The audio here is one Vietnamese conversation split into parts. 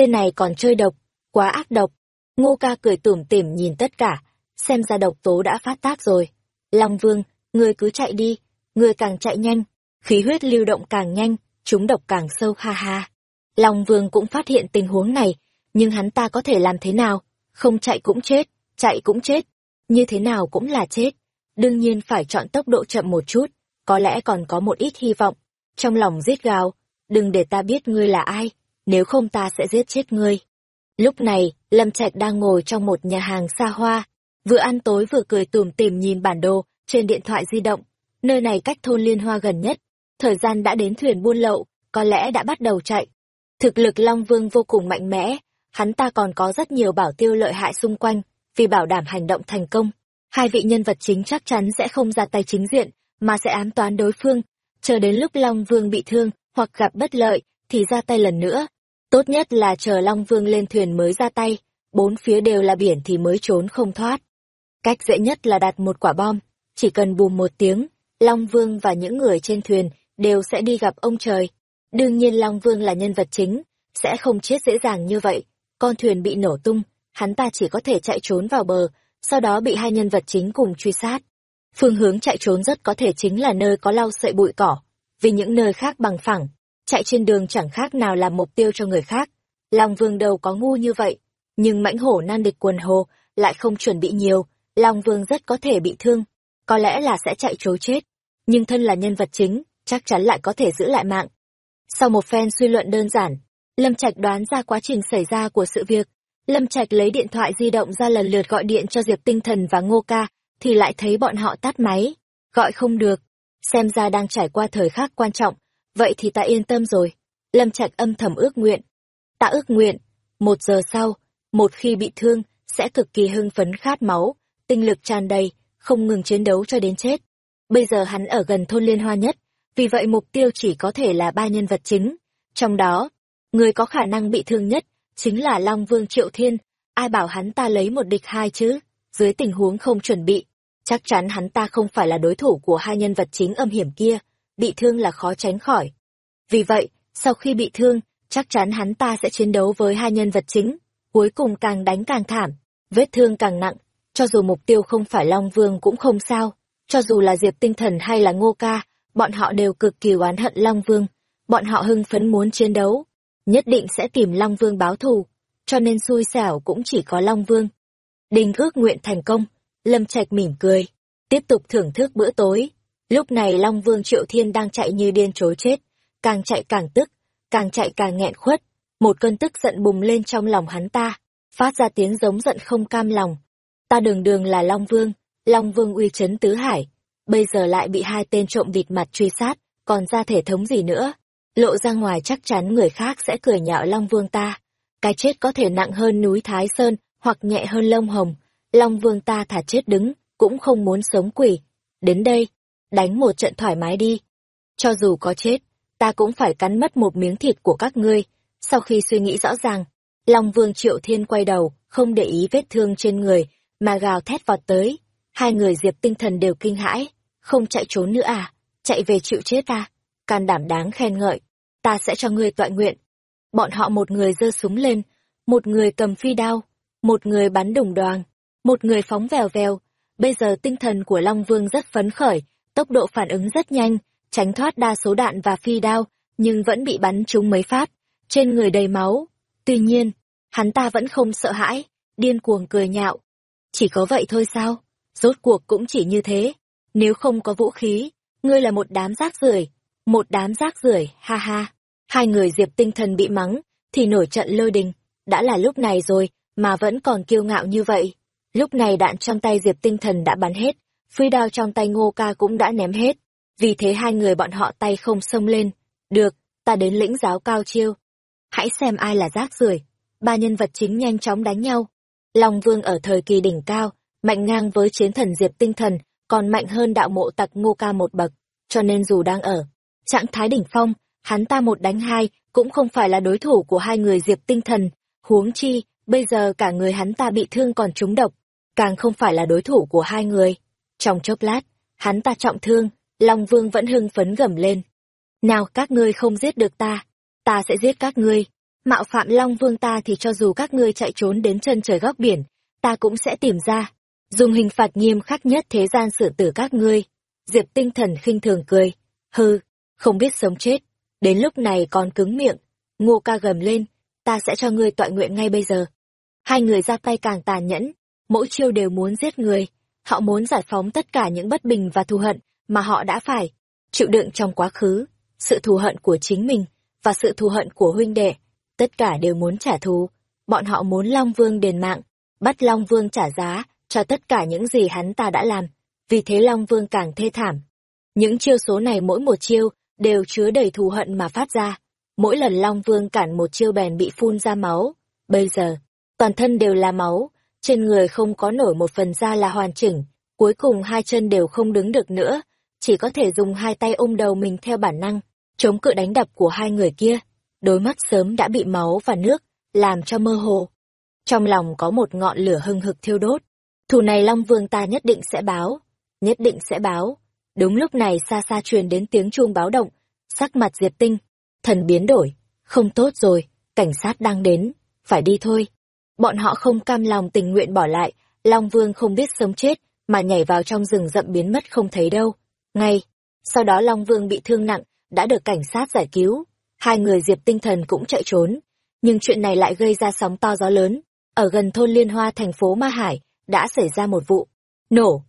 tên này còn chơi độc, quá ác độc. Ngô ca cười tủm tỉm nhìn tất cả, xem ra độc tố đã phát tác rồi. Long Vương, ngươi cứ chạy đi, ngươi càng chạy nhanh, khí huyết lưu động càng nhanh, chúng độc càng sâu ha ha. Long Vương cũng phát hiện tình huống này, nhưng hắn ta có thể làm thế nào? Không chạy cũng chết, chạy cũng chết, như thế nào cũng là chết. Đương nhiên phải chọn tốc độ chậm một chút, có lẽ còn có một ít hy vọng. Trong lòng giết gào, đừng để ta biết ngươi là ai, nếu không ta sẽ giết chết ngươi. Lúc này, Lâm Trạch đang ngồi trong một nhà hàng xa hoa, vừa ăn tối vừa cười tủm tỉm nhìn bản đồ trên điện thoại di động. Nơi này cách thôn Liên Hoa gần nhất, thời gian đã đến thuyền buôn lậu, có lẽ đã bắt đầu chạy. Thực lực Long Vương vô cùng mạnh mẽ, hắn ta còn có rất nhiều bảo tiêu lợi hại xung quanh, vì bảo đảm hành động thành công. Hai vị nhân vật chính chắc chắn sẽ không ra tay chính diện, mà sẽ ám toán đối phương, chờ đến lúc Long Vương bị thương hoặc gặp bất lợi thì ra tay lần nữa. Tốt nhất là chờ Long Vương lên thuyền mới ra tay, bốn phía đều là biển thì mới trốn không thoát. Cách dễ nhất là đặt một quả bom, chỉ cần bùm một tiếng, Long Vương và những người trên thuyền đều sẽ đi gặp ông trời. Đương nhiên Long Vương là nhân vật chính, sẽ không chết dễ dàng như vậy. Con thuyền bị nổ tung, hắn ta chỉ có thể chạy trốn vào bờ, sau đó bị hai nhân vật chính cùng truy sát. Phương hướng chạy trốn rất có thể chính là nơi có lau sợi bụi cỏ, vì những nơi khác bằng phẳng, chạy trên đường chẳng khác nào là mục tiêu cho người khác. Long Vương đâu có ngu như vậy, nhưng mãnh hổ nan địch quần hồ lại không chuẩn bị nhiều, Long Vương rất có thể bị thương, có lẽ là sẽ chạy trối chết, nhưng thân là nhân vật chính, chắc chắn lại có thể giữ lại mạng. Sau một phen suy luận đơn giản, Lâm Trạch đoán ra quá trình xảy ra của sự việc. Lâm Trạch lấy điện thoại di động ra lần lượt gọi điện cho Diệp Tinh Thần và Ngô Ca, thì lại thấy bọn họ tắt máy. Gọi không được, xem ra đang trải qua thời khắc quan trọng, vậy thì ta yên tâm rồi. Lâm Trạch âm thầm ước nguyện. Ta ước nguyện, một giờ sau, một khi bị thương, sẽ cực kỳ hưng phấn khát máu, tinh lực tràn đầy, không ngừng chiến đấu cho đến chết. Bây giờ hắn ở gần thôn Liên Hoa nhất, vì vậy mục tiêu chỉ có thể là ba nhân vật chính. Trong đó, người có khả năng bị thương nhất chính là Long Vương Triệu Thiên. Ai bảo hắn ta lấy một địch hai chứ? Dưới tình huống không chuẩn bị, chắc chắn hắn ta không phải là đối thủ của hai nhân vật chính âm hiểm kia, bị thương là khó tránh khỏi. Vì vậy, sau khi bị thương, chắc chắn hắn ta sẽ chiến đấu với hai nhân vật chính, cuối cùng càng đánh càng thảm, vết thương càng nặng, cho dù mục tiêu không phải Long Vương cũng không sao, cho dù là Diệp Tinh Thần hay là Ngô Ca, bọn họ đều cực kỳ oán hận Long Vương, bọn họ hưng phấn muốn chiến đấu, nhất định sẽ tìm Long Vương báo thù, cho nên xui xẻo cũng chỉ có Long Vương. Đình ước nguyện thành công, Lâm Trạch mỉm cười, tiếp tục thưởng thức bữa tối. Lúc này Long Vương Triệu Thiên đang chạy như điên chối chết, càng chạy càng tức, càng chạy càng nghẹn khuất. Một cơn tức giận bùng lên trong lòng hắn ta, phát ra tiếng giống giận không cam lòng. Ta đường đường là Long Vương, Long Vương uy chấn tứ hải, bây giờ lại bị hai tên trộm vịt mặt truy sát, còn ra thể thống gì nữa. Lộ ra ngoài chắc chắn người khác sẽ cười nhạo Long Vương ta. Cái chết có thể nặng hơn núi Thái Sơn, hoặc nhẹ hơn lông hồng. Long Vương ta thả chết đứng, cũng không muốn sống quỷ. Đến đây, đánh một trận thoải mái đi. Cho dù có chết, ta cũng phải cắn mất một miếng thịt của các ngươi. Sau khi suy nghĩ rõ ràng, Long Vương Triệu Thiên quay đầu, không để ý vết thương trên người, mà gào thét vọt tới. Hai người Diệp tinh thần đều kinh hãi, không chạy trốn nữa à, chạy về chịu chết à, can đảm đáng khen ngợi, ta sẽ cho ngươi tọa nguyện. Bọn họ một người giơ súng lên, một người cầm phi đao, một người bắn đồng đoàn, một người phóng vèo vèo. Bây giờ tinh thần của Long Vương rất phấn khởi, tốc độ phản ứng rất nhanh, tránh thoát đa số đạn và phi đao, nhưng vẫn bị bắn trúng mấy phát, trên người đầy máu. Tuy nhiên, hắn ta vẫn không sợ hãi, điên cuồng cười nhạo. Chỉ có vậy thôi sao? Rốt cuộc cũng chỉ như thế. Nếu không có vũ khí, ngươi là một đám rác rưởi, một đám rác rưởi, ha ha. Hai người Diệp Tinh Thần bị mắng, thì nổi trận lôi đình. Đã là lúc này rồi, mà vẫn còn kiêu ngạo như vậy. Lúc này đạn trong tay Diệp Tinh Thần đã bắn hết, phi đao trong tay Ngô Ca cũng đã ném hết. Vì thế hai người bọn họ tay không xông lên. Được, ta đến lĩnh giáo cao chiêu. Hãy xem ai là rác rưởi. Ba nhân vật chính nhanh chóng đánh nhau. Long Vương ở thời kỳ đỉnh cao, mạnh ngang với chiến thần Diệp Tinh Thần, còn mạnh hơn đạo mộ tặc Ngô Ca một bậc. Cho nên dù đang ở trạng thái đỉnh phong, hắn ta một đánh hai cũng không phải là đối thủ của hai người Diệp Tinh Thần. Huống chi, bây giờ cả người hắn ta bị thương còn trúng độc, càng không phải là đối thủ của hai người. Trong chốc lát, hắn ta trọng thương, Long Vương vẫn hưng phấn gầm lên. Nào các ngươi không giết được ta, ta sẽ giết các ngươi. Mạo phạm Long Vương ta thì cho dù các ngươi chạy trốn đến chân trời góc biển, ta cũng sẽ tìm ra. Dùng hình phạt nghiêm khắc nhất thế gian xử tử các ngươi. Diệp tinh thần khinh thường cười. Hừ, không biết sống chết. Đến lúc này còn cứng miệng. Ngô ca gầm lên, ta sẽ cho ngươi tọa nguyện ngay bây giờ. Hai người ra tay càng tàn nhẫn, mỗi chiêu đều muốn giết người. Họ muốn giải phóng tất cả những bất bình và thù hận mà họ đã phải chịu đựng trong quá khứ, sự thù hận của chính mình và sự thù hận của huynh đệ, tất cả đều muốn trả thù. Bọn họ muốn Long Vương đền mạng, bắt Long Vương trả giá cho tất cả những gì hắn ta đã làm. Vì thế Long Vương càng thê thảm. Những chiêu số này mỗi một chiêu đều chứa đầy thù hận mà phát ra. Mỗi lần Long Vương cản một chiêu bèn bị phun ra máu. Bây giờ, toàn thân đều là máu, trên người không có nổi một phần da là hoàn chỉnh, cuối cùng hai chân đều không đứng được nữa, chỉ có thể dùng hai tay ôm đầu mình theo bản năng, chống cự đánh đập của hai người kia. Đôi mắt sớm đã bị máu và nước, làm cho mơ hồ. Trong lòng có một ngọn lửa hừng hực thiêu đốt. Thù này Long Vương ta nhất định sẽ báo, nhất định sẽ báo. Đúng lúc này xa xa truyền đến tiếng chuông báo động, sắc mặt Diệp Tinh, thần biến đổi, không tốt rồi, cảnh sát đang đến, phải đi thôi. Bọn họ không cam lòng tình nguyện bỏ lại, Long Vương không biết sống chết, mà nhảy vào trong rừng rậm biến mất không thấy đâu. Ngay, sau đó Long Vương bị thương nặng, đã được cảnh sát giải cứu. Hai người Diệp tinh thần cũng chạy trốn. Nhưng chuyện này lại gây ra sóng to gió lớn. Ở gần thôn Liên Hoa thành phố Ma Hải, đã xảy ra một vụ. Nổ.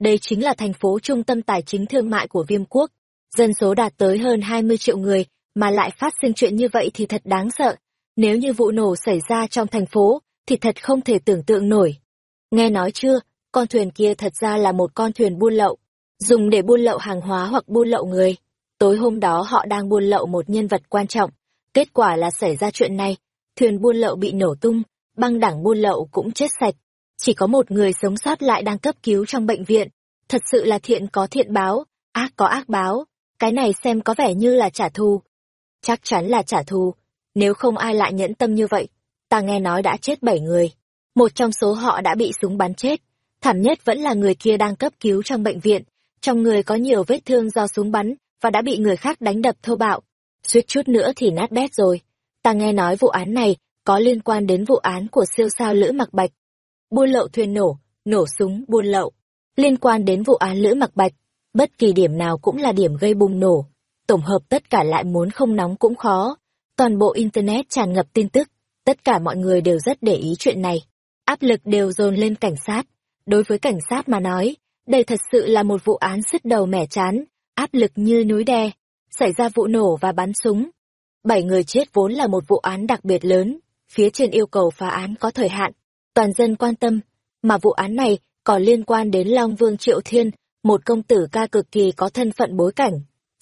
Đây chính là thành phố trung tâm tài chính thương mại của Viêm Quốc. Dân số đạt tới hơn 20 triệu người, mà lại phát sinh chuyện như vậy thì thật đáng sợ. Nếu như vụ nổ xảy ra trong thành phố, thì thật không thể tưởng tượng nổi. Nghe nói chưa, con thuyền kia thật ra là một con thuyền buôn lậu, dùng để buôn lậu hàng hóa hoặc buôn lậu người. Tối hôm đó họ đang buôn lậu một nhân vật quan trọng, kết quả là xảy ra chuyện này, thuyền buôn lậu bị nổ tung, băng đảng buôn lậu cũng chết sạch. Chỉ có một người sống sót lại đang cấp cứu trong bệnh viện. Thật sự là thiện có thiện báo, ác có ác báo, cái này xem có vẻ như là trả thù. Chắc chắn là trả thù, nếu không ai lại nhẫn tâm như vậy. Ta nghe nói đã chết bảy người, một trong số họ đã bị súng bắn chết, thảm nhất vẫn là người kia đang cấp cứu trong bệnh viện, trong người có nhiều vết thương do súng bắn và đã bị người khác đánh đập thô bạo. Suýt chút nữa thì nát bét rồi. Ta nghe nói vụ án này có liên quan đến vụ án của siêu sao Lữ Mặc Bạch. Buôn lậu thuyền nổ, nổ súng buôn lậu. Liên quan đến vụ án Lữ Mặc Bạch, bất kỳ điểm nào cũng là điểm gây bùng nổ. Tổng hợp tất cả lại muốn không nóng cũng khó. Toàn bộ Internet tràn ngập tin tức, tất cả mọi người đều rất để ý chuyện này. Áp lực đều dồn lên cảnh sát. Đối với cảnh sát mà nói, đây thật sự là một vụ án sứt đầu mẻ chán, áp lực như núi đè, xảy ra vụ nổ và bắn súng. Bảy người chết vốn là một vụ án đặc biệt lớn, phía trên yêu cầu phá án có thời hạn, toàn dân quan tâm, mà vụ án này còn liên quan đến Long Vương Triệu Thiên, một công tử ca cực kỳ có thân phận bối cảnh.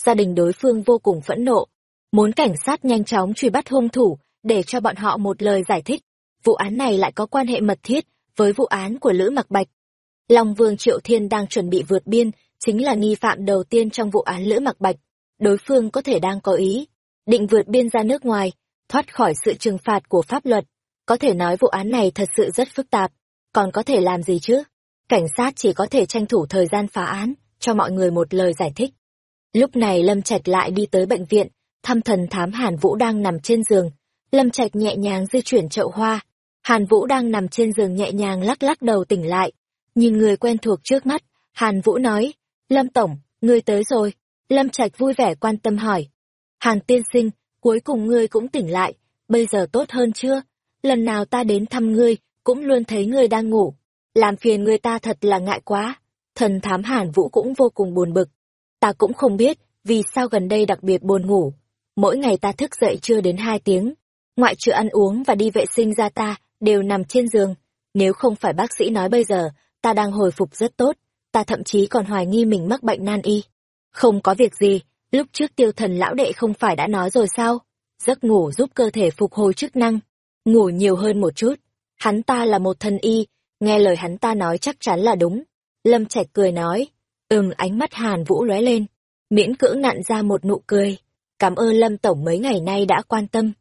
Gia đình đối phương vô cùng phẫn nộ, muốn cảnh sát nhanh chóng truy bắt hung thủ để cho bọn họ một lời giải thích. Vụ án này lại có quan hệ mật thiết với vụ án của Lữ Mặc Bạch. Long Vương Triệu Thiên đang chuẩn bị vượt biên, chính là nghi phạm đầu tiên trong vụ án Lữ Mặc Bạch. Đối phương có thể đang có ý, định vượt biên ra nước ngoài, thoát khỏi sự trừng phạt của pháp luật. Có thể nói vụ án này thật sự rất phức tạp, còn có thể làm gì chứ? Cảnh sát chỉ có thể tranh thủ thời gian phá án, cho mọi người một lời giải thích. Lúc này Lâm Trạch lại đi tới bệnh viện, thăm thần thám Hàn Vũ đang nằm trên giường. Lâm Trạch nhẹ nhàng di chuyển chậu hoa. Hàn Vũ đang nằm trên giường nhẹ nhàng lắc lắc đầu tỉnh lại, Nhìn người quen thuộc trước mắt, Hàn Vũ nói, Lâm Tổng, ngươi tới rồi. Lâm Trạch vui vẻ quan tâm hỏi. Hàn tiên sinh, cuối cùng ngươi cũng tỉnh lại, bây giờ tốt hơn chưa? Lần nào ta đến thăm ngươi, cũng luôn thấy ngươi đang ngủ. Làm phiền người ta thật là ngại quá. Thần thám Hàn Vũ cũng vô cùng buồn bực. Ta cũng không biết, vì sao gần đây đặc biệt buồn ngủ. Mỗi ngày ta thức dậy chưa đến hai tiếng. Ngoại trừ ăn uống và đi vệ sinh ra ta, đều nằm trên giường. Nếu không phải bác sĩ nói bây giờ, ta đang hồi phục rất tốt, ta thậm chí còn hoài nghi mình mắc bệnh nan y. Không có việc gì, lúc trước tiêu thần lão đệ không phải đã nói rồi sao? Giấc ngủ giúp cơ thể phục hồi chức năng, ngủ nhiều hơn một chút. Hắn ta là một thần y, nghe lời hắn ta nói chắc chắn là đúng. Lâm Trạch cười nói, ừm ánh mắt Hàn Vũ lóe lên, miễn cưỡng nặn ra một nụ cười. Cảm ơn Lâm Tổng mấy ngày nay đã quan tâm.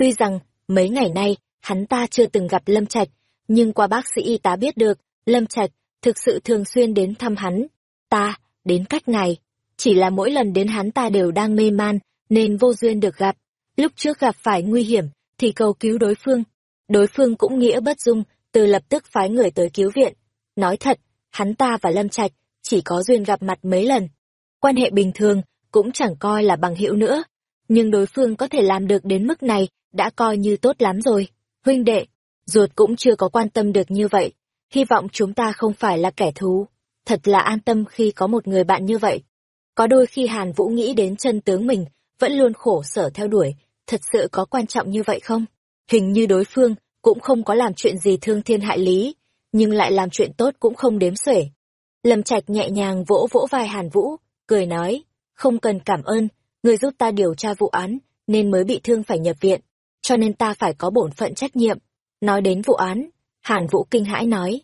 Tuy rằng, mấy ngày nay, hắn ta chưa từng gặp Lâm Trạch, nhưng qua bác sĩ y tá biết được, Lâm Trạch thực sự thường xuyên đến thăm hắn. Ta, đến cách ngày, chỉ là mỗi lần đến hắn ta đều đang mê man, nên vô duyên được gặp. Lúc trước gặp phải nguy hiểm, thì cầu cứu đối phương. Đối phương cũng nghĩa bất dung, từ lập tức phái người tới cứu viện. Nói thật, hắn ta và Lâm Trạch chỉ có duyên gặp mặt mấy lần. Quan hệ bình thường cũng chẳng coi là bằng hữu nữa. Nhưng đối phương có thể làm được đến mức này đã coi như tốt lắm rồi. Huynh đệ, ruột cũng chưa có quan tâm được như vậy. Hy vọng chúng ta không phải là kẻ thú Thật là an tâm khi có một người bạn như vậy. Có đôi khi Hàn Vũ nghĩ đến chân tướng mình, vẫn luôn khổ sở theo đuổi, thật sự có quan trọng như vậy không? Hình như đối phương cũng không có làm chuyện gì thương thiên hại lý, nhưng lại làm chuyện tốt cũng không đếm xuể. Lâm Trạch nhẹ nhàng vỗ vỗ vai Hàn Vũ, cười nói, không cần cảm ơn, người giúp ta điều tra vụ án, nên mới bị thương phải nhập viện, cho nên ta phải có bổn phận trách nhiệm. Nói đến vụ án, Hàn Vũ kinh hãi nói,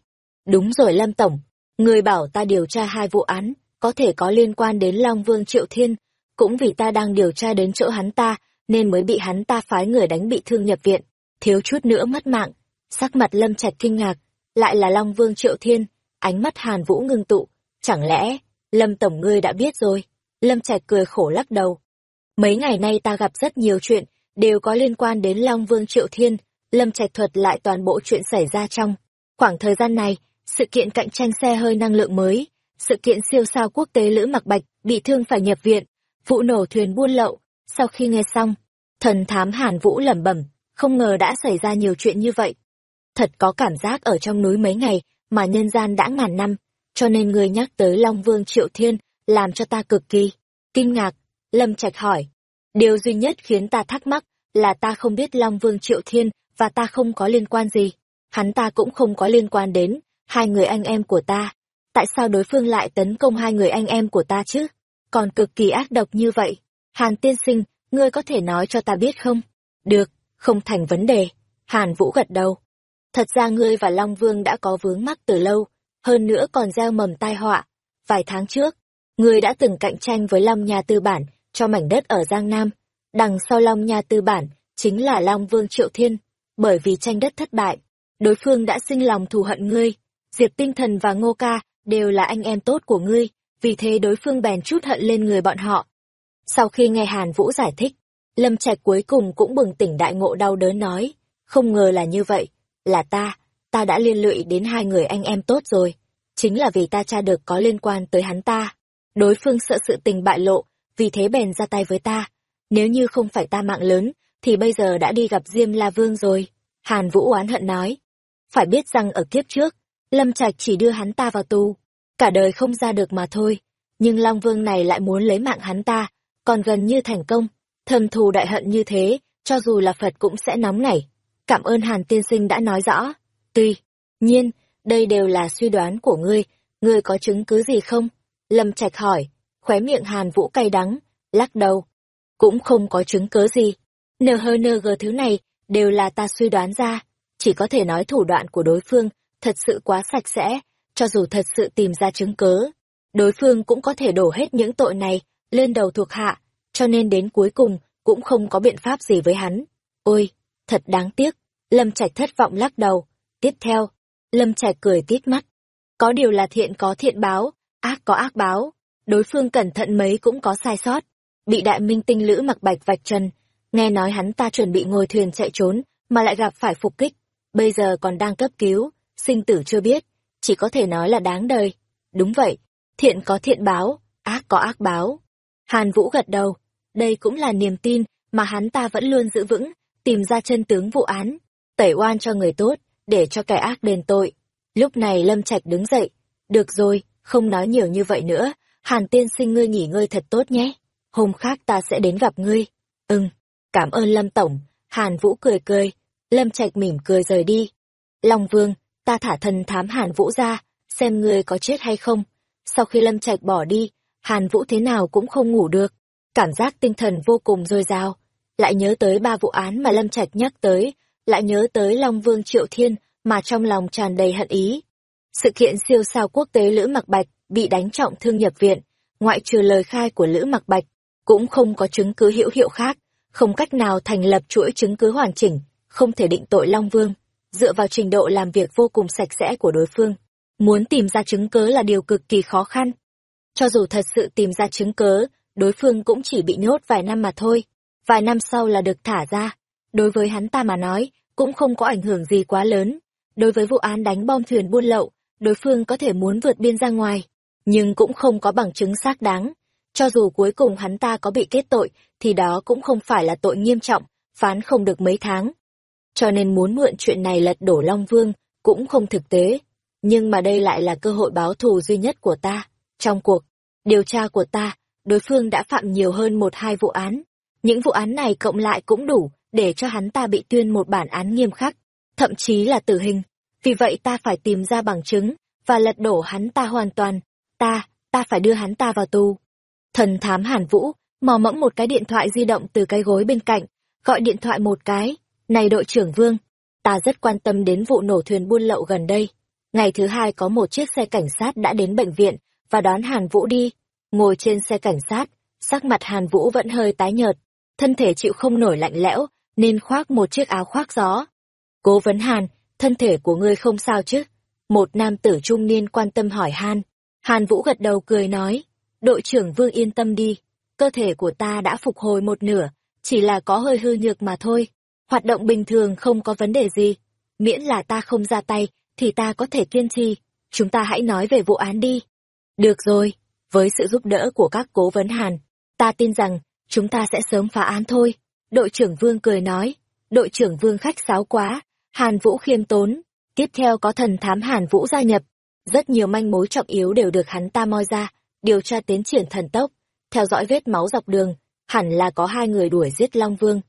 đúng rồi Lâm Tổng, người bảo ta điều tra hai vụ án, có thể có liên quan đến Long Vương Triệu Thiên, cũng vì ta đang điều tra đến chỗ hắn ta, nên mới bị hắn ta phái người đánh bị thương nhập viện, thiếu chút nữa mất mạng. Sắc mặt Lâm Trạch kinh ngạc, lại là Long Vương Triệu Thiên, ánh mắt Hàn Vũ ngưng tụ, chẳng lẽ, Lâm Tổng ngươi đã biết rồi? Lâm Trạch cười khổ lắc đầu. Mấy ngày nay ta gặp rất nhiều chuyện, đều có liên quan đến Long Vương Triệu Thiên, Lâm Trạch thuật lại toàn bộ chuyện xảy ra trong. Khoảng thời gian này, sự kiện cạnh tranh xe hơi năng lượng mới, sự kiện siêu sao quốc tế Lữ Mặc Bạch bị thương phải nhập viện, vụ nổ thuyền buôn lậu. Sau khi nghe xong, thần thám Hàn Vũ lẩm bẩm, không ngờ đã xảy ra nhiều chuyện như vậy. Thật có cảm giác ở trong núi mấy ngày mà nhân gian đã ngàn năm, cho nên người nhắc tới Long Vương Triệu Thiên làm cho ta cực kỳ kinh ngạc. Lâm Trạch hỏi, điều duy nhất khiến ta thắc mắc là ta không biết Long Vương Triệu Thiên và ta không có liên quan gì. Hắn ta cũng không có liên quan đến hai người anh em của ta. Tại sao đối phương lại tấn công hai người anh em của ta chứ? Còn cực kỳ ác độc như vậy. Hàn tiên sinh, ngươi có thể nói cho ta biết không? Được, không thành vấn đề. Hàn Vũ gật đầu. Thật ra ngươi và Long Vương đã có vướng mắc từ lâu, hơn nữa còn gieo mầm tai họa. Vài tháng trước, ngươi đã từng cạnh tranh với Long nhà Tư Bản cho mảnh đất ở Giang Nam. Đằng sau Long Nha Tư Bản chính là Long Vương Triệu Thiên. Bởi vì tranh đất thất bại, đối phương đã sinh lòng thù hận ngươi. Diệp Tinh Thần và Ngô Ca đều là anh em tốt của ngươi, vì thế đối phương bèn chút hận lên người bọn họ. Sau khi nghe Hàn Vũ giải thích, Lâm Trạch cuối cùng cũng bừng tỉnh đại ngộ đau đớn nói, không ngờ là như vậy, là ta, ta đã liên lụy đến hai người anh em tốt rồi, chính là vì ta tra được có liên quan tới hắn ta. Đối phương sợ sự tình bại lộ, vì thế bèn ra tay với ta. Nếu như không phải ta mạng lớn, thì bây giờ đã đi gặp Diêm La Vương rồi. Hàn Vũ oán hận nói. Phải biết rằng ở kiếp trước, Lâm Trạch chỉ đưa hắn ta vào tù, cả đời không ra được mà thôi. Nhưng Long Vương này lại muốn lấy mạng hắn ta, còn gần như thành công. Thầm thù đại hận như thế, cho dù là Phật cũng sẽ nóng nảy. Cảm ơn Hàn tiên sinh đã nói rõ. Tuy nhiên, đây đều là suy đoán của ngươi, ngươi có chứng cứ gì không? Lâm Trạch hỏi, khóe miệng Hàn Vũ cay đắng, lắc đầu. Cũng không có chứng cứ gì. NHNG thứ này đều là ta suy đoán ra, chỉ có thể nói thủ đoạn của đối phương thật sự quá sạch sẽ, cho dù thật sự tìm ra chứng cứ, đối phương cũng có thể đổ hết những tội này lên đầu thuộc hạ, cho nên đến cuối cùng cũng không có biện pháp gì với hắn. Ôi, thật đáng tiếc, Lâm Trạch thất vọng lắc đầu. Tiếp theo, Lâm Trạch cười tít mắt. Có điều là thiện có thiện báo, ác có ác báo, đối phương cẩn thận mấy cũng có sai sót. Bị đại minh tinh lữ mặc bạch vạch trần, nghe nói hắn ta chuẩn bị ngồi thuyền chạy trốn, mà lại gặp phải phục kích. Bây giờ còn đang cấp cứu, sinh tử chưa biết, chỉ có thể nói là đáng đời. Đúng vậy, thiện có thiện báo, ác có ác báo. Hàn Vũ gật đầu, đây cũng là niềm tin mà hắn ta vẫn luôn giữ vững, tìm ra chân tướng vụ án, tẩy oan cho người tốt, để cho kẻ ác đền tội. Lúc này Lâm Trạch đứng dậy, được rồi, không nói nhiều như vậy nữa, Hàn tiên sinh ngươi nghỉ ngơi thật tốt nhé, hôm khác ta sẽ đến gặp ngươi. Ừm, cảm ơn Lâm Tổng, Hàn Vũ cười cười, Lâm Trạch mỉm cười rời đi. Long Vương, ta thả thần thám Hàn Vũ ra, xem ngươi có chết hay không. Sau khi Lâm Trạch bỏ đi, Hàn Vũ thế nào cũng không ngủ được, cảm giác tinh thần vô cùng dồi dào. Lại nhớ tới ba vụ án mà Lâm Trạch nhắc tới, lại nhớ tới Long Vương Triệu Thiên mà trong lòng tràn đầy hận ý. Sự kiện siêu sao quốc tế Lữ Mặc Bạch bị đánh trọng thương nhập viện, ngoại trừ lời khai của Lữ Mặc Bạch, cũng không có chứng cứ hữu hiệu khác, không cách nào thành lập chuỗi chứng cứ hoàn chỉnh, không thể định tội Long Vương. Dựa vào trình độ làm việc vô cùng sạch sẽ của đối phương, muốn tìm ra chứng cứ là điều cực kỳ khó khăn. Cho dù thật sự tìm ra chứng cứ đối phương cũng chỉ bị nhốt vài năm mà thôi. Vài năm sau là được thả ra. đối với hắn ta mà nói, cũng không có ảnh hưởng gì quá lớn. Đối với vụ án đánh bom thuyền buôn lậu, đối phương có thể muốn vượt biên ra ngoài, nhưng cũng không có bằng chứng xác đáng. Cho dù cuối cùng hắn ta có bị kết tội, thì đó cũng không phải là tội nghiêm trọng, phán không được mấy tháng. Cho nên muốn mượn chuyện này lật đổ Long Vương, cũng không thực tế. Nhưng mà đây lại là cơ hội báo thù duy nhất của ta. Trong cuộc điều tra của ta, đối phương đã phạm nhiều hơn một hai vụ án. Những vụ án này cộng lại cũng đủ để cho hắn ta bị tuyên một bản án nghiêm khắc, thậm chí là tử hình. Vì vậy ta phải tìm ra bằng chứng, và lật đổ hắn ta hoàn toàn. Ta, ta phải đưa hắn ta vào tù. Thần thám Hàn Vũ, mò mẫm một cái điện thoại di động từ cái gối bên cạnh, gọi điện thoại một cái. Này đội trưởng Vương, ta rất quan tâm đến vụ nổ thuyền buôn lậu gần đây. Ngày thứ hai có một chiếc xe cảnh sát đã đến bệnh viện và đón Hàn Vũ đi. Ngồi trên xe cảnh sát, sắc mặt Hàn Vũ vẫn hơi tái nhợt, thân thể chịu không nổi lạnh lẽo, nên khoác một chiếc áo khoác gió. Cố vấn Hàn, thân thể của ngươi không sao chứ? Một nam tử trung niên quan tâm hỏi han. Hàn Vũ gật đầu cười nói, đội trưởng Vương yên tâm đi, cơ thể của ta đã phục hồi một nửa, chỉ là có hơi hư nhược mà thôi. Hoạt động bình thường không có vấn đề gì. Miễn là ta không ra tay, thì ta có thể kiên trì. Chúng ta hãy nói về vụ án đi. Được rồi, với sự giúp đỡ của các cố vấn Hàn, ta tin rằng chúng ta sẽ sớm phá án thôi. Đội trưởng Vương cười nói, đội trưởng Vương khách sáo quá, Hàn Vũ khiêm tốn. Tiếp theo có thần thám Hàn Vũ gia nhập. Rất nhiều manh mối trọng yếu đều được hắn ta moi ra, điều tra tiến triển thần tốc, theo dõi vết máu dọc đường, hẳn là có hai người đuổi giết Long Vương.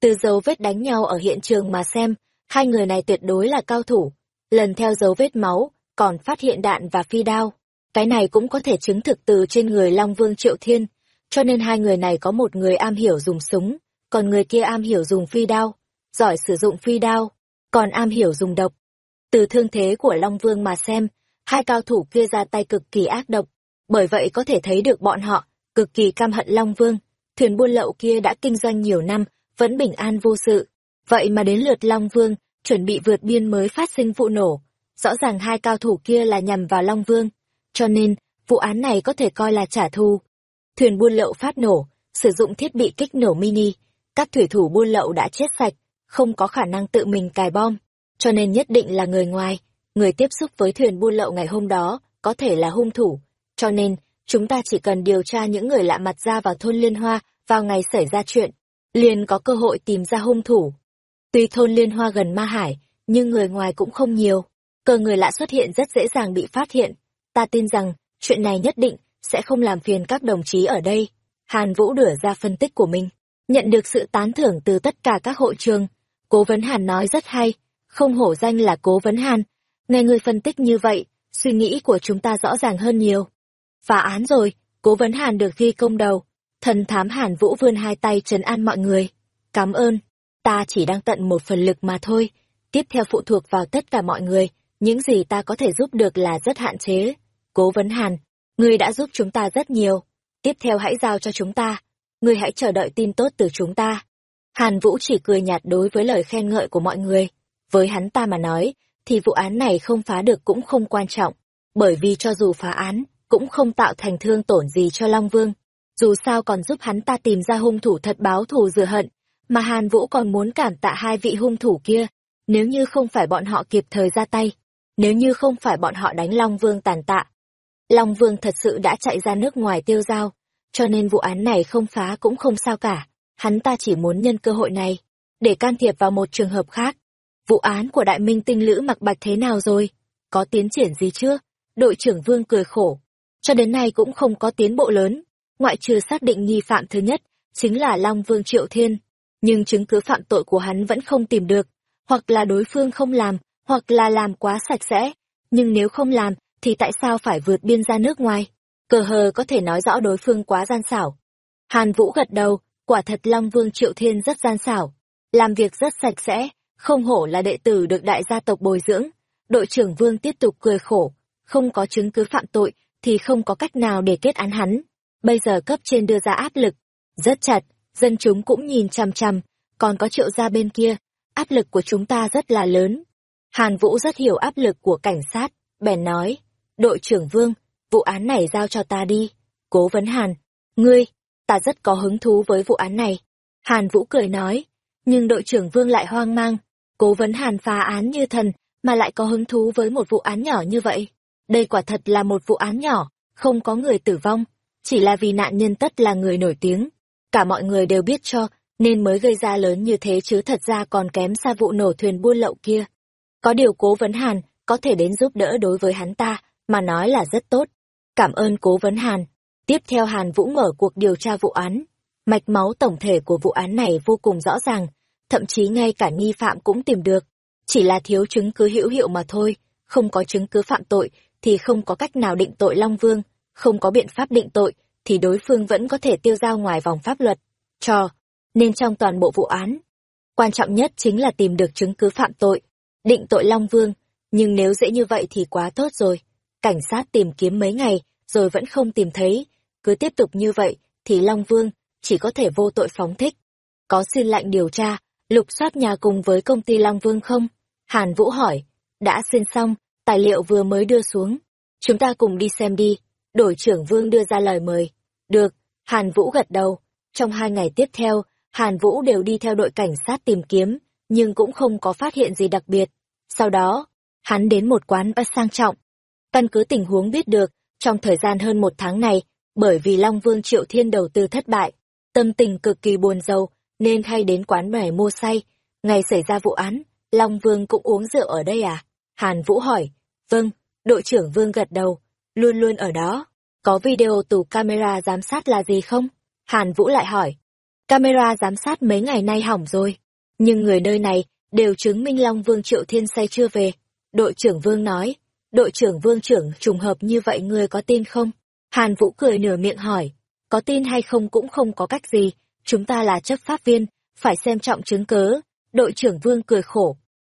Từ dấu vết đánh nhau ở hiện trường mà xem, hai người này tuyệt đối là cao thủ. Lần theo dấu vết máu, còn phát hiện đạn và phi đao. Cái này cũng có thể chứng thực từ trên người Long Vương Triệu Thiên, cho nên hai người này có một người am hiểu dùng súng, còn người kia am hiểu dùng phi đao, giỏi sử dụng phi đao, còn am hiểu dùng độc. Từ thương thế của Long Vương mà xem, hai cao thủ kia ra tay cực kỳ ác độc, bởi vậy có thể thấy được bọn họ cực kỳ căm hận Long Vương. Thuyền buôn lậu kia đã kinh doanh nhiều năm, vẫn bình an vô sự. Vậy mà đến lượt Long Vương, chuẩn bị vượt biên mới phát sinh vụ nổ. Rõ ràng hai cao thủ kia là nhằm vào Long Vương cho nên vụ án này có thể coi là trả thù. Thuyền buôn lậu phát nổ, sử dụng thiết bị kích nổ mini, các thủy thủ buôn lậu đã chết sạch, không có khả năng tự mình cài bom, cho nên nhất định là người ngoài, người tiếp xúc với thuyền buôn lậu ngày hôm đó, có thể là hung thủ, cho nên chúng ta chỉ cần điều tra những người lạ mặt ra vào thôn Liên Hoa vào ngày xảy ra chuyện, liền có cơ hội tìm ra hung thủ. Tuy thôn Liên Hoa gần Ma Hải, nhưng người ngoài cũng không nhiều, cờ người lạ xuất hiện rất dễ dàng bị phát hiện, ta tin rằng chuyện này nhất định sẽ không làm phiền các đồng chí ở đây. Hàn Vũ đưa ra phân tích của mình, nhận được sự tán thưởng từ tất cả các hội trường. Cố vấn Hàn nói rất hay, không hổ danh là cố vấn Hàn. Nghe người phân tích như vậy, suy nghĩ của chúng ta rõ ràng hơn nhiều. Phá án rồi, cố vấn Hàn được ghi công đầu. Thần thám Hàn Vũ vươn hai tay trấn an mọi người. Cảm ơn, ta chỉ đang tận một phần lực mà thôi. Tiếp theo phụ thuộc vào tất cả mọi người, những gì ta có thể giúp được là rất hạn chế. Cố vấn Hàn, ngươi đã giúp chúng ta rất nhiều. Tiếp theo hãy giao cho chúng ta. Ngươi hãy chờ đợi tin tốt từ chúng ta. Hàn Vũ chỉ cười nhạt đối với lời khen ngợi của mọi người. Với hắn ta mà nói, thì vụ án này không phá được cũng không quan trọng. Bởi vì cho dù phá án, cũng không tạo thành thương tổn gì cho Long Vương. Dù sao còn giúp hắn ta tìm ra hung thủ thật báo thù rửa hận. Mà Hàn Vũ còn muốn cảm tạ hai vị hung thủ kia. Nếu như không phải bọn họ kịp thời ra tay, nếu như không phải bọn họ đánh Long Vương tàn tạ, Long Vương thật sự đã chạy ra nước ngoài tiêu giao, cho nên vụ án này không phá cũng không sao cả. Hắn ta chỉ muốn nhân cơ hội này, để can thiệp vào một trường hợp khác. Vụ án của đại minh tinh lữ mặc bạch thế nào rồi? Có tiến triển gì chưa? Đội trưởng Vương cười khổ. Cho đến nay cũng không có tiến bộ lớn, ngoại trừ xác định nghi phạm thứ nhất, chính là Long Vương Triệu Thiên. Nhưng chứng cứ phạm tội của hắn vẫn không tìm được, hoặc là đối phương không làm, hoặc là làm quá sạch sẽ. Nhưng nếu không làm, thì tại sao phải vượt biên ra nước ngoài? Cờ hờ có thể nói rõ đối phương quá gian xảo. Hàn Vũ gật đầu, quả thật Long Vương Triệu Thiên rất gian xảo, làm việc rất sạch sẽ, không hổ là đệ tử được đại gia tộc bồi dưỡng. Đội trưởng Vương tiếp tục cười khổ, không có chứng cứ phạm tội thì không có cách nào để kết án hắn. Bây giờ cấp trên đưa ra áp lực, rất chặt, dân chúng cũng nhìn chằm chằm, còn có triệu gia bên kia, áp lực của chúng ta rất là lớn. Hàn Vũ rất hiểu áp lực của cảnh sát, bèn nói, đội trưởng Vương, vụ án này giao cho ta đi. Cố vấn Hàn, ngươi, ta rất có hứng thú với vụ án này. Hàn Vũ cười nói, Nhưng đội trưởng Vương lại hoang mang, cố vấn Hàn phá án như thần, mà lại có hứng thú với một vụ án nhỏ như vậy. Đây quả thật là một vụ án nhỏ, không có người tử vong, chỉ là vì nạn nhân tất là người nổi tiếng. Cả mọi người đều biết cho, nên mới gây ra lớn như thế chứ thật ra còn kém xa vụ nổ thuyền buôn lậu kia. Có điều cố vấn Hàn, có thể đến giúp đỡ đối với hắn ta, mà nói là rất tốt. Cảm ơn cố vấn Hàn. Tiếp theo Hàn Vũ mở cuộc điều tra vụ án. Mạch máu tổng thể của vụ án này vô cùng rõ ràng, thậm chí ngay cả nghi phạm cũng tìm được. Chỉ là thiếu chứng cứ hữu hiệu mà thôi, không có chứng cứ phạm tội thì không có cách nào định tội Long Vương, không có biện pháp định tội thì đối phương vẫn có thể tiêu dao ngoài vòng pháp luật. Cho, nên trong toàn bộ vụ án, quan trọng nhất chính là tìm được chứng cứ phạm tội, định tội Long Vương, nhưng nếu dễ như vậy thì quá tốt rồi. Cảnh sát tìm kiếm mấy ngày rồi vẫn không tìm thấy, cứ tiếp tục như vậy thì Long Vương chỉ có thể vô tội phóng thích. Có xin lệnh điều tra, lục soát nhà cùng với công ty Long Vương không? Hàn Vũ hỏi, đã xin xong, tài liệu vừa mới đưa xuống. Chúng ta cùng đi xem đi. Đổi trưởng Vương đưa ra lời mời. Được, Hàn Vũ gật đầu. Trong hai ngày tiếp theo, Hàn Vũ đều đi theo đội cảnh sát tìm kiếm, nhưng cũng không có phát hiện gì đặc biệt. Sau đó, hắn đến một quán bar sang trọng. Căn cứ tình huống biết được, trong thời gian hơn một tháng này, bởi vì Long Vương Triệu Thiên đầu tư thất bại, tâm tình cực kỳ buồn rầu, nên hay đến quán bẻ mua say. Ngày xảy ra vụ án, Long Vương cũng uống rượu ở đây à? Hàn Vũ hỏi. Vâng, đội trưởng Vương gật đầu, luôn luôn ở đó. Có video từ camera giám sát là gì không? Hàn Vũ lại hỏi. Camera giám sát mấy ngày nay hỏng rồi. Nhưng người nơi này đều chứng minh Long Vương Triệu Thiên say chưa về. Đội trưởng Vương nói. Đội trưởng Vương trưởng trùng hợp như vậy người có tin không? Hàn Vũ cười nửa miệng hỏi. Có tin hay không cũng không có cách gì. Chúng ta là chấp pháp viên, phải xem trọng chứng cớ. Đội trưởng Vương cười khổ.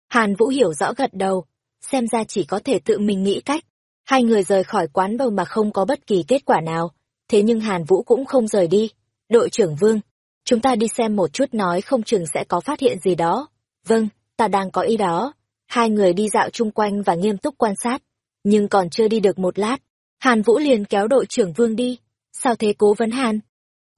Hàn Vũ hiểu rõ gật đầu. Xem ra chỉ có thể tự mình nghĩ cách. Hai người rời khỏi quán bầu mà không có bất kỳ kết quả nào. Thế nhưng Hàn Vũ cũng không rời đi. Đội trưởng Vương, chúng ta đi xem một chút nói không chừng sẽ có phát hiện gì đó. Vâng, ta đang có ý đó. Hai người đi dạo chung quanh và nghiêm túc quan sát. Nhưng còn chưa đi được một lát, Hàn Vũ liền kéo đội trưởng Vương đi. Sao thế cố vấn Hàn?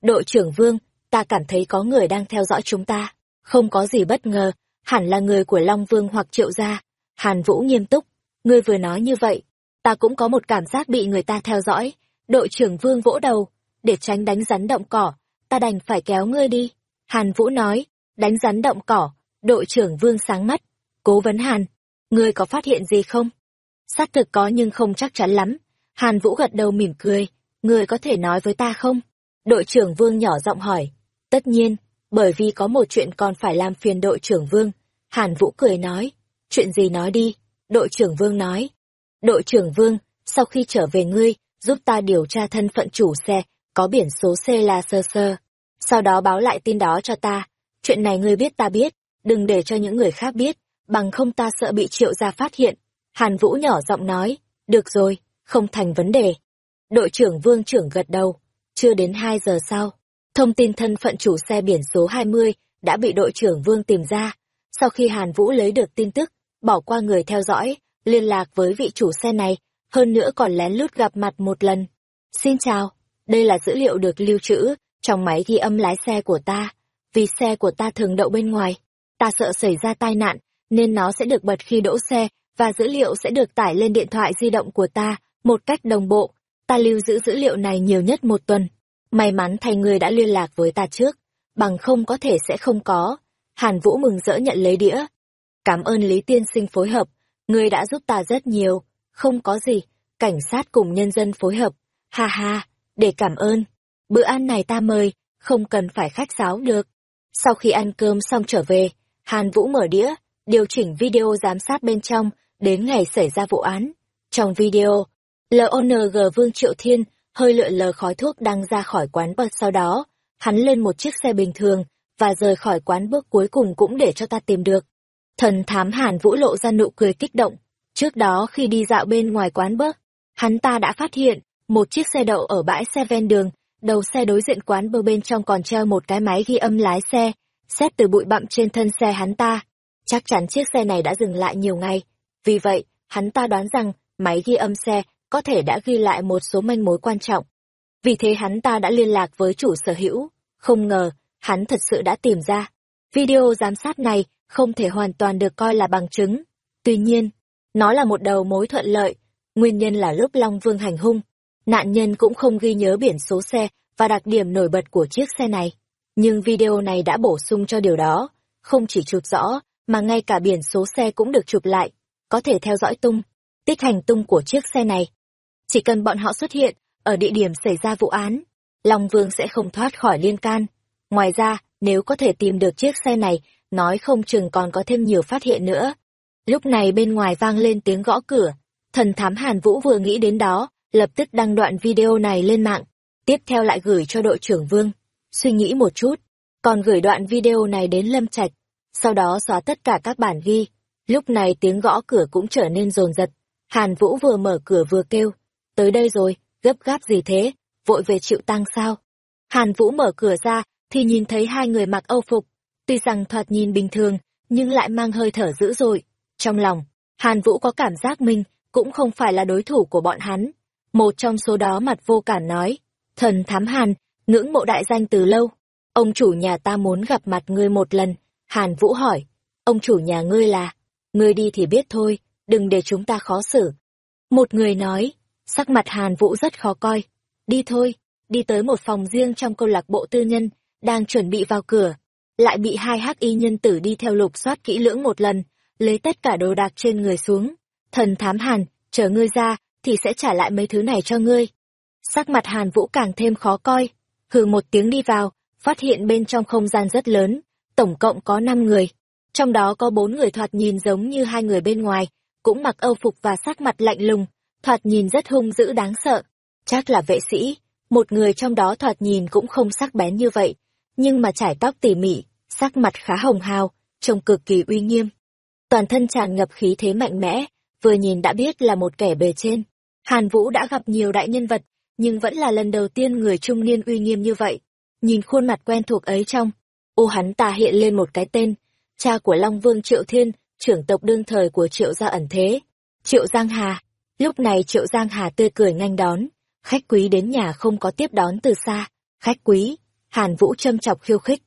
Đội trưởng Vương, ta cảm thấy có người đang theo dõi chúng ta. Không có gì bất ngờ, hẳn là người của Long Vương hoặc Triệu Gia. Hàn Vũ nghiêm túc, ngươi vừa nói như vậy, ta cũng có một cảm giác bị người ta theo dõi. Đội trưởng Vương vỗ đầu, để tránh đánh rắn động cỏ, ta đành phải kéo ngươi đi. Hàn Vũ nói, đánh rắn động cỏ, đội trưởng Vương sáng mắt. Cố vấn Hàn, ngươi có phát hiện gì không? Xác thực có nhưng không chắc chắn lắm. Hàn Vũ gật đầu mỉm cười, ngươi có thể nói với ta không? Đội trưởng Vương nhỏ giọng hỏi. Tất nhiên, bởi vì có một chuyện còn phải làm phiền đội trưởng Vương. Hàn Vũ cười nói, chuyện gì nói đi, đội trưởng Vương nói. Đội trưởng Vương, sau khi trở về ngươi, giúp ta điều tra thân phận chủ xe, có biển số C là sơ sơ. Sau đó báo lại tin đó cho ta. Chuyện này ngươi biết ta biết, đừng để cho những người khác biết, bằng không ta sợ bị triệu gia phát hiện. Hàn Vũ nhỏ giọng nói, được rồi, không thành vấn đề. Đội trưởng Vương trưởng gật đầu, chưa đến 2 giờ sau, thông tin thân phận chủ xe biển số 20 đã bị đội trưởng Vương tìm ra. Sau khi Hàn Vũ lấy được tin tức, bỏ qua người theo dõi, liên lạc với vị chủ xe này, hơn nữa còn lén lút gặp mặt một lần. Xin chào, đây là dữ liệu được lưu trữ trong máy ghi âm lái xe của ta, vì xe của ta thường đậu bên ngoài. Ta sợ xảy ra tai nạn, nên nó sẽ được bật khi đỗ xe, và dữ liệu sẽ được tải lên điện thoại di động của ta, một cách đồng bộ. Ta lưu giữ dữ liệu này nhiều nhất một tuần. May mắn thay người đã liên lạc với ta trước, bằng không có thể sẽ không có. Hàn Vũ mừng rỡ nhận lấy đĩa. Cảm ơn Lý Tiên Sinh phối hợp, người đã giúp ta rất nhiều. Không có gì, cảnh sát cùng nhân dân phối hợp. Ha ha, để cảm ơn. Bữa ăn này ta mời, không cần phải khách sáo được. Sau khi ăn cơm xong trở về, Hàn Vũ mở đĩa, điều chỉnh video giám sát bên trong, đến ngày xảy ra vụ án. Trong video, LONG Vương Triệu Thiên hơi lượn lờ khói thuốc đang ra khỏi quán bật sau đó, hắn lên một chiếc xe bình thường, và rời khỏi quán bước cuối cùng cũng để cho ta tìm được. Thần thám Hàn Vũ lộ ra nụ cười kích động. Trước đó khi đi dạo bên ngoài quán bước, hắn ta đã phát hiện một chiếc xe đậu ở bãi xe ven đường, đầu xe đối diện quán bơ bên trong còn treo một cái máy ghi âm lái xe, xét từ bụi bặm trên thân xe hắn ta. Chắc chắn chiếc xe này đã dừng lại nhiều ngày. Vì vậy, hắn ta đoán rằng máy ghi âm xe có thể đã ghi lại một số manh mối quan trọng. Vì thế hắn ta đã liên lạc với chủ sở hữu. Không ngờ, hắn thật sự đã tìm ra. Video giám sát này không thể hoàn toàn được coi là bằng chứng. Tuy nhiên, nó là một đầu mối thuận lợi, nguyên nhân là lúc Long Vương hành hung. Nạn nhân cũng không ghi nhớ biển số xe và đặc điểm nổi bật của chiếc xe này. Nhưng video này đã bổ sung cho điều đó, không chỉ chụp rõ, mà ngay cả biển số xe cũng được chụp lại, có thể theo dõi tung, tích hành tung của chiếc xe này. Chỉ cần bọn họ xuất hiện ở địa điểm xảy ra vụ án, Long Vương sẽ không thoát khỏi liên can. Ngoài ra, nếu có thể tìm được chiếc xe này, nói không chừng còn có thêm nhiều phát hiện nữa. Lúc này bên ngoài vang lên tiếng gõ cửa, thần thám Hàn Vũ vừa nghĩ đến đó, lập tức đăng đoạn video này lên mạng, tiếp theo lại gửi cho đội trưởng Vương. Suy nghĩ một chút, còn gửi đoạn video này đến Lâm Trạch, sau đó xóa tất cả các bản ghi. Lúc này tiếng gõ cửa cũng trở nên rồn rập. Hàn Vũ vừa mở cửa vừa kêu, tới đây rồi, gấp gáp gì thế, vội về chịu tăng sao? Hàn Vũ mở cửa ra, thì nhìn thấy hai người mặc âu phục, tuy rằng thoạt nhìn bình thường, nhưng lại mang hơi thở dữ dội. Trong lòng, Hàn Vũ có cảm giác mình cũng không phải là đối thủ của bọn hắn. Một trong số đó mặt vô cảm nói, thần thám Hàn, ngưỡng mộ đại danh từ lâu. Ông chủ nhà ta muốn gặp mặt ngươi một lần. Hàn Vũ hỏi, ông chủ nhà ngươi là, ngươi đi thì biết thôi, đừng để chúng ta khó xử. Một người nói, sắc mặt Hàn Vũ rất khó coi. Đi thôi, đi tới một phòng riêng trong câu lạc bộ tư nhân, đang chuẩn bị vào cửa. Lại bị hai hắc y nhân tử đi theo lục soát kỹ lưỡng một lần, lấy tất cả đồ đạc trên người xuống. Thần thám Hàn, chờ ngươi ra, thì sẽ trả lại mấy thứ này cho ngươi. Sắc mặt Hàn Vũ càng thêm khó coi, hừ một tiếng đi vào, phát hiện bên trong không gian rất lớn, tổng cộng có 5 người. Trong đó có bốn người thoạt nhìn giống như hai người bên ngoài, cũng mặc âu phục và sắc mặt lạnh lùng, thoạt nhìn rất hung dữ đáng sợ. Chắc là vệ sĩ, một người trong đó thoạt nhìn cũng không sắc bén như vậy, nhưng mà trải tóc tỉ mỉ, sắc mặt khá hồng hào, trông cực kỳ uy nghiêm. Toàn thân tràn ngập khí thế mạnh mẽ, vừa nhìn đã biết là một kẻ bề trên. Hàn Vũ đã gặp nhiều đại nhân vật, nhưng vẫn là lần đầu tiên người trung niên uy nghiêm như vậy. Nhìn khuôn mặt quen thuộc ấy trong, ô hắn ta hiện lên một cái tên, cha của Long Vương Triệu Thiên, trưởng tộc đương thời của Triệu gia ẩn thế. Triệu Giang Hà. Lúc này Triệu Giang Hà tươi cười nhanh đón, khách quý đến nhà không có tiếp đón từ xa. Khách quý, Hàn Vũ châm chọc khiêu khích.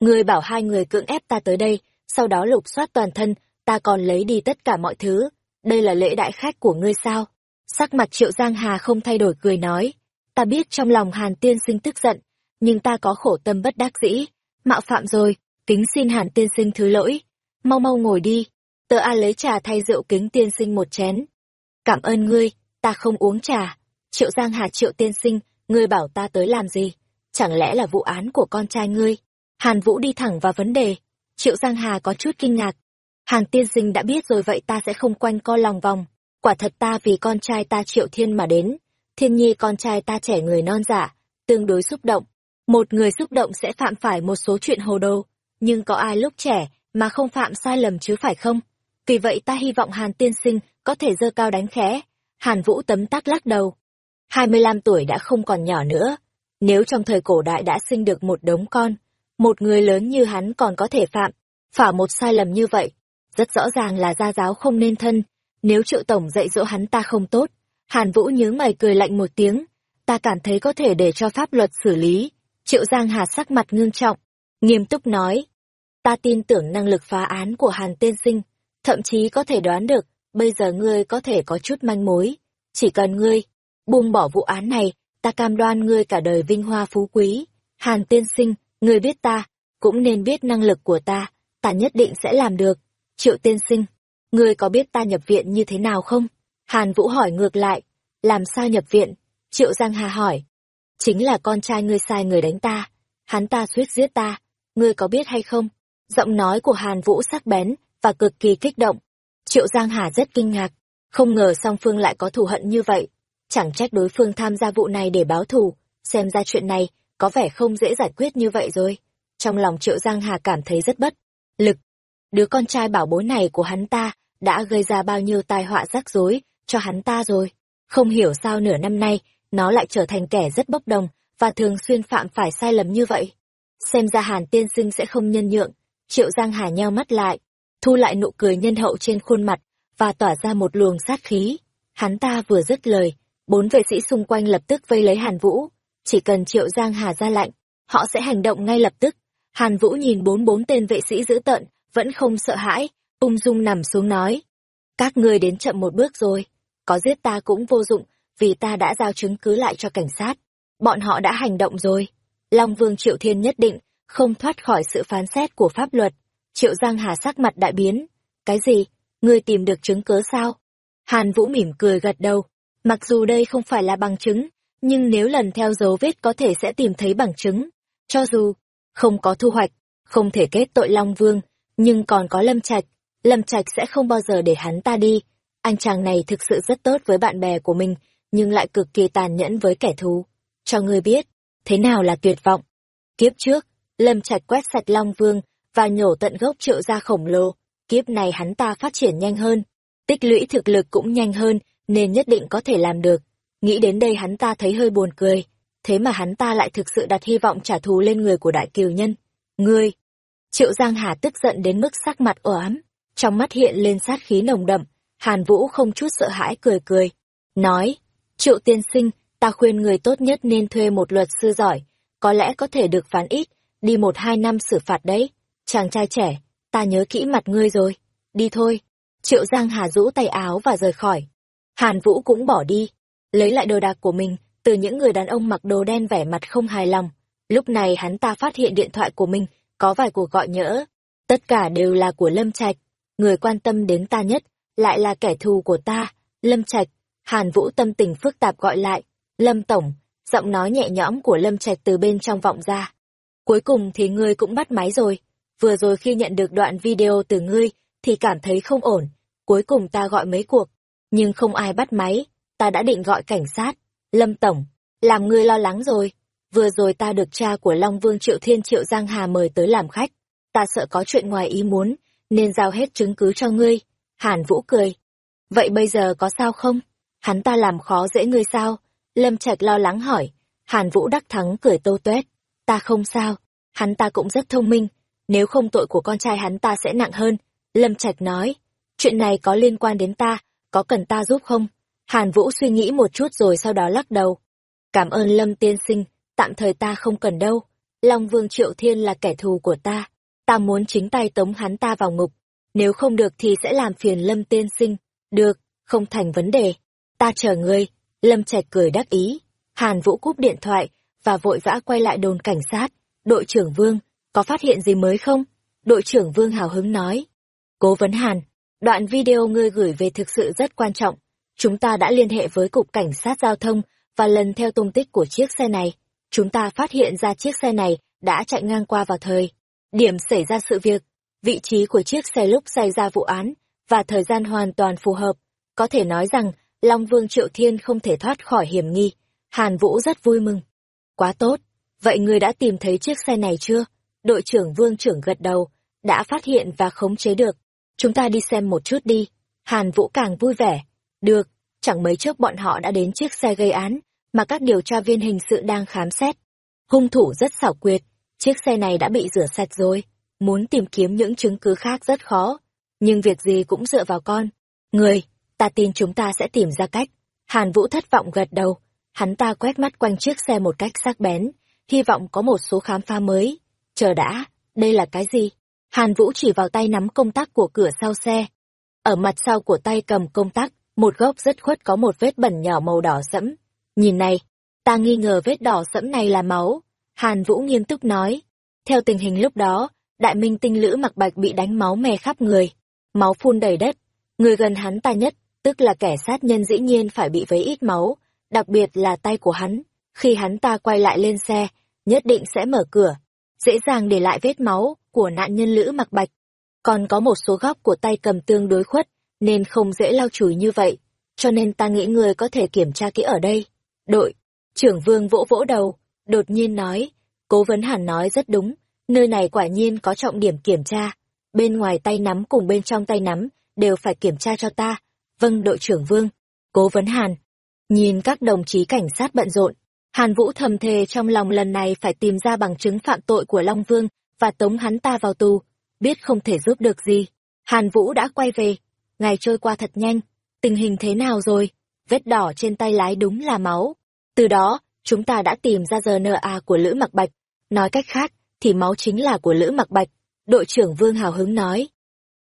Người bảo hai người cưỡng ép ta tới đây, sau đó lục soát toàn thân, ta còn lấy đi tất cả mọi thứ. Đây là lễ đại khách của ngươi sao? Sắc mặt Triệu Giang Hà không thay đổi cười nói. Ta biết trong lòng Hàn tiên sinh tức giận, nhưng ta có khổ tâm bất đắc dĩ. Mạo phạm rồi, kính xin Hàn tiên sinh thứ lỗi. Mau mau ngồi đi. Tờ A lấy trà thay rượu kính tiên sinh một chén. Cảm ơn ngươi, ta không uống trà. Triệu Giang Hà Triệu tiên sinh, ngươi bảo ta tới làm gì? Chẳng lẽ là vụ án của con trai ngươi? Hàn Vũ đi thẳng vào vấn đề. Triệu Giang Hà có chút kinh ngạc. Hàn tiên sinh đã biết rồi vậy ta sẽ không quanh co lòng vòng. Quả thật ta vì con trai ta Triệu Thiên mà đến. Thiên nhi con trai ta trẻ người non dạ, tương đối xúc động. Một người xúc động sẽ phạm phải một số chuyện hồ đồ. Nhưng có ai lúc trẻ mà không phạm sai lầm chứ phải không? Vì vậy ta hy vọng Hàn tiên sinh có thể dơ cao đánh khẽ. Hàn Vũ tấm tắc lắc đầu. 25 tuổi đã không còn nhỏ nữa, nếu trong thời cổ đại đã sinh được một đống con, một người lớn như hắn còn có thể phạm, phả một sai lầm như vậy, rất rõ ràng là gia giáo không nên thân, nếu triệu tổng dạy dỗ hắn ta không tốt. Hàn Vũ nhớ mày cười lạnh một tiếng, ta cảm thấy có thể để cho pháp luật xử lý. Triệu Giang Hà sắc mặt ngương trọng, nghiêm túc nói, ta tin tưởng năng lực phá án của Hàn tiên sinh, thậm chí có thể đoán được, bây giờ ngươi có thể có chút manh mối, chỉ cần ngươi buông bỏ vụ án này, ta cam đoan ngươi cả đời vinh hoa phú quý. Hàn tiên sinh, ngươi biết ta, cũng nên biết năng lực của ta, ta nhất định sẽ làm được. Triệu tiên sinh, ngươi có biết ta nhập viện như thế nào không? Hàn Vũ hỏi ngược lại, làm sao nhập viện? Triệu Giang Hà hỏi, chính là con trai ngươi sai người đánh ta, hắn ta suýt giết ta, ngươi có biết hay không? Giọng nói của Hàn Vũ sắc bén và cực kỳ kích động. Triệu Giang Hà rất kinh ngạc, không ngờ song phương lại có thù hận như vậy. Chẳng trách đối phương tham gia vụ này để báo thù, xem ra chuyện này có vẻ không dễ giải quyết như vậy rồi. Trong lòng Triệu Giang Hà cảm thấy rất bất lực. Đứa con trai bảo bối này của hắn ta đã gây ra bao nhiêu tai họa rắc rối cho hắn ta rồi. Không hiểu sao nửa năm nay nó lại trở thành kẻ rất bốc đồng và thường xuyên phạm phải sai lầm như vậy. Xem ra Hàn tiên sinh sẽ không nhân nhượng. Triệu Giang Hà nheo mắt lại, thu lại nụ cười nhân hậu trên khuôn mặt và tỏa ra một luồng sát khí. Hắn ta vừa dứt lời, bốn vệ sĩ xung quanh lập tức vây lấy Hàn Vũ. Chỉ cần Triệu Giang Hà ra lạnh, họ sẽ hành động ngay lập tức. Hàn Vũ nhìn bốn bốn tên vệ sĩ dữ tợn, vẫn không sợ hãi, ung dung nằm xuống nói. Các ngươi đến chậm một bước rồi, có giết ta cũng vô dụng, vì ta đã giao chứng cứ lại cho cảnh sát. Bọn họ đã hành động rồi. Long Vương Triệu Thiên nhất định không thoát khỏi sự phán xét của pháp luật. Triệu Giang Hà sắc mặt đại biến. Cái gì? Ngươi tìm được chứng cứ sao? Hàn Vũ mỉm cười gật đầu. Mặc dù đây không phải là bằng chứng, nhưng nếu lần theo dấu vết có thể sẽ tìm thấy bằng chứng. Cho dù không có thu hoạch, không thể kết tội Long Vương, nhưng còn có Lâm Trạch, Lâm Trạch sẽ không bao giờ để hắn ta đi. Anh chàng này thực sự rất tốt với bạn bè của mình, nhưng lại cực kỳ tàn nhẫn với kẻ thù. Cho ngươi biết, thế nào là tuyệt vọng. Kiếp trước, Lâm Trạch quét sạch Long Vương và nhổ tận gốc triệu gia khổng lồ. Kiếp này hắn ta phát triển nhanh hơn, tích lũy thực lực cũng nhanh hơn, nên nhất định có thể làm được. Nghĩ đến đây hắn ta thấy hơi buồn cười, thế mà hắn ta lại thực sự đặt hy vọng trả thù lên người của đại kiều nhân. Ngươi! Triệu Giang Hà tức giận đến mức sắc mặt ổ ám, trong mắt hiện lên sát khí nồng đậm, Hàn Vũ không chút sợ hãi cười cười, nói, Triệu tiên sinh, ta khuyên người tốt nhất nên thuê một luật sư giỏi, có lẽ có thể được phán ít, đi một hai năm xử phạt đấy. Chàng trai trẻ, ta nhớ kỹ mặt ngươi rồi, đi thôi. Triệu Giang Hà rũ tay áo và rời khỏi. Hàn Vũ cũng bỏ đi, lấy lại đồ đạc của mình, từ những người đàn ông mặc đồ đen vẻ mặt không hài lòng. Lúc này hắn ta phát hiện điện thoại của mình có vài cuộc gọi nhỡ. Tất cả đều là của Lâm Trạch. Người quan tâm đến ta nhất, lại là kẻ thù của ta, Lâm Trạch. Hàn Vũ tâm tình phức tạp gọi lại. Lâm Tổng, giọng nói nhẹ nhõm của Lâm Trạch từ bên trong vọng ra. Cuối cùng thì ngươi cũng bắt máy rồi. Vừa rồi khi nhận được đoạn video từ ngươi, thì cảm thấy không ổn. Cuối cùng ta gọi mấy cuộc, nhưng không ai bắt máy. Ta đã định gọi cảnh sát. Lâm Tổng, làm ngươi lo lắng rồi. Vừa rồi ta được cha của Long Vương Triệu Thiên Triệu Giang Hà mời tới làm khách. Ta sợ có chuyện ngoài ý muốn, nên giao hết chứng cứ cho ngươi. Hàn Vũ cười. Vậy bây giờ có sao không? Hắn ta làm khó dễ ngươi sao? Lâm Trạch lo lắng hỏi. Hàn Vũ đắc thắng cười tô tuét. Ta không sao. Hắn ta cũng rất thông minh. Nếu không tội của con trai hắn ta sẽ nặng hơn. Lâm Trạch nói. Chuyện này có liên quan đến ta, có cần ta giúp không? Hàn Vũ suy nghĩ một chút rồi sau đó lắc đầu. Cảm ơn Lâm tiên sinh, tạm thời ta không cần đâu. Long Vương Triệu Thiên là kẻ thù của ta. Ta muốn chính tay tống hắn ta vào ngục. Nếu không được thì sẽ làm phiền Lâm tiên sinh. Được, không thành vấn đề. Ta chờ ngươi. Lâm Trạch cười đắc ý. Hàn Vũ cúp điện thoại và vội vã quay lại đồn cảnh sát. Đội trưởng Vương, có phát hiện gì mới không? Đội trưởng Vương hào hứng nói. Cố vấn Hàn, đoạn video ngươi gửi về thực sự rất quan trọng Chúng ta đã liên hệ với Cục Cảnh sát Giao thông và lần theo tung tích của chiếc xe này. Chúng ta phát hiện ra chiếc xe này đã chạy ngang qua vào thời. Điểm xảy ra sự việc, vị trí của chiếc xe lúc xảy ra vụ án và thời gian hoàn toàn phù hợp. Có thể nói rằng, Long Vương Triệu Thiên không thể thoát khỏi hiểm nghi. Hàn Vũ rất vui mừng. Quá tốt. Vậy người đã tìm thấy chiếc xe này chưa? Đội trưởng Vương trưởng gật đầu, đã phát hiện và khống chế được. Chúng ta đi xem một chút đi. Hàn Vũ càng vui vẻ, được, chẳng mấy chốc bọn họ đã đến chiếc xe gây án, mà các điều tra viên hình sự đang khám xét. Hung thủ rất xảo quyệt, chiếc xe này đã bị rửa sạch rồi, muốn tìm kiếm những chứng cứ khác rất khó, nhưng việc gì cũng dựa vào con. Người, ta tin chúng ta sẽ tìm ra cách. Hàn Vũ thất vọng gật đầu, hắn ta quét mắt quanh chiếc xe một cách sắc bén, hy vọng có một số khám phá mới. Chờ đã, đây là cái gì? Hàn Vũ chỉ vào tay nắm công tắc của cửa sau xe. Ở mặt sau của tay cầm công tắc một góc rất khuất có một vết bẩn nhỏ màu đỏ sẫm. Nhìn này, ta nghi ngờ vết đỏ sẫm này là máu. Hàn Vũ nghiêm túc nói. Theo tình hình lúc đó, đại minh tinh lữ mặc bạch bị đánh máu mè khắp người. Máu phun đầy đất. Người gần hắn ta nhất, tức là kẻ sát nhân dĩ nhiên phải bị vấy ít máu, đặc biệt là tay của hắn. Khi hắn ta quay lại lên xe, nhất định sẽ mở cửa, dễ dàng để lại vết máu của nạn nhân lữ mặc bạch. Còn có một số góc của tay cầm tương đối khuất, nên không dễ lau chùi như vậy, cho nên ta nghĩ người có thể kiểm tra kỹ ở đây. Đội, trưởng vương vỗ vỗ đầu, đột nhiên nói, cố vấn hẳn nói rất đúng, nơi này quả nhiên có trọng điểm kiểm tra, bên ngoài tay nắm cùng bên trong tay nắm, đều phải kiểm tra cho ta. Vâng đội trưởng vương, cố vấn hàn. Nhìn các đồng chí cảnh sát bận rộn, Hàn Vũ thầm thề trong lòng lần này phải tìm ra bằng chứng phạm tội của Long Vương và tống hắn ta vào tù, biết không thể giúp được gì. Hàn Vũ đã quay về, Ngày trôi qua thật nhanh, tình hình thế nào rồi? Vết đỏ trên tay lái đúng là máu. Từ đó, chúng ta đã tìm ra RNA à của Lữ Mặc Bạch. Nói cách khác, thì máu chính là của Lữ Mặc Bạch, đội trưởng Vương hào hứng nói.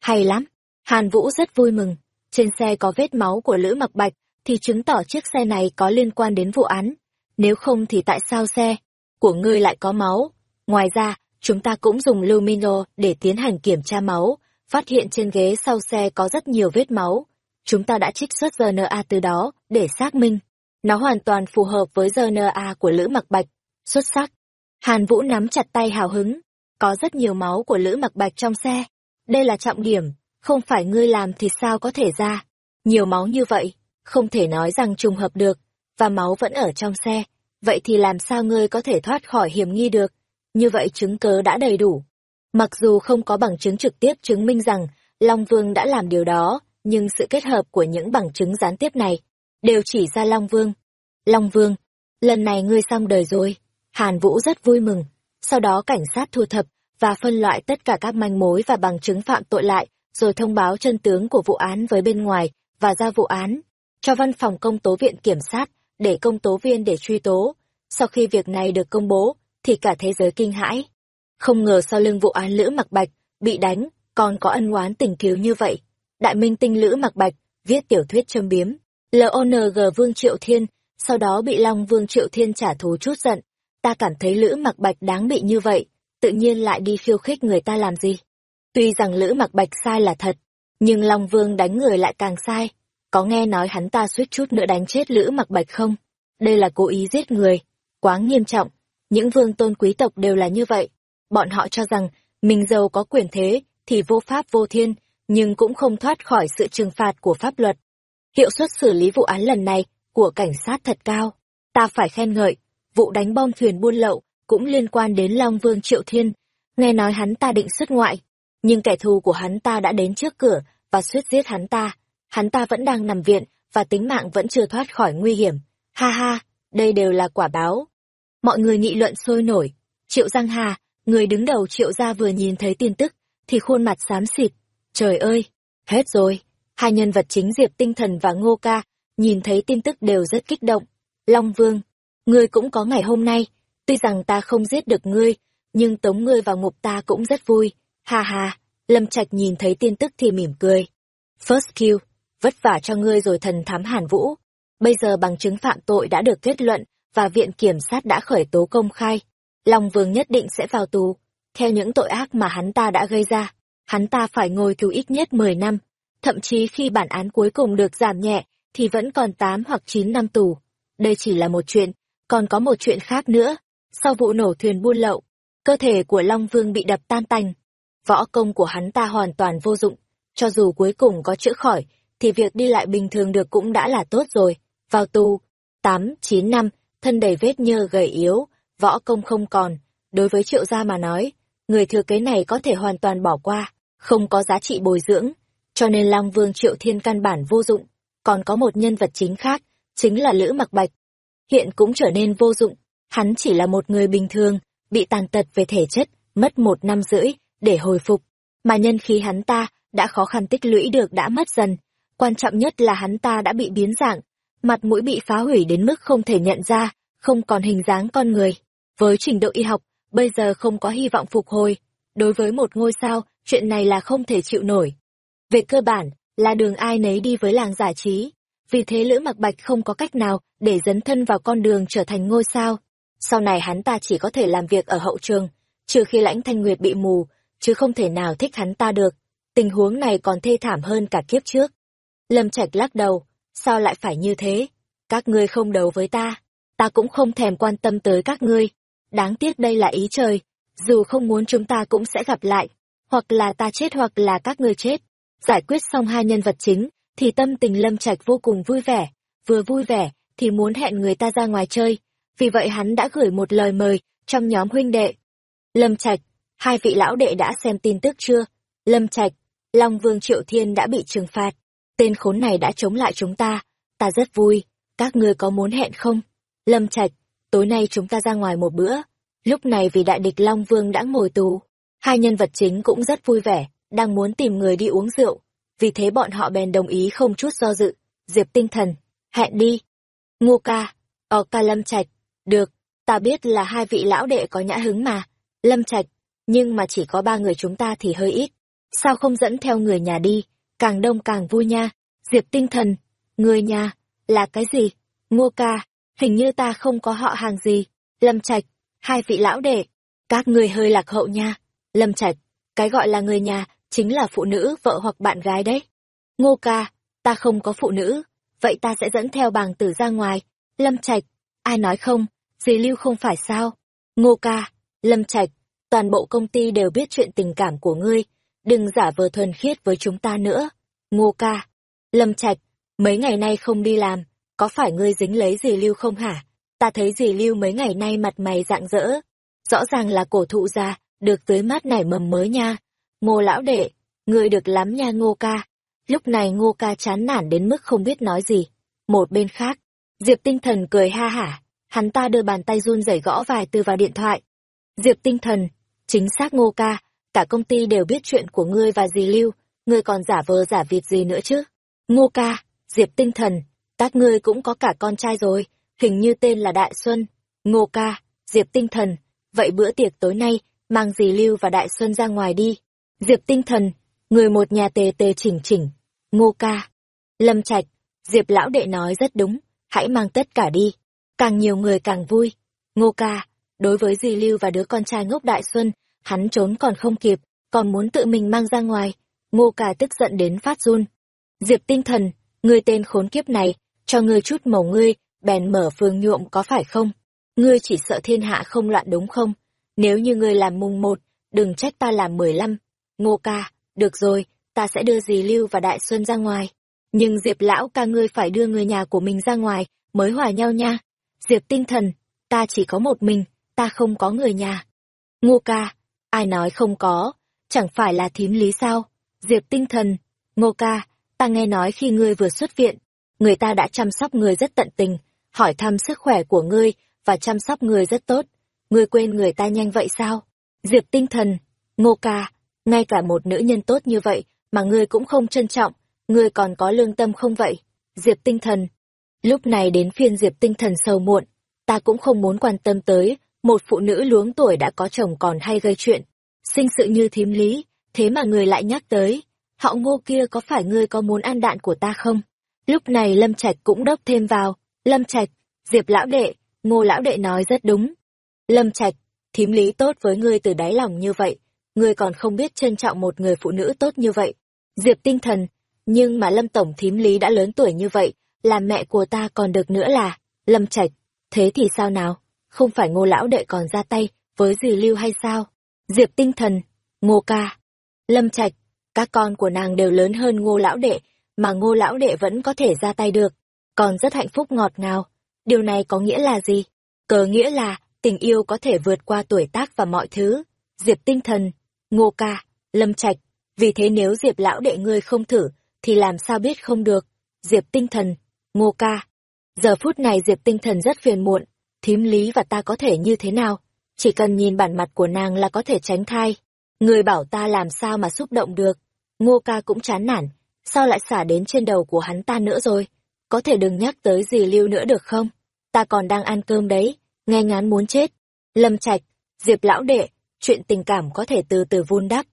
Hay lắm, Hàn Vũ rất vui mừng, trên xe có vết máu của Lữ Mặc Bạch, thì chứng tỏ chiếc xe này có liên quan đến vụ án. Nếu không thì tại sao xe của ngươi lại có máu? Ngoài ra, chúng ta cũng dùng Lumino để tiến hành kiểm tra máu, phát hiện trên ghế sau xe có rất nhiều vết máu. Chúng ta đã trích xuất RNA từ đó để xác minh. Nó hoàn toàn phù hợp với RNA của Lữ Mặc Bạch. Xuất sắc. Hàn Vũ nắm chặt tay hào hứng. Có rất nhiều máu của Lữ Mặc Bạch trong xe. Đây là trọng điểm, không phải ngươi làm thì sao có thể ra. Nhiều máu như vậy, không thể nói rằng trùng hợp được, và máu vẫn ở trong xe. Vậy thì làm sao ngươi có thể thoát khỏi hiểm nghi được? Như vậy chứng cớ đã đầy đủ. Mặc dù không có bằng chứng trực tiếp chứng minh rằng Long Vương đã làm điều đó, nhưng sự kết hợp của những bằng chứng gián tiếp này đều chỉ ra Long Vương. Long Vương, lần này ngươi xong đời rồi. Hàn Vũ rất vui mừng. Sau đó cảnh sát thu thập và phân loại tất cả các manh mối và bằng chứng phạm tội lại, rồi thông báo chân tướng của vụ án với bên ngoài và ra vụ án cho văn phòng công tố viện kiểm sát để công tố viên để truy tố. Sau khi việc này được công bố, thì cả thế giới kinh hãi. Không ngờ sau lưng vụ án Lữ Mặc Bạch bị đánh, còn có ân oán tình cứu như vậy. Đại minh tinh Lữ Mặc Bạch viết tiểu thuyết châm biếm, L O N G Vương Triệu Thiên, sau đó bị Long Vương Triệu Thiên trả thù chút giận. Ta cảm thấy Lữ Mặc Bạch đáng bị như vậy, tự nhiên lại đi khiêu khích người ta làm gì. Tuy rằng Lữ Mặc Bạch sai là thật, nhưng Long Vương đánh người lại càng sai. Có nghe nói hắn ta suýt chút nữa đánh chết Lữ Mặc Bạch không? Đây là cố ý giết người, quá nghiêm trọng. Những vương tôn quý tộc đều là như vậy. Bọn họ cho rằng mình giàu có quyền thế thì vô pháp vô thiên, nhưng cũng không thoát khỏi sự trừng phạt của pháp luật. Hiệu suất xử lý vụ án lần này của cảnh sát thật cao. Ta phải khen ngợi, vụ đánh bom thuyền buôn lậu cũng liên quan đến Long Vương Triệu Thiên. Nghe nói hắn ta định xuất ngoại, nhưng kẻ thù của hắn ta đã đến trước cửa và suýt giết hắn ta. Hắn ta vẫn đang nằm viện và tính mạng vẫn chưa thoát khỏi nguy hiểm. Ha ha, đây đều là quả báo. Mọi người nghị luận sôi nổi. Triệu Giang Hà, người đứng đầu Triệu gia vừa nhìn thấy tin tức, thì khuôn mặt xám xịt. Trời ơi, hết rồi. Hai nhân vật chính Diệp Tinh Thần và Ngô Ca, nhìn thấy tin tức đều rất kích động. Long Vương, ngươi cũng có ngày hôm nay. Tuy rằng ta không giết được ngươi, nhưng tống ngươi vào ngục ta cũng rất vui. Ha ha, Lâm Trạch nhìn thấy tin tức thì mỉm cười. First kill, vất vả cho ngươi rồi thần thám Hàn Vũ. Bây giờ bằng chứng phạm tội đã được kết luận và viện kiểm sát đã khởi tố công khai. Long Vương nhất định sẽ vào tù. Theo những tội ác mà hắn ta đã gây ra, hắn ta phải ngồi tù ít nhất 10 năm. Thậm chí khi bản án cuối cùng được giảm nhẹ, thì vẫn còn 8 hoặc 9 năm tù. Đây chỉ là một chuyện, còn có một chuyện khác nữa. Sau vụ nổ thuyền buôn lậu, cơ thể của Long Vương bị đập tan tành. Võ công của hắn ta hoàn toàn vô dụng. Cho dù cuối cùng có chữa khỏi, thì việc đi lại bình thường được cũng đã là tốt rồi. Vào tù, 8, 9 năm, thân đầy vết nhơ gầy yếu, võ công không còn. Đối với triệu gia mà nói, người thừa kế này có thể hoàn toàn bỏ qua, không có giá trị bồi dưỡng. Cho nên Long Vương Triệu Thiên căn bản vô dụng. Còn có một nhân vật chính khác, chính là Lữ Mặc Bạch. Hiện cũng trở nên vô dụng, hắn chỉ là một người bình thường, bị tàn tật về thể chất, mất một năm rưỡi, để hồi phục. Mà nhân khí hắn ta đã khó khăn tích lũy được đã mất dần. Quan trọng nhất là hắn ta đã bị biến dạng, mặt mũi bị phá hủy đến mức không thể nhận ra, không còn hình dáng con người. Với trình độ y học, bây giờ không có hy vọng phục hồi. Đối với một ngôi sao, chuyện này là không thể chịu nổi. Về cơ bản, là đường ai nấy đi với làng giải trí. Vì thế Lữ Mặc Bạch không có cách nào để dấn thân vào con đường trở thành ngôi sao. Sau này hắn ta chỉ có thể làm việc ở hậu trường, trừ khi lãnh thanh nguyệt bị mù, chứ không thể nào thích hắn ta được. Tình huống này còn thê thảm hơn cả kiếp trước. Lâm Trạch lắc đầu, sao lại phải như thế? Các ngươi không đấu với ta, ta cũng không thèm quan tâm tới các ngươi. Đáng tiếc đây là ý trời, dù không muốn chúng ta cũng sẽ gặp lại, hoặc là ta chết hoặc là các ngươi chết. Giải quyết xong hai nhân vật chính, thì tâm tình Lâm Trạch vô cùng vui vẻ, vừa vui vẻ thì muốn hẹn người ta ra ngoài chơi, vì vậy hắn đã gửi một lời mời trong nhóm huynh đệ. Lâm Trạch, hai vị lão đệ đã xem tin tức chưa? Lâm Trạch, Long Vương Triệu Thiên đã bị trừng phạt. Tên khốn này đã chống lại chúng ta. Ta rất vui. Các ngươi có muốn hẹn không? Lâm Trạch, tối nay chúng ta ra ngoài một bữa. Lúc này vì đại địch Long Vương đã ngồi tù. Hai nhân vật chính cũng rất vui vẻ, đang muốn tìm người đi uống rượu. Vì thế bọn họ bèn đồng ý không chút do dự. Diệp tinh thần, hẹn đi. Ngô ca, ờ ca Lâm Trạch, được, ta biết là hai vị lão đệ có nhã hứng mà. Lâm Trạch, nhưng mà chỉ có ba người chúng ta thì hơi ít. Sao không dẫn theo người nhà đi, càng đông càng vui nha. Diệp tinh thần, người nhà, là cái gì? Ngô ca, hình như ta không có họ hàng gì. Lâm Trạch, hai vị lão đệ, các người hơi lạc hậu nha. Lâm Trạch, cái gọi là người nhà, chính là phụ nữ, vợ hoặc bạn gái đấy. Ngô ca, ta không có phụ nữ, vậy ta sẽ dẫn theo bàng tử ra ngoài. Lâm Trạch, ai nói không, dì Lưu không phải sao? Ngô ca, Lâm Trạch, toàn bộ công ty đều biết chuyện tình cảm của ngươi, đừng giả vờ thuần khiết với chúng ta nữa. Ngô ca, Lâm Trạch, mấy ngày nay không đi làm, có phải ngươi dính lấy dì Lưu không hả? Ta thấy dì Lưu mấy ngày nay mặt mày rạng rỡ, rõ ràng là cổ thụ già, được tưới mát nảy mầm mới nha. Ngô lão đệ, ngươi được lắm nha Ngô ca. Lúc này Ngô ca chán nản đến mức không biết nói gì. Một bên khác, Diệp tinh thần cười ha hả, hắn ta đưa bàn tay run rẩy gõ vài từ vào điện thoại. Diệp tinh thần, chính xác Ngô ca, cả công ty đều biết chuyện của ngươi và dì Lưu, ngươi còn giả vờ giả vịt gì nữa chứ? Ngô ca, Diệp tinh thần, các ngươi cũng có cả con trai rồi, hình như tên là Đại Xuân. Ngô ca, Diệp tinh thần, vậy bữa tiệc tối nay, mang dì Lưu và Đại Xuân ra ngoài đi. Diệp tinh thần, người một nhà tề tề chỉnh chỉnh. Ngô ca, Lâm Trạch, Diệp lão đệ nói rất đúng, hãy mang tất cả đi. Càng nhiều người càng vui. Ngô ca, đối với dì Lưu và đứa con trai ngốc Đại Xuân, hắn trốn còn không kịp, còn muốn tự mình mang ra ngoài. Ngô ca tức giận đến phát run. Diệp tinh thần, ngươi tên khốn kiếp này, cho ngươi chút màu ngươi, bèn mở phương nhuộm có phải không? Ngươi chỉ sợ thiên hạ không loạn đúng không? Nếu như ngươi làm mùng một, đừng trách ta làm mười lăm. Ngô ca, được rồi, ta sẽ đưa dì Lưu và Đại Xuân ra ngoài. Nhưng Diệp lão ca ngươi phải đưa người nhà của mình ra ngoài, mới hòa nhau nha. Diệp tinh thần, ta chỉ có một mình, ta không có người nhà. Ngô ca, ai nói không có, chẳng phải là thím lý sao? Diệp tinh thần, ngô ca, ta nghe nói khi ngươi vừa xuất viện, người ta đã chăm sóc ngươi rất tận tình, hỏi thăm sức khỏe của ngươi và chăm sóc ngươi rất tốt. Ngươi quên người ta nhanh vậy sao? Diệp tinh thần, ngô ca, ngay cả một nữ nhân tốt như vậy mà ngươi cũng không trân trọng, ngươi còn có lương tâm không vậy? Diệp tinh thần. Lúc này đến phiên Diệp tinh thần sầu muộn, ta cũng không muốn quan tâm tới, một phụ nữ luống tuổi đã có chồng còn hay gây chuyện. Sinh sự như thím lý, thế mà người lại nhắc tới, họ ngô kia có phải ngươi có muốn ăn đạn của ta không? Lúc này Lâm Trạch cũng đốc thêm vào, Lâm Trạch, Diệp lão đệ, ngô lão đệ nói rất đúng. Lâm Trạch, thím lý tốt với ngươi từ đáy lòng như vậy, ngươi còn không biết trân trọng một người phụ nữ tốt như vậy. Diệp tinh thần, nhưng mà Lâm Tổng thím lý đã lớn tuổi như vậy, làm mẹ của ta còn được nữa là, Lâm Trạch, thế thì sao nào? Không phải ngô lão đệ còn ra tay với dì Lưu hay sao? Diệp tinh thần, ngô ca, Lâm Trạch, các con của nàng đều lớn hơn ngô lão đệ, mà ngô lão đệ vẫn có thể ra tay được, còn rất hạnh phúc ngọt ngào. Điều này có nghĩa là gì? Cờ nghĩa là tình yêu có thể vượt qua tuổi tác và mọi thứ. Diệp tinh thần, ngô ca, lâm trạch, vì thế nếu Diệp lão đệ ngươi không thử, thì làm sao biết không được. Diệp tinh thần, ngô ca. Giờ phút này Diệp tinh thần rất phiền muộn, thím lý và ta có thể như thế nào? Chỉ cần nhìn bản mặt của nàng là có thể tránh thai. Người bảo ta làm sao mà xúc động được. Ngô ca cũng chán nản, sao lại xả đến trên đầu của hắn ta nữa rồi? Có thể đừng nhắc tới gì lưu nữa được không? Ta còn đang ăn cơm đấy, nghe ngán muốn chết. Lâm Trạch, Diệp lão đệ, chuyện tình cảm có thể từ từ vun đắp.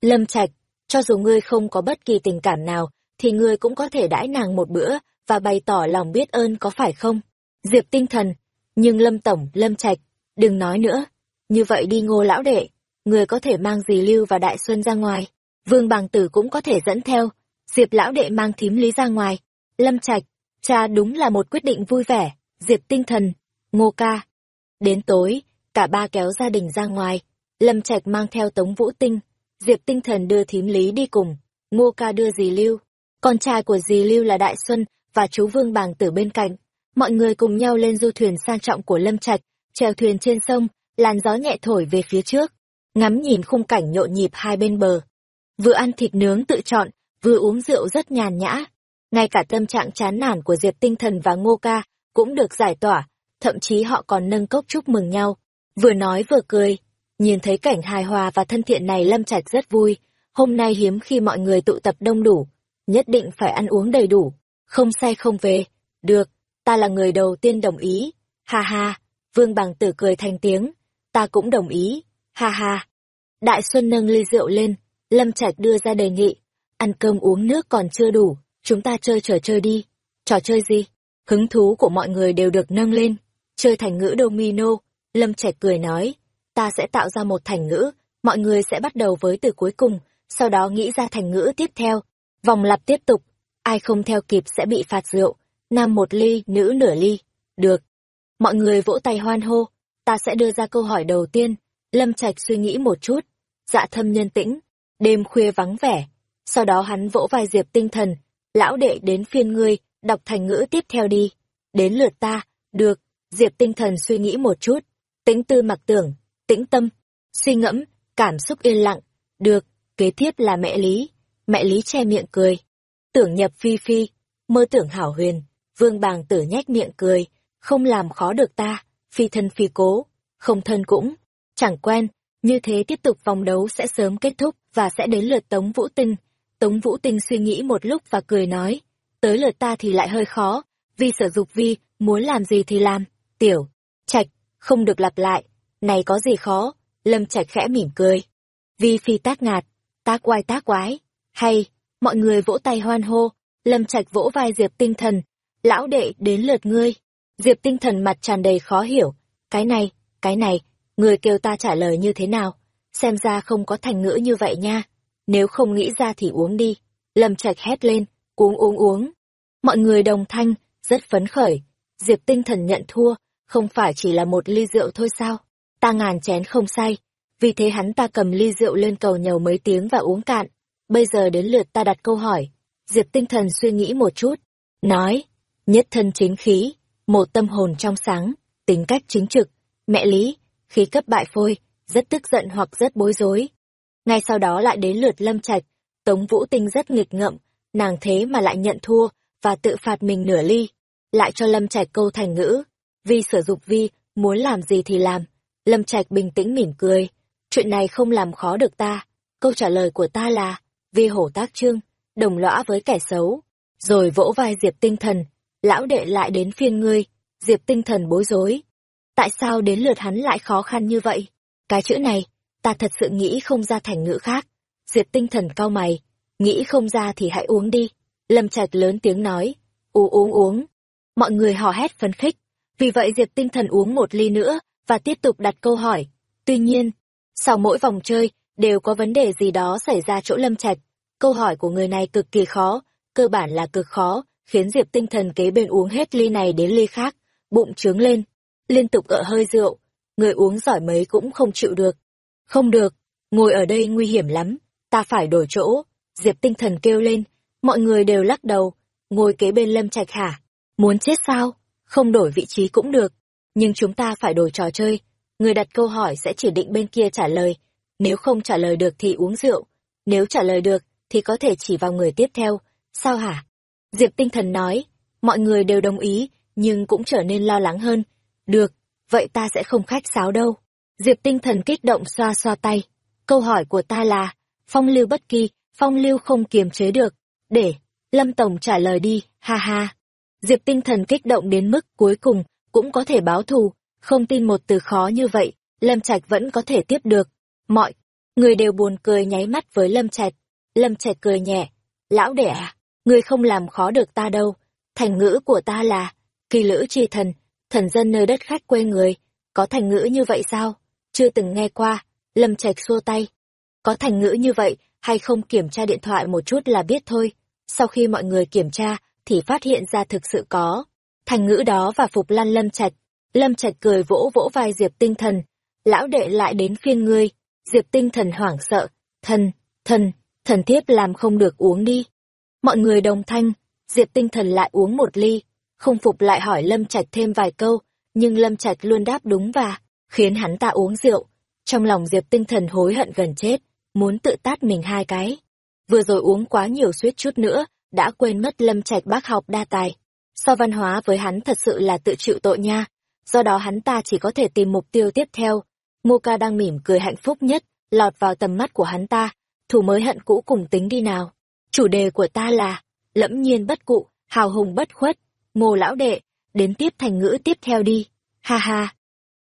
Lâm Trạch, cho dù ngươi không có bất kỳ tình cảm nào, thì ngươi cũng có thể đãi nàng một bữa và bày tỏ lòng biết ơn có phải không? Diệp tinh thần, nhưng Lâm Tổng, Lâm Trạch, đừng nói nữa. Như vậy đi ngô lão đệ, người có thể mang dì Lưu và Đại Xuân ra ngoài. Vương Bằng Tử cũng có thể dẫn theo. Diệp lão đệ mang thím lý ra ngoài. Lâm Trạch, cha đúng là một quyết định vui vẻ. Diệp tinh thần, ngô ca. Đến tối, cả ba kéo gia đình ra ngoài. Lâm Trạch mang theo Tống Vũ Tinh. Diệp tinh thần đưa thím lý đi cùng. Ngô ca đưa dì Lưu. Con trai của dì Lưu là Đại Xuân và chú Vương Bàng Tử bên cạnh. Mọi người cùng nhau lên du thuyền sang trọng của Lâm Trạch, chèo thuyền trên sông, làn gió nhẹ thổi về phía trước, ngắm nhìn khung cảnh nhộn nhịp hai bên bờ. Vừa ăn thịt nướng tự chọn, vừa uống rượu rất nhàn nhã. Ngay cả tâm trạng chán nản của Diệp Tinh Thần và Ngô Ca cũng được giải tỏa, thậm chí họ còn nâng cốc chúc mừng nhau, vừa nói vừa cười. Nhìn thấy cảnh hài hòa và thân thiện này Lâm Trạch rất vui, hôm nay hiếm khi mọi người tụ tập đông đủ, nhất định phải ăn uống đầy đủ, không say không về. Được, ta là người đầu tiên đồng ý. Ha ha, Vương Bằng Tử cười thành tiếng, ta cũng đồng ý. ha ha. Đại Xuân nâng ly rượu lên, Lâm Trạch đưa ra đề nghị, ăn cơm uống nước còn chưa đủ, chúng ta chơi trò chơi đi. Trò chơi gì? Hứng thú của mọi người đều được nâng lên. Chơi thành ngữ domino, Lâm Trạch cười nói, ta sẽ tạo ra một thành ngữ, mọi người sẽ bắt đầu với từ cuối cùng, sau đó nghĩ ra thành ngữ tiếp theo. Vòng lặp tiếp tục, ai không theo kịp sẽ bị phạt rượu, nam một ly, nữ nửa ly. Được. Mọi người vỗ tay hoan hô, ta sẽ đưa ra câu hỏi đầu tiên. Lâm Trạch suy nghĩ một chút, dạ thâm nhân tĩnh, đêm khuya vắng vẻ. Sau đó hắn vỗ vai Diệp tinh thần, lão đệ đến phiên ngươi, đọc thành ngữ tiếp theo đi. Đến lượt ta, được, Diệp tinh thần suy nghĩ một chút, tĩnh tư mặc tưởng, tĩnh tâm, suy ngẫm, cảm xúc yên lặng, được, kế tiếp là mẹ Lý, mẹ Lý che miệng cười. Tưởng nhập phi phi, mơ tưởng hảo huyền, vương bàng tử nhếch miệng cười, không làm khó được ta, phi thân phi cố, không thân cũng, chẳng quen, như thế tiếp tục vòng đấu sẽ sớm kết thúc và sẽ đến lượt Tống Vũ Tinh. Tống Vũ Tinh suy nghĩ một lúc và cười nói, tới lượt ta thì lại hơi khó, vì sở dục vi, muốn làm gì thì làm, tiểu, trạch, không được lặp lại, này có gì khó, lâm trạch khẽ mỉm cười. Vi phi tác ngạt, tác oai tác quái, hay, mọi người vỗ tay hoan hô, lâm trạch vỗ vai Diệp tinh thần, lão đệ đến lượt ngươi. Diệp tinh thần mặt tràn đầy khó hiểu, cái này, cái này, người kêu ta trả lời như thế nào, xem ra không có thành ngữ như vậy nha, nếu không nghĩ ra thì uống đi. Lâm Trạch hét lên, uống uống uống. Mọi người đồng thanh, rất phấn khởi. Diệp tinh thần nhận thua, không phải chỉ là một ly rượu thôi sao? Ta ngàn chén không say. Vì thế hắn ta cầm ly rượu lên cầu nhầu mấy tiếng và uống cạn. Bây giờ đến lượt ta đặt câu hỏi. Diệp tinh thần suy nghĩ một chút. Nói, nhất thân chính khí, một tâm hồn trong sáng, tính cách chính trực, mẹ lý, khí cấp bại phôi, rất tức giận hoặc rất bối rối. Ngay sau đó lại đến lượt lâm trạch, Tống Vũ Tinh rất nghịch ngợm, nàng thế mà lại nhận thua và tự phạt mình nửa ly, lại cho lâm trạch câu thành ngữ, vi sở dục vi, muốn làm gì thì làm. Lâm trạch bình tĩnh mỉm cười, chuyện này không làm khó được ta, câu trả lời của ta là, vi hổ tác trương, đồng lõa với kẻ xấu. Rồi vỗ vai Diệp tinh thần, lão đệ lại đến phiên ngươi, Diệp tinh thần bối rối. Tại sao đến lượt hắn lại khó khăn như vậy? Cái chữ này, ta thật sự nghĩ không ra thành ngữ khác. Diệp tinh thần cao mày, nghĩ không ra thì hãy uống đi. Lâm Trạch lớn tiếng nói, u uống uống. Mọi người hò hét phấn khích. Vì vậy Diệp tinh thần uống một ly nữa và tiếp tục đặt câu hỏi. Tuy nhiên, sau mỗi vòng chơi, đều có vấn đề gì đó xảy ra chỗ Lâm Trạch. Câu hỏi của người này cực kỳ khó, cơ bản là cực khó, khiến Diệp tinh thần kế bên uống hết ly này đến ly khác, bụng trướng lên, liên tục ợ hơi rượu, người uống giỏi mấy cũng không chịu được. Không được, ngồi ở đây nguy hiểm lắm, ta phải đổi chỗ. Diệp tinh thần kêu lên, mọi người đều lắc đầu, ngồi kế bên lâm trạch hả? Muốn chết sao? Không đổi vị trí cũng được, nhưng chúng ta phải đổi trò chơi. Người đặt câu hỏi sẽ chỉ định bên kia trả lời, nếu không trả lời được thì uống rượu, nếu trả lời được thì có thể chỉ vào người tiếp theo, sao hả? Diệp tinh thần nói, mọi người đều đồng ý, nhưng cũng trở nên lo lắng hơn. Được, vậy ta sẽ không khách sáo đâu. Diệp tinh thần kích động xoa xoa tay. Câu hỏi của ta là, phong lưu bất kỳ, phong lưu không kiềm chế được. Để, Lâm Tổng trả lời đi, ha ha. Diệp tinh thần kích động đến mức cuối cùng, cũng có thể báo thù, không tin một từ khó như vậy, Lâm Trạch vẫn có thể tiếp được. Mọi người đều buồn cười nháy mắt với Lâm Trạch. Lâm Trạch cười nhẹ, lão đẻ à, Ngươi không làm khó được ta đâu. Thành ngữ của ta là, kỳ lữ chi thần, thần dân nơi đất khách quê người, có thành ngữ như vậy sao? Chưa từng nghe qua, Lâm Trạch xua tay. Có thành ngữ như vậy, hay không kiểm tra điện thoại một chút là biết thôi. Sau khi mọi người kiểm tra, thì phát hiện ra thực sự có. Thành ngữ đó và phục lăn Lâm Trạch. Lâm Trạch cười vỗ vỗ vai Diệp Tinh Thần. Lão đệ lại đến phiên ngươi. Diệp Tinh Thần hoảng sợ. Thần, thần, thần thiếp làm không được uống đi. Mọi người đồng thanh, Diệp Tinh Thần lại uống một ly, không phục lại hỏi Lâm Trạch thêm vài câu, nhưng Lâm Trạch luôn đáp đúng và khiến hắn ta uống rượu. Trong lòng Diệp Tinh Thần hối hận gần chết, muốn tự tát mình hai cái. Vừa rồi uống quá nhiều suýt chút nữa, đã quên mất Lâm Trạch bác học đa tài. So văn hóa với hắn thật sự là tự chịu tội nha, do đó hắn ta chỉ có thể tìm mục tiêu tiếp theo. Ngô ca đang mỉm cười hạnh phúc nhất, lọt vào tầm mắt của hắn ta, thủ mới hận cũ cùng tính đi nào. Chủ đề của ta là, lẫm nhiên bất cụ, hào hùng bất khuất, ngô lão đệ, đến tiếp thành ngữ tiếp theo đi, ha ha.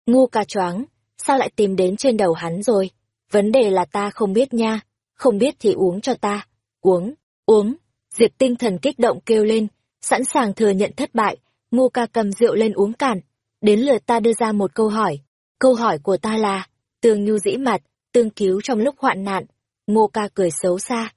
Ngô ca choáng, sao lại tìm đến trên đầu hắn rồi? Vấn đề là ta không biết nha, không biết thì uống cho ta. Uống, uống. Diệp tinh thần kích động kêu lên, sẵn sàng thừa nhận thất bại, ngô ca cầm rượu lên uống cạn. Đến lượt ta đưa ra một câu hỏi. Câu hỏi của ta là, tương nhu dĩ mặt, tương cứu trong lúc hoạn nạn. Ngô ca cười xấu xa.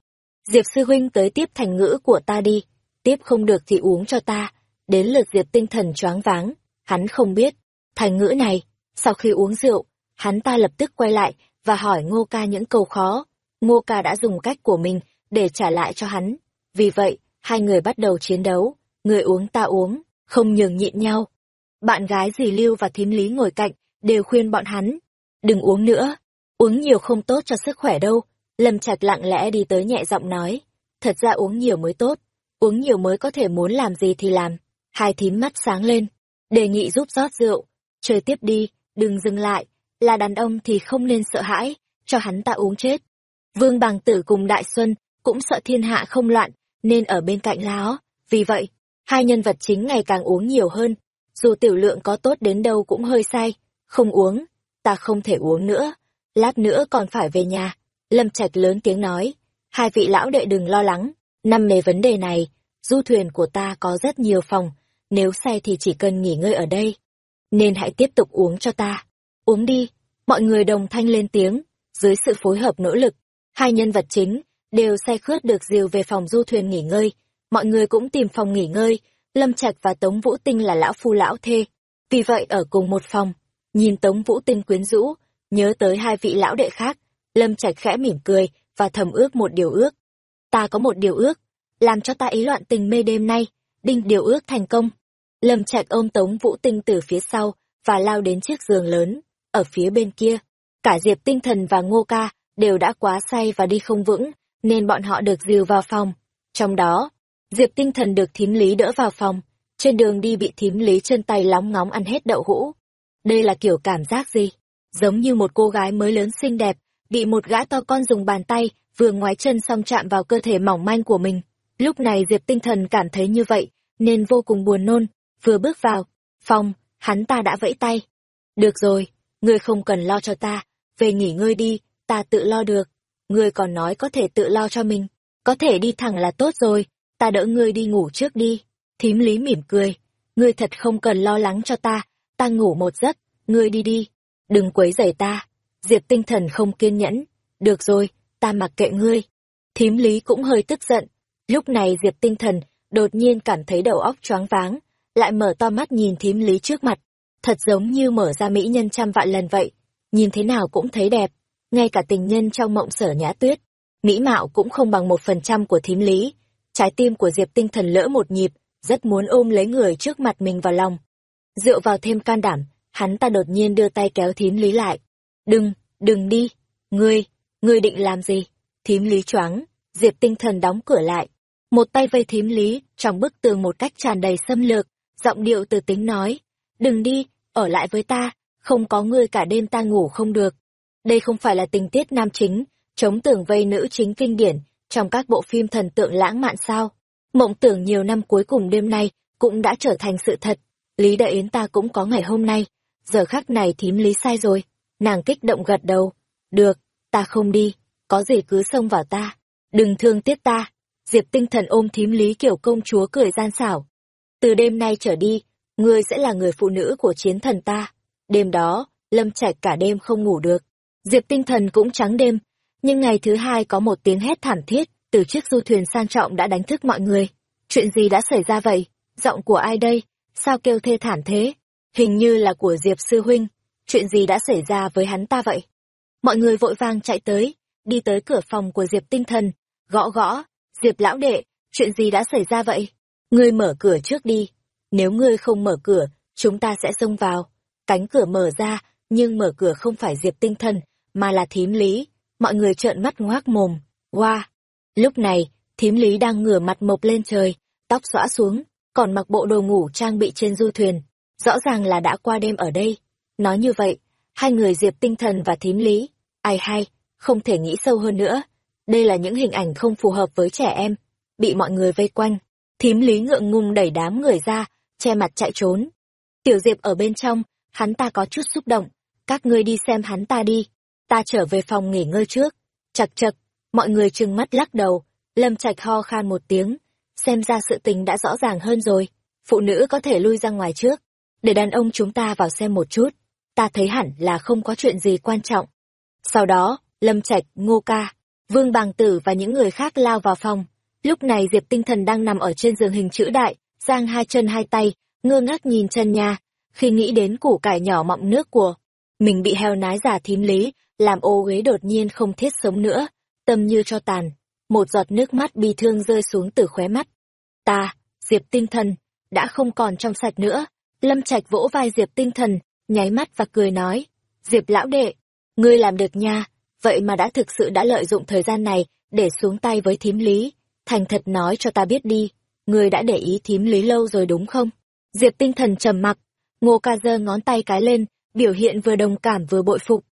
Diệp sư huynh tới tiếp thành ngữ của ta đi, tiếp không được thì uống cho ta. Đến lượt Diệp tinh thần choáng váng, hắn không biết. Thành ngữ này, sau khi uống rượu, hắn ta lập tức quay lại và hỏi Ngô ca những câu khó. Ngô ca đã dùng cách của mình để trả lại cho hắn. Vì vậy, hai người bắt đầu chiến đấu, người uống ta uống, không nhường nhịn nhau. Bạn gái dì Lưu và thím Lý ngồi cạnh, đều khuyên bọn hắn, đừng uống nữa, uống nhiều không tốt cho sức khỏe đâu. Lâm Trạch lặng lẽ đi tới nhẹ giọng nói, thật ra uống nhiều mới tốt, uống nhiều mới có thể muốn làm gì thì làm. Hai thím mắt sáng lên, đề nghị giúp rót rượu, chơi tiếp đi, đừng dừng lại, là đàn ông thì không nên sợ hãi, cho hắn ta uống chết. Vương Bàng Tử cùng Đại Xuân cũng sợ thiên hạ không loạn, nên ở bên cạnh láo vì vậy, hai nhân vật chính ngày càng uống nhiều hơn, dù tiểu lượng có tốt đến đâu cũng hơi sai không uống, ta không thể uống nữa, lát nữa còn phải về nhà. Lâm Trạch lớn tiếng nói, hai vị lão đệ đừng lo lắng, năm về vấn đề này, du thuyền của ta có rất nhiều phòng, nếu say thì chỉ cần nghỉ ngơi ở đây. Nên hãy tiếp tục uống cho ta. Uống đi, mọi người đồng thanh lên tiếng, dưới sự phối hợp nỗ lực, hai nhân vật chính đều say khướt được dìu về phòng du thuyền nghỉ ngơi, mọi người cũng tìm phòng nghỉ ngơi, Lâm Trạch và Tống Vũ Tinh là lão phu lão thê, vì vậy ở cùng một phòng. Nhìn Tống Vũ Tinh quyến rũ, nhớ tới hai vị lão đệ khác, Lâm Trạch khẽ mỉm cười và thầm ước một điều ước. Ta có một điều ước, làm cho ta ý loạn tình mê đêm nay, đinh điều ước thành công. Lâm Trạch ôm Tống Vũ Tinh từ phía sau và lao đến chiếc giường lớn, ở phía bên kia. Cả Diệp Tinh Thần và Ngô Ca đều đã quá say và đi không vững, nên bọn họ được dìu vào phòng. Trong đó, Diệp Tinh Thần được thím lý đỡ vào phòng, trên đường đi bị thím lý chân tay lóng ngóng ăn hết đậu hũ. Đây là kiểu cảm giác gì? Giống như một cô gái mới lớn xinh đẹp, bị một gã to con dùng bàn tay vừa ngoái chân xong chạm vào cơ thể mỏng manh của mình. Lúc này Diệp Tinh Thần cảm thấy như vậy, nên vô cùng buồn nôn, vừa bước vào, phòng, hắn ta đã vẫy tay. Được rồi, ngươi không cần lo cho ta, về nghỉ ngơi đi, ta tự lo được. Ngươi còn nói có thể tự lo cho mình, có thể đi thẳng là tốt rồi, ta đỡ ngươi đi ngủ trước đi. Thím lý mỉm cười, ngươi thật không cần lo lắng cho ta, ta ngủ một giấc, ngươi đi đi, đừng quấy rầy ta. Diệp tinh thần không kiên nhẫn, được rồi, ta mặc kệ ngươi. Thím lý cũng hơi tức giận, lúc này Diệp tinh thần đột nhiên cảm thấy đầu óc choáng váng, lại mở to mắt nhìn thím lý trước mặt, thật giống như mở ra mỹ nhân trăm vạn lần vậy, nhìn thế nào cũng thấy đẹp, ngay cả tình nhân trong mộng sở nhã tuyết, mỹ mạo cũng không bằng một phần trăm của thím lý. Trái tim của Diệp tinh thần lỡ một nhịp, rất muốn ôm lấy người trước mặt mình vào lòng. Dựa vào thêm can đảm, hắn ta đột nhiên đưa tay kéo thím lý lại. Đừng, đừng đi, ngươi, ngươi định làm gì? Thím lý choáng, Diệp tinh thần đóng cửa lại. Một tay vây thím lý, trong bức tường một cách tràn đầy xâm lược, giọng điệu từ tính nói. Đừng đi, ở lại với ta, không có ngươi cả đêm ta ngủ không được. Đây không phải là tình tiết nam chính, chống tưởng vây nữ chính kinh điển, trong các bộ phim thần tượng lãng mạn sao. Mộng tưởng nhiều năm cuối cùng đêm nay, cũng đã trở thành sự thật. Lý Đại Yến ta cũng có ngày hôm nay. Giờ khắc này thím Lý sai rồi. Nàng kích động gật đầu. Được, ta không đi. Có gì cứ xông vào ta. Đừng thương tiếc ta. Diệp tinh thần ôm thím Lý kiểu công chúa cười gian xảo. Từ đêm nay trở đi, ngươi sẽ là người phụ nữ của chiến thần ta. Đêm đó, Lâm Trạch cả đêm không ngủ được. Diệp tinh thần cũng trắng đêm, nhưng ngày thứ hai có một tiếng hét thảm thiết, từ chiếc du thuyền sang trọng đã đánh thức mọi người. Chuyện gì đã xảy ra vậy? Giọng của ai đây? Sao kêu thê thảm thế? Hình như là của Diệp Sư Huynh. Chuyện gì đã xảy ra với hắn ta vậy? Mọi người vội vàng chạy tới, đi tới cửa phòng của Diệp tinh thần, gõ gõ. Diệp lão đệ, chuyện gì đã xảy ra vậy? Ngươi mở cửa trước đi. Nếu ngươi không mở cửa, chúng ta sẽ xông vào. Cánh cửa mở ra, nhưng mở cửa không phải Diệp tinh thần, mà là thím lý. Mọi người trợn mắt ngoác mồm. Wow! Lúc này, thím lý đang ngửa mặt mộc lên trời, tóc xõa xuống, còn mặc bộ đồ ngủ trang bị trên du thuyền. Rõ ràng là đã qua đêm ở đây. Nói như vậy, hai người Diệp tinh thần và thím lý, ai hay, không thể nghĩ sâu hơn nữa. Đây là những hình ảnh không phù hợp với trẻ em, bị mọi người vây quanh. Thím lý ngượng ngùng đẩy đám người ra, che mặt chạy trốn. Tiểu Diệp ở bên trong, hắn ta có chút xúc động, các ngươi đi xem hắn ta đi, ta trở về phòng nghỉ ngơi trước. Chật chật, mọi người trừng mắt lắc đầu, Lâm Trạch ho khan một tiếng, xem ra sự tình đã rõ ràng hơn rồi, phụ nữ có thể lui ra ngoài trước, để đàn ông chúng ta vào xem một chút, ta thấy hẳn là không có chuyện gì quan trọng. Sau đó, Lâm Trạch, Ngô Ca, Vương Bàng Tử và những người khác lao vào phòng. Lúc này Diệp Tinh Thần đang nằm ở trên giường hình chữ đại, giang hai chân hai tay, ngơ ngác nhìn chân nhà. Khi nghĩ đến củ cải nhỏ mọng nước của mình bị heo nái giả thím lý, làm ô ghế đột nhiên không thiết sống nữa, tâm như cho tàn. Một giọt nước mắt bi thương rơi xuống từ khóe mắt. Ta, Diệp Tinh Thần, đã không còn trong sạch nữa. Lâm Trạch vỗ vai Diệp Tinh Thần, nháy mắt và cười nói. Diệp lão đệ, ngươi làm được nha, vậy mà đã thực sự đã lợi dụng thời gian này để xuống tay với thím lý. Thành thật nói cho ta biết đi, ngươi đã để ý thím lý lâu rồi đúng không? Diệp tinh thần trầm mặc, ngô ca giơ ngón tay cái lên, biểu hiện vừa đồng cảm vừa bội phục.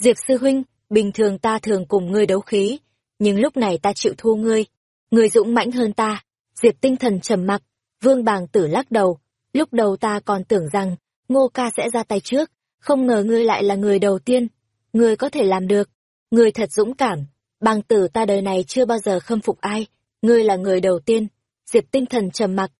Diệp sư huynh, bình thường ta thường cùng ngươi đấu khí, nhưng lúc này ta chịu thua ngươi. Ngươi dũng mãnh hơn ta. Diệp tinh thần trầm mặc, vương bàng tử lắc đầu. Lúc đầu ta còn tưởng rằng, ngô ca sẽ ra tay trước, không ngờ ngươi lại là người đầu tiên. Ngươi có thể làm được. Ngươi thật dũng cảm. Bàng tử ta đời này chưa bao giờ khâm phục ai. Ngươi là người đầu tiên. Diệp tinh thần trầm mặc.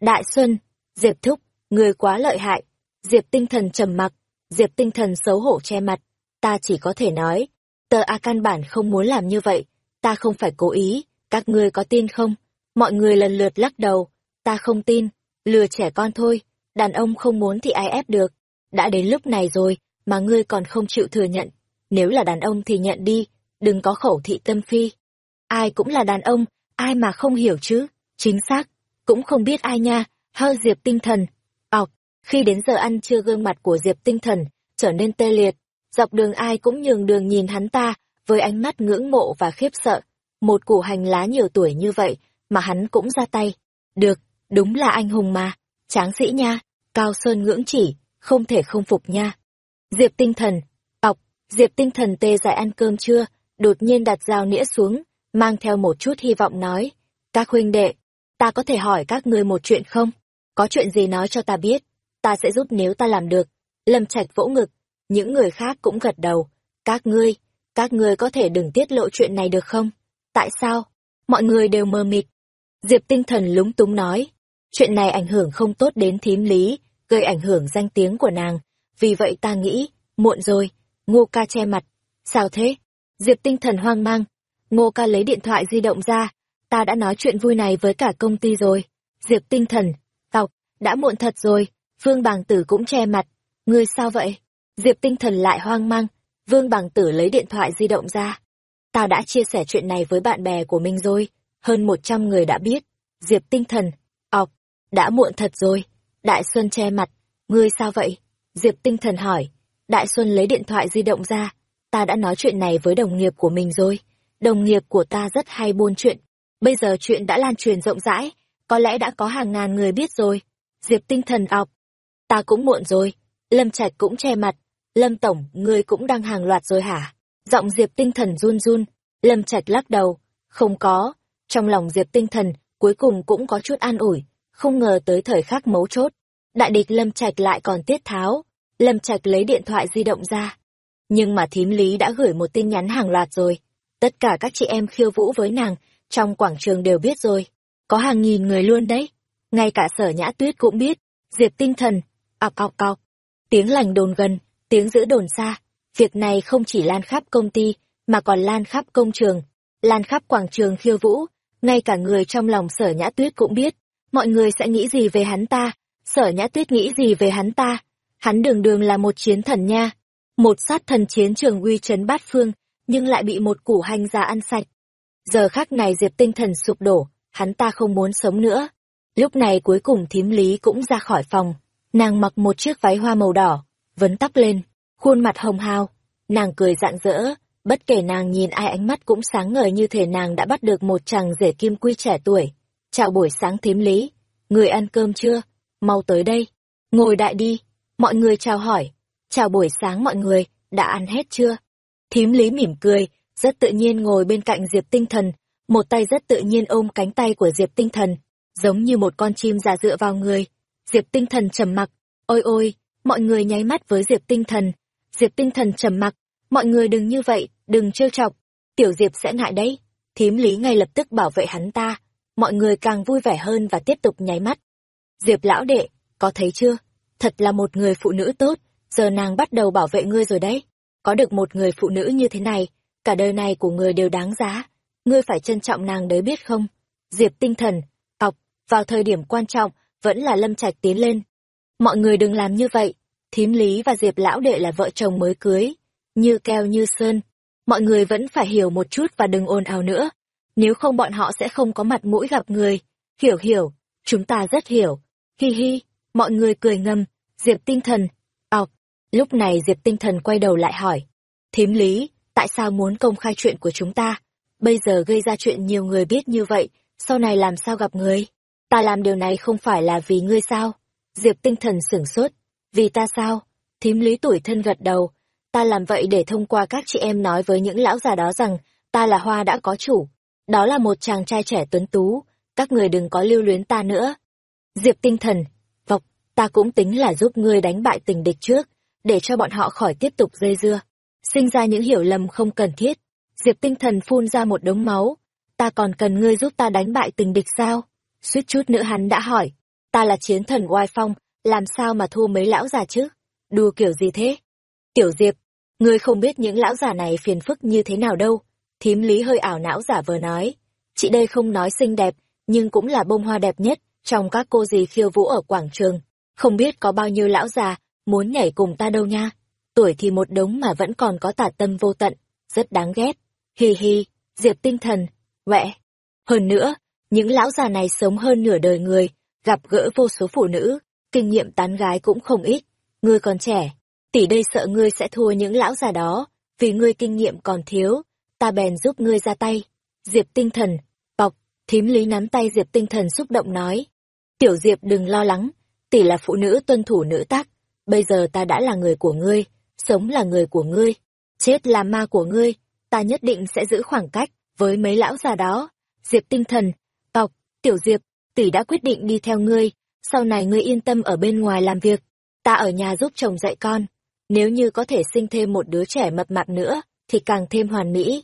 Đại Xuân, Diệp Thúc, ngươi quá lợi hại. Diệp tinh thần trầm mặc. Diệp tinh thần xấu hổ che mặt. Ta chỉ có thể nói. Tờ A căn bản không muốn làm như vậy. Ta không phải cố ý. Các ngươi có tin không? Mọi người lần lượt lắc đầu. Ta không tin. Lừa trẻ con thôi. Đàn ông không muốn thì ai ép được. Đã đến lúc này rồi, mà ngươi còn không chịu thừa nhận. Nếu là đàn ông thì nhận đi, đừng có khẩu thị tâm phi. Ai cũng là đàn ông, ai mà không hiểu chứ, chính xác, cũng không biết ai nha, hơ Diệp tinh thần. Ọc, khi đến giờ ăn trưa gương mặt của Diệp tinh thần, trở nên tê liệt, dọc đường ai cũng nhường đường nhìn hắn ta, với ánh mắt ngưỡng mộ và khiếp sợ. Một củ hành lá nhiều tuổi như vậy, mà hắn cũng ra tay. Được, đúng là anh hùng mà, tráng sĩ nha, cao sơn ngưỡng chỉ, không thể không phục nha. Diệp tinh thần, ọc, Diệp tinh thần tê dại ăn cơm chưa, đột nhiên đặt dao nĩa xuống, mang theo một chút hy vọng nói. Các huynh đệ, ta có thể hỏi các ngươi một chuyện không? Có chuyện gì nói cho ta biết, ta sẽ giúp nếu ta làm được. Lâm Trạch vỗ ngực, những người khác cũng gật đầu. Các ngươi, các ngươi có thể đừng tiết lộ chuyện này được không? Tại sao? Mọi người đều mơ mịt. Diệp tinh thần lúng túng nói. Chuyện này ảnh hưởng không tốt đến thím lý, gây ảnh hưởng danh tiếng của nàng. Vì vậy ta nghĩ, muộn rồi, ngô ca che mặt. Sao thế? Diệp tinh thần hoang mang. Ngô ca lấy điện thoại di động ra. Ta đã nói chuyện vui này với cả công ty rồi. Diệp tinh thần, tọc, đã muộn thật rồi. Vương Bàng Tử cũng che mặt. Ngươi sao vậy? Diệp tinh thần lại hoang mang. Vương Bàng Tử lấy điện thoại di động ra. Ta đã chia sẻ chuyện này với bạn bè của mình rồi. Hơn một trăm người đã biết. Diệp tinh thần, đã muộn thật rồi. Đại Xuân che mặt. Ngươi sao vậy? Diệp tinh thần hỏi. Đại Xuân lấy điện thoại di động ra. Ta đã nói chuyện này với đồng nghiệp của mình rồi. Đồng nghiệp của ta rất hay buôn chuyện. Bây giờ chuyện đã lan truyền rộng rãi. Có lẽ đã có hàng ngàn người biết rồi. Diệp tinh thần ọc. Ta cũng muộn rồi. Lâm Trạch cũng che mặt. Lâm Tổng, ngươi cũng đang hàng loạt rồi hả? Giọng Diệp tinh thần run run. Lâm Trạch lắc đầu. Không có. Trong lòng Diệp tinh thần, cuối cùng cũng có chút an ủi. Không ngờ tới thời khắc mấu chốt. Đại địch Lâm Trạch lại còn tiết tháo. Lâm Trạch lấy điện thoại di động ra. Nhưng mà thím lý đã gửi một tin nhắn hàng loạt rồi. Tất cả các chị em khiêu vũ với nàng, trong quảng trường đều biết rồi. Có hàng nghìn người luôn đấy. Ngay cả sở nhã tuyết cũng biết. Diệp tinh thần, ọc ọc ọc. Tiếng lành đồn gần, tiếng giữ đồn xa. Việc này không chỉ lan khắp công ty, mà còn lan khắp công trường, lan khắp quảng trường khiêu vũ. Ngay cả người trong lòng sở nhã tuyết cũng biết. Mọi người sẽ nghĩ gì về hắn ta, sở nhã tuyết nghĩ gì về hắn ta. Hắn đường đường là một chiến thần nha. Một sát thần chiến trường uy chấn bát phương, nhưng lại bị một củ hành già ăn sạch. Giờ khắc này Diệp tinh thần sụp đổ, hắn ta không muốn sống nữa. Lúc này cuối cùng thím lý cũng ra khỏi phòng. Nàng mặc một chiếc váy hoa màu đỏ, vấn tóc lên, khuôn mặt hồng hào. Nàng cười rạng rỡ, bất kể nàng nhìn ai ánh mắt cũng sáng ngời như thể nàng đã bắt được một chàng rể kim quy trẻ tuổi. Chào buổi sáng thím lý, người ăn cơm chưa? Mau tới đây, ngồi đại đi. Mọi người chào hỏi, chào buổi sáng mọi người, đã ăn hết chưa? Thím lý mỉm cười, rất tự nhiên ngồi bên cạnh Diệp Tinh Thần, một tay rất tự nhiên ôm cánh tay của Diệp Tinh Thần, giống như một con chim già dựa vào người. Diệp Tinh Thần trầm mặc, ôi ôi, mọi người nháy mắt với Diệp Tinh Thần, Diệp tinh thần trầm mặc, mọi người đừng như vậy, đừng trêu chọc, tiểu Diệp sẽ ngại đấy. Thím lý ngay lập tức bảo vệ hắn ta, mọi người càng vui vẻ hơn và tiếp tục nháy mắt. Diệp lão đệ, có thấy chưa? Thật là một người phụ nữ tốt, giờ nàng bắt đầu bảo vệ ngươi rồi đấy. Có được một người phụ nữ như thế này, cả đời này của người đều đáng giá. Ngươi phải trân trọng nàng đấy biết không? Diệp tinh thần, học, vào thời điểm quan trọng, vẫn là lâm trạch tiến lên. Mọi người đừng làm như vậy, thím lý và Diệp lão đệ là vợ chồng mới cưới, như keo như sơn. Mọi người vẫn phải hiểu một chút và đừng ồn ào nữa, nếu không bọn họ sẽ không có mặt mũi gặp người. Hiểu hiểu, chúng ta rất hiểu. Hi hi, mọi người cười ngâm, Diệp tinh thần, ọc. Lúc này Diệp tinh thần quay đầu lại hỏi. Thím lý, tại sao muốn công khai chuyện của chúng ta? Bây giờ gây ra chuyện nhiều người biết như vậy, sau này làm sao gặp người? Ta làm điều này không phải là vì ngươi sao? Diệp tinh thần sửng sốt. Vì ta sao? Thím lý tuổi thân gật đầu. Ta làm vậy để thông qua các chị em nói với những lão già đó rằng, ta là hoa đã có chủ. Đó là một chàng trai trẻ tuấn tú, các người đừng có lưu luyến ta nữa. Diệp tinh thần, vọc, ta cũng tính là giúp ngươi đánh bại tình địch trước, để cho bọn họ khỏi tiếp tục dây dưa. Sinh ra những hiểu lầm không cần thiết. Diệp tinh thần phun ra một đống máu. Ta còn cần ngươi giúp ta đánh bại tình địch sao? Suýt chút nữa hắn đã hỏi. Ta là chiến thần oai phong, làm sao mà thua mấy lão già chứ? Đùa kiểu gì thế? Tiểu Diệp, ngươi không biết những lão già này phiền phức như thế nào đâu. Thím lý hơi ảo não giả vờ nói. Chị đây không nói xinh đẹp, nhưng cũng là bông hoa đẹp nhất trong các cô dì khiêu vũ ở quảng trường. Không biết có bao nhiêu lão già muốn nhảy cùng ta đâu nha. Tuổi thì một đống mà vẫn còn có tả tâm vô tận, rất đáng ghét. Hi hi, diệp tinh thần, vẹ. Hơn nữa, những lão già này sống hơn nửa đời người, gặp gỡ vô số phụ nữ, kinh nghiệm tán gái cũng không ít. Ngươi còn trẻ, tỷ đây sợ ngươi sẽ thua những lão già đó, vì ngươi kinh nghiệm còn thiếu, ta bèn giúp ngươi ra tay. Diệp tinh thần, bọc, thím lý nắm tay Diệp tinh thần xúc động nói. Tiểu Diệp đừng lo lắng, tỷ là phụ nữ tuân thủ nữ tác, bây giờ ta đã là người của ngươi, sống là người của ngươi, chết là ma của ngươi, ta nhất định sẽ giữ khoảng cách với mấy lão già đó. Diệp tinh thần, bọc, tiểu Diệp, tỷ đã quyết định đi theo ngươi, sau này ngươi yên tâm ở bên ngoài làm việc, ta ở nhà giúp chồng dạy con. Nếu như có thể sinh thêm một đứa trẻ mập mạp nữa, thì càng thêm hoàn mỹ.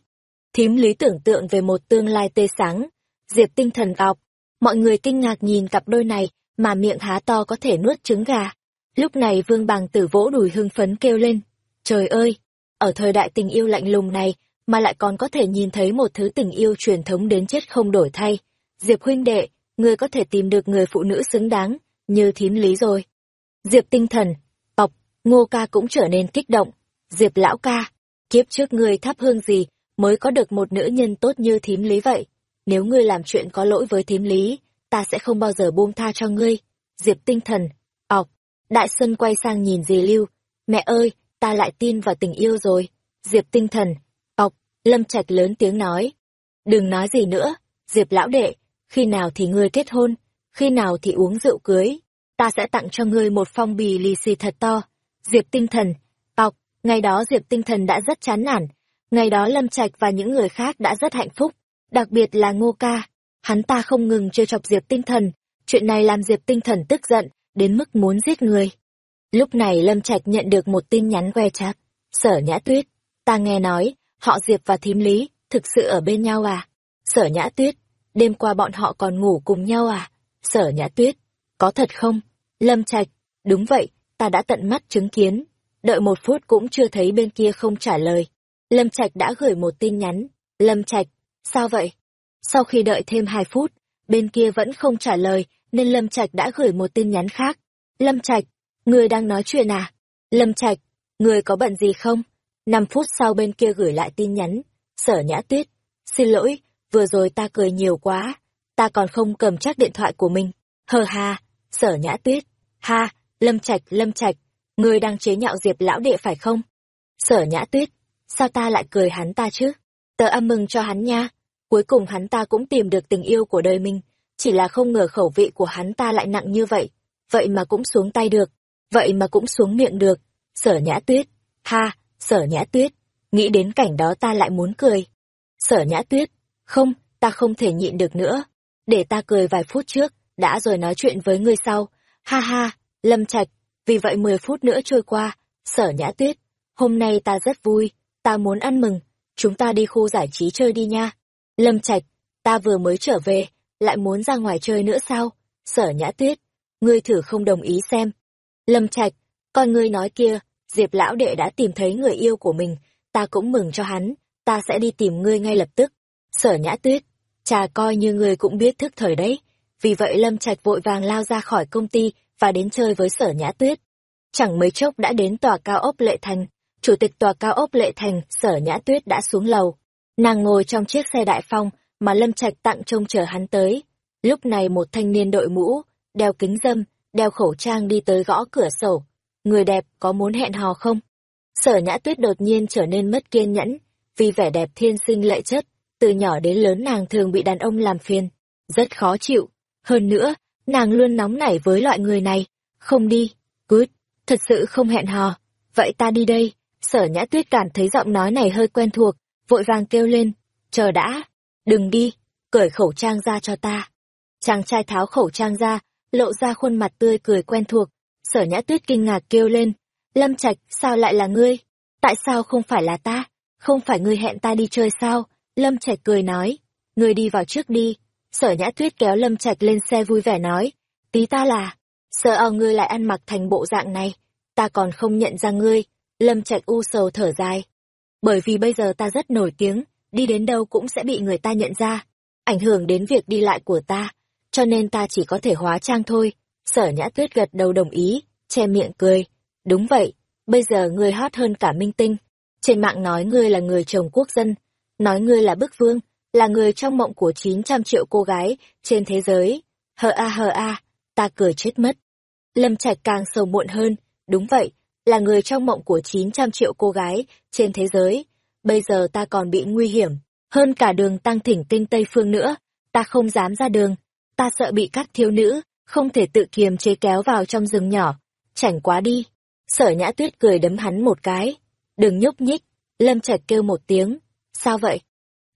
Thím lý tưởng tượng về một tương lai tê sáng, diệp tinh thần ọc. Mọi người kinh ngạc nhìn cặp đôi này, mà miệng há to có thể nuốt trứng gà. Lúc này vương bàng tử vỗ đùi hưng phấn kêu lên. Trời ơi! Ở thời đại tình yêu lạnh lùng này, mà lại còn có thể nhìn thấy một thứ tình yêu truyền thống đến chết không đổi thay. Diệp huynh đệ, ngươi có thể tìm được người phụ nữ xứng đáng, như thím lý rồi. Diệp tinh thần, bọc, ngô ca cũng trở nên kích động. Diệp lão ca, kiếp trước ngươi thắp hương gì mới có được một nữ nhân tốt như thím lý vậy. Nếu ngươi làm chuyện có lỗi với thím lý, ta sẽ không bao giờ buông tha cho ngươi. Diệp tinh thần, ọc, đại sân quay sang nhìn dì Lưu. Mẹ ơi, ta lại tin vào tình yêu rồi. Diệp tinh thần, ọc, lâm trạch lớn tiếng nói. Đừng nói gì nữa, Diệp lão đệ, khi nào thì ngươi kết hôn, khi nào thì uống rượu cưới. Ta sẽ tặng cho ngươi một phong bì lì xì thật to. Diệp tinh thần, ọc, ngày đó Diệp tinh thần đã rất chán nản, Ngày đó Lâm Trạch và những người khác đã rất hạnh phúc, đặc biệt là Ngô Ca. Hắn ta không ngừng trêu chọc Diệp Tinh Thần, chuyện này làm Diệp Tinh Thần tức giận, đến mức muốn giết người. Lúc này Lâm Trạch nhận được một tin nhắn que chat. Sở Nhã Tuyết, ta nghe nói, họ Diệp và Thím Lý, thực sự ở bên nhau à? Sở Nhã Tuyết, đêm qua bọn họ còn ngủ cùng nhau à? Sở Nhã Tuyết, có thật không? Lâm Trạch, đúng vậy, ta đã tận mắt chứng kiến. Đợi một phút cũng chưa thấy bên kia không trả lời. Lâm Trạch đã gửi một tin nhắn. Lâm Trạch, sao vậy? Sau khi đợi thêm hai phút, bên kia vẫn không trả lời, nên Lâm Trạch đã gửi một tin nhắn khác. Lâm Trạch, người đang nói chuyện à? Lâm Trạch, người có bận gì không? Năm phút sau bên kia gửi lại tin nhắn. Sở Nhã Tuyết, xin lỗi, vừa rồi ta cười nhiều quá, ta còn không cầm chắc điện thoại của mình. Hờ ha, Sở Nhã Tuyết, ha, Lâm Trạch, Lâm Trạch, người đang chế nhạo Diệp lão đệ phải không? Sở Nhã Tuyết, sao ta lại cười hắn ta chứ? Tớ âm mừng cho hắn nha. Cuối cùng hắn ta cũng tìm được tình yêu của đời mình, chỉ là không ngờ khẩu vị của hắn ta lại nặng như vậy. Vậy mà cũng xuống tay được, vậy mà cũng xuống miệng được. Sở nhã tuyết, ha, sở nhã tuyết, nghĩ đến cảnh đó ta lại muốn cười. Sở nhã tuyết, không, ta không thể nhịn được nữa. Để ta cười vài phút trước, đã rồi nói chuyện với ngươi sau. Ha ha, lâm trạch, vì vậy mười phút nữa trôi qua, sở nhã tuyết, hôm nay ta rất vui, ta muốn ăn mừng, chúng ta đi khu giải trí chơi đi nha. Lâm Trạch, ta vừa mới trở về, lại muốn ra ngoài chơi nữa sao? Sở Nhã Tuyết, ngươi thử không đồng ý xem. Lâm Trạch, con ngươi nói kia, Diệp lão đệ đã tìm thấy người yêu của mình, ta cũng mừng cho hắn, ta sẽ đi tìm ngươi ngay lập tức. Sở Nhã Tuyết, trà coi như ngươi cũng biết thức thời đấy. Vì vậy Lâm Trạch vội vàng lao ra khỏi công ty và đến chơi với Sở Nhã Tuyết. Chẳng mấy chốc đã đến tòa cao ốc Lệ Thành, chủ tịch tòa cao ốc Lệ Thành, Sở Nhã Tuyết đã xuống lầu. Nàng ngồi trong chiếc xe đại phong mà Lâm Trạch tặng trông chờ hắn tới. Lúc này một thanh niên đội mũ, đeo kính dâm, đeo khẩu trang đi tới gõ cửa sổ. Người đẹp có muốn hẹn hò không? Sở Nhã Tuyết đột nhiên trở nên mất kiên nhẫn, vì vẻ đẹp thiên sinh lệ chất, từ nhỏ đến lớn nàng thường bị đàn ông làm phiền, rất khó chịu. Hơn nữa, nàng luôn nóng nảy với loại người này. Không đi, good, thật sự không hẹn hò. Vậy ta đi đây. Sở Nhã Tuyết cảm thấy giọng nói này hơi quen thuộc, vội vàng kêu lên, chờ đã, đừng đi, cởi khẩu trang ra cho ta. Chàng trai tháo khẩu trang ra, lộ ra khuôn mặt tươi cười quen thuộc, sở nhã tuyết kinh ngạc kêu lên, Lâm Trạch, sao lại là ngươi? Tại sao không phải là ta? Không phải ngươi hẹn ta đi chơi sao? Lâm Trạch cười nói, ngươi đi vào trước đi. Sở nhã tuyết kéo Lâm Trạch lên xe vui vẻ nói, tí ta là, sợ ao ngươi lại ăn mặc thành bộ dạng này, ta còn không nhận ra ngươi. Lâm Trạch u sầu thở dài, bởi vì bây giờ ta rất nổi tiếng, đi đến đâu cũng sẽ bị người ta nhận ra, ảnh hưởng đến việc đi lại của ta, cho nên ta chỉ có thể hóa trang thôi. Sở nhã tuyết gật đầu đồng ý, che miệng cười. Đúng vậy, bây giờ ngươi hot hơn cả minh tinh. Trên mạng nói ngươi là người chồng quốc dân, nói ngươi là bức vương, là người trong mộng của 900 triệu cô gái trên thế giới. Hờ a hờ a, ta cười chết mất. Lâm Trạch càng sầu muộn hơn, đúng vậy, là người trong mộng của 900 triệu cô gái trên thế giới. Bây giờ ta còn bị nguy hiểm, hơn cả đường tăng thỉnh tinh Tây Phương nữa. Ta không dám ra đường, ta sợ bị các thiếu nữ, không thể tự kiềm chế kéo vào trong rừng nhỏ. Chảnh quá đi. Sở nhã tuyết cười đấm hắn một cái. Đừng nhúc nhích. Lâm Trạch kêu một tiếng. Sao vậy?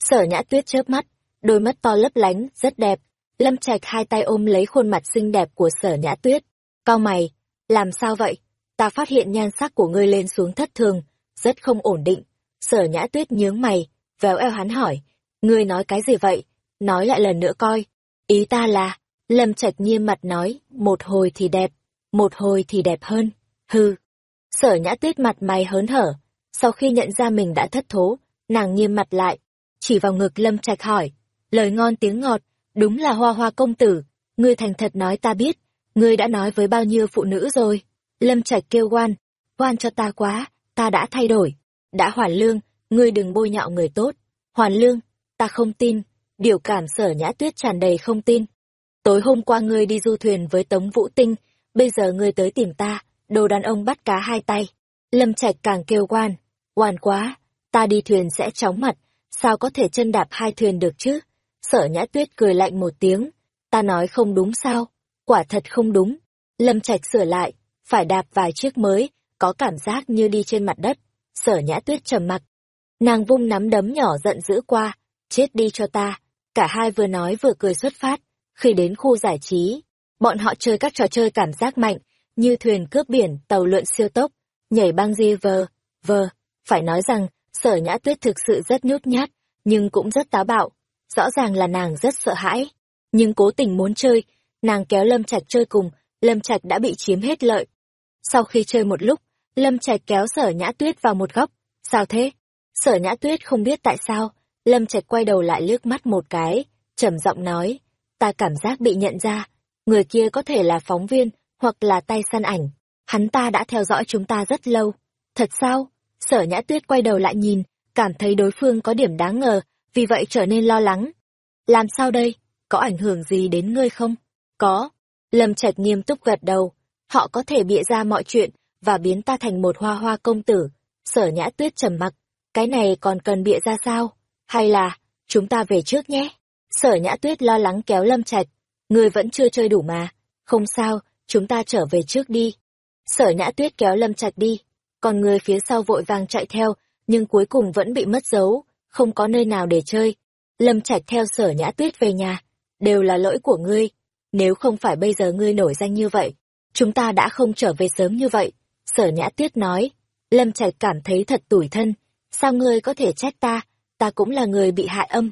Sở nhã tuyết chớp mắt, đôi mắt to lấp lánh, rất đẹp. Lâm Trạch hai tay ôm lấy khuôn mặt xinh đẹp của sở nhã tuyết. Cao mày, làm sao vậy? Ta phát hiện nhan sắc của ngươi lên xuống thất thường, rất không ổn định. Sở nhã tuyết nhướng mày, véo eo hắn hỏi, ngươi nói cái gì vậy? Nói lại lần nữa coi. Ý ta là, lâm trạch nghiêm mặt nói, một hồi thì đẹp, một hồi thì đẹp hơn. Hư. Sở nhã tuyết mặt mày hớn hở, sau khi nhận ra mình đã thất thố, nàng nghiêm mặt lại, chỉ vào ngực lâm trạch hỏi, lời ngon tiếng ngọt, đúng là hoa hoa công tử, ngươi thành thật nói ta biết, ngươi đã nói với bao nhiêu phụ nữ rồi. Lâm Trạch kêu quan, quan cho ta quá, ta đã thay đổi. Đã hoàn lương, ngươi đừng bôi nhọ người tốt. Hoàn lương, ta không tin, điều cảm sở nhã tuyết tràn đầy không tin. Tối hôm qua ngươi đi du thuyền với Tống Vũ Tinh, bây giờ ngươi tới tìm ta, đồ đàn ông bắt cá hai tay. Lâm Trạch càng kêu quan, quan quá, ta đi thuyền sẽ chóng mặt, sao có thể chân đạp hai thuyền được chứ? Sở nhã tuyết cười lạnh một tiếng, ta nói không đúng sao? Quả thật không đúng. Lâm Trạch sửa lại, phải đạp vài chiếc mới, có cảm giác như đi trên mặt đất. Sở nhã tuyết trầm mặc. Nàng vung nắm đấm nhỏ giận dữ qua, chết đi cho ta. Cả hai vừa nói vừa cười xuất phát. Khi đến khu giải trí, bọn họ chơi các trò chơi cảm giác mạnh, như thuyền cướp biển, tàu lượn siêu tốc, nhảy băng di vờ, vờ. Phải nói rằng, sở nhã tuyết thực sự rất nhút nhát, nhưng cũng rất táo bạo. Rõ ràng là nàng rất sợ hãi. Nhưng cố tình muốn chơi, nàng kéo Lâm Trạch chơi cùng, Lâm Trạch đã bị chiếm hết lợi. Sau khi chơi một lúc, Lâm Trạch kéo sở nhã tuyết vào một góc. Sao thế? Sở nhã tuyết không biết tại sao. Lâm Trạch quay đầu lại liếc mắt một cái, trầm giọng nói. Ta cảm giác bị nhận ra. Người kia có thể là phóng viên, hoặc là tay săn ảnh. Hắn ta đã theo dõi chúng ta rất lâu. Thật sao? Sở nhã tuyết quay đầu lại nhìn, cảm thấy đối phương có điểm đáng ngờ, vì vậy trở nên lo lắng. Làm sao đây? Có ảnh hưởng gì đến ngươi không? Có. Lâm Trạch nghiêm túc gật đầu họ có thể bịa ra mọi chuyện và biến ta thành một hoa hoa công tử. Sở nhã tuyết trầm mặc, cái này còn cần bịa ra sao? Hay là, chúng ta về trước nhé? Sở nhã tuyết lo lắng kéo lâm trạch, người vẫn chưa chơi đủ mà. Không sao, chúng ta trở về trước đi. Sở nhã tuyết kéo lâm trạch đi, còn người phía sau vội vàng chạy theo, nhưng cuối cùng vẫn bị mất dấu, không có nơi nào để chơi. Lâm trạch theo sở nhã tuyết về nhà, đều là lỗi của ngươi. Nếu không phải bây giờ ngươi nổi danh như vậy, chúng ta đã không trở về sớm như vậy. Sở Nhã Tuyết nói, Lâm Trạch cảm thấy thật tủi thân. Sao ngươi có thể trách ta? Ta cũng là người bị hại âm.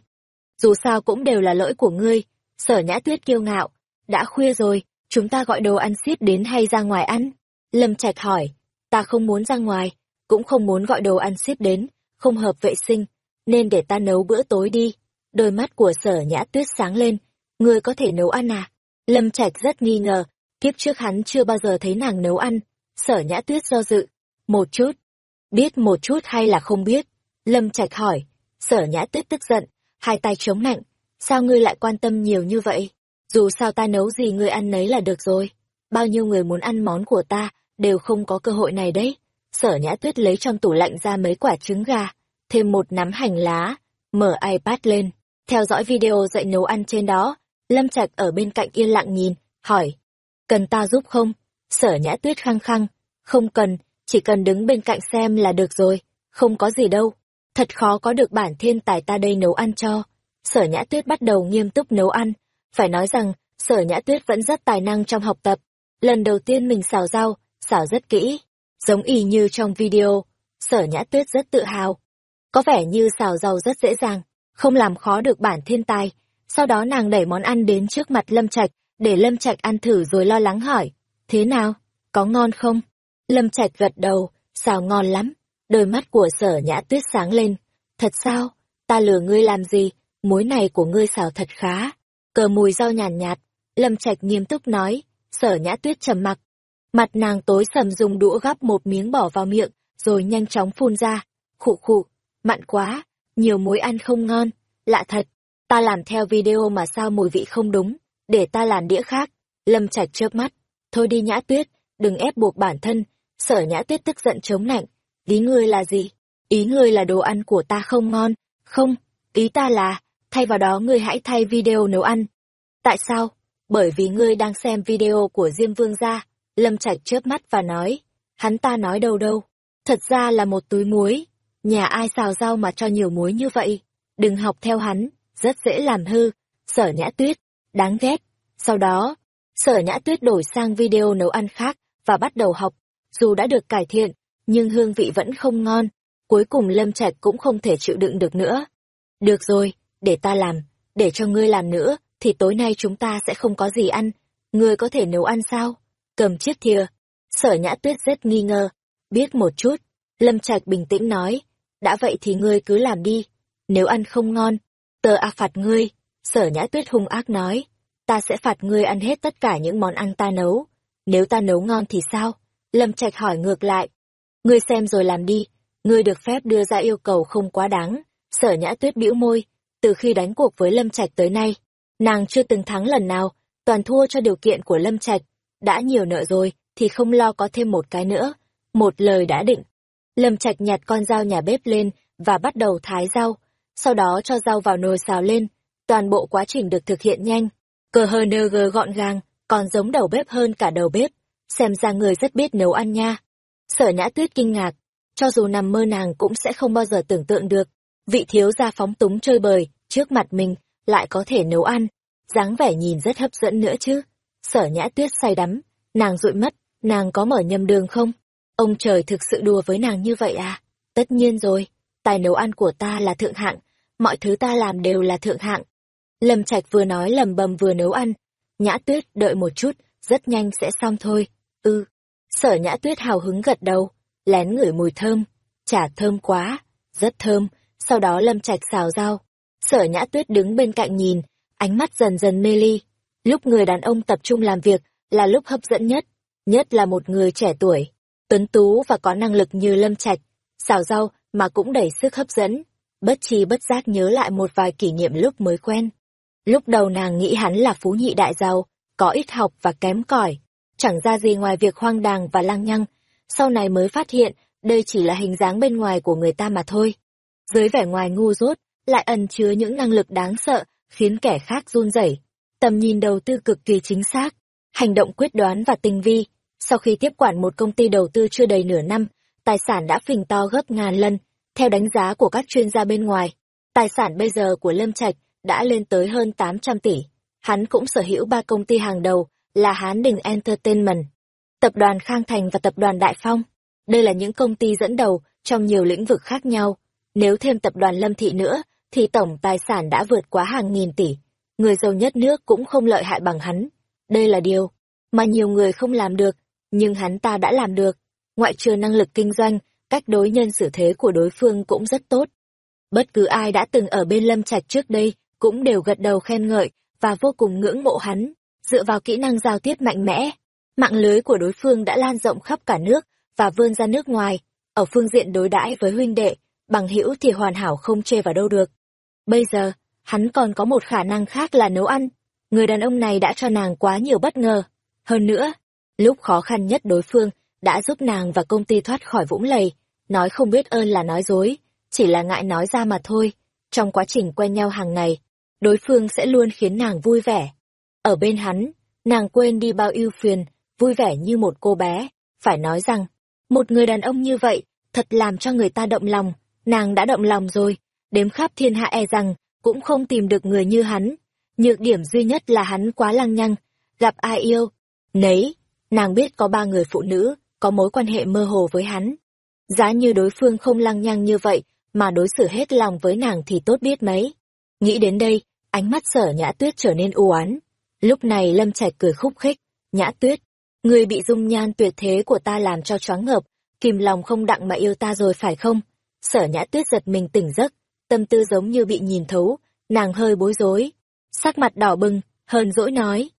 Dù sao cũng đều là lỗi của ngươi. Sở nhã tuyết kiêu ngạo. Đã khuya rồi, chúng ta gọi đồ ăn ship đến hay ra ngoài ăn? Lâm Trạch hỏi. Ta không muốn ra ngoài, cũng không muốn gọi đồ ăn ship đến, không hợp vệ sinh, nên để ta nấu bữa tối đi. Đôi mắt của sở nhã tuyết sáng lên. Ngươi có thể nấu ăn à? Lâm Trạch rất nghi ngờ, kiếp trước hắn chưa bao giờ thấy nàng nấu ăn. Sở nhã tuyết do dự. Một chút. Biết một chút hay là không biết? Lâm Trạch hỏi. Sở nhã tuyết tức giận, hai tay chống nạnh. Sao ngươi lại quan tâm nhiều như vậy? Dù sao ta nấu gì ngươi ăn nấy là được rồi. Bao nhiêu người muốn ăn món của ta, đều không có cơ hội này đấy. Sở nhã tuyết lấy trong tủ lạnh ra mấy quả trứng gà, thêm một nắm hành lá, mở iPad lên, theo dõi video dạy nấu ăn trên đó. Lâm Trạch ở bên cạnh yên lặng nhìn, hỏi, cần ta giúp không? Sở nhã tuyết khăng khăng, không cần, chỉ cần đứng bên cạnh xem là được rồi, không có gì đâu. Thật khó có được bản thiên tài ta đây nấu ăn cho. Sở nhã tuyết bắt đầu nghiêm túc nấu ăn, phải nói rằng, sở nhã tuyết vẫn rất tài năng trong học tập. Lần đầu tiên mình xào rau, xào rất kỹ, giống y như trong video. Sở nhã tuyết rất tự hào. Có vẻ như xào rau rất dễ dàng, không làm khó được bản thiên tài. Sau đó nàng đẩy món ăn đến trước mặt Lâm Trạch, để Lâm Trạch ăn thử rồi lo lắng hỏi, thế nào, có ngon không? Lâm Trạch gật đầu, xào ngon lắm. Đôi mắt của sở nhã tuyết sáng lên. Thật sao? Ta lừa ngươi làm gì? Muối này của ngươi xào thật khá. Cờ mùi rau nhàn nhạt, nhạt. Lâm Trạch nghiêm túc nói. Sở nhã tuyết trầm mặc. Mặt nàng tối sầm dùng đũa gắp một miếng bỏ vào miệng, rồi nhanh chóng phun ra. Khụ khụ, mặn quá, nhiều muối ăn không ngon. Lạ thật, ta làm theo video mà sao mùi vị không đúng, để ta làm đĩa khác. Lâm Trạch chớp mắt. Thôi đi nhã tuyết, đừng ép buộc bản thân. Sở nhã tuyết tức giận chống nạnh. Ý ngươi là gì? Ý ngươi là đồ ăn của ta không ngon? Không, ý ta là, thay vào đó ngươi hãy thay video nấu ăn. Tại sao? Bởi vì ngươi đang xem video của Diêm Vương gia. Lâm Trạch chớp mắt và nói, hắn ta nói đâu đâu. Thật ra là một túi muối. Nhà ai xào rau mà cho nhiều muối như vậy? Đừng học theo hắn, rất dễ làm hư. Sở nhã tuyết, đáng ghét. Sau đó, sở nhã tuyết đổi sang video nấu ăn khác và bắt đầu học. Dù đã được cải thiện, nhưng hương vị vẫn không ngon. Cuối cùng Lâm Trạch cũng không thể chịu đựng được nữa. Được rồi, để ta làm, để cho ngươi làm nữa, thì tối nay chúng ta sẽ không có gì ăn. Ngươi có thể nấu ăn sao? Cầm chiếc thìa. Sở nhã tuyết rất nghi ngờ. Biết một chút. Lâm Trạch bình tĩnh nói. Đã vậy thì ngươi cứ làm đi. Nếu ăn không ngon, tờ a phạt ngươi. Sở nhã tuyết hung ác nói. Ta sẽ phạt ngươi ăn hết tất cả những món ăn ta nấu. Nếu ta nấu ngon thì sao? Lâm Trạch hỏi ngược lại. Ngươi xem rồi làm đi. Ngươi được phép đưa ra yêu cầu không quá đáng. Sở nhã tuyết bĩu môi. Từ khi đánh cuộc với Lâm Trạch tới nay, nàng chưa từng thắng lần nào, toàn thua cho điều kiện của Lâm Trạch. Đã nhiều nợ rồi, thì không lo có thêm một cái nữa. Một lời đã định. Lâm Trạch nhặt con dao nhà bếp lên và bắt đầu thái rau. Sau đó cho rau vào nồi xào lên. Toàn bộ quá trình được thực hiện nhanh. Cờ hờ nơ gờ gọn gàng, còn giống đầu bếp hơn cả đầu bếp. Xem ra người rất biết nấu ăn nha. Sở nhã tuyết kinh ngạc. Cho dù nằm mơ nàng cũng sẽ không bao giờ tưởng tượng được. Vị thiếu gia phóng túng chơi bời, trước mặt mình, lại có thể nấu ăn. dáng vẻ nhìn rất hấp dẫn nữa chứ. Sở nhã tuyết say đắm, nàng dụi mắt, nàng có mở nhầm đường không? Ông trời thực sự đùa với nàng như vậy à? Tất nhiên rồi, tài nấu ăn của ta là thượng hạng, mọi thứ ta làm đều là thượng hạng. Lâm Trạch vừa nói lầm bầm vừa nấu ăn. Nhã tuyết đợi một chút, rất nhanh sẽ xong thôi. Ừ. Sở nhã tuyết hào hứng gật đầu, lén ngửi mùi thơm. Chả thơm quá, rất thơm. Sau đó Lâm Trạch xào rau. Sở nhã tuyết đứng bên cạnh nhìn, ánh mắt dần dần mê ly. Lúc người đàn ông tập trung làm việc là lúc hấp dẫn nhất, nhất là một người trẻ tuổi, tuấn tú và có năng lực như Lâm Trạch, xào rau mà cũng đầy sức hấp dẫn. Bất chi bất giác nhớ lại một vài kỷ niệm lúc mới quen. Lúc đầu nàng nghĩ hắn là phú nhị đại giàu, có ít học và kém cỏi, chẳng ra gì ngoài việc hoang đàng và lang nhăng. Sau này mới phát hiện, đây chỉ là hình dáng bên ngoài của người ta mà thôi. Dưới vẻ ngoài ngu dốt, lại ẩn chứa những năng lực đáng sợ, khiến kẻ khác run rẩy tầm nhìn đầu tư cực kỳ chính xác, hành động quyết đoán và tinh vi. Sau khi tiếp quản một công ty đầu tư chưa đầy nửa năm, tài sản đã phình to gấp ngàn lần, theo đánh giá của các chuyên gia bên ngoài. Tài sản bây giờ của Lâm Trạch đã lên tới hơn 800 tỷ. Hắn cũng sở hữu ba công ty hàng đầu là Hán Đình Entertainment, tập đoàn Khang Thành và tập đoàn Đại Phong. Đây là những công ty dẫn đầu trong nhiều lĩnh vực khác nhau. Nếu thêm tập đoàn Lâm Thị nữa, thì tổng tài sản đã vượt quá hàng nghìn tỷ. Người giàu nhất nước cũng không lợi hại bằng hắn. Đây là điều mà nhiều người không làm được, nhưng hắn ta đã làm được. Ngoại trừ năng lực kinh doanh, cách đối nhân xử thế của đối phương cũng rất tốt. Bất cứ ai đã từng ở bên Lâm Trạch trước đây cũng đều gật đầu khen ngợi và vô cùng ngưỡng mộ hắn, dựa vào kỹ năng giao tiếp mạnh mẽ. Mạng lưới của đối phương đã lan rộng khắp cả nước và vươn ra nước ngoài, ở phương diện đối đãi với huynh đệ, bằng hữu thì hoàn hảo không chê vào đâu được. Bây giờ, hắn còn có một khả năng khác là nấu ăn. Người đàn ông này đã cho nàng quá nhiều bất ngờ. Hơn nữa, lúc khó khăn nhất đối phương đã giúp nàng và công ty thoát khỏi vũng lầy, nói không biết ơn là nói dối, chỉ là ngại nói ra mà thôi. Trong quá trình quen nhau hàng ngày, đối phương sẽ luôn khiến nàng vui vẻ. Ở bên hắn, nàng quên đi bao ưu phiền, vui vẻ như một cô bé. Phải nói rằng, một người đàn ông như vậy, thật làm cho người ta động lòng, nàng đã động lòng rồi, đếm khắp thiên hạ e rằng, cũng không tìm được người như hắn. Nhược điểm duy nhất là hắn quá lăng nhăng, gặp ai yêu. Nấy, nàng biết có ba người phụ nữ, có mối quan hệ mơ hồ với hắn. Giá như đối phương không lăng nhăng như vậy, mà đối xử hết lòng với nàng thì tốt biết mấy. Nghĩ đến đây, ánh mắt sở nhã tuyết trở nên u oán Lúc này Lâm Trạch cười khúc khích, nhã tuyết, người bị dung nhan tuyệt thế của ta làm cho choáng ngợp, kìm lòng không đặng mà yêu ta rồi phải không? Sở nhã tuyết giật mình tỉnh giấc, tâm tư giống như bị nhìn thấu, nàng hơi bối rối. Sắc mặt đỏ bừng, hờn dỗi nói.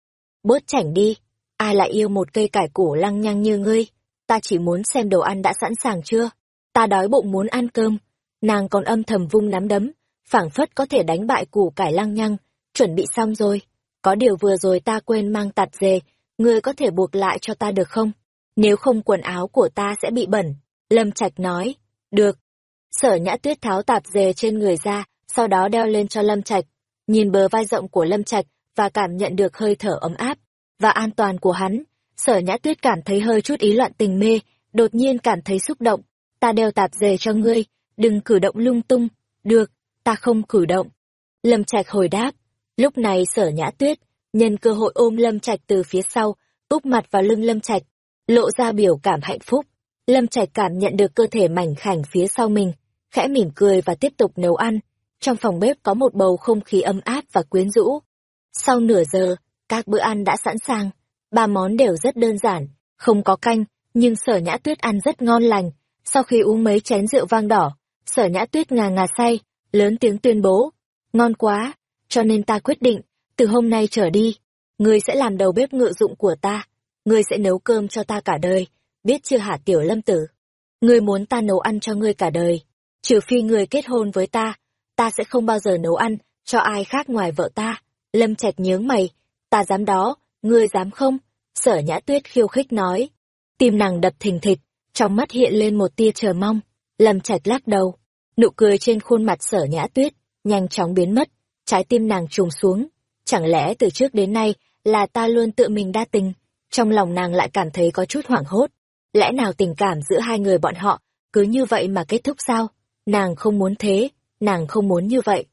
Bớt chảnh đi, ai lại yêu một cây cải củ lăng nhăng như ngươi? Ta chỉ muốn xem đồ ăn đã sẵn sàng chưa? Ta đói bụng muốn ăn cơm. Nàng còn âm thầm vung nắm đấm, phảng phất có thể đánh bại củ cải lăng nhăng, chuẩn bị xong rồi. Có điều vừa rồi ta quên mang tạt dề, ngươi có thể buộc lại cho ta được không? Nếu không quần áo của ta sẽ bị bẩn. Lâm Trạch nói, được. Sở nhã tuyết tháo tạp dề trên người ra, sau đó đeo lên cho Lâm Trạch. Nhìn bờ vai rộng của Lâm Trạch và cảm nhận được hơi thở ấm áp và an toàn của hắn. Sở nhã tuyết cảm thấy hơi chút ý loạn tình mê, đột nhiên cảm thấy xúc động. Ta đeo tạp dề cho ngươi, đừng cử động lung tung. Được, ta không cử động. Lâm Trạch hồi đáp. Lúc này sở nhã tuyết, nhân cơ hội ôm Lâm Trạch từ phía sau, úp mặt vào lưng Lâm Trạch, lộ ra biểu cảm hạnh phúc. Lâm Trạch cảm nhận được cơ thể mảnh khảnh phía sau mình, khẽ mỉm cười và tiếp tục nấu ăn. Trong phòng bếp có một bầu không khí ấm áp và quyến rũ. Sau nửa giờ, các bữa ăn đã sẵn sàng. Ba món đều rất đơn giản, không có canh, nhưng sở nhã tuyết ăn rất ngon lành. Sau khi uống mấy chén rượu vang đỏ, sở nhã tuyết ngà ngà say, lớn tiếng tuyên bố. Ngon quá, cho nên ta quyết định, từ hôm nay trở đi, ngươi sẽ làm đầu bếp ngự dụng của ta ngươi sẽ nấu cơm cho ta cả đời, biết chưa hả tiểu lâm tử? Ngươi muốn ta nấu ăn cho ngươi cả đời, trừ phi ngươi kết hôn với ta, ta sẽ không bao giờ nấu ăn cho ai khác ngoài vợ ta. Lâm Trạch nhướng mày, ta dám đó, ngươi dám không? Sở Nhã Tuyết khiêu khích nói. Tim nàng đập thình thịch, trong mắt hiện lên một tia chờ mong. Lâm Trạch lắc đầu, nụ cười trên khuôn mặt Sở Nhã Tuyết nhanh chóng biến mất, trái tim nàng trùng xuống. Chẳng lẽ từ trước đến nay là ta luôn tự mình đa tình? trong lòng nàng lại cảm thấy có chút hoảng hốt. Lẽ nào tình cảm giữa hai người bọn họ cứ như vậy mà kết thúc sao? Nàng không muốn thế, nàng không muốn như vậy.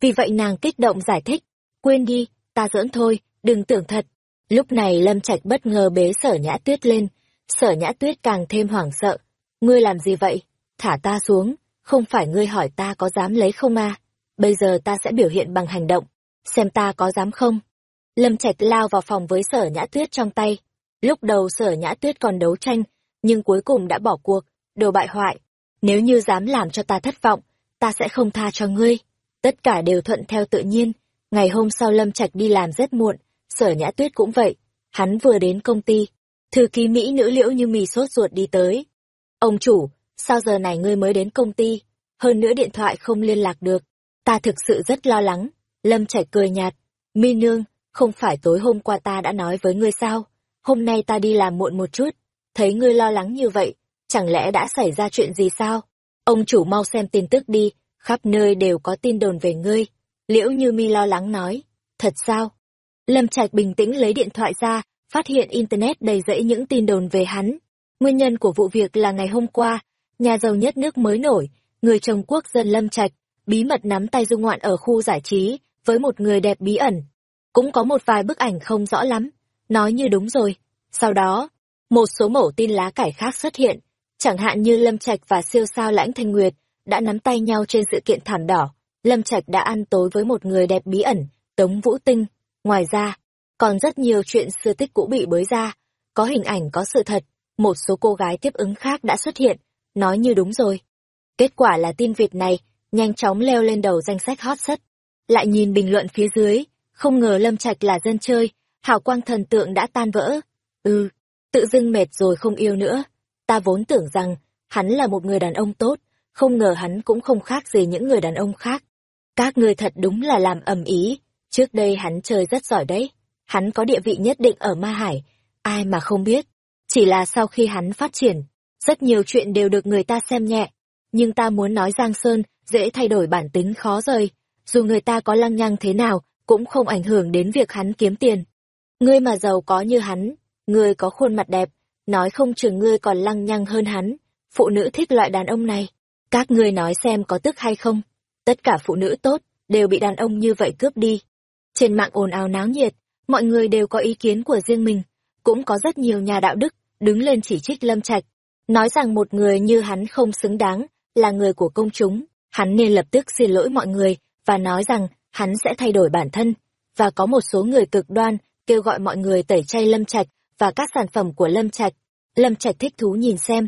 Vì vậy nàng kích động giải thích, quên đi, ta giỡn thôi, đừng tưởng thật. Lúc này Lâm Trạch bất ngờ bế sở nhã tuyết lên, sở nhã tuyết càng thêm hoảng sợ. Ngươi làm gì vậy? Thả ta xuống, không phải ngươi hỏi ta có dám lấy không à? Bây giờ ta sẽ biểu hiện bằng hành động, xem ta có dám không? Lâm Trạch lao vào phòng với sở nhã tuyết trong tay. Lúc đầu sở nhã tuyết còn đấu tranh, nhưng cuối cùng đã bỏ cuộc, đồ bại hoại. Nếu như dám làm cho ta thất vọng, ta sẽ không tha cho ngươi. Tất cả đều thuận theo tự nhiên. Ngày hôm sau Lâm Trạch đi làm rất muộn, sở nhã tuyết cũng vậy. Hắn vừa đến công ty, thư ký Mỹ nữ liễu như mì sốt ruột đi tới. Ông chủ, sao giờ này ngươi mới đến công ty? Hơn nữa điện thoại không liên lạc được. Ta thực sự rất lo lắng. Lâm chảy cười nhạt. Mi nương, không phải tối hôm qua ta đã nói với ngươi sao? Hôm nay ta đi làm muộn một chút, thấy ngươi lo lắng như vậy, chẳng lẽ đã xảy ra chuyện gì sao? Ông chủ mau xem tin tức đi, khắp nơi đều có tin đồn về ngươi. Liễu Như Mi lo lắng nói, thật sao? Lâm Trạch bình tĩnh lấy điện thoại ra, phát hiện Internet đầy rẫy những tin đồn về hắn. Nguyên nhân của vụ việc là ngày hôm qua, nhà giàu nhất nước mới nổi, người chồng quốc dân Lâm Trạch, bí mật nắm tay du ngoạn ở khu giải trí, với một người đẹp bí ẩn, cũng có một vài bức ảnh không rõ lắm, nói như đúng rồi. Sau đó, một số mẫu tin lá cải khác xuất hiện, chẳng hạn như Lâm Trạch và siêu sao Lãnh Thanh Nguyệt đã nắm tay nhau trên sự kiện thảm đỏ, Lâm Trạch đã ăn tối với một người đẹp bí ẩn, Tống Vũ Tinh. Ngoài ra, còn rất nhiều chuyện xưa tích cũ bị bới ra, có hình ảnh có sự thật, một số cô gái tiếp ứng khác đã xuất hiện, nói như đúng rồi. Kết quả là tin Việt này nhanh chóng leo lên đầu danh sách hot sất. Lại nhìn bình luận phía dưới, không ngờ Lâm Trạch là dân chơi, hào quang thần tượng đã tan vỡ. Ừ, tự dưng mệt rồi không yêu nữa. Ta vốn tưởng rằng, hắn là một người đàn ông tốt, không ngờ hắn cũng không khác gì những người đàn ông khác. Các người thật đúng là làm ầm ý, trước đây hắn chơi rất giỏi đấy. Hắn có địa vị nhất định ở Ma Hải, ai mà không biết. Chỉ là sau khi hắn phát triển, rất nhiều chuyện đều được người ta xem nhẹ. Nhưng ta muốn nói Giang Sơn, dễ thay đổi bản tính khó rời. Dù người ta có lăng nhăng thế nào, cũng không ảnh hưởng đến việc hắn kiếm tiền. Ngươi mà giàu có như hắn, ngươi có khuôn mặt đẹp, nói không chừng ngươi còn lăng nhăng hơn hắn. Phụ nữ thích loại đàn ông này. Các ngươi nói xem có tức hay không? Tất cả phụ nữ tốt, đều bị đàn ông như vậy cướp đi. Trên mạng ồn ào náo nhiệt, mọi người đều có ý kiến của riêng mình. Cũng có rất nhiều nhà đạo đức, đứng lên chỉ trích Lâm Trạch. Nói rằng một người như hắn không xứng đáng, là người của công chúng, hắn nên lập tức xin lỗi mọi người, và nói rằng hắn sẽ thay đổi bản thân. Và có một số người cực đoan, kêu gọi mọi người tẩy chay Lâm Trạch và các sản phẩm của Lâm Trạch. Lâm Trạch thích thú nhìn xem.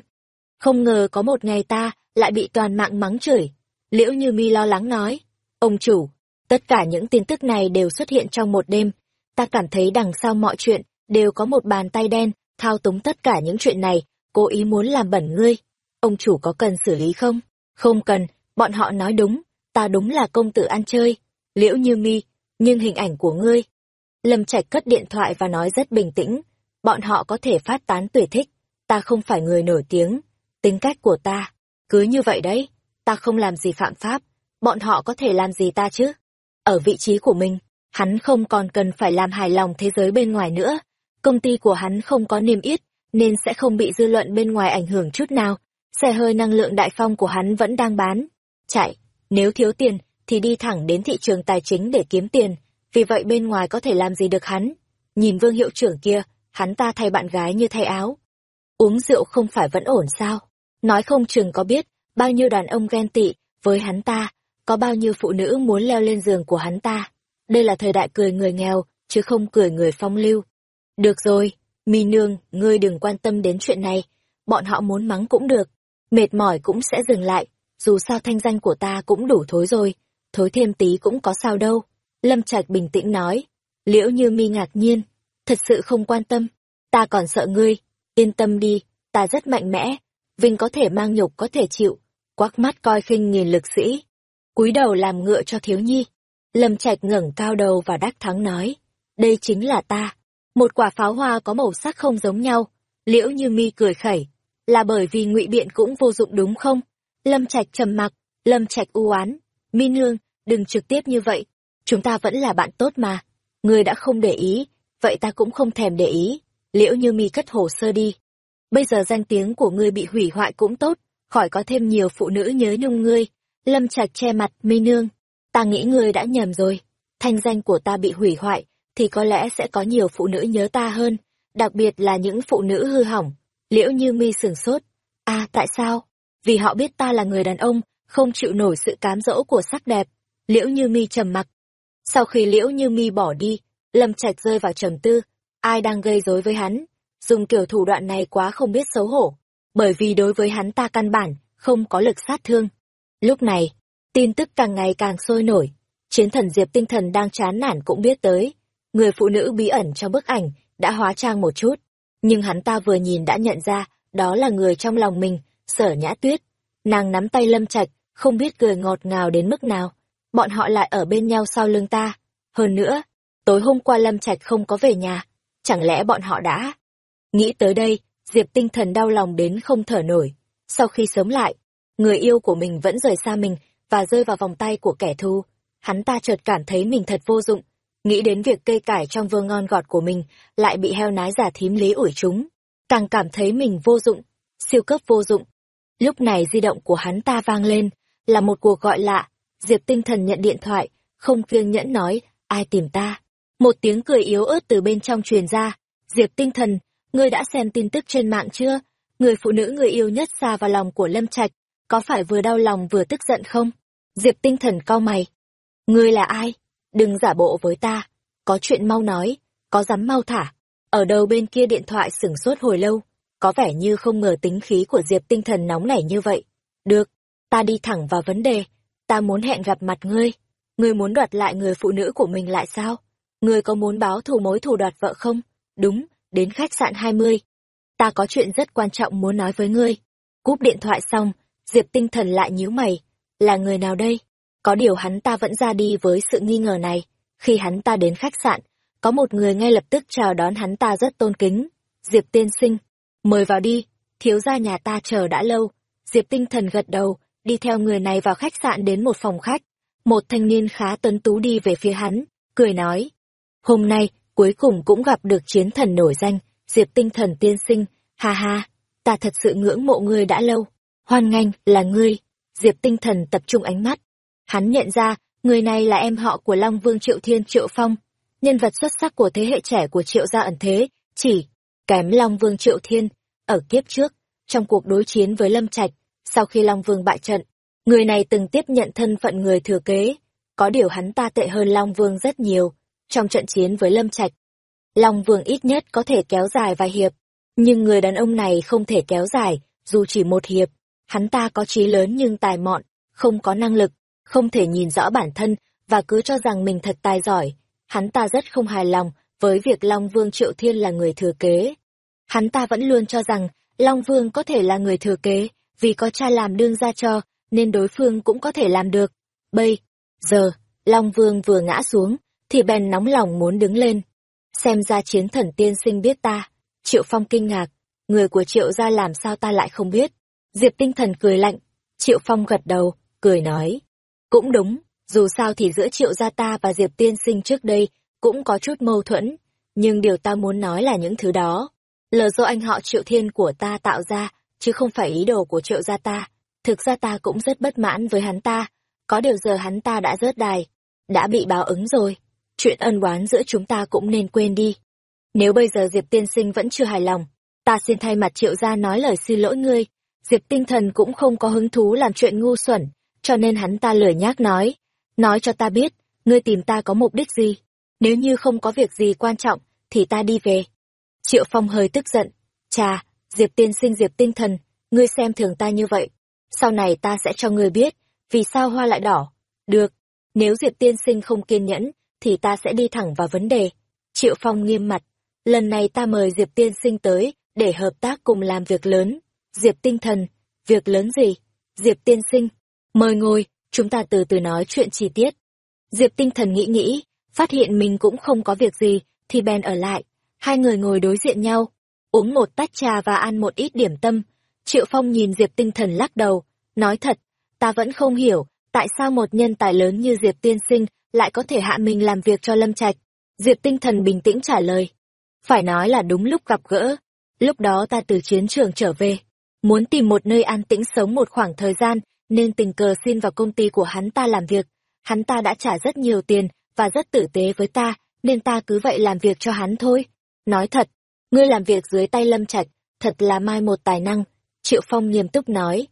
Không ngờ có một ngày ta lại bị toàn mạng mắng chửi. Liễu Như Mi lo lắng nói, ông chủ, tất cả những tin tức này đều xuất hiện trong một đêm. Ta cảm thấy đằng sau mọi chuyện đều có một bàn tay đen thao túng tất cả những chuyện này, cố ý muốn làm bẩn ngươi. Ông chủ có cần xử lý không? Không cần, bọn họ nói đúng, ta đúng là công tử ăn chơi. Liễu Như Mi, nhưng hình ảnh của ngươi. Lâm Trạch cất điện thoại và nói rất bình tĩnh, bọn họ có thể phát tán tùy thích, ta không phải người nổi tiếng, tính cách của ta, cứ như vậy đấy, ta không làm gì phạm pháp, bọn họ có thể làm gì ta chứ? Ở vị trí của mình, hắn không còn cần phải làm hài lòng thế giới bên ngoài nữa. Công ty của hắn không có niềm yết, nên sẽ không bị dư luận bên ngoài ảnh hưởng chút nào. Xe hơi năng lượng đại phong của hắn vẫn đang bán. Chạy, nếu thiếu tiền, thì đi thẳng đến thị trường tài chính để kiếm tiền. Vì vậy bên ngoài có thể làm gì được hắn. Nhìn vương hiệu trưởng kia, hắn ta thay bạn gái như thay áo. Uống rượu không phải vẫn ổn sao? Nói không chừng có biết, bao nhiêu đàn ông ghen tị với hắn ta, có bao nhiêu phụ nữ muốn leo lên giường của hắn ta. Đây là thời đại cười người nghèo, chứ không cười người phong lưu. Được rồi, mi nương, ngươi đừng quan tâm đến chuyện này. Bọn họ muốn mắng cũng được. Mệt mỏi cũng sẽ dừng lại. Dù sao thanh danh của ta cũng đủ thối rồi. Thối thêm tí cũng có sao đâu. Lâm Trạch bình tĩnh nói. Liễu như mi ngạc nhiên. Thật sự không quan tâm. Ta còn sợ ngươi. Yên tâm đi, ta rất mạnh mẽ. Vinh có thể mang nhục có thể chịu. Quắc mắt coi khinh nghìn lực sĩ cúi đầu làm ngựa cho thiếu nhi. Lâm Trạch ngẩng cao đầu và đắc thắng nói. Đây chính là ta. Một quả pháo hoa có màu sắc không giống nhau. Liễu như mi cười khẩy. Là bởi vì ngụy biện cũng vô dụng đúng không? Lâm Trạch trầm mặc, Lâm Trạch u oán, "Mi nương, đừng trực tiếp như vậy, chúng ta vẫn là bạn tốt mà. người đã không để ý, vậy ta cũng không thèm để ý." Liễu Như Mi cất hồ sơ đi. "Bây giờ danh tiếng của ngươi bị hủy hoại cũng tốt, khỏi có thêm nhiều phụ nữ nhớ nhung ngươi." Lâm Trạch che mặt, "Mi nương, ta nghĩ ngươi đã nhầm rồi. Thanh danh của ta bị hủy hoại thì có lẽ sẽ có nhiều phụ nữ nhớ ta hơn, đặc biệt là những phụ nữ hư hỏng." Liễu Như Mi sửng sốt, "À, tại sao?" vì họ biết ta là người đàn ông, không chịu nổi sự cám dỗ của sắc đẹp. Liễu Như Mi trầm mặc. Sau khi Liễu Như Mi bỏ đi, Lâm Trạch rơi vào trầm tư, ai đang gây rối với hắn? Dùng kiểu thủ đoạn này quá không biết xấu hổ, bởi vì đối với hắn ta căn bản không có lực sát thương. Lúc này, tin tức càng ngày càng sôi nổi, chiến thần Diệp tinh thần đang chán nản cũng biết tới, người phụ nữ bí ẩn trong bức ảnh đã hóa trang một chút, nhưng hắn ta vừa nhìn đã nhận ra, đó là người trong lòng mình, sở nhã tuyết. Nàng nắm tay lâm trạch không biết cười ngọt ngào đến mức nào. Bọn họ lại ở bên nhau sau lưng ta. Hơn nữa tối hôm qua lâm trạch không có về nhà. Chẳng lẽ bọn họ đã? Nghĩ tới đây diệp tinh thần đau lòng đến không thở nổi. Sau khi sớm lại người yêu của mình vẫn rời xa mình và rơi vào vòng tay của kẻ thù hắn ta chợt cảm thấy mình thật vô dụng nghĩ đến việc cây cải trong vương ngon gọt của mình lại bị heo nái giả thím lý ủi chúng càng cảm thấy mình vô dụng siêu cấp vô dụng Lúc này di động của hắn ta vang lên, là một cuộc gọi lạ. Diệp tinh thần nhận điện thoại, không kiêng nhẫn nói, ai tìm ta. Một tiếng cười yếu ớt từ bên trong truyền ra. Diệp tinh thần, ngươi đã xem tin tức trên mạng chưa? người phụ nữ người yêu nhất xa vào lòng của Lâm Trạch, có phải vừa đau lòng vừa tức giận không? Diệp tinh thần cau mày. Ngươi là ai? Đừng giả bộ với ta. Có chuyện mau nói, có dám mau thả. Ở đầu bên kia điện thoại sửng sốt hồi lâu, có vẻ như không ngờ tính khí của Diệp tinh thần nóng nảy như vậy. Được, ta đi thẳng vào vấn đề. Ta muốn hẹn gặp mặt ngươi. Ngươi muốn đoạt lại người phụ nữ của mình lại sao? Ngươi có muốn báo thù mối thù đoạt vợ không? Đúng, đến khách sạn 20. Ta có chuyện rất quan trọng muốn nói với ngươi. Cúp điện thoại xong, Diệp tinh thần lại nhíu mày. Là người nào đây? Có điều hắn ta vẫn ra đi với sự nghi ngờ này. Khi hắn ta đến khách sạn, có một người ngay lập tức chào đón hắn ta rất tôn kính. Diệp tiên sinh, mời vào đi, thiếu gia nhà ta chờ đã lâu. Diệp tinh thần gật đầu, đi theo người này vào khách sạn đến một phòng khách. Một thanh niên khá tuấn tú đi về phía hắn, cười nói. Hôm nay, cuối cùng cũng gặp được chiến thần nổi danh, Diệp tinh thần tiên sinh, ha ha, ta thật sự ngưỡng mộ ngươi đã lâu. Hoan nghênh, là ngươi. Diệp tinh thần tập trung ánh mắt. Hắn nhận ra, người này là em họ của Long Vương Triệu Thiên Triệu Phong, nhân vật xuất sắc của thế hệ trẻ của Triệu gia ẩn thế, chỉ kém Long Vương Triệu Thiên. Ở kiếp trước, trong cuộc đối chiến với Lâm Trạch, sau khi Long Vương bại trận, người này từng tiếp nhận thân phận người thừa kế, có điều hắn ta tệ hơn Long Vương rất nhiều, trong trận chiến với Lâm Trạch. Long Vương ít nhất có thể kéo dài vài hiệp, nhưng người đàn ông này không thể kéo dài, dù chỉ một hiệp. Hắn ta có trí lớn nhưng tài mọn, không có năng lực, không thể nhìn rõ bản thân và cứ cho rằng mình thật tài giỏi. Hắn ta rất không hài lòng với việc Long Vương Triệu Thiên là người thừa kế. Hắn ta vẫn luôn cho rằng Long Vương có thể là người thừa kế vì có cha làm đương gia cho nên đối phương cũng có thể làm được. Bây giờ, Long Vương vừa ngã xuống thì bèn nóng lòng muốn đứng lên. Xem ra chiến thần tiên sinh biết ta. Triệu Phong kinh ngạc, người của Triệu gia làm sao ta lại không biết. Diệp tinh thần cười lạnh, Triệu Phong gật đầu, cười nói. Cũng đúng, dù sao thì giữa Triệu gia ta và Diệp tiên sinh trước đây cũng có chút mâu thuẫn, nhưng điều ta muốn nói là những thứ đó. Lờ do anh họ Triệu Thiên của ta tạo ra, chứ không phải ý đồ của Triệu gia ta. Thực ra ta cũng rất bất mãn với hắn ta, có điều giờ hắn ta đã rớt đài, đã bị báo ứng rồi. Chuyện ân oán giữa chúng ta cũng nên quên đi. Nếu bây giờ Diệp tiên sinh vẫn chưa hài lòng, ta xin thay mặt Triệu gia nói lời xin lỗi ngươi. Diệp tinh thần cũng không có hứng thú làm chuyện ngu xuẩn, cho nên hắn ta lười nhác nói. Nói cho ta biết, ngươi tìm ta có mục đích gì? Nếu như không có việc gì quan trọng, thì ta đi về. Triệu Phong hơi tức giận. Chà, Diệp tiên sinh Diệp tinh thần, ngươi xem thường ta như vậy. Sau này ta sẽ cho ngươi biết, vì sao hoa lại đỏ. Được, nếu Diệp tiên sinh không kiên nhẫn, thì ta sẽ đi thẳng vào vấn đề. Triệu Phong nghiêm mặt. Lần này ta mời Diệp tiên sinh tới, để hợp tác cùng làm việc lớn. Diệp tinh thần, việc lớn gì? Diệp tiên sinh, mời ngồi, chúng ta từ từ nói chuyện chi tiết. Diệp tinh thần nghĩ nghĩ, phát hiện mình cũng không có việc gì, thì bèn ở lại. Hai người ngồi đối diện nhau, uống một tách trà và ăn một ít điểm tâm. Triệu Phong nhìn Diệp tinh thần lắc đầu, nói thật, ta vẫn không hiểu, tại sao một nhân tài lớn như Diệp tiên sinh lại có thể hạ mình làm việc cho Lâm Trạch. Diệp tinh thần bình tĩnh trả lời. Phải nói là đúng lúc gặp gỡ. Lúc đó ta từ chiến trường trở về, muốn tìm một nơi an tĩnh sống một khoảng thời gian, nên tình cờ xin vào công ty của hắn ta làm việc. Hắn ta đã trả rất nhiều tiền và rất tử tế với ta, nên ta cứ vậy làm việc cho hắn thôi. Nói thật, ngươi làm việc dưới tay Lâm Trạch, thật là mai một tài năng, Triệu Phong nghiêm túc nói.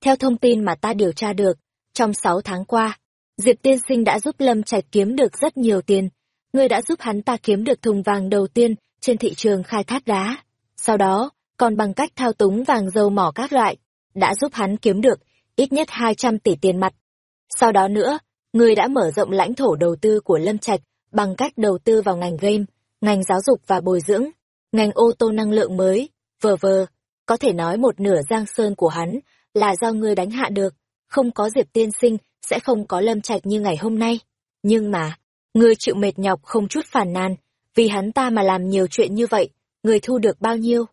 Theo thông tin mà ta điều tra được, trong sáu tháng qua, Diệp Tiên Sinh đã giúp Lâm Trạch kiếm được rất nhiều tiền. Ngươi đã giúp hắn ta kiếm được thùng vàng đầu tiên trên thị trường khai thác đá. Sau đó, còn bằng cách thao túng vàng dầu mỏ các loại, đã giúp hắn kiếm được ít nhất 200 tỷ tiền mặt. Sau đó nữa, người đã mở rộng lãnh thổ đầu tư của Lâm Trạch bằng cách đầu tư vào ngành game, ngành giáo dục và bồi dưỡng, ngành ô tô năng lượng mới, vờ vờ, có thể nói một nửa giang sơn của hắn là do ngươi đánh hạ được, không có Diệp tiên sinh sẽ không có lâm trạch như ngày hôm nay. Nhưng mà, ngươi chịu mệt nhọc không chút phản nàn, vì hắn ta mà làm nhiều chuyện như vậy, ngươi thu được bao nhiêu?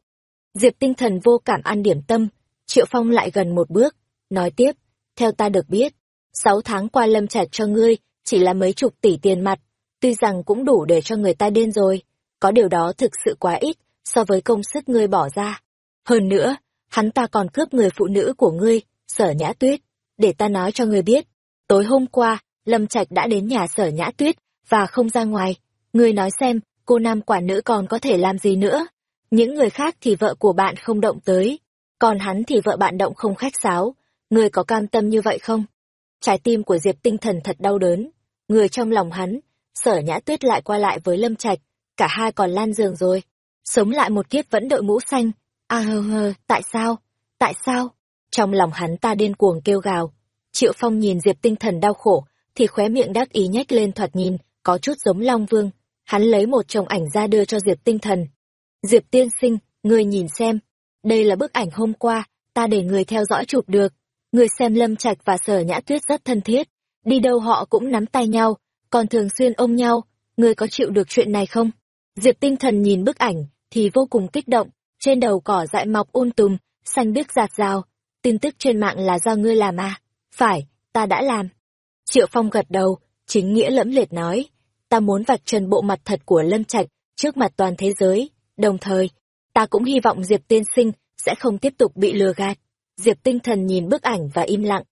Diệp tinh thần vô cảm ăn điểm tâm, Triệu Phong lại gần một bước, nói tiếp, theo ta được biết, sáu tháng qua lâm trạch cho ngươi chỉ là mấy chục tỷ tiền mặt, tuy rằng cũng đủ để cho người ta điên rồi, có điều đó thực sự quá ít so với công sức ngươi bỏ ra. Hơn nữa, hắn ta còn cướp người phụ nữ của ngươi, sở nhã tuyết, để ta nói cho ngươi biết. Tối hôm qua, Lâm Trạch đã đến nhà sở nhã tuyết, và không ra ngoài. Ngươi nói xem, cô nam quả nữ còn có thể làm gì nữa? Những người khác thì vợ của bạn không động tới. Còn hắn thì vợ bạn động không khách sáo, người có cam tâm như vậy không? Trái tim của Diệp tinh thần thật đau đớn, người trong lòng hắn, sở nhã tuyết lại qua lại với Lâm Trạch, cả hai còn lan giường rồi. Sống lại một kiếp vẫn đội mũ xanh, a hơ hơ, tại sao? Tại sao? Trong lòng hắn ta điên cuồng kêu gào. Triệu Phong nhìn Diệp tinh thần đau khổ, thì khóe miệng đắc ý nhếch lên thoạt nhìn, có chút giống Long Vương. Hắn lấy một chồng ảnh ra đưa cho Diệp tinh thần. Diệp tiên sinh, người nhìn xem. Đây là bức ảnh hôm qua, ta để người theo dõi chụp được. Người xem Lâm Trạch và Sở Nhã Tuyết rất thân thiết. Đi đâu họ cũng nắm tay nhau, còn thường xuyên ôm nhau. Người có chịu được chuyện này không? Diệp tinh thần nhìn bức ảnh, thì vô cùng kích động. Trên đầu cỏ dại mọc un um tùm, xanh biếc giạt rào. Tin tức trên mạng là do ngươi làm à? Phải, ta đã làm. Triệu Phong gật đầu, chính nghĩa lẫm liệt nói, ta muốn vạch trần bộ mặt thật của Lâm Trạch trước mặt toàn thế giới, đồng thời, ta cũng hy vọng Diệp tiên sinh sẽ không tiếp tục bị lừa gạt. Diệp tinh thần nhìn bức ảnh và im lặng.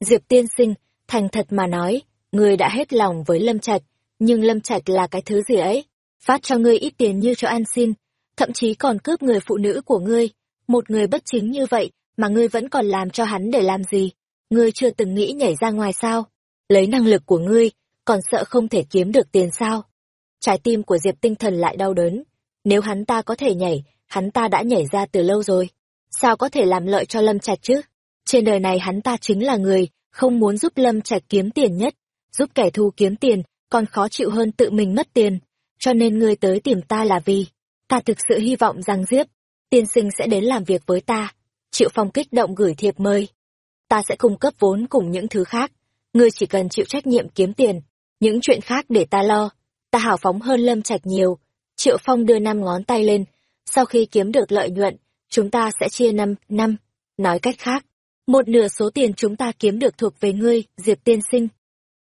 Diệp tiên sinh, thành thật mà nói, ngươi đã hết lòng với Lâm Trạch, nhưng Lâm Trạch là cái thứ gì ấy? Phát cho ngươi ít tiền như cho ăn xin, thậm chí còn cướp người phụ nữ của ngươi. Một người bất chính như vậy mà ngươi vẫn còn làm cho hắn để làm gì? Ngươi chưa từng nghĩ nhảy ra ngoài sao? lấy năng lực của ngươi, còn sợ không thể kiếm được tiền sao? Trái tim của Diệp tinh thần lại đau đớn. Nếu hắn ta có thể nhảy, hắn ta đã nhảy ra từ lâu rồi. Sao có thể làm lợi cho Lâm Trạch chứ? Trên đời này hắn ta chính là người, không muốn giúp Lâm Trạch kiếm tiền nhất. Giúp kẻ thù kiếm tiền, còn khó chịu hơn tự mình mất tiền. Cho nên ngươi tới tìm ta là vì, ta thực sự hy vọng rằng diếp tiên sinh sẽ đến làm việc với ta. Triệu Phong kích động gửi thiệp mời. Ta sẽ cung cấp vốn cùng những thứ khác ngươi chỉ cần chịu trách nhiệm kiếm tiền, những chuyện khác để ta lo. Ta hào phóng hơn Lâm Trạch nhiều. Triệu Phong đưa năm ngón tay lên, sau khi kiếm được lợi nhuận, chúng ta sẽ chia năm, năm. Nói cách khác, một nửa số tiền chúng ta kiếm được thuộc về ngươi, Diệp tiên sinh.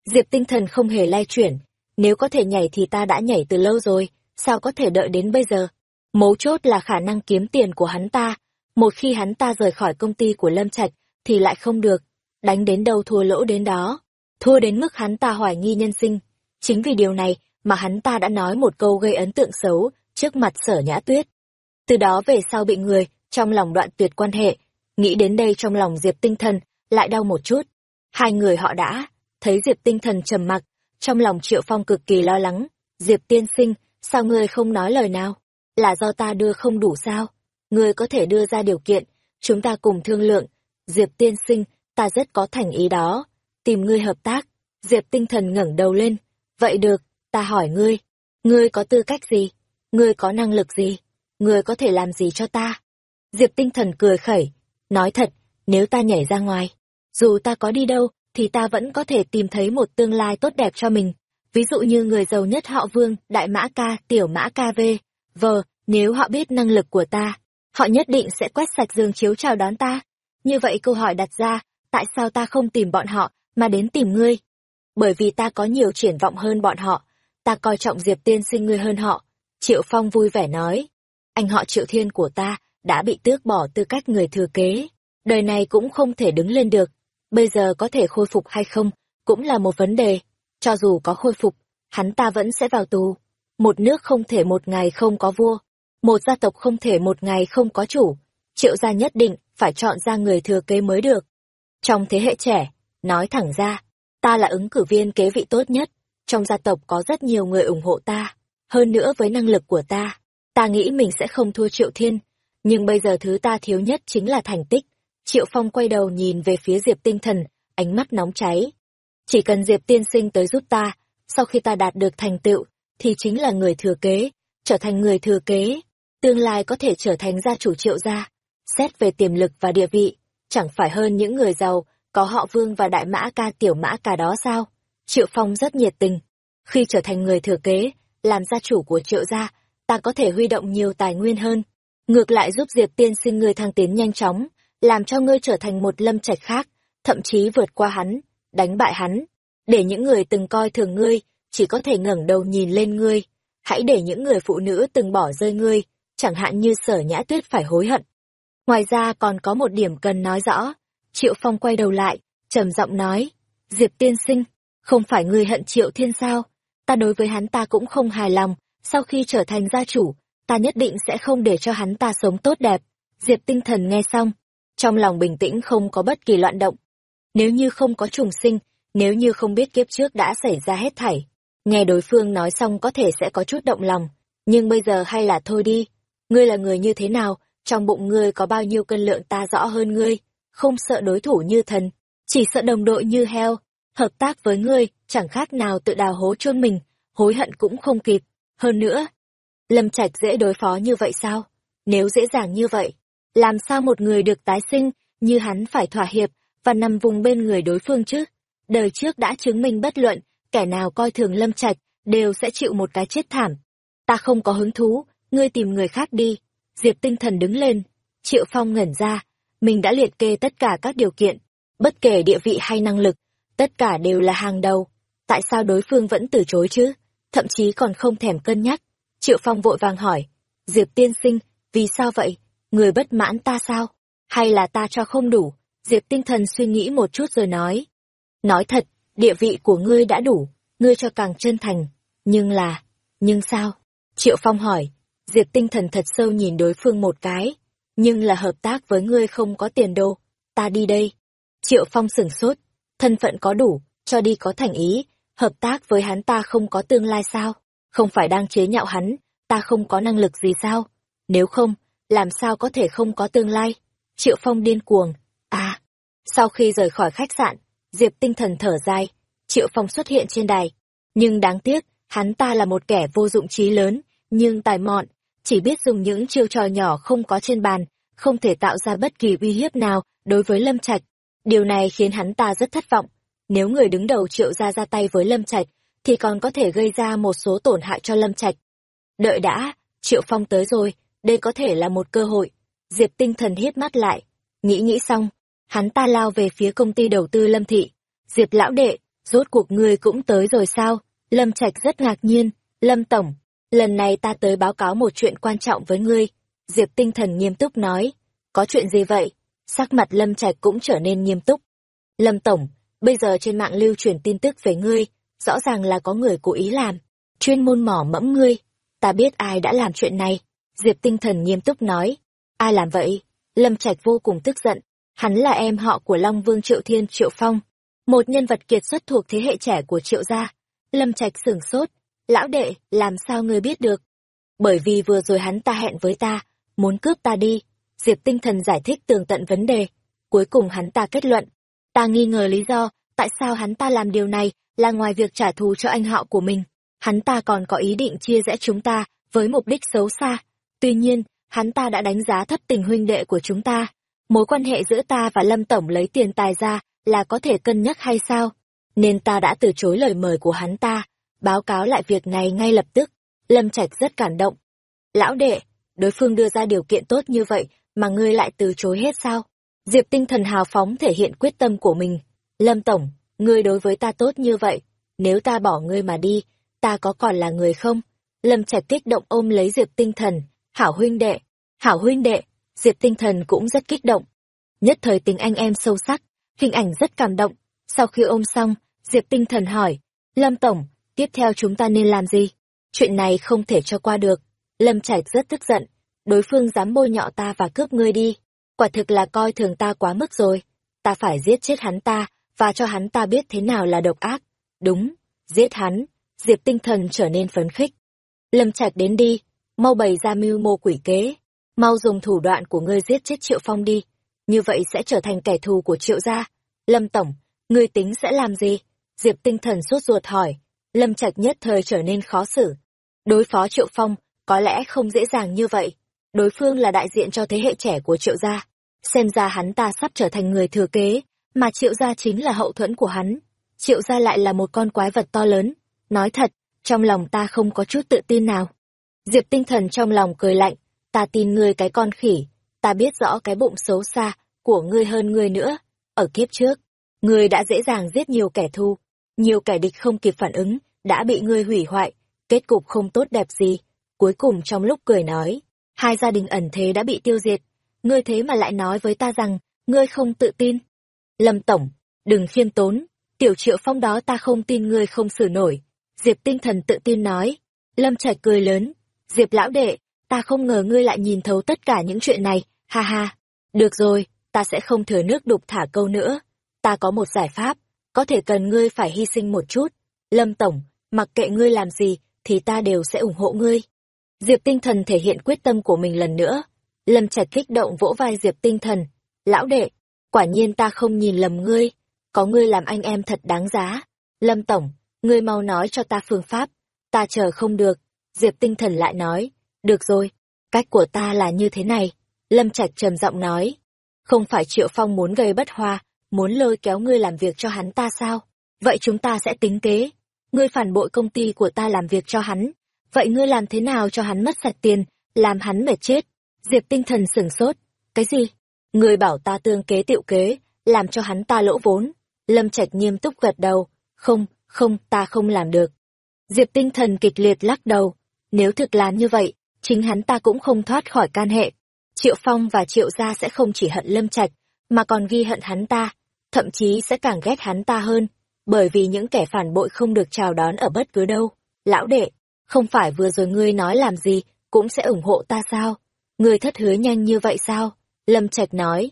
Diệp tinh thần không hề lay chuyển, nếu có thể nhảy thì ta đã nhảy từ lâu rồi, sao có thể đợi đến bây giờ? Mấu chốt là khả năng kiếm tiền của hắn ta, một khi hắn ta rời khỏi công ty của Lâm Trạch thì lại không được, đánh đến đâu thua lỗ đến đó thua đến mức hắn ta hoài nghi nhân sinh. Chính vì điều này mà hắn ta đã nói một câu gây ấn tượng xấu trước mặt sở nhã tuyết. Từ đó về sau bị người, trong lòng đoạn tuyệt quan hệ, nghĩ đến đây trong lòng Diệp tinh thần, lại đau một chút. Hai người họ đã, thấy Diệp tinh thần trầm mặc, trong lòng Triệu Phong cực kỳ lo lắng. Diệp tiên sinh, sao ngươi không nói lời nào? Là do ta đưa không đủ sao? Ngươi có thể đưa ra điều kiện, chúng ta cùng thương lượng. Diệp tiên sinh, ta rất có thành ý đó tìm ngươi hợp tác. Diệp tinh thần ngẩng đầu lên. Vậy được, ta hỏi ngươi. Ngươi có tư cách gì? Ngươi có năng lực gì? Ngươi có thể làm gì cho ta? Diệp tinh thần cười khẩy. Nói thật, nếu ta nhảy ra ngoài, dù ta có đi đâu, thì ta vẫn có thể tìm thấy một tương lai tốt đẹp cho mình. Ví dụ như người giàu nhất họ Vương, Đại Mã Ca, Tiểu Mã Ca V. V, nếu họ biết năng lực của ta, họ nhất định sẽ quét sạch giường chiếu chào đón ta. Như vậy câu hỏi đặt ra, tại sao ta không tìm bọn họ mà đến tìm ngươi. Bởi vì ta có nhiều triển vọng hơn bọn họ, ta coi trọng Diệp tiên sinh ngươi hơn họ. Triệu Phong vui vẻ nói, anh họ Triệu Thiên của ta đã bị tước bỏ tư cách người thừa kế, đời này cũng không thể đứng lên được, bây giờ có thể khôi phục hay không, cũng là một vấn đề, cho dù có khôi phục, hắn ta vẫn sẽ vào tù. Một nước không thể một ngày không có vua, một gia tộc không thể một ngày không có chủ, triệu gia nhất định phải chọn ra người thừa kế mới được. Trong thế hệ trẻ, Nói thẳng ra, ta là ứng cử viên kế vị tốt nhất, trong gia tộc có rất nhiều người ủng hộ ta. Hơn nữa với năng lực của ta, ta nghĩ mình sẽ không thua Triệu Thiên. Nhưng bây giờ thứ ta thiếu nhất chính là thành tích. Triệu Phong quay đầu nhìn về phía Diệp Tinh Thần, ánh mắt nóng cháy. Chỉ cần Diệp Tiên Sinh tới giúp ta, sau khi ta đạt được thành tựu, thì chính là người thừa kế, trở thành người thừa kế. Tương lai có thể trở thành gia chủ triệu gia. Xét về tiềm lực và địa vị, chẳng phải hơn những người giàu có họ Vương và Đại Mã Ca Tiểu Mã Ca đó sao? Triệu Phong rất nhiệt tình. Khi trở thành người thừa kế, làm gia chủ của Triệu gia, ta có thể huy động nhiều tài nguyên hơn. Ngược lại giúp Diệp tiên sinh ngươi thăng tiến nhanh chóng, làm cho ngươi trở thành một lâm trạch khác, thậm chí vượt qua hắn, đánh bại hắn. Để những người từng coi thường ngươi, chỉ có thể ngẩng đầu nhìn lên ngươi. Hãy để những người phụ nữ từng bỏ rơi ngươi, chẳng hạn như sở nhã tuyết phải hối hận. Ngoài ra còn có một điểm cần nói rõ, Triệu Phong quay đầu lại, trầm giọng nói, Diệp tiên sinh, không phải ngươi hận Triệu Thiên sao? Ta đối với hắn ta cũng không hài lòng, sau khi trở thành gia chủ, ta nhất định sẽ không để cho hắn ta sống tốt đẹp. Diệp tinh thần nghe xong, trong lòng bình tĩnh không có bất kỳ loạn động. Nếu như không có trùng sinh, nếu như không biết kiếp trước đã xảy ra hết thảy, nghe đối phương nói xong có thể sẽ có chút động lòng, nhưng bây giờ hay là thôi đi. Ngươi là người như thế nào, trong bụng ngươi có bao nhiêu cân lượng ta rõ hơn ngươi, không sợ đối thủ như thần, chỉ sợ đồng đội như heo, hợp tác với ngươi, chẳng khác nào tự đào hố chôn mình, hối hận cũng không kịp. Hơn nữa, Lâm Trạch dễ đối phó như vậy sao? Nếu dễ dàng như vậy, làm sao một người được tái sinh, như hắn phải thỏa hiệp, và nằm vùng bên người đối phương chứ? Đời trước đã chứng minh bất luận, kẻ nào coi thường Lâm Trạch, đều sẽ chịu một cái chết thảm. Ta không có hứng thú, ngươi tìm người khác đi. Diệp tinh thần đứng lên. Triệu Phong ngẩn ra, mình đã liệt kê tất cả các điều kiện, bất kể địa vị hay năng lực, tất cả đều là hàng đầu. Tại sao đối phương vẫn từ chối chứ? Thậm chí còn không thèm cân nhắc. Triệu Phong vội vàng hỏi, Diệp tiên sinh, vì sao vậy? Người bất mãn ta sao? Hay là ta cho không đủ? Diệp tinh thần suy nghĩ một chút rồi nói. Nói thật, địa vị của ngươi đã đủ, ngươi cho càng chân thành. Nhưng là, nhưng sao? Triệu Phong hỏi, Diệp tinh thần thật sâu nhìn đối phương một cái. Nhưng là hợp tác với ngươi không có tiền đồ, ta đi đây. Triệu Phong sửng sốt, thân phận có đủ, cho đi có thành ý, hợp tác với hắn ta không có tương lai sao? Không phải đang chế nhạo hắn, ta không có năng lực gì sao? Nếu không, làm sao có thể không có tương lai? Triệu Phong điên cuồng. À, sau khi rời khỏi khách sạn, Diệp tinh thần thở dài, Triệu Phong xuất hiện trên đài. Nhưng đáng tiếc, hắn ta là một kẻ vô dụng trí lớn, nhưng tài mọn, chỉ biết dùng những chiêu trò nhỏ không có trên bàn, không thể tạo ra bất kỳ uy hiếp nào đối với Lâm Trạch. Điều này khiến hắn ta rất thất vọng. Nếu người đứng đầu Triệu gia ra tay với Lâm Trạch, thì còn có thể gây ra một số tổn hại cho Lâm Trạch. Đợi đã, Triệu Phong tới rồi, đây có thể là một cơ hội. Diệp tinh thần hiếp mắt lại, nghĩ nghĩ xong, hắn ta lao về phía công ty đầu tư Lâm Thị. Diệp lão đệ, rốt cuộc ngươi cũng tới rồi sao? Lâm Trạch rất ngạc nhiên, Lâm Tổng, lần này ta tới báo cáo một chuyện quan trọng với ngươi. Diệp tinh thần nghiêm túc nói, có chuyện gì vậy? Sắc mặt Lâm Trạch cũng trở nên nghiêm túc. Lâm Tổng, bây giờ trên mạng lưu truyền tin tức về ngươi, rõ ràng là có người cố ý làm, chuyên môn mỏ mẫm ngươi. Ta biết ai đã làm chuyện này. Diệp tinh thần nghiêm túc nói. Ai làm vậy? Lâm Trạch vô cùng tức giận. Hắn là em họ của Long Vương Triệu Thiên Triệu Phong, một nhân vật kiệt xuất thuộc thế hệ trẻ của Triệu gia. Lâm Trạch sửng sốt. Lão đệ, làm sao ngươi biết được? Bởi vì vừa rồi hắn ta hẹn với ta, muốn cướp ta đi. Diệp tinh thần giải thích tường tận vấn đề. Cuối cùng hắn ta kết luận. Ta nghi ngờ lý do, tại sao hắn ta làm điều này, là ngoài việc trả thù cho anh họ của mình. Hắn ta còn có ý định chia rẽ chúng ta, với mục đích xấu xa. Tuy nhiên, hắn ta đã đánh giá thấp tình huynh đệ của chúng ta. Mối quan hệ giữa ta và Lâm Tổng lấy tiền tài ra là có thể cân nhắc hay sao? Nên ta đã từ chối lời mời của hắn ta, báo cáo lại việc này ngay lập tức. Lâm Trạch rất cảm động. Lão đệ, đối phương đưa ra điều kiện tốt như vậy mà ngươi lại từ chối hết sao? Diệp tinh thần hào phóng thể hiện quyết tâm của mình. Lâm Tổng, ngươi đối với ta tốt như vậy, nếu ta bỏ ngươi mà đi, ta có còn là người không? Lâm Trạch kích động ôm lấy Diệp tinh thần, hảo huynh đệ, hảo huynh đệ, Diệp tinh thần cũng rất kích động. Nhất thời tình anh em sâu sắc, hình ảnh rất cảm động. Sau khi ôm xong, Diệp tinh thần hỏi, Lâm Tổng, tiếp theo chúng ta nên làm gì? Chuyện này không thể cho qua được. Lâm Trạch rất tức giận, đối phương dám bôi nhọ ta và cướp ngươi đi. Quả thực là coi thường ta quá mức rồi. Ta phải giết chết hắn ta, và cho hắn ta biết thế nào là độc ác. Đúng, giết hắn. Diệp tinh thần trở nên phấn khích. Lâm Trạch đến đi, mau bày ra mưu mô quỷ kế. Mau dùng thủ đoạn của ngươi giết chết Triệu Phong đi. Như vậy sẽ trở thành kẻ thù của Triệu gia. Lâm Tổng, ngươi tính sẽ làm gì? Diệp tinh thần sốt ruột hỏi. Lâm Trạch nhất thời trở nên khó xử. Đối phó Triệu Phong, có lẽ không dễ dàng như vậy. Đối phương là đại diện cho thế hệ trẻ của Triệu gia. Xem ra hắn ta sắp trở thành người thừa kế, mà Triệu gia chính là hậu thuẫn của hắn. Triệu gia lại là một con quái vật to lớn. Nói thật, trong lòng ta không có chút tự tin nào. Diệp tinh thần trong lòng cười lạnh, ta tin ngươi cái con khỉ, ta biết rõ cái bụng xấu xa của ngươi hơn ngươi nữa. Ở kiếp trước, ngươi đã dễ dàng giết nhiều kẻ thù, nhiều kẻ địch không kịp phản ứng, đã bị ngươi hủy hoại, kết cục không tốt đẹp gì. Cuối cùng trong lúc cười nói, hai gia đình ẩn thế đã bị tiêu diệt, ngươi thế mà lại nói với ta rằng, ngươi không tự tin. Lâm Tổng, đừng khiêm tốn, tiểu triệu phong đó ta không tin ngươi không xử nổi. Diệp tinh thần tự tin nói. Lâm Trạch cười lớn. Diệp lão đệ, ta không ngờ ngươi lại nhìn thấu tất cả những chuyện này, ha ha. Được rồi, ta sẽ không thừa nước đục thả câu nữa. Ta có một giải pháp, có thể cần ngươi phải hy sinh một chút. Lâm Tổng, mặc kệ ngươi làm gì, thì ta đều sẽ ủng hộ ngươi. Diệp tinh thần thể hiện quyết tâm của mình lần nữa. Lâm Trạch kích động vỗ vai Diệp tinh thần. Lão đệ, quả nhiên ta không nhìn lầm ngươi. Có ngươi làm anh em thật đáng giá. Lâm Tổng, ngươi mau nói cho ta phương pháp. Ta chờ không được. Diệp tinh thần lại nói. Được rồi, cách của ta là như thế này. Lâm Trạch trầm giọng nói. Không phải Triệu Phong muốn gây bất hoa, muốn lôi kéo ngươi làm việc cho hắn ta sao? Vậy chúng ta sẽ tính kế. Ngươi phản bội công ty của ta làm việc cho hắn. Vậy ngươi làm thế nào cho hắn mất sạch tiền, làm hắn mệt chết? Diệp tinh thần sửng sốt. Cái gì? Ngươi bảo ta tương kế tiệu kế, làm cho hắn ta lỗ vốn. Lâm Trạch nghiêm túc gật đầu. Không, không, ta không làm được. Diệp tinh thần kịch liệt lắc đầu. Nếu thực là như vậy, chính hắn ta cũng không thoát khỏi can hệ. Triệu Phong và Triệu Gia sẽ không chỉ hận Lâm Trạch, mà còn ghi hận hắn ta, thậm chí sẽ càng ghét hắn ta hơn, bởi vì những kẻ phản bội không được chào đón ở bất cứ đâu. Lão đệ, không phải vừa rồi ngươi nói làm gì, cũng sẽ ủng hộ ta sao? Ngươi thất hứa nhanh như vậy sao? Lâm Trạch nói.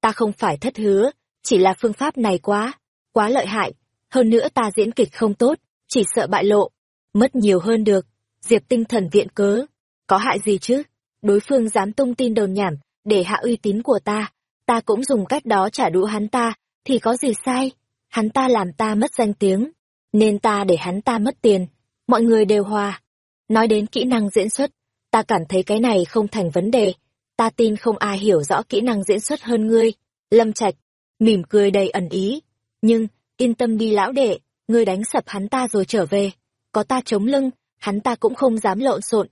Ta không phải thất hứa, chỉ là phương pháp này quá, quá lợi hại. Hơn nữa ta diễn kịch không tốt, chỉ sợ bại lộ. Mất nhiều hơn được. Diệp tinh thần viện cớ. Có hại gì chứ? Đối phương dám tung tin đồn nhảm, để hạ uy tín của ta. Ta cũng dùng cách đó trả đũa hắn ta, thì có gì sai? Hắn ta làm ta mất danh tiếng, nên ta để hắn ta mất tiền. Mọi người đều hòa. Nói đến kỹ năng diễn xuất, ta cảm thấy cái này không thành vấn đề. Ta tin không ai hiểu rõ kỹ năng diễn xuất hơn ngươi. Lâm Trạch, mỉm cười đầy ẩn ý. Nhưng, yên tâm đi lão đệ, ngươi đánh sập hắn ta rồi trở về. Có ta chống lưng, hắn ta cũng không dám lộn xộn.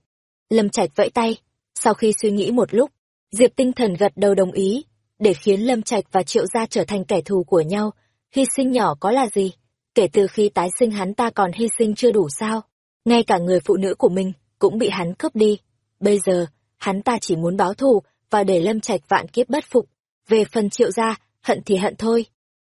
Lâm Trạch vẫy tay. Sau khi suy nghĩ một lúc, Diệp Tinh Thần gật đầu đồng ý, để khiến Lâm Trạch và Triệu Gia trở thành kẻ thù của nhau. Hy sinh nhỏ có là gì? Kể từ khi tái sinh hắn ta còn hy sinh chưa đủ sao? Ngay cả người phụ nữ của mình cũng bị hắn cướp đi. Bây giờ, hắn ta chỉ muốn báo thù và để Lâm Trạch vạn kiếp bất phục. Về phần Triệu Gia, hận thì hận thôi.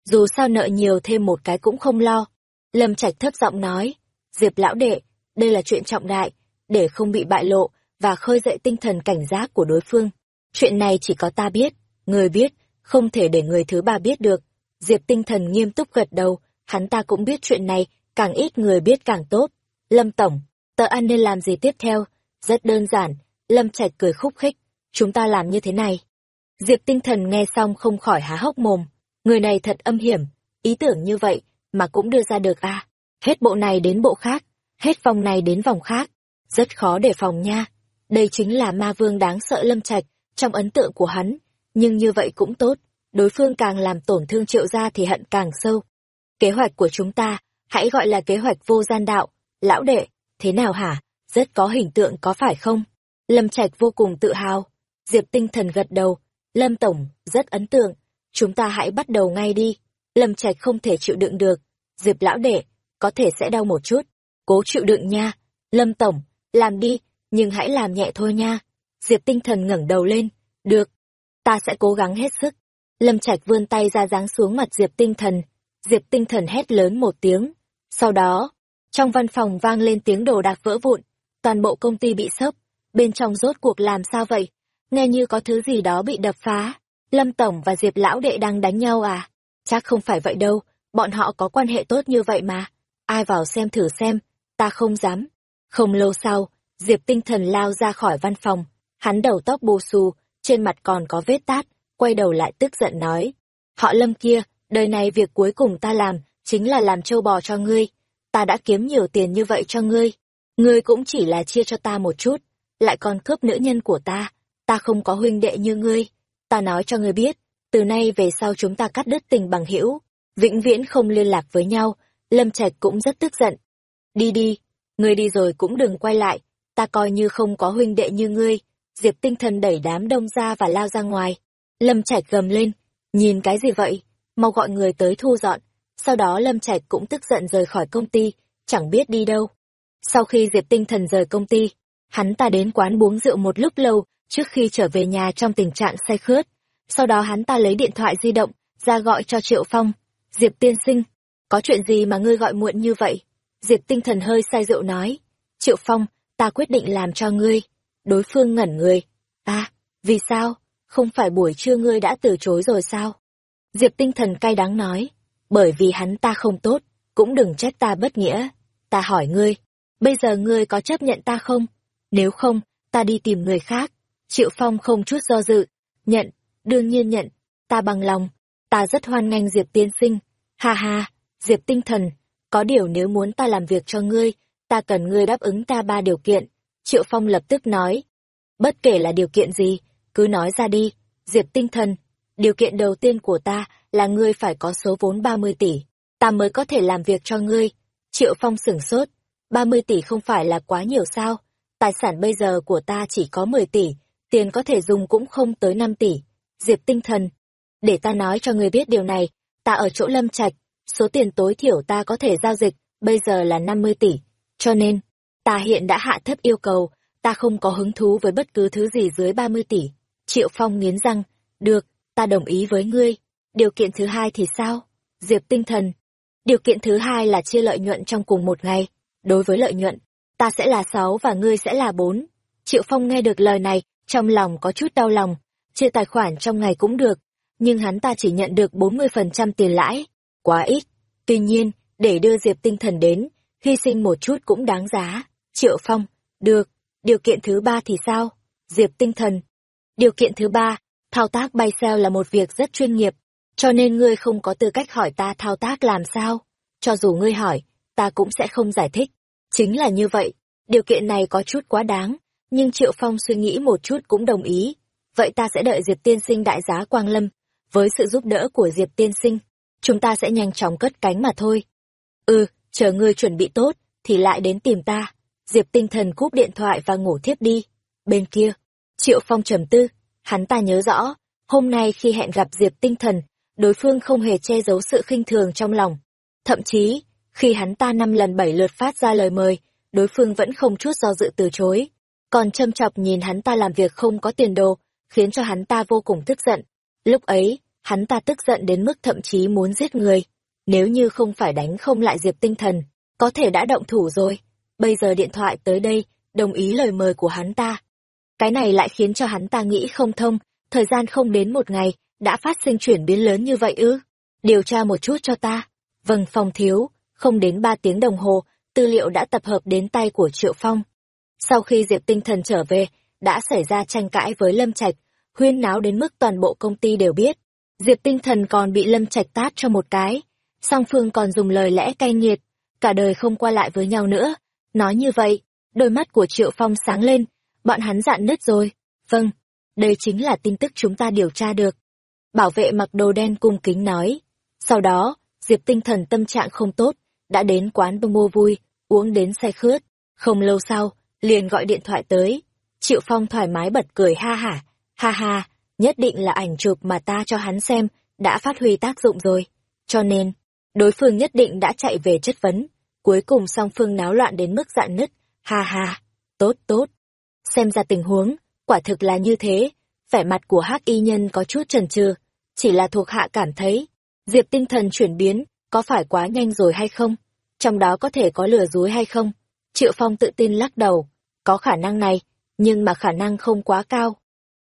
Dù sao nợ nhiều thêm một cái cũng không lo. Lâm Trạch thấp giọng nói, Diệp lão đệ, đây là chuyện trọng đại, để không bị bại lộ và khơi dậy tinh thần cảnh giác của đối phương. Chuyện này chỉ có ta biết, người biết, không thể để người thứ ba biết được. Diệp tinh thần nghiêm túc gật đầu, hắn ta cũng biết chuyện này, càng ít người biết càng tốt. Lâm Tổng, tớ ăn nên làm gì tiếp theo? Rất đơn giản, Lâm Trạch cười khúc khích, chúng ta làm như thế này. Diệp tinh thần nghe xong không khỏi há hốc mồm, người này thật âm hiểm, ý tưởng như vậy mà cũng đưa ra được à. Hết bộ này đến bộ khác, hết vòng này đến vòng khác, rất khó để phòng nha. Đây chính là ma vương đáng sợ lâm trạch, trong ấn tượng của hắn, nhưng như vậy cũng tốt, đối phương càng làm tổn thương triệu gia thì hận càng sâu. Kế hoạch của chúng ta, hãy gọi là kế hoạch vô gian đạo, lão đệ, thế nào hả, rất có hình tượng có phải không? Lâm Trạch vô cùng tự hào, Diệp tinh thần gật đầu, Lâm Tổng, rất ấn tượng, chúng ta hãy bắt đầu ngay đi, Lâm Trạch không thể chịu đựng được, Diệp lão đệ, có thể sẽ đau một chút, cố chịu đựng nha, Lâm Tổng, làm đi, nhưng hãy làm nhẹ thôi nha. Diệp tinh thần ngẩng đầu lên, được, ta sẽ cố gắng hết sức. Lâm Trạch vươn tay ra giáng xuống mặt Diệp tinh thần, Diệp tinh thần hét lớn một tiếng. Sau đó, trong văn phòng vang lên tiếng đồ đạc vỡ vụn, toàn bộ công ty bị sốc, bên trong rốt cuộc làm sao vậy? Nghe như có thứ gì đó bị đập phá. Lâm Tổng và Diệp Lão Đệ đang đánh nhau à? Chắc không phải vậy đâu, bọn họ có quan hệ tốt như vậy mà. Ai vào xem thử xem, ta không dám. Không lâu sau, Diệp tinh thần lao ra khỏi văn phòng, hắn đầu tóc bù xù, trên mặt còn có vết tát, quay đầu lại tức giận nói. Họ lâm kia, đời này việc cuối cùng ta làm, chính là làm trâu bò cho ngươi. Ta đã kiếm nhiều tiền như vậy cho ngươi. Ngươi cũng chỉ là chia cho ta một chút, lại còn cướp nữ nhân của ta. Ta không có huynh đệ như ngươi. Ta nói cho ngươi biết, từ nay về sau chúng ta cắt đứt tình bằng hữu vĩnh viễn không liên lạc với nhau. Lâm Trạch cũng rất tức giận. Đi đi, ngươi đi rồi cũng đừng quay lại, ta coi như không có huynh đệ như ngươi. Diệp tinh thần đẩy đám đông ra và lao ra ngoài. Lâm Trạch gầm lên, nhìn cái gì vậy? Mau gọi người tới thu dọn. Sau đó Lâm Trạch cũng tức giận rời khỏi công ty, chẳng biết đi đâu. Sau khi Diệp tinh thần rời công ty, hắn ta đến quán uống rượu một lúc lâu trước khi trở về nhà trong tình trạng say khướt. Sau đó hắn ta lấy điện thoại di động, ra gọi cho Triệu Phong. Diệp tiên sinh, có chuyện gì mà ngươi gọi muộn như vậy? Diệp tinh thần hơi say rượu nói. Triệu Phong, ta quyết định làm cho ngươi. Đối phương ngẩn người. À, vì sao? không phải buổi trưa ngươi đã từ chối rồi sao? Diệp tinh thần cay đắng nói, bởi vì hắn ta không tốt, cũng đừng trách ta bất nghĩa. Ta hỏi ngươi, bây giờ ngươi có chấp nhận ta không? Nếu không, ta đi tìm người khác. Triệu Phong không chút do dự, nhận, đương nhiên nhận, ta bằng lòng, ta rất hoan nghênh Diệp tiên sinh. Ha ha, Diệp tinh thần, có điều nếu muốn ta làm việc cho ngươi, ta cần ngươi đáp ứng ta ba điều kiện. Triệu Phong lập tức nói, bất kể là điều kiện gì, cứ nói ra đi, Diệp tinh thần. Điều kiện đầu tiên của ta là ngươi phải có số vốn 30 tỷ, ta mới có thể làm việc cho ngươi. Triệu Phong sửng sốt, 30 tỷ không phải là quá nhiều sao? Tài sản bây giờ của ta chỉ có 10 tỷ, tiền có thể dùng cũng không tới 5 tỷ. Diệp tinh thần, để ta nói cho ngươi biết điều này, ta ở chỗ lâm trạch, số tiền tối thiểu ta có thể giao dịch, bây giờ là 50 tỷ. Cho nên, ta hiện đã hạ thấp yêu cầu, ta không có hứng thú với bất cứ thứ gì dưới 30 tỷ. Triệu Phong nghiến răng, được, ta đồng ý với ngươi. Điều kiện thứ hai thì sao? Diệp tinh thần. Điều kiện thứ hai là chia lợi nhuận trong cùng một ngày. Đối với lợi nhuận, ta sẽ là sáu và ngươi sẽ là bốn. Triệu Phong nghe được lời này, trong lòng có chút đau lòng. Chia tài khoản trong ngày cũng được, nhưng hắn ta chỉ nhận được 40% tiền lãi. Quá ít. Tuy nhiên, để đưa Diệp tinh thần đến, hy sinh một chút cũng đáng giá. Triệu Phong, được. Điều kiện thứ ba thì sao? Diệp tinh thần. Điều kiện thứ ba, thao tác bay xeo là một việc rất chuyên nghiệp, cho nên ngươi không có tư cách hỏi ta thao tác làm sao. Cho dù ngươi hỏi, ta cũng sẽ không giải thích. Chính là như vậy, điều kiện này có chút quá đáng, nhưng Triệu Phong suy nghĩ một chút cũng đồng ý. Vậy ta sẽ đợi Diệp tiên sinh đại giá Quang Lâm, với sự giúp đỡ của Diệp tiên sinh, chúng ta sẽ nhanh chóng cất cánh mà thôi. Ừ, chờ ngươi chuẩn bị tốt, thì lại đến tìm ta. Diệp tinh thần cúp điện thoại và ngủ thiếp đi. Bên kia, Triệu Phong trầm tư, hắn ta nhớ rõ, hôm nay khi hẹn gặp Diệp tinh thần, đối phương không hề che giấu sự khinh thường trong lòng. Thậm chí, khi hắn ta năm lần bảy lượt phát ra lời mời, đối phương vẫn không chút do dự từ chối. Còn châm chọc nhìn hắn ta làm việc không có tiền đồ, khiến cho hắn ta vô cùng tức giận. Lúc ấy, hắn ta tức giận đến mức thậm chí muốn giết người. Nếu như không phải đánh không lại Diệp tinh thần, có thể đã động thủ rồi. Bây giờ điện thoại tới đây, đồng ý lời mời của hắn ta. Cái này lại khiến cho hắn ta nghĩ không thông, thời gian không đến một ngày, đã phát sinh chuyển biến lớn như vậy ư? Điều tra một chút cho ta. Vâng, phòng thiếu, không đến ba tiếng đồng hồ, tư liệu đã tập hợp đến tay của Triệu Phong. Sau khi Diệp Tinh Thần trở về, đã xảy ra tranh cãi với Lâm Trạch, huyên náo đến mức toàn bộ công ty đều biết. Diệp Tinh Thần còn bị Lâm Trạch tát cho một cái, song phương còn dùng lời lẽ cay nghiệt, cả đời không qua lại với nhau nữa. Nói như vậy, đôi mắt của Triệu Phong sáng lên, bọn hắn dạn nứt rồi. Vâng, đây chính là tin tức chúng ta điều tra được. Bảo vệ mặc đồ đen cung kính nói. Sau đó, Diệp tinh thần tâm trạng không tốt, đã đến quán bông mua vui, uống đến say khướt. Không lâu sau, liền gọi điện thoại tới. Triệu Phong thoải mái bật cười ha hả, ha ha, nhất định là ảnh chụp mà ta cho hắn xem, đã phát huy tác dụng rồi. Cho nên, đối phương nhất định đã chạy về chất vấn. Cuối cùng song phương náo loạn đến mức dạn nứt, ha ha, tốt tốt. Xem ra tình huống, quả thực là như thế, vẻ mặt của hắc y nhân có chút chần chừ chỉ là thuộc hạ cảm thấy, diệp tinh thần chuyển biến, có phải quá nhanh rồi hay không? Trong đó có thể có lừa dối hay không? Triệu Phong tự tin lắc đầu, có khả năng này, nhưng mà khả năng không quá cao.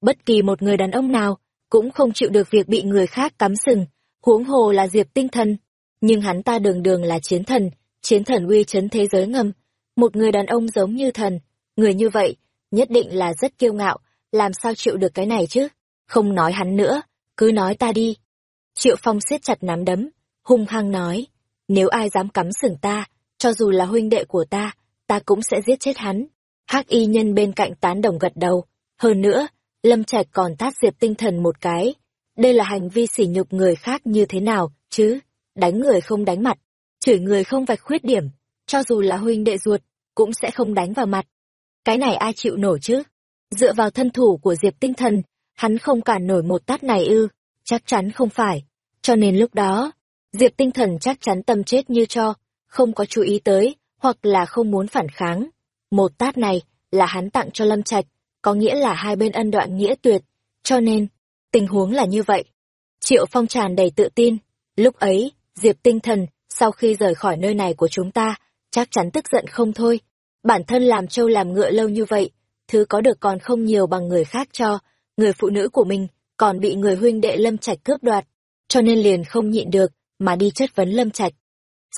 Bất kỳ một người đàn ông nào cũng không chịu được việc bị người khác cắm sừng, huống hồ là diệp tinh thần. Nhưng hắn ta đường đường là chiến thần, chiến thần uy chấn thế giới ngầm. Một người đàn ông giống như thần, người như vậy, nhất định là rất kiêu ngạo, làm sao chịu được cái này chứ? Không nói hắn nữa, cứ nói ta đi. Triệu Phong siết chặt nắm đấm, hung hăng nói, nếu ai dám cắm sừng ta, cho dù là huynh đệ của ta, ta cũng sẽ giết chết hắn. Hắc y nhân bên cạnh tán đồng gật đầu. Hơn nữa, Lâm Trạch còn tát diệp tinh thần một cái. Đây là hành vi sỉ nhục người khác như thế nào, chứ? Đánh người không đánh mặt, chửi người không vạch khuyết điểm, cho dù là huynh đệ ruột, cũng sẽ không đánh vào mặt. Cái này ai chịu nổi chứ? Dựa vào thân thủ của Diệp tinh thần, hắn không cản nổi một tát này ư, chắc chắn không phải. Cho nên lúc đó, Diệp tinh thần chắc chắn tâm chết như cho, không có chú ý tới, hoặc là không muốn phản kháng. Một tát này là hắn tặng cho Lâm Trạch, có nghĩa là hai bên ân đoạn nghĩa tuyệt, cho nên, tình huống là như vậy. Triệu Phong tràn đầy tự tin, lúc ấy, Diệp tinh thần, sau khi rời khỏi nơi này của chúng ta, chắc chắn tức giận không thôi. Bản thân làm trâu làm ngựa lâu như vậy, thứ có được còn không nhiều bằng người khác cho, người phụ nữ của mình còn bị người huynh đệ Lâm Trạch cướp đoạt, cho nên liền không nhịn được mà đi chất vấn Lâm Trạch.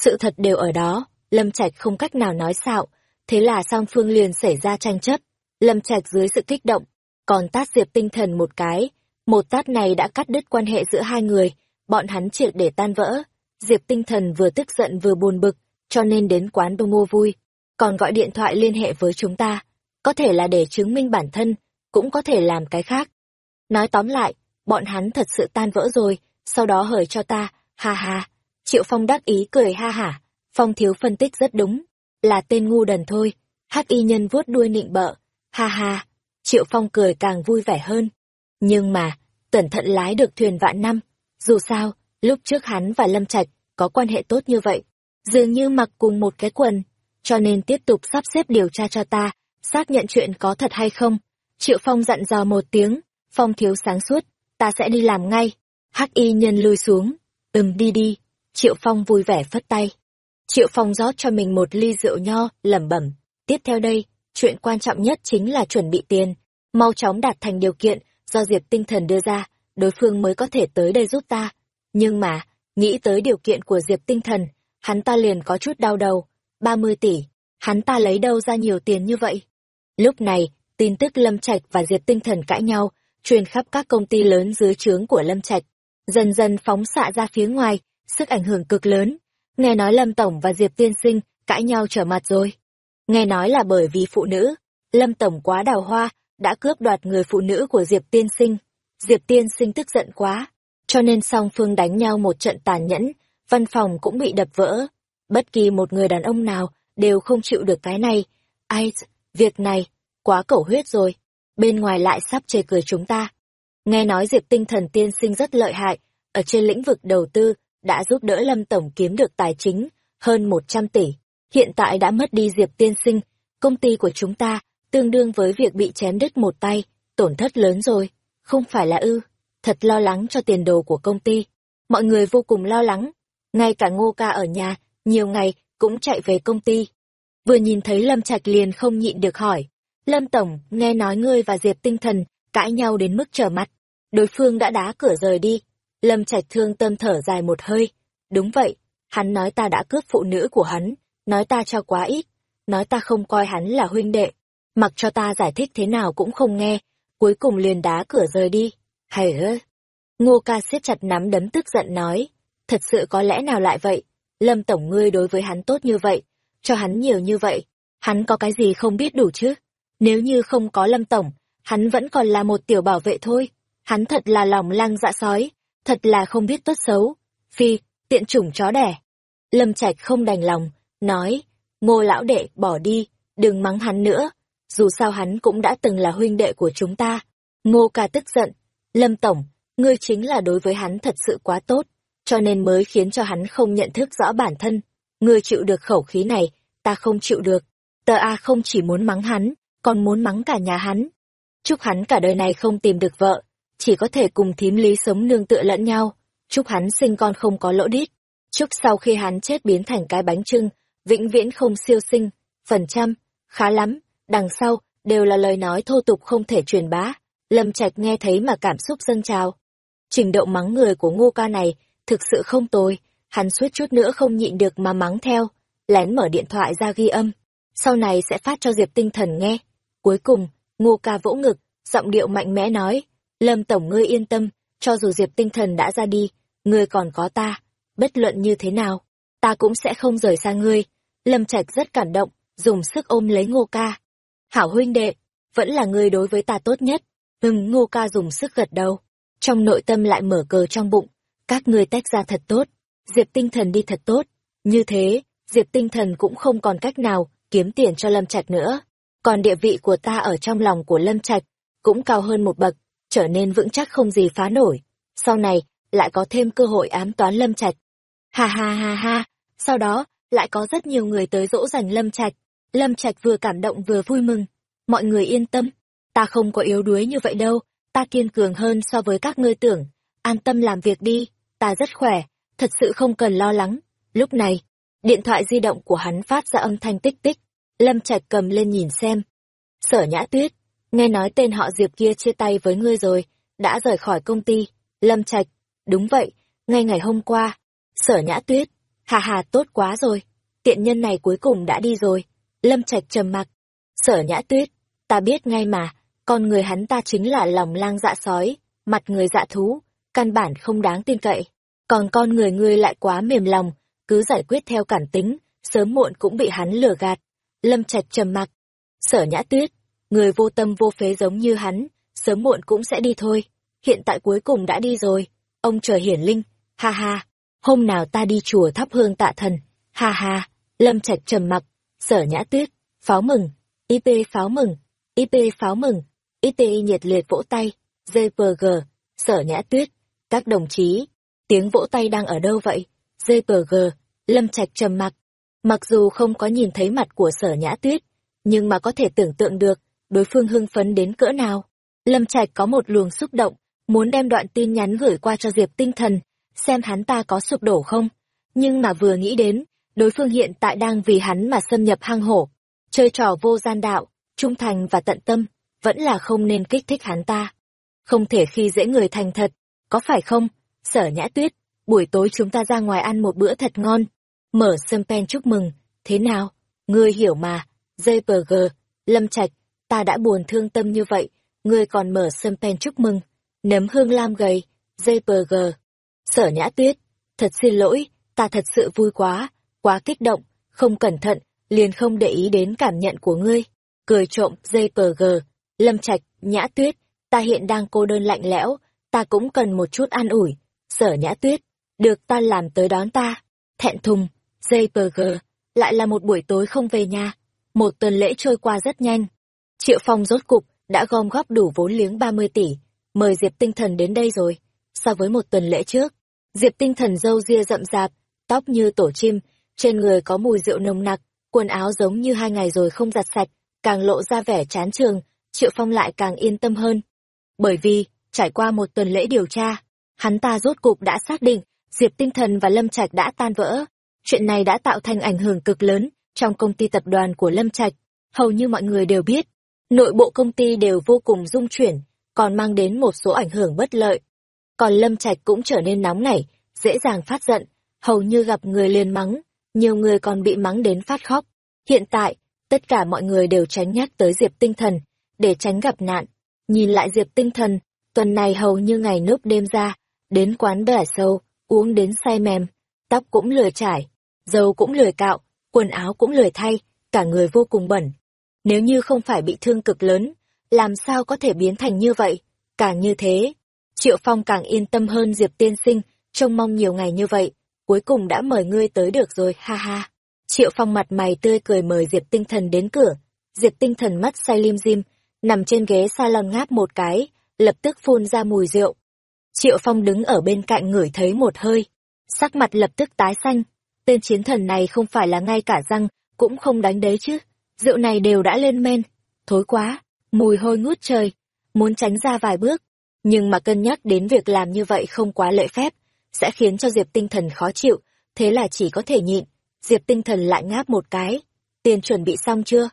Sự thật đều ở đó, Lâm Trạch không cách nào nói xạo, thế là song phương liền xảy ra tranh chấp. Lâm Trạch dưới sự kích động, còn tát Diệp Tinh Thần một cái, một tát này đã cắt đứt quan hệ giữa hai người, bọn hắn triệt để tan vỡ. Diệp Tinh Thần vừa tức giận vừa buồn bực, cho nên đến quán đông Ngô vui, còn gọi điện thoại liên hệ với chúng ta, có thể là để chứng minh bản thân, cũng có thể làm cái khác. Nói tóm lại, bọn hắn thật sự tan vỡ rồi, sau đó hởi cho ta, ha ha. Triệu Phong đắc ý cười ha hả, Phong thiếu phân tích rất đúng, là tên ngu đần thôi. Hắc y nhân vuốt đuôi nịnh bợ, ha ha. Triệu Phong cười càng vui vẻ hơn. Nhưng mà, cẩn thận lái được thuyền vạn năm. Dù sao, lúc trước hắn và Lâm Trạch có quan hệ tốt như vậy, dường như mặc cùng một cái quần, cho nên tiếp tục sắp xếp điều tra cho ta, xác nhận chuyện có thật hay không. Triệu Phong dặn dò một tiếng, Phong thiếu sáng suốt, ta sẽ đi làm ngay. Hắc y nhân lui xuống, ừm đi đi. Triệu Phong vui vẻ phất tay. Triệu Phong rót cho mình một ly rượu nho, lẩm bẩm. Tiếp theo đây, chuyện quan trọng nhất chính là chuẩn bị tiền, mau chóng đạt thành điều kiện do Diệp Tinh Thần đưa ra, đối phương mới có thể tới đây giúp ta. Nhưng mà, nghĩ tới điều kiện của Diệp Tinh Thần, hắn ta liền có chút đau đầu. 30 tỷ, hắn ta lấy đâu ra nhiều tiền như vậy? Lúc này, tin tức Lâm Trạch và Diệp Tinh Thần cãi nhau, truyền khắp các công ty lớn dưới trướng của Lâm Trạch, dần dần phóng xạ ra phía ngoài, sức ảnh hưởng cực lớn. Nghe nói Lâm Tổng và Diệp Tiên Sinh cãi nhau trở mặt rồi. Nghe nói là bởi vì phụ nữ, Lâm Tổng quá đào hoa, đã cướp đoạt người phụ nữ của Diệp Tiên Sinh. Diệp Tiên Sinh tức giận quá, cho nên song phương đánh nhau một trận tàn nhẫn, văn phòng cũng bị đập vỡ. Bất kỳ một người đàn ông nào đều không chịu được cái này. Ai, việc này, quá cẩu huyết rồi. Bên ngoài lại sắp chê cười chúng ta. Nghe nói Diệp tinh thần tiên sinh rất lợi hại, ở trên lĩnh vực đầu tư, đã giúp đỡ Lâm Tổng kiếm được tài chính, hơn 100 tỷ. Hiện tại đã mất đi Diệp tiên sinh, công ty của chúng ta, tương đương với việc bị chém đứt một tay, tổn thất lớn rồi. Không phải là ư, thật lo lắng cho tiền đồ của công ty. Mọi người vô cùng lo lắng, ngay cả ngô ca ở nhà, nhiều ngày, cũng chạy về công ty. Vừa nhìn thấy Lâm Trạch liền không nhịn được hỏi. Lâm Tổng, nghe nói ngươi và Diệp tinh thần, cãi nhau đến mức trở mặt. Đối phương đã đá cửa rời đi. Lâm Trạch thương tâm thở dài một hơi. Đúng vậy, hắn nói ta đã cướp phụ nữ của hắn, nói ta cho quá ít, nói ta không coi hắn là huynh đệ. Mặc cho ta giải thích thế nào cũng không nghe, cuối cùng liền đá cửa rời đi. Hay ơ! Ngô ca siết chặt nắm đấm tức giận nói, thật sự có lẽ nào lại vậy? Lâm Tổng ngươi đối với hắn tốt như vậy, cho hắn nhiều như vậy, hắn có cái gì không biết đủ chứ? Nếu như không có Lâm Tổng, hắn vẫn còn là một tiểu bảo vệ thôi. Hắn thật là lòng lang dạ sói, thật là không biết tốt xấu. Phi, tiện chủng chó đẻ. Lâm Trạch không đành lòng, nói, ngô lão đệ bỏ đi, đừng mắng hắn nữa. Dù sao hắn cũng đã từng là huynh đệ của chúng ta. Ngô ca tức giận, Lâm Tổng, ngươi chính là đối với hắn thật sự quá tốt cho nên mới khiến cho hắn không nhận thức rõ bản thân. Ngươi chịu được khẩu khí này, ta không chịu được. Tờ A không chỉ muốn mắng hắn, còn muốn mắng cả nhà hắn. Chúc hắn cả đời này không tìm được vợ, chỉ có thể cùng thím lý sống nương tựa lẫn nhau. Chúc hắn sinh con không có lỗ đít. Chúc sau khi hắn chết biến thành cái bánh trưng, vĩnh viễn không siêu sinh. Phần trăm, khá lắm, đằng sau, đều là lời nói thô tục không thể truyền bá. Lâm Trạch nghe thấy mà cảm xúc dâng trào. Trình độ mắng người của ngô ca này thực sự không tồi, hắn suýt chút nữa không nhịn được mà mắng theo, lén mở điện thoại ra ghi âm, sau này sẽ phát cho Diệp tinh thần nghe. Cuối cùng, ngô ca vỗ ngực, giọng điệu mạnh mẽ nói, Lâm Tổng ngươi yên tâm, cho dù Diệp tinh thần đã ra đi, ngươi còn có ta, bất luận như thế nào, ta cũng sẽ không rời xa ngươi. Lâm Trạch rất cảm động, dùng sức ôm lấy ngô ca. Hảo huynh đệ, vẫn là ngươi đối với ta tốt nhất. Hưng ngô ca dùng sức gật đầu. Trong nội tâm lại mở cờ trong bụng, các ngươi tách ra thật tốt, Diệp tinh thần đi thật tốt. Như thế, Diệp tinh thần cũng không còn cách nào kiếm tiền cho Lâm Trạch nữa. Còn địa vị của ta ở trong lòng của Lâm Trạch cũng cao hơn một bậc, trở nên vững chắc không gì phá nổi. Sau này, lại có thêm cơ hội ám toán Lâm Trạch. Ha ha ha ha, sau đó, lại có rất nhiều người tới dỗ dành Lâm Trạch. Lâm Trạch vừa cảm động vừa vui mừng. Mọi người yên tâm, ta không có yếu đuối như vậy đâu, ta kiên cường hơn so với các ngươi tưởng. An tâm làm việc đi ta rất khỏe, thật sự không cần lo lắng. Lúc này, điện thoại di động của hắn phát ra âm thanh tích tích. Lâm Trạch cầm lên nhìn xem. Sở nhã tuyết, nghe nói tên họ Diệp kia chia tay với ngươi rồi, đã rời khỏi công ty. Lâm Trạch, đúng vậy, ngay ngày hôm qua. Sở Nhã Tuyết, hà hà tốt quá rồi, tiện nhân này cuối cùng đã đi rồi. Lâm Trạch trầm mặc. Sở Nhã Tuyết, ta biết ngay mà, con người hắn ta chính là lòng lang dạ sói, mặt người dạ thú, căn bản không đáng tin cậy. Còn con người ngươi lại quá mềm lòng, cứ giải quyết theo cảm tính, sớm muộn cũng bị hắn lừa gạt. Lâm Trạch trầm mặc. Sở Nhã Tuyết, người vô tâm vô phế giống như hắn, sớm muộn cũng sẽ đi thôi. Hiện tại cuối cùng đã đi rồi. Ông trời hiển linh, ha ha. Hôm nào ta đi chùa thắp hương tạ thần, ha ha. Lâm Trạch trầm mặc. Sở Nhã Tuyết, pháo mừng, IP pháo mừng, IP pháo mừng, IP nhiệt liệt vỗ tay, JPG, Sở Nhã Tuyết, các đồng chí, tiếng vỗ tay đang ở đâu vậy? GPG, Lâm Trạch trầm mặc. Mặc dù không có nhìn thấy mặt của sở nhã tuyết, nhưng mà có thể tưởng tượng được, đối phương hưng phấn đến cỡ nào. Lâm Trạch có một luồng xúc động, muốn đem đoạn tin nhắn gửi qua cho Diệp tinh thần, xem hắn ta có sụp đổ không. Nhưng mà vừa nghĩ đến, đối phương hiện tại đang vì hắn mà xâm nhập hang hổ, chơi trò vô gian đạo, trung thành và tận tâm, vẫn là không nên kích thích hắn ta. Không thể khi dễ người thành thật, có phải không? Sở nhã tuyết, buổi tối chúng ta ra ngoài ăn một bữa thật ngon. Mở sâm pen chúc mừng, thế nào? Ngươi hiểu mà, JPG, Lâm Trạch, ta đã buồn thương tâm như vậy, ngươi còn mở sâm pen chúc mừng. Nấm hương lam gầy, JPG. Sở nhã tuyết, thật xin lỗi, ta thật sự vui quá, quá kích động, không cẩn thận, liền không để ý đến cảm nhận của ngươi. Cười trộm JPG, Lâm Trạch, nhã tuyết, ta hiện đang cô đơn lạnh lẽo, ta cũng cần một chút an ủi. Sở nhã tuyết, được ta làm tới đón ta. Thẹn thùng, JPG, lại là một buổi tối không về nhà. Một tuần lễ trôi qua rất nhanh. Triệu Phong rốt cục, đã gom góp đủ vốn liếng 30 tỷ, mời Diệp Tinh Thần đến đây rồi. So với một tuần lễ trước, Diệp Tinh Thần râu ria rậm rạp, tóc như tổ chim, trên người có mùi rượu nồng nặc, quần áo giống như hai ngày rồi không giặt sạch, càng lộ ra vẻ chán trường, Triệu Phong lại càng yên tâm hơn. Bởi vì, trải qua một tuần lễ điều tra, hắn ta rốt cục đã xác định Diệp Tinh Thần và Lâm Trạch đã tan vỡ. Chuyện này đã tạo thành ảnh hưởng cực lớn trong công ty tập đoàn của Lâm Trạch. Hầu như mọi người đều biết, nội bộ công ty đều vô cùng rung chuyển, còn mang đến một số ảnh hưởng bất lợi. Còn Lâm Trạch cũng trở nên nóng nảy, dễ dàng phát giận, hầu như gặp người liền mắng, nhiều người còn bị mắng đến phát khóc. Hiện tại, tất cả mọi người đều tránh nhắc tới Diệp Tinh Thần, để tránh gặp nạn. Nhìn lại Diệp Tinh Thần, tuần này hầu như ngày núp đêm ra, đến quán bẻ sâu, uống đến say mềm, tóc cũng lười trải, dầu cũng lười cạo, quần áo cũng lười thay, cả người vô cùng bẩn. Nếu như không phải bị thương cực lớn, làm sao có thể biến thành như vậy? Càng như thế, Triệu Phong càng yên tâm hơn Diệp tiên sinh, trông mong nhiều ngày như vậy, cuối cùng đã mời ngươi tới được rồi, ha ha. Triệu Phong mặt mày tươi cười mời Diệp tinh thần đến cửa, Diệp tinh thần mắt say lim dim, nằm trên ghế salon ngáp một cái, lập tức phun ra mùi rượu. Triệu Phong đứng ở bên cạnh ngửi thấy một hơi, sắc mặt lập tức tái xanh. Tên chiến thần này không phải là ngay cả răng, cũng không đánh đấy chứ. Rượu này đều đã lên men. Thối quá, mùi hôi ngút trời. Muốn tránh ra vài bước. Nhưng mà cân nhắc đến việc làm như vậy không quá lệ phép, sẽ khiến cho Diệp tinh thần khó chịu, thế là chỉ có thể nhịn. Diệp tinh thần lại ngáp một cái. Tiền chuẩn bị xong chưa?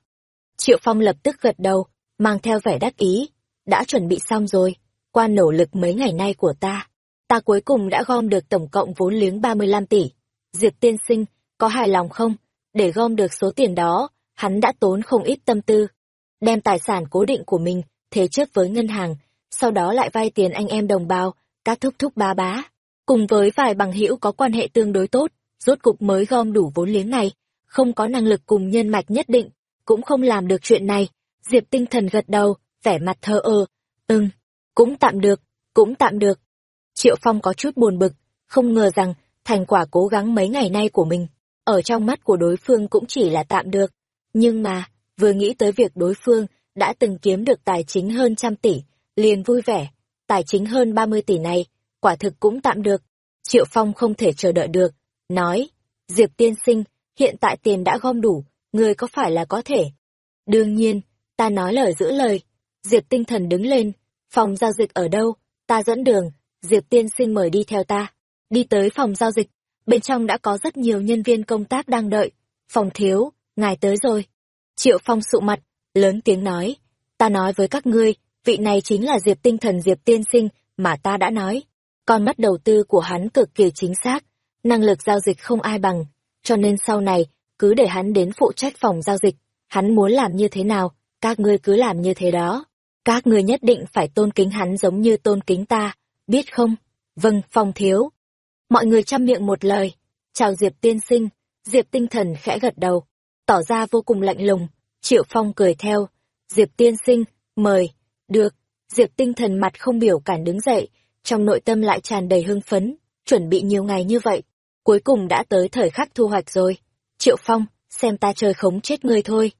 Triệu Phong lập tức gật đầu, mang theo vẻ đắc ý. Đã chuẩn bị xong rồi qua nỗ lực mấy ngày nay của ta, ta cuối cùng đã gom được tổng cộng vốn liếng 35 tỷ. Diệp tiên sinh, có hài lòng không? Để gom được số tiền đó, hắn đã tốn không ít tâm tư. Đem tài sản cố định của mình, thế chấp với ngân hàng, sau đó lại vay tiền anh em đồng bào, các thúc thúc ba bá. Cùng với vài bằng hữu có quan hệ tương đối tốt, rốt cục mới gom đủ vốn liếng này, không có năng lực cùng nhân mạch nhất định, cũng không làm được chuyện này. Diệp tinh thần gật đầu, vẻ mặt thơ ơ. Ừm, cũng tạm được, cũng tạm được. Triệu Phong có chút buồn bực, không ngờ rằng thành quả cố gắng mấy ngày nay của mình, ở trong mắt của đối phương cũng chỉ là tạm được. Nhưng mà, vừa nghĩ tới việc đối phương đã từng kiếm được tài chính hơn trăm tỷ, liền vui vẻ, tài chính hơn 30 tỷ này, quả thực cũng tạm được. Triệu Phong không thể chờ đợi được, nói, Diệp tiên sinh, hiện tại tiền đã gom đủ, người có phải là có thể? Đương nhiên, ta nói lời giữ lời. Diệp tinh thần đứng lên, Phòng giao dịch ở đâu? Ta dẫn đường, Diệp tiên sinh mời đi theo ta. Đi tới phòng giao dịch, bên trong đã có rất nhiều nhân viên công tác đang đợi. Phòng thiếu, ngài tới rồi. Triệu Phong sụ mặt, lớn tiếng nói, ta nói với các ngươi, vị này chính là Diệp tinh thần Diệp tiên sinh mà ta đã nói. Con mắt đầu tư của hắn cực kỳ chính xác, năng lực giao dịch không ai bằng, cho nên sau này, cứ để hắn đến phụ trách phòng giao dịch, hắn muốn làm như thế nào, các ngươi cứ làm như thế đó. Các ngươi nhất định phải tôn kính hắn giống như tôn kính ta, biết không? Vâng, phong thiếu. Mọi người chăm miệng một lời. Chào Diệp tiên sinh, Diệp tinh thần khẽ gật đầu, tỏ ra vô cùng lạnh lùng. Triệu Phong cười theo. Diệp tiên sinh, mời. Được. Diệp tinh thần mặt không biểu cản đứng dậy, trong nội tâm lại tràn đầy hưng phấn, chuẩn bị nhiều ngày như vậy. Cuối cùng đã tới thời khắc thu hoạch rồi. Triệu Phong, xem ta chơi khống chết ngươi thôi.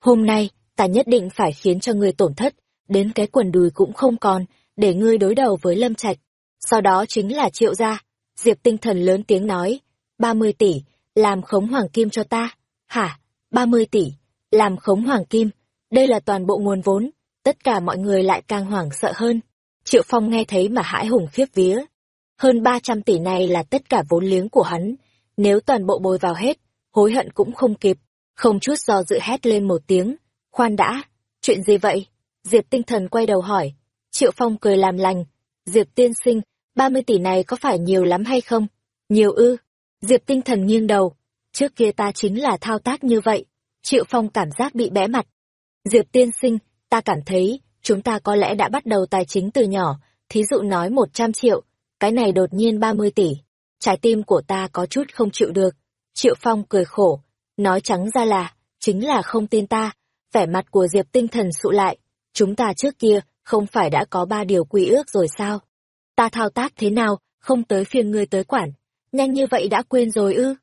Hôm nay, ta nhất định phải khiến cho ngươi tổn thất, đến cái quần đùi cũng không còn, để ngươi đối đầu với Lâm Trạch. Sau đó chính là Triệu gia. Diệp tinh thần lớn tiếng nói, ba mươi tỷ, làm khống hoàng kim cho ta. Hả? ba mươi tỷ, làm khống hoàng kim, đây là toàn bộ nguồn vốn, tất cả mọi người lại càng hoảng sợ hơn. Triệu Phong nghe thấy mà hãi hùng khiếp vía. Hơn ba trăm tỷ này là tất cả vốn liếng của hắn, nếu toàn bộ bồi vào hết, hối hận cũng không kịp, không chút do dự hét lên một tiếng, khoan đã, chuyện gì vậy? Diệp tinh thần quay đầu hỏi, Triệu Phong cười làm lành, Diệp tiên sinh, ba mươi tỷ này có phải nhiều lắm hay không? Nhiều ư? Diệp tinh thần nghiêng đầu, trước kia ta chính là thao tác như vậy. Triệu Phong cảm giác bị bẽ mặt. Diệp tiên sinh, ta cảm thấy, chúng ta có lẽ đã bắt đầu tài chính từ nhỏ, thí dụ nói một trăm triệu, cái này đột nhiên ba mươi tỷ. Trái tim của ta có chút không chịu được. Triệu Phong cười khổ, nói trắng ra là, chính là không tin ta. Vẻ mặt của Diệp tinh thần sụ lại, chúng ta trước kia không phải đã có ba điều quy ước rồi sao? Ta thao tác thế nào, không tới phiên ngươi tới quản. Nhanh như vậy đã quên rồi ư?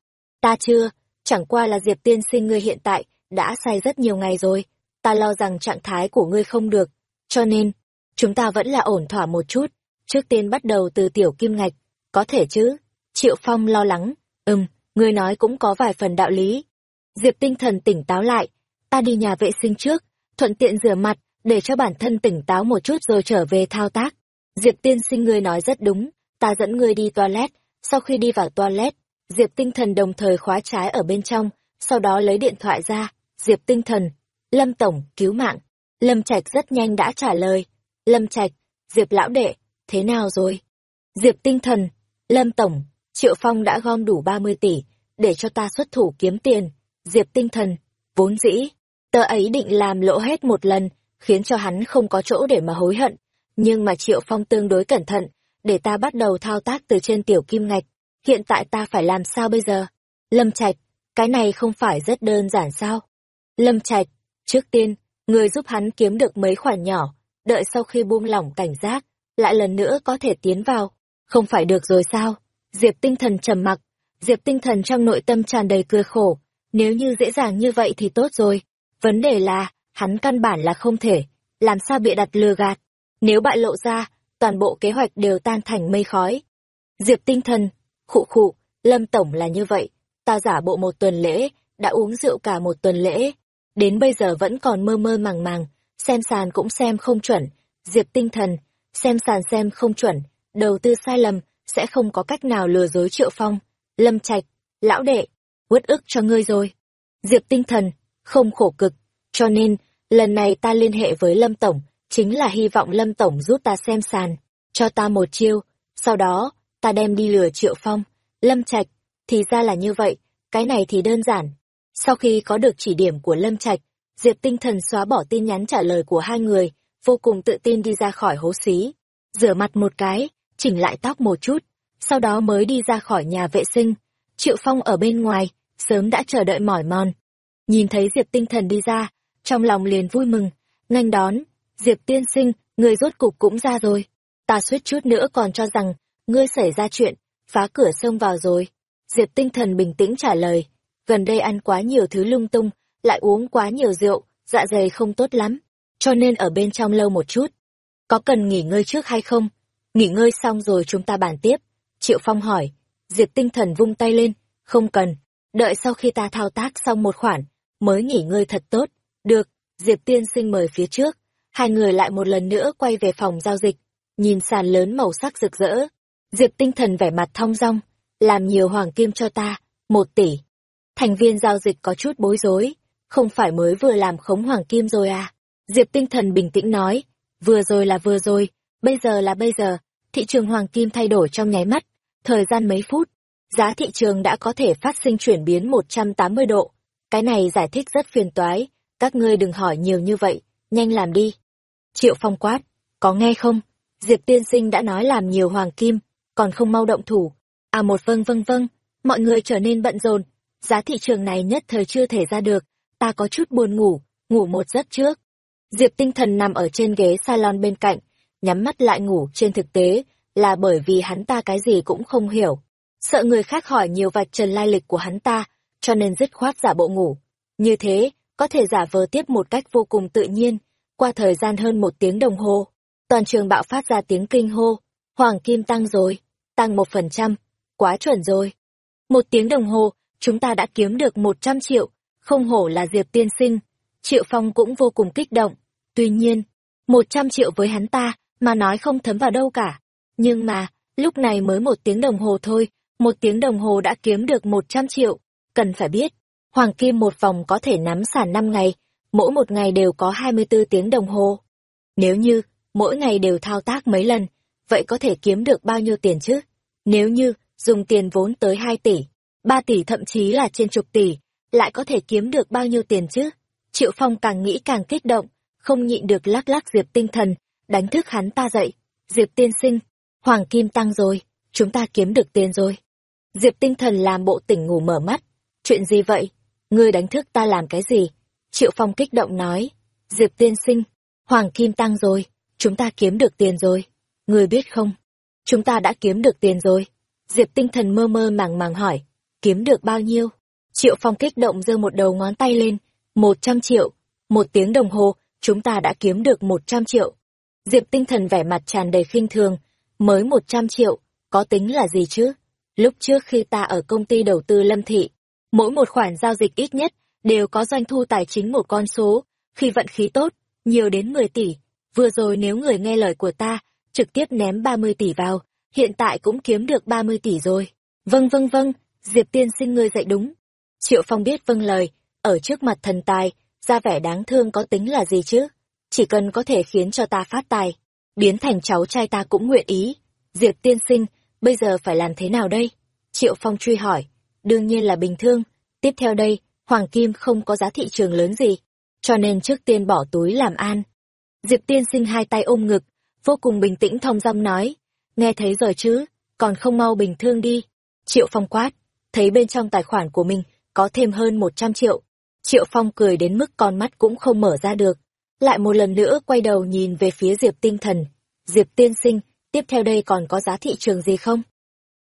Ta chưa, chẳng qua là Diệp tiên sinh ngươi hiện tại, đã say rất nhiều ngày rồi. Ta lo rằng trạng thái của ngươi không được, cho nên, chúng ta vẫn là ổn thỏa một chút. Trước tiên bắt đầu từ tiểu kim ngạch, có thể chứ? Triệu Phong lo lắng, ừm, ngươi nói cũng có vài phần đạo lý. Diệp tinh thần tỉnh táo lại, ta đi nhà vệ sinh trước, thuận tiện rửa mặt, để cho bản thân tỉnh táo một chút rồi trở về thao tác. Diệp tiên sinh ngươi nói rất đúng, ta dẫn ngươi đi toilet, sau khi đi vào toilet, Diệp tinh thần đồng thời khóa trái ở bên trong, sau đó lấy điện thoại ra, Diệp tinh thần, Lâm Tổng, cứu mạng. Lâm Trạch rất nhanh đã trả lời, Lâm Trạch, Diệp lão đệ, thế nào rồi? Diệp tinh thần, Lâm Tổng, Triệu Phong đã gom đủ 30 tỷ, để cho ta xuất thủ kiếm tiền. Diệp tinh thần, vốn dĩ, tờ ấy định làm lỗ hết một lần, khiến cho hắn không có chỗ để mà hối hận. Nhưng mà Triệu Phong tương đối cẩn thận, để ta bắt đầu thao tác từ trên tiểu kim ngạch. Hiện tại ta phải làm sao bây giờ? Lâm Trạch, cái này không phải rất đơn giản sao? Lâm Trạch, trước tiên, người giúp hắn kiếm được mấy khoản nhỏ, đợi sau khi buông lỏng cảnh giác, lại lần nữa có thể tiến vào. Không phải được rồi sao? Diệp tinh thần trầm mặc, Diệp tinh thần trong nội tâm tràn đầy cười khổ. Nếu như dễ dàng như vậy thì tốt rồi. Vấn đề là, hắn căn bản là không thể, làm sao bịa đặt lừa gạt. Nếu bại lộ ra, toàn bộ kế hoạch đều tan thành mây khói. Diệp tinh thần, khụ khụ, Lâm Tổng là như vậy, ta giả bộ một tuần lễ, đã uống rượu cả một tuần lễ, đến bây giờ vẫn còn mơ mơ màng màng, xem sàn cũng xem không chuẩn, Diệp tinh thần, xem sàn xem không chuẩn, đầu tư sai lầm, sẽ không có cách nào lừa dối Triệu Phong. Lâm Trạch, lão đệ, uất ức cho ngươi rồi. Diệp tinh thần, không khổ cực, cho nên, lần này ta liên hệ với Lâm Tổng, chính là hy vọng Lâm Tổng giúp ta xem sàn, cho ta một chiêu, sau đó, ta đem đi lừa Triệu Phong. Lâm Trạch, thì ra là như vậy, cái này thì đơn giản. Sau khi có được chỉ điểm của Lâm Trạch, Diệp tinh thần xóa bỏ tin nhắn trả lời của hai người, vô cùng tự tin đi ra khỏi hố xí. Rửa mặt một cái, chỉnh lại tóc một chút, sau đó mới đi ra khỏi nhà vệ sinh. Triệu Phong ở bên ngoài, sớm đã chờ đợi mỏi mòn. Nhìn thấy Diệp tinh thần đi ra, trong lòng liền vui mừng, nhanh đón, Diệp tiên sinh, người rốt cục cũng ra rồi. Ta suýt chút nữa còn cho rằng, ngươi xảy ra chuyện, phá cửa xông vào rồi. Diệp tinh thần bình tĩnh trả lời, gần đây ăn quá nhiều thứ lung tung, lại uống quá nhiều rượu, dạ dày không tốt lắm, cho nên ở bên trong lâu một chút. Có cần nghỉ ngơi trước hay không? Nghỉ ngơi xong rồi chúng ta bàn tiếp. Triệu Phong hỏi, Diệp tinh thần vung tay lên, không cần, đợi sau khi ta thao tác xong một khoản, mới nghỉ ngơi thật tốt. Được, Diệp tiên sinh mời phía trước. Hai người lại một lần nữa quay về phòng giao dịch, nhìn sàn lớn màu sắc rực rỡ. Diệp tinh thần vẻ mặt thong dong, làm nhiều hoàng kim cho ta, một tỷ. Thành viên giao dịch có chút bối rối, không phải mới vừa làm khống hoàng kim rồi à? Diệp tinh thần bình tĩnh nói, vừa rồi là vừa rồi, bây giờ là bây giờ, thị trường hoàng kim thay đổi trong nháy mắt, thời gian mấy phút, giá thị trường đã có thể phát sinh chuyển biến 180 độ. Cái này giải thích rất phiền toái, các ngươi đừng hỏi nhiều như vậy, nhanh làm đi. Triệu Phong quát, có nghe không? Diệp tiên sinh đã nói làm nhiều hoàng kim, còn không mau động thủ. À một vâng vâng vâng, mọi người trở nên bận rộn, giá thị trường này nhất thời chưa thể ra được, ta có chút buồn ngủ, ngủ một giấc trước. Diệp tinh thần nằm ở trên ghế salon bên cạnh, nhắm mắt lại ngủ trên thực tế, là bởi vì hắn ta cái gì cũng không hiểu. Sợ người khác hỏi nhiều vạch trần lai lịch của hắn ta, cho nên dứt khoát giả bộ ngủ. Như thế, có thể giả vờ tiếp một cách vô cùng tự nhiên, qua thời gian hơn một tiếng đồng hồ. Toàn trường bạo phát ra tiếng kinh hô, hoàng kim tăng rồi, tăng một phần trăm, quá chuẩn rồi. Một tiếng đồng hồ, chúng ta đã kiếm được một trăm triệu, không hổ là Diệp tiên sinh. Triệu Phong cũng vô cùng kích động. Tuy nhiên, một trăm triệu với hắn ta, mà nói không thấm vào đâu cả. Nhưng mà, lúc này mới một tiếng đồng hồ thôi, một tiếng đồng hồ đã kiếm được một trăm triệu. Cần phải biết, Hoàng Kim một vòng có thể nắm sản năm ngày, mỗi một ngày đều có hai mươi 24 tiếng đồng hồ. Nếu như, mỗi ngày đều thao tác mấy lần, vậy có thể kiếm được bao nhiêu tiền chứ? Nếu như, dùng tiền vốn tới hai tỷ, ba tỷ thậm chí là trên chục tỷ, lại có thể kiếm được bao nhiêu tiền chứ? Triệu Phong càng nghĩ càng kích động, không nhịn được lắc lắc Diệp tinh thần, đánh thức hắn ta dậy. Diệp tiên sinh, Hoàng Kim tăng rồi, chúng ta kiếm được tiền rồi. Diệp tinh thần làm bộ tỉnh ngủ mở mắt. Chuyện gì vậy? Ngươi đánh thức ta làm cái gì? Triệu Phong kích động nói. Diệp tiên sinh, Hoàng Kim tăng rồi, chúng ta kiếm được tiền rồi. Ngươi biết không? Chúng ta đã kiếm được tiền rồi. Diệp tinh thần mơ mơ màng màng hỏi. Kiếm được bao nhiêu? Triệu Phong kích động giơ một đầu ngón tay lên. Một trăm triệu. Một tiếng đồng hồ, chúng ta đã kiếm được một trăm triệu. Diệp tinh thần vẻ mặt tràn đầy khinh thường. Mới một trăm triệu, có tính là gì chứ? Lúc trước khi ta ở công ty đầu tư Lâm Thị, mỗi một khoản giao dịch ít nhất đều có doanh thu tài chính một con số, khi vận khí tốt, nhiều đến 10 tỷ. Vừa rồi nếu người nghe lời của ta, trực tiếp ném 30 tỷ vào, hiện tại cũng kiếm được 30 tỷ rồi. Vâng vâng vâng, Diệp tiên sinh ngươi dạy đúng. Triệu Phong biết vâng lời, ở trước mặt thần tài, ra vẻ đáng thương có tính là gì chứ? Chỉ cần có thể khiến cho ta phát tài, biến thành cháu trai ta cũng nguyện ý. Diệp tiên sinh, bây giờ phải làm thế nào đây? Triệu Phong truy hỏi. Đương nhiên là bình thường. Tiếp theo đây, hoàng kim không có giá thị trường lớn gì, cho nên trước tiên bỏ túi làm an. Diệp tiên sinh hai tay ôm ngực, vô cùng bình tĩnh thông dong nói. Nghe thấy rồi chứ, còn không mau bình thương đi. Triệu Phong quát, thấy bên trong tài khoản của mình có thêm hơn 100 triệu. Triệu Phong cười đến mức con mắt cũng không mở ra được. Lại một lần nữa quay đầu nhìn về phía Diệp tinh thần. Diệp tiên sinh, tiếp theo đây còn có giá thị trường gì không?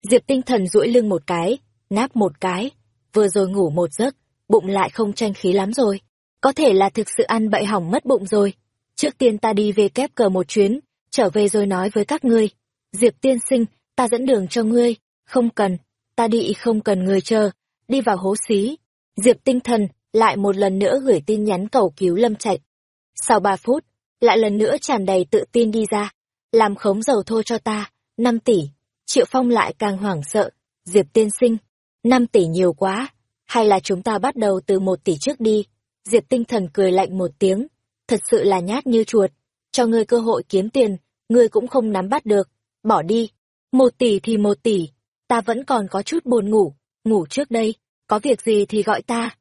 Diệp tinh thần duỗi lưng một cái, ngáp một cái, vừa rồi ngủ một giấc, bụng lại không tranh khí lắm rồi. Có thể là thực sự ăn bậy hỏng mất bụng rồi. Trước tiên ta đi về kép cờ một chuyến, trở về rồi nói với các ngươi. Diệp tiên sinh, ta dẫn đường cho ngươi, không cần, ta đi không cần người chờ, đi vào hố xí. Diệp tinh thần lại một lần nữa gửi tin nhắn cầu cứu Lâm Trạch. Sau ba phút, lại lần nữa tràn đầy tự tin đi ra, làm khống dầu thô cho ta, 5 tỷ. Triệu Phong lại càng hoảng sợ, Diệp tiên sinh, 5 tỷ nhiều quá, hay là chúng ta bắt đầu từ 1 tỷ trước đi. Diệp tinh thần cười lạnh một tiếng, thật sự là nhát như chuột, cho ngươi cơ hội kiếm tiền, ngươi cũng không nắm bắt được, bỏ đi. Một tỷ thì một tỷ, ta vẫn còn có chút buồn ngủ, ngủ trước đây, có việc gì thì gọi ta.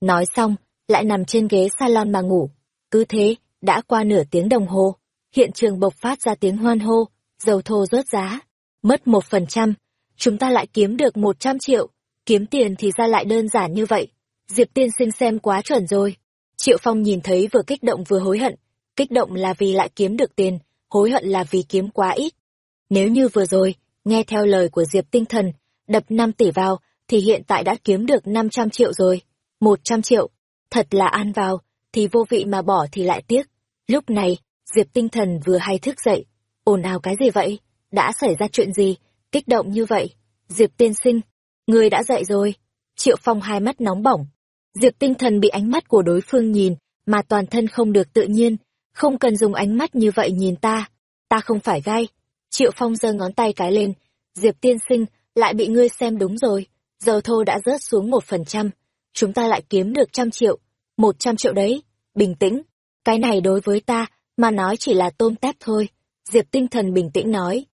Nói xong, lại nằm trên ghế salon mà ngủ. Cứ thế, đã qua nửa tiếng đồng hồ, hiện trường bộc phát ra tiếng hoan hô, dầu thô rớt giá, mất một phần trăm, chúng ta lại kiếm được một trăm triệu, kiếm tiền thì ra lại đơn giản như vậy. Diệp tiên sinh xem quá chuẩn rồi. Triệu Phong nhìn thấy vừa kích động vừa hối hận, kích động là vì lại kiếm được tiền, hối hận là vì kiếm quá ít. Nếu như vừa rồi, nghe theo lời của Diệp tinh thần, đập 5 tỷ vào, thì hiện tại đã kiếm được 500 triệu rồi. 100 triệu, thật là ăn vào, thì vô vị mà bỏ thì lại tiếc. Lúc này, Diệp tinh thần vừa hay thức dậy. ồn ào cái gì vậy? Đã xảy ra chuyện gì? Kích động như vậy? Diệp tiên sinh, người đã dậy rồi. Triệu Phong hai mắt nóng bỏng. Diệp tinh thần bị ánh mắt của đối phương nhìn, mà toàn thân không được tự nhiên. Không cần dùng ánh mắt như vậy nhìn ta. Ta không phải gai. Triệu Phong giơ ngón tay cái lên. Diệp tiên sinh, lại bị ngươi xem đúng rồi. Dầu thô đã rớt xuống một phần trăm. Chúng ta lại kiếm được trăm triệu. Một trăm triệu đấy. Bình tĩnh. Cái này đối với ta, mà nói chỉ là tôm tép thôi. Diệp tinh thần bình tĩnh nói.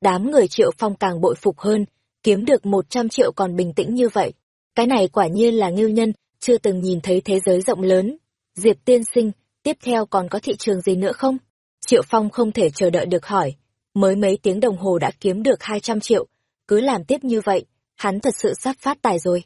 Đám người triệu phong càng bội phục hơn, kiếm được một trăm triệu còn bình tĩnh như vậy. Cái này quả nhiên là ngưu nhân, chưa từng nhìn thấy thế giới rộng lớn. Diệp tiên sinh, tiếp theo còn có thị trường gì nữa không? Triệu Phong không thể chờ đợi được hỏi. Mới mấy tiếng đồng hồ đã kiếm được hai trăm triệu, cứ làm tiếp như vậy, hắn thật sự sắp phát tài rồi.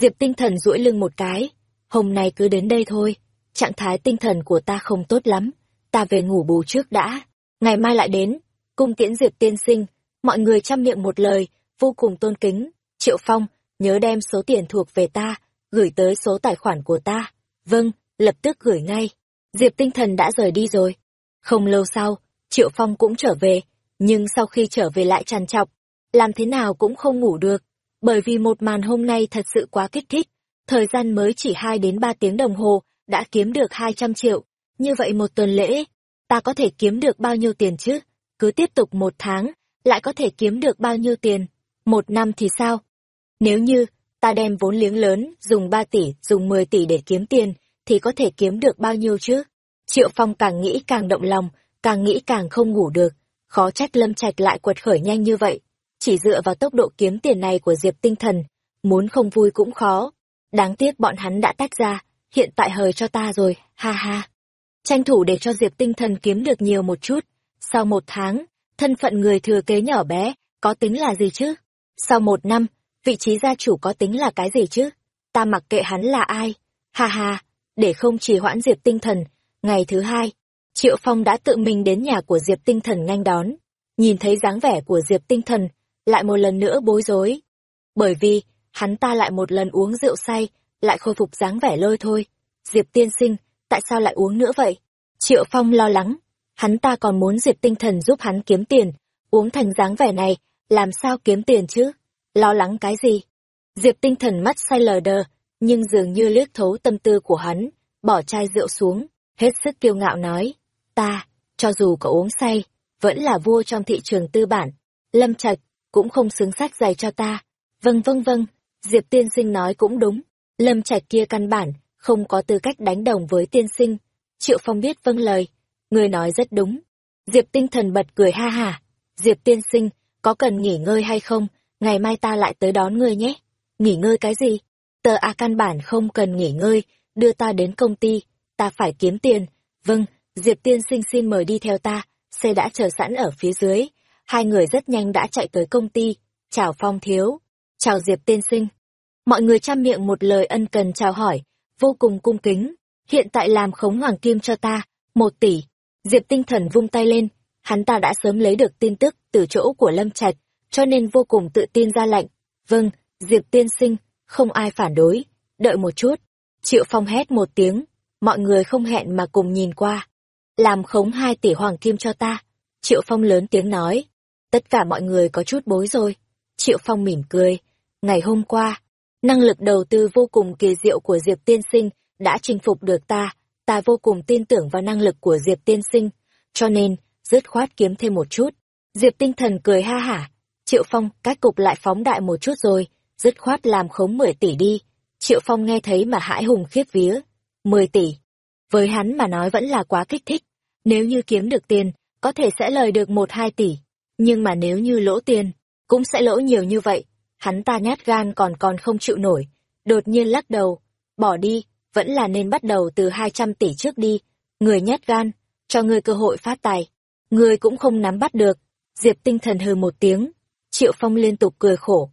Diệp tinh thần duỗi lưng một cái, hôm nay cứ đến đây thôi, trạng thái tinh thần của ta không tốt lắm, ta về ngủ bù trước đã, ngày mai lại đến, cung tiễn Diệp tiên sinh, mọi người chăm miệng một lời, vô cùng tôn kính, Triệu Phong, nhớ đem số tiền thuộc về ta, gửi tới số tài khoản của ta. Vâng, lập tức gửi ngay. Diệp tinh thần đã rời đi rồi. Không lâu sau, Triệu Phong cũng trở về, nhưng sau khi trở về lại trằn trọc, làm thế nào cũng không ngủ được, bởi vì một màn hôm nay thật sự quá kích thích. Thời gian mới chỉ 2 đến 3 tiếng đồng hồ, đã kiếm được 200 triệu. Như vậy một tuần lễ, ta có thể kiếm được bao nhiêu tiền chứ? Cứ tiếp tục một tháng, lại có thể kiếm được bao nhiêu tiền? Một năm thì sao? Nếu như, ta đem vốn liếng lớn, dùng 3 tỷ, dùng 10 tỷ để kiếm tiền, thì có thể kiếm được bao nhiêu chứ? Triệu Phong càng nghĩ càng động lòng, càng nghĩ càng không ngủ được. Khó trách Lâm Trạch lại quật khởi nhanh như vậy. Chỉ dựa vào tốc độ kiếm tiền này của Diệp Tinh Thần, muốn không vui cũng khó. Đáng tiếc bọn hắn đã tách ra, hiện tại hời cho ta rồi, ha ha. Tranh thủ để cho Diệp Tinh Thần kiếm được nhiều một chút. Sau một tháng, thân phận người thừa kế nhỏ bé, có tính là gì chứ? Sau một năm, vị trí gia chủ có tính là cái gì chứ? Ta mặc kệ hắn là ai? Ha ha, để không trì hoãn Diệp Tinh Thần, ngày thứ hai, Triệu Phong đã tự mình đến nhà của Diệp Tinh Thần nhanh đón. Nhìn thấy dáng vẻ của Diệp Tinh Thần, lại một lần nữa bối rối. Bởi vì, hắn ta lại một lần uống rượu say, lại khôi phục dáng vẻ lôi thôi. Diệp tiên sinh, tại sao lại uống nữa vậy? Triệu Phong lo lắng, hắn ta còn muốn Diệp tinh thần giúp hắn kiếm tiền, uống thành dáng vẻ này, làm sao kiếm tiền chứ? Lo lắng cái gì? Diệp tinh thần mắt say lờ đờ, nhưng dường như liếc thấu tâm tư của hắn, bỏ chai rượu xuống, hết sức kiêu ngạo nói, ta, cho dù có uống say, vẫn là vua trong thị trường tư bản. Lâm Trạch cũng không xứng sách giày cho ta. Vâng vâng vâng, Diệp tiên sinh nói cũng đúng. Lâm Trạch kia căn bản, không có tư cách đánh đồng với tiên sinh. Triệu Phong biết vâng lời, người nói rất đúng. Diệp tinh thần bật cười ha ha. Diệp tiên sinh, có cần nghỉ ngơi hay không? Ngày mai ta lại tới đón ngươi nhé. Nghỉ ngơi cái gì? Tờ A căn bản không cần nghỉ ngơi, đưa ta đến công ty, ta phải kiếm tiền. Vâng, Diệp tiên sinh xin mời đi theo ta, xe đã chờ sẵn ở phía dưới. Hai người rất nhanh đã chạy tới công ty. Chào Phong Thiếu. Chào Diệp tiên sinh. Mọi người chăm miệng một lời ân cần chào hỏi, vô cùng cung kính. Hiện tại làm khống hoàng kim cho ta, một tỷ. Diệp tinh thần vung tay lên, hắn ta đã sớm lấy được tin tức từ chỗ của Lâm Trạch, cho nên vô cùng tự tin ra lệnh. Vâng, Diệp tiên sinh, không ai phản đối. Đợi một chút. Triệu Phong hét một tiếng, mọi người không hẹn mà cùng nhìn qua. Làm khống hai tỷ hoàng kim cho ta. Triệu Phong lớn tiếng nói. Tất cả mọi người có chút bối rồi. Triệu Phong mỉm cười. Ngày hôm qua, năng lực đầu tư vô cùng kỳ diệu của Diệp Tiên Sinh đã chinh phục được ta. Ta vô cùng tin tưởng vào năng lực của Diệp Tiên Sinh. Cho nên, dứt khoát kiếm thêm một chút. Diệp Tinh Thần cười ha hả. Triệu Phong, cách cục lại phóng đại một chút rồi. Dứt khoát làm khống 10 tỷ đi. Triệu Phong nghe thấy mà hãi hùng khiếp vía. 10 tỷ. Với hắn mà nói vẫn là quá kích thích. Nếu như kiếm được tiền, có thể sẽ lời được 1-2 tỷ. Nhưng mà nếu như lỗ tiền, cũng sẽ lỗ nhiều như vậy. Hắn ta nhát gan còn còn không chịu nổi. Đột nhiên lắc đầu. Bỏ đi, vẫn là nên bắt đầu từ 200 tỷ trước đi. Người nhát gan, cho người cơ hội phát tài. Người cũng không nắm bắt được. Diệp tinh thần hừ một tiếng. Triệu Phong liên tục cười khổ.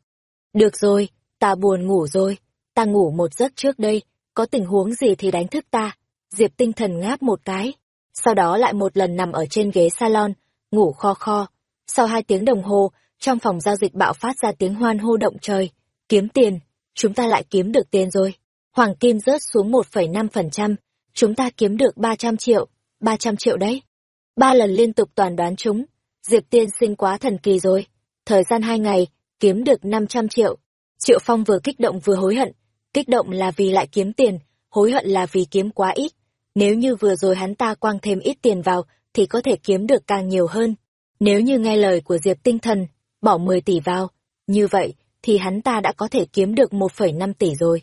Được rồi, ta buồn ngủ rồi ta ngủ một giấc trước đây, có tình huống gì thì đánh thức ta. Diệp tinh thần ngáp một cái, sau đó lại một lần nằm ở trên ghế salon, ngủ kho kho. Sau hai tiếng đồng hồ, trong phòng giao dịch bạo phát ra tiếng hoan hô động trời. Kiếm tiền, chúng ta lại kiếm được tiền rồi. Hoàng kim rớt xuống 1,5%, chúng ta kiếm được 300 triệu, 300 triệu đấy. Ba lần liên tục toàn đoán chúng, Diệp tiên sinh quá thần kỳ rồi. Thời gian hai ngày, kiếm được 500 triệu. Triệu Phong vừa kích động vừa hối hận, Kích động là vì lại kiếm tiền, hối hận là vì kiếm quá ít. Nếu như vừa rồi hắn ta quăng thêm ít tiền vào, thì có thể kiếm được càng nhiều hơn. Nếu như nghe lời của Diệp Tinh Thần, bỏ 10 tỷ vào, như vậy, thì hắn ta đã có thể kiếm được 1,5 tỷ rồi.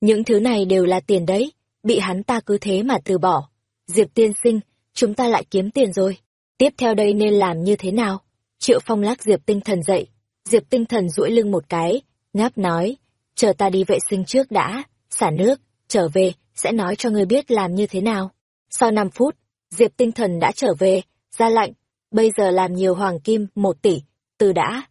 Những thứ này đều là tiền đấy, bị hắn ta cứ thế mà từ bỏ. Diệp tiên sinh, chúng ta lại kiếm tiền rồi. Tiếp theo đây nên làm như thế nào? Triệu Phong lắc Diệp tinh thần dậy. Diệp tinh thần duỗi lưng một cái, ngáp nói, chờ ta đi vệ sinh trước đã, xả nước, trở về, sẽ nói cho ngươi biết làm như thế nào. Sau 5 phút, Diệp tinh thần đã trở về, ra lạnh, bây giờ làm nhiều hoàng kim, một tỷ, từ đã.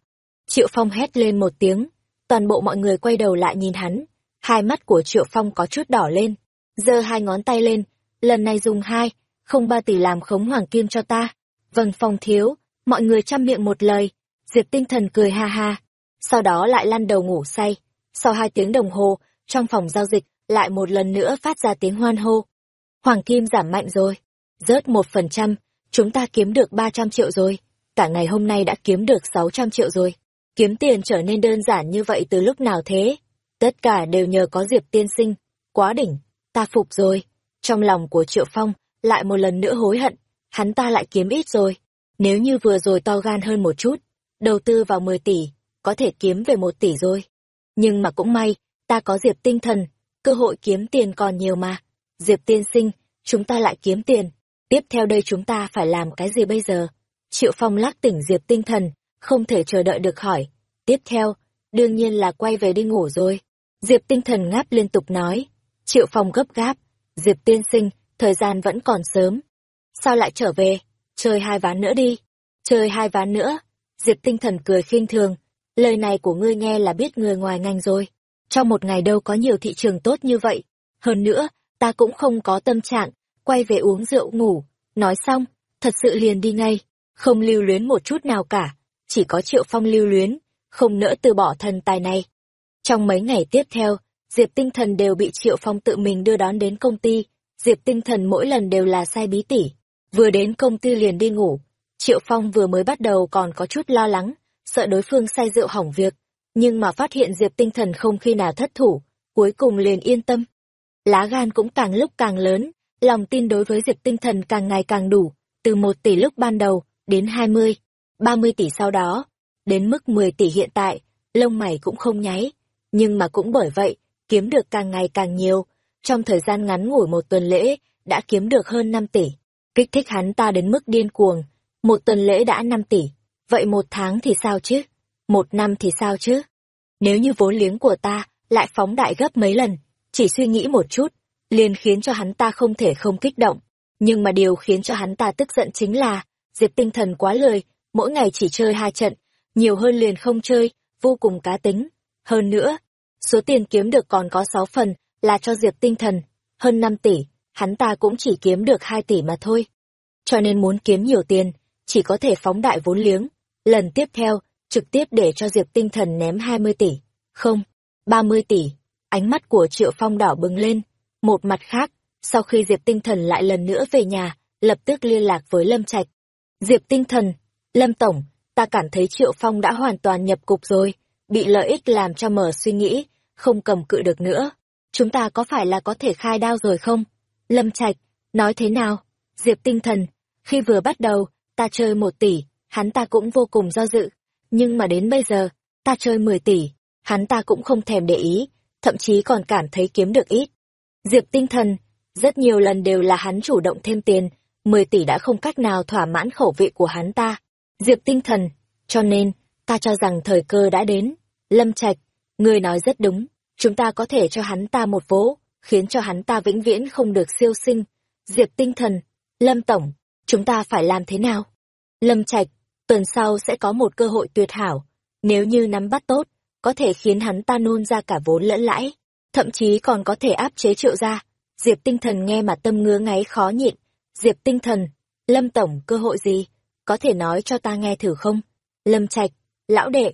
Triệu Phong hét lên một tiếng, toàn bộ mọi người quay đầu lại nhìn hắn, hai mắt của Triệu Phong có chút đỏ lên, giơ hai ngón tay lên, lần này dùng hai, không ba tỷ làm khống hoàng kim cho ta. Vâng Phong thiếu, mọi người chăm miệng một lời, Diệp tinh thần cười ha ha, sau đó lại lăn đầu ngủ say. Sau hai tiếng đồng hồ, trong phòng giao dịch, lại một lần nữa phát ra tiếng hoan hô. Hoàng kim giảm mạnh rồi, rớt một phần trăm, chúng ta kiếm được ba trăm triệu rồi, cả ngày hôm nay đã kiếm được sáu trăm triệu rồi. Kiếm tiền trở nên đơn giản như vậy từ lúc nào thế? Tất cả đều nhờ có Diệp tiên sinh, quá đỉnh, ta phục rồi. Trong lòng của Triệu Phong, lại một lần nữa hối hận, hắn ta lại kiếm ít rồi. Nếu như vừa rồi to gan hơn một chút, đầu tư vào 10 tỷ, có thể kiếm về 1 tỷ rồi. Nhưng mà cũng may, ta có Diệp tinh thần, cơ hội kiếm tiền còn nhiều mà. Diệp tiên sinh, chúng ta lại kiếm tiền. Tiếp theo đây chúng ta phải làm cái gì bây giờ? Triệu Phong lắc tỉnh Diệp tinh thần, không thể chờ đợi được hỏi. Tiếp theo, đương nhiên là quay về đi ngủ rồi. Diệp tinh thần ngáp liên tục nói. Triệu Phong gấp gáp. Diệp tiên sinh, thời gian vẫn còn sớm. Sao lại trở về? Chơi hai ván nữa đi. Chơi hai ván nữa. Diệp tinh thần cười khinh thường. Lời này của ngươi nghe là biết người ngoài ngành rồi. Trong một ngày đâu có nhiều thị trường tốt như vậy. Hơn nữa, ta cũng không có tâm trạng, quay về uống rượu ngủ. Nói xong, thật sự liền đi ngay, không lưu luyến một chút nào cả. Chỉ có triệu phong lưu luyến, không nỡ từ bỏ thần tài này. Trong mấy ngày tiếp theo, Diệp Tinh Thần đều bị Triệu Phong tự mình đưa đón đến công ty. Diệp Tinh Thần mỗi lần đều là sai bí tỉ. Vừa đến công ty liền đi ngủ. Triệu Phong vừa mới bắt đầu còn có chút lo lắng, sợ đối phương say rượu hỏng việc. Nhưng mà phát hiện Diệp Tinh Thần không khi nào thất thủ, cuối cùng liền yên tâm. Lá gan cũng càng lúc càng lớn, lòng tin đối với Diệp Tinh Thần càng ngày càng đủ, từ một tỷ lúc ban đầu, đến hai mươi, ba mươi tỷ sau đó, đến mức mười tỷ hiện tại, lông mày cũng không nháy. Nhưng mà cũng bởi vậy, kiếm được càng ngày càng nhiều, trong thời gian ngắn ngủi một tuần lễ, đã kiếm được hơn 5 tỷ. Kích thích hắn ta đến mức điên cuồng, một tuần lễ đã 5 tỷ, vậy một tháng thì sao chứ? Một năm thì sao chứ? Nếu như vốn liếng của ta lại phóng đại gấp mấy lần, chỉ suy nghĩ một chút, liền khiến cho hắn ta không thể không kích động. Nhưng mà điều khiến cho hắn ta tức giận chính là, Diệp tinh thần quá lười, mỗi ngày chỉ chơi hai trận, nhiều hơn liền không chơi, vô cùng cá tính. Hơn nữa, số tiền kiếm được còn có 6 phần, là cho Diệp tinh thần, hơn 5 tỷ, hắn ta cũng chỉ kiếm được 2 tỷ mà thôi. Cho nên muốn kiếm nhiều tiền, chỉ có thể phóng đại vốn liếng. Lần tiếp theo, trực tiếp để cho Diệp tinh thần ném 20 tỷ. Không, 30 tỷ. Ánh mắt của Triệu Phong đỏ bừng lên. Một mặt khác, sau khi Diệp tinh thần lại lần nữa về nhà, lập tức liên lạc với Lâm Trạch. Diệp tinh thần, Lâm Tổng, ta cảm thấy Triệu Phong đã hoàn toàn nhập cục rồi, bị lợi ích làm cho mở suy nghĩ, không cầm cự được nữa. Chúng ta có phải là có thể khai đao rồi không? Lâm Trạch, nói thế nào? Diệp tinh thần, khi vừa bắt đầu, ta chơi một tỷ, hắn ta cũng vô cùng do dự. Nhưng mà đến bây giờ, ta chơi mười tỷ, hắn ta cũng không thèm để ý, thậm chí còn cảm thấy kiếm được ít. Diệp tinh thần, rất nhiều lần đều là hắn chủ động thêm tiền, mười tỷ đã không cách nào thỏa mãn khẩu vị của hắn ta. Diệp tinh thần, cho nên, ta cho rằng thời cơ đã đến. Lâm Trạch, người nói rất đúng, chúng ta có thể cho hắn ta một vố, khiến cho hắn ta vĩnh viễn không được siêu sinh. Diệp tinh thần, Lâm Tổng, chúng ta phải làm thế nào? Lâm Trạch, tuần sau sẽ có một cơ hội tuyệt hảo, nếu như nắm bắt tốt, có thể khiến hắn ta nôn ra cả vốn lẫn lãi, thậm chí còn có thể áp chế triệu ra. Diệp tinh thần nghe mà tâm ngứa ngáy khó nhịn. Diệp tinh thần, Lâm Tổng cơ hội gì? Có thể nói cho ta nghe thử không? Lâm Trạch, lão đệ,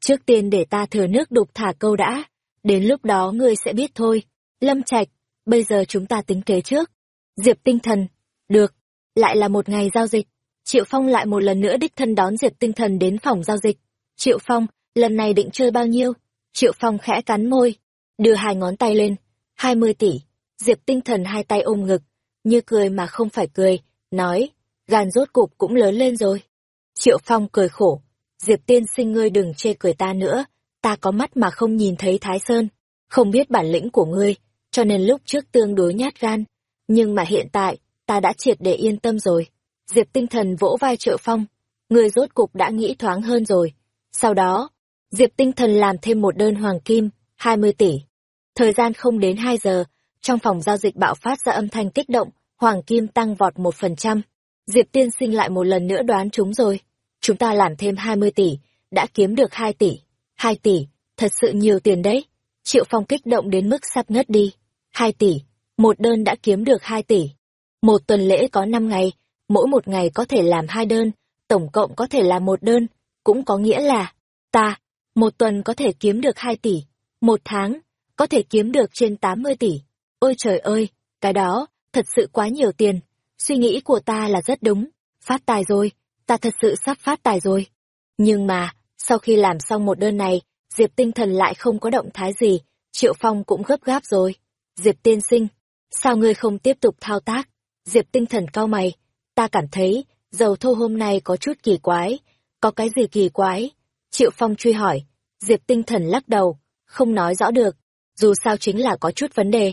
trước tiên để ta thừa nước đục thả câu đã, đến lúc đó ngươi sẽ biết thôi. Lâm Trạch, bây giờ chúng ta tính kế trước. Diệp tinh thần, được, lại là một ngày giao dịch. Triệu Phong lại một lần nữa đích thân đón Diệp tinh thần đến phòng giao dịch. Triệu Phong, lần này định chơi bao nhiêu? Triệu Phong khẽ cắn môi, đưa hai ngón tay lên. hai mươi tỷ. Diệp tinh thần hai tay ôm ngực, như cười mà không phải cười, nói, Gàn rốt cục cũng lớn lên rồi. Triệu Phong cười khổ, Diệp tiên sinh ngươi đừng chê cười ta nữa, ta có mắt mà không nhìn thấy Thái Sơn, không biết bản lĩnh của ngươi, cho nên lúc trước tương đối nhát gan. Nhưng mà hiện tại, ta đã triệt để yên tâm rồi. Diệp tinh thần vỗ vai trợ Phong, người rốt cục đã nghĩ thoáng hơn rồi. Sau đó, Diệp tinh thần làm thêm một đơn hoàng kim, 20 tỷ. Thời gian không đến 2 giờ, trong phòng giao dịch bạo phát ra âm thanh kích động, hoàng kim tăng vọt 1%. Diệp tiên sinh lại một lần nữa đoán chúng rồi. Chúng ta làm thêm 20 tỷ, đã kiếm được 2 tỷ. 2 tỷ, thật sự nhiều tiền đấy. Triệu Phong kích động đến mức sắp ngất đi. 2 tỷ, một đơn đã kiếm được 2 tỷ. Một tuần lễ có 5 ngày, mỗi một ngày có thể làm hai đơn, tổng cộng có thể là một đơn, cũng có nghĩa là, ta, một tuần có thể kiếm được 2 tỷ, một tháng, có thể kiếm được trên 80 tỷ. Ôi trời ơi, cái đó, thật sự quá nhiều tiền. Suy nghĩ của ta là rất đúng, phát tài rồi, ta thật sự sắp phát tài rồi. Nhưng mà, sau khi làm xong một đơn này, Diệp tinh thần lại không có động thái gì, Triệu Phong cũng gấp gáp rồi. Diệp tiên sinh, sao ngươi không tiếp tục thao tác? Diệp tinh thần cau mày, ta cảm thấy, dầu thô hôm nay có chút kỳ quái. Có cái gì kỳ quái? Triệu Phong truy hỏi. Diệp tinh thần lắc đầu, không nói rõ được. Dù sao chính là có chút vấn đề.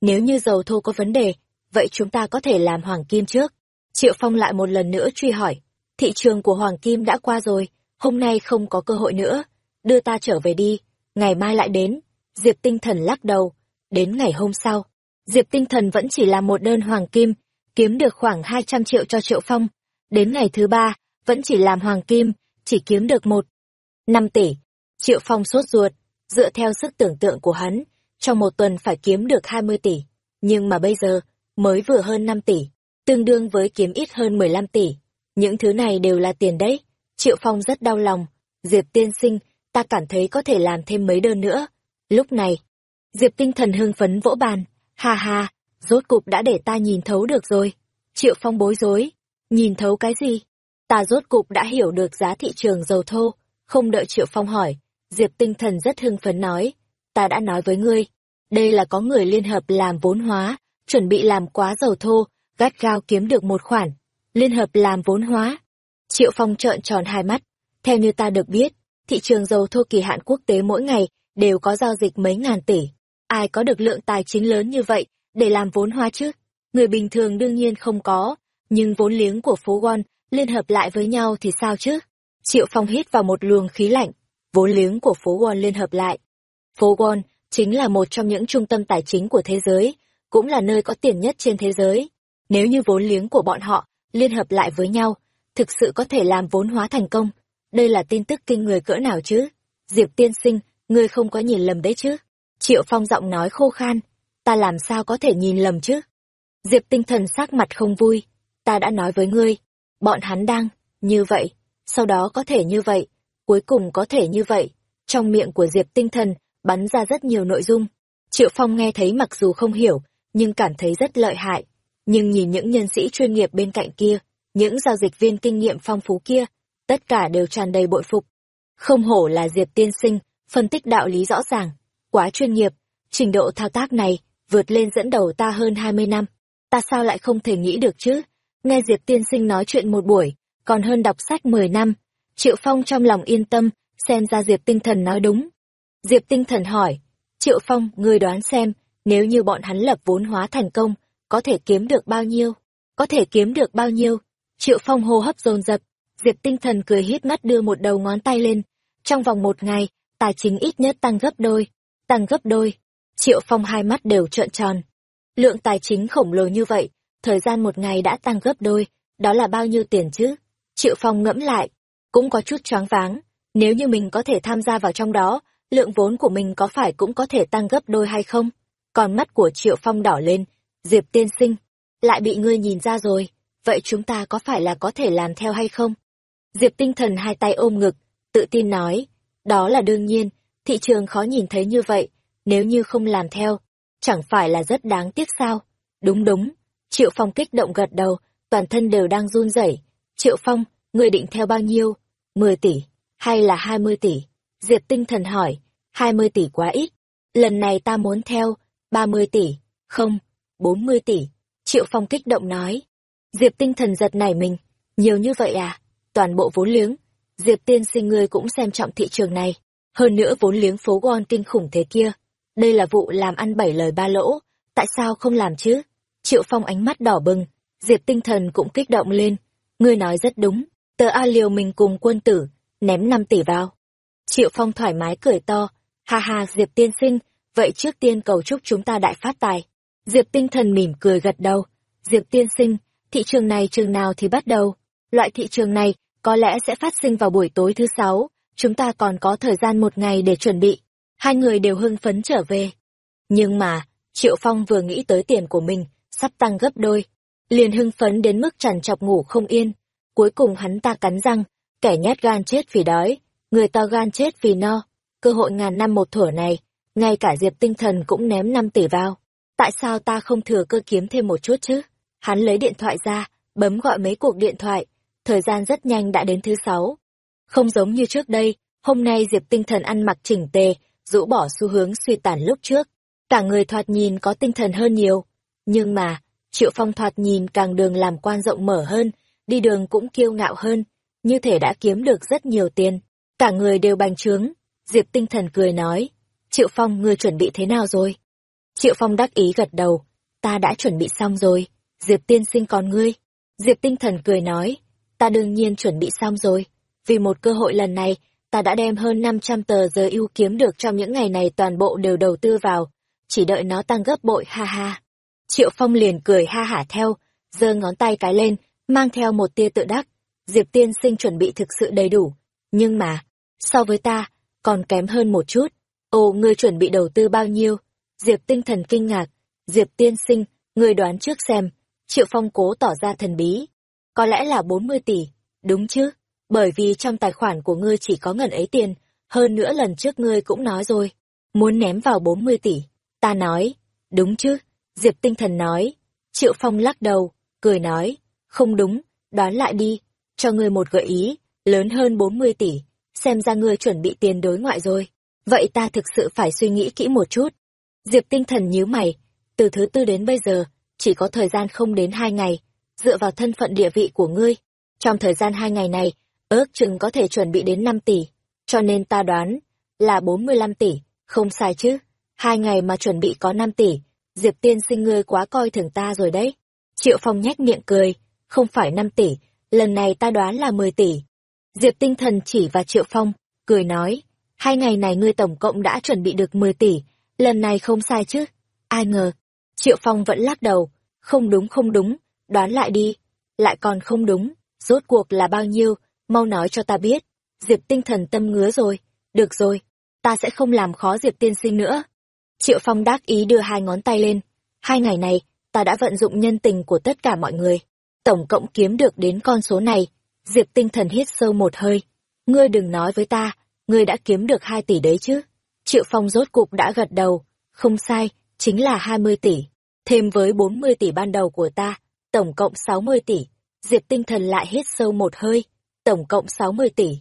Nếu như dầu thô có vấn đề, vậy chúng ta có thể làm hoàng kim trước. Triệu Phong lại một lần nữa truy hỏi. Thị trường của hoàng kim đã qua rồi, hôm nay không có cơ hội nữa. Đưa ta trở về đi, ngày mai lại đến. Diệp tinh thần lắc đầu. Đến ngày hôm sau, Diệp tinh thần vẫn chỉ là một đơn hoàng kim, kiếm được khoảng 200 triệu cho Triệu Phong. Đến ngày thứ ba, vẫn chỉ làm hoàng kim, chỉ kiếm được một. 5 tỷ. Triệu Phong sốt ruột, dựa theo sức tưởng tượng của hắn, trong một tuần phải kiếm được 20 tỷ. Nhưng mà bây giờ, mới vừa hơn 5 tỷ, tương đương với kiếm ít hơn 15 tỷ. Những thứ này đều là tiền đấy. Triệu Phong rất đau lòng. Diệp tiên sinh, ta cảm thấy có thể làm thêm mấy đơn nữa. Lúc này, Diệp tinh thần hưng phấn vỗ bàn. Ha ha, rốt cục đã để ta nhìn thấu được rồi. Triệu Phong bối rối. Nhìn thấu cái gì? Ta rốt cục đã hiểu được giá thị trường dầu thô. Không đợi Triệu Phong hỏi, Diệp tinh thần rất hưng phấn nói. Ta đã nói với ngươi, đây là có người liên hợp làm vốn hóa, chuẩn bị làm quá dầu thô, gắt gao kiếm được một khoản. Liên hợp làm vốn hóa. Triệu Phong trợn tròn hai mắt. Theo như ta được biết, thị trường dầu thô kỳ hạn quốc tế mỗi ngày đều có giao dịch mấy ngàn tỷ. Ai có được lượng tài chính lớn như vậy để làm vốn hóa chứ? Người bình thường đương nhiên không có, nhưng vốn liếng của phố Wall liên hợp lại với nhau thì sao chứ? Triệu Phong hít vào một luồng khí lạnh, vốn liếng của phố Wall liên hợp lại. Phố Wall chính là một trong những trung tâm tài chính của thế giới, cũng là nơi có tiền nhất trên thế giới. Nếu như vốn liếng của bọn họ liên hợp lại với nhau, thực sự có thể làm vốn hóa thành công. Đây là tin tức kinh người cỡ nào chứ? Diệp tiên sinh, ngươi không có nhìn lầm đấy chứ? Triệu Phong giọng nói khô khan, ta làm sao có thể nhìn lầm chứ? Diệp tinh thần sắc mặt không vui, ta đã nói với ngươi, bọn hắn đang, như vậy, sau đó có thể như vậy, cuối cùng có thể như vậy. Trong miệng của Diệp tinh thần, bắn ra rất nhiều nội dung. Triệu Phong nghe thấy mặc dù không hiểu, nhưng cảm thấy rất lợi hại. Nhưng nhìn những nhân sĩ chuyên nghiệp bên cạnh kia, những giao dịch viên kinh nghiệm phong phú kia, tất cả đều tràn đầy bội phục. Không hổ là Diệp tiên sinh, phân tích đạo lý rõ ràng, quá chuyên nghiệp, trình độ thao tác này vượt lên dẫn đầu ta hơn 20 năm. Ta sao lại không thể nghĩ được chứ? Nghe Diệp tiên sinh nói chuyện một buổi, còn hơn đọc sách 10 năm. Triệu Phong trong lòng yên tâm, xem ra Diệp tinh thần nói đúng. Diệp tinh thần hỏi, Triệu Phong, ngươi đoán xem, nếu như bọn hắn lập vốn hóa thành công, có thể kiếm được bao nhiêu? Có thể kiếm được bao nhiêu? Triệu Phong hô hấp dồn dập, Diệp tinh thần cười hít mắt đưa một đầu ngón tay lên. Trong vòng một ngày, tài chính ít nhất tăng gấp đôi. Tăng gấp đôi. Triệu Phong hai mắt đều trợn tròn. Lượng tài chính khổng lồ như vậy, thời gian một ngày đã tăng gấp đôi, đó là bao nhiêu tiền chứ? Triệu Phong ngẫm lại, cũng có chút choáng váng. Nếu như mình có thể tham gia vào trong đó, lượng vốn của mình có phải cũng có thể tăng gấp đôi hay không? Còn mắt của Triệu Phong đỏ lên, Diệp tiên sinh, lại bị ngươi nhìn ra rồi, vậy chúng ta có phải là có thể làm theo hay không? Diệp tinh thần hai tay ôm ngực, tự tin nói, đó là đương nhiên, thị trường khó nhìn thấy như vậy, nếu như không làm theo, chẳng phải là rất đáng tiếc sao? Đúng đúng, Triệu Phong kích động gật đầu, toàn thân đều đang run rẩy. Triệu Phong, người định theo bao nhiêu? 10 tỷ, hay là 20 tỷ? Diệp tinh thần hỏi, 20 tỷ quá ít. Lần này ta muốn theo, 30 tỷ, không, 40 tỷ. Triệu Phong kích động nói. Diệp tinh thần giật nảy mình, nhiều như vậy à? Toàn bộ vốn liếng. Diệp tiên sinh ngươi cũng xem trọng thị trường này. Hơn nữa vốn liếng phố Gon kinh khủng thế kia. Đây là vụ làm ăn bảy lời ba lỗ, tại sao không làm chứ? Triệu Phong ánh mắt đỏ bừng, Diệp tinh thần cũng kích động lên. Ngươi nói rất đúng, tờ A liều mình cùng quân tử, ném 5 tỷ vào. Triệu Phong thoải mái cười to, ha ha Diệp tiên sinh, vậy trước tiên cầu chúc chúng ta đại phát tài. Diệp tinh thần mỉm cười gật đầu. Diệp tiên sinh, thị trường này trường nào thì bắt đầu? Loại thị trường này có lẽ sẽ phát sinh vào buổi tối thứ sáu, chúng ta còn có thời gian một ngày để chuẩn bị. Hai người đều hưng phấn trở về. Nhưng mà, Triệu Phong vừa nghĩ tới tiền của mình, sắp tăng gấp đôi. Liền hưng phấn đến mức chằn chọc ngủ không yên. Cuối cùng hắn ta cắn răng, kẻ nhát gan chết vì đói, người to gan chết vì no. Cơ hội ngàn năm một thủa này, ngay cả Diệp tinh thần cũng ném năm tỷ vào. Tại sao ta không thừa cơ kiếm thêm một chút chứ? Hắn lấy điện thoại ra, bấm gọi mấy cuộc điện thoại. Thời gian rất nhanh đã đến thứ sáu. Không giống như trước đây, hôm nay Diệp tinh thần ăn mặc chỉnh tề, rũ bỏ xu hướng suy tàn lúc trước. Cả người thoạt nhìn có tinh thần hơn nhiều. Nhưng mà, Triệu Phong thoạt nhìn càng đường làm quan rộng mở hơn, đi đường cũng kiêu ngạo hơn, như thể đã kiếm được rất nhiều tiền. Cả người đều bành trướng. Diệp tinh thần cười nói, Triệu Phong ngươi chuẩn bị thế nào rồi? Triệu Phong đắc ý gật đầu, ta đã chuẩn bị xong rồi, Diệp tiên sinh còn ngươi. Diệp tinh thần cười nói, ta đương nhiên chuẩn bị xong rồi, vì một cơ hội lần này, ta đã đem hơn 500 tờ giờ ưu kiếm được trong những ngày này toàn bộ đều đầu tư vào, chỉ đợi nó tăng gấp bội ha ha. Triệu Phong liền cười ha hả theo, giơ ngón tay cái lên, mang theo một tia tự đắc. Diệp tiên sinh chuẩn bị thực sự đầy đủ, nhưng mà, so với ta, còn kém hơn một chút. Ồ, ngươi chuẩn bị đầu tư bao nhiêu? Diệp tinh thần kinh ngạc. Diệp tiên sinh, ngươi đoán trước xem. Triệu Phong cố tỏ ra thần bí. Có lẽ là 40 tỷ, đúng chứ? Bởi vì trong tài khoản của ngươi chỉ có ngần ấy tiền, hơn nữa lần trước ngươi cũng nói rồi. Muốn ném vào 40 tỷ. Ta nói, đúng chứ? Diệp tinh thần nói. Triệu Phong lắc đầu, cười nói, không đúng, đoán lại đi, cho ngươi một gợi ý, lớn hơn 40 tỷ, xem ra ngươi chuẩn bị tiền đối ngoại rồi. Vậy ta thực sự phải suy nghĩ kỹ một chút. Diệp tinh thần nhíu mày, từ thứ tư đến bây giờ, chỉ có thời gian không đến hai ngày, dựa vào thân phận địa vị của ngươi. Trong thời gian hai ngày này, ước chừng có thể chuẩn bị đến 5 tỷ, cho nên ta đoán là 45 tỷ, không sai chứ. Hai ngày mà chuẩn bị có 5 tỷ, Diệp tiên sinh ngươi quá coi thường ta rồi đấy. Triệu Phong nhếch miệng cười, không phải 5 tỷ, lần này ta đoán là 10 tỷ. Diệp tinh thần chỉ vào Triệu Phong, cười nói, hai ngày này ngươi tổng cộng đã chuẩn bị được 10 tỷ, lần này không sai chứ. Ai ngờ, Triệu Phong vẫn lắc đầu, không đúng không đúng, đoán lại đi, lại còn không đúng, rốt cuộc là bao nhiêu, mau nói cho ta biết. Diệp tinh thần tâm ngứa rồi, được rồi, ta sẽ không làm khó Diệp tiên sinh nữa. Triệu Phong đắc ý đưa hai ngón tay lên, hai ngày này, ta đã vận dụng nhân tình của tất cả mọi người, tổng cộng kiếm được đến con số này. Diệp tinh thần hít sâu một hơi, ngươi đừng nói với ta, ngươi đã kiếm được hai tỷ đấy chứ. Triệu Phong rốt cục đã gật đầu, không sai, chính là hai mươi tỷ, thêm với bốn mươi tỷ ban đầu của ta, tổng cộng sáu mươi tỷ. Diệp tinh thần lại hít sâu một hơi, tổng cộng sáu mươi tỷ.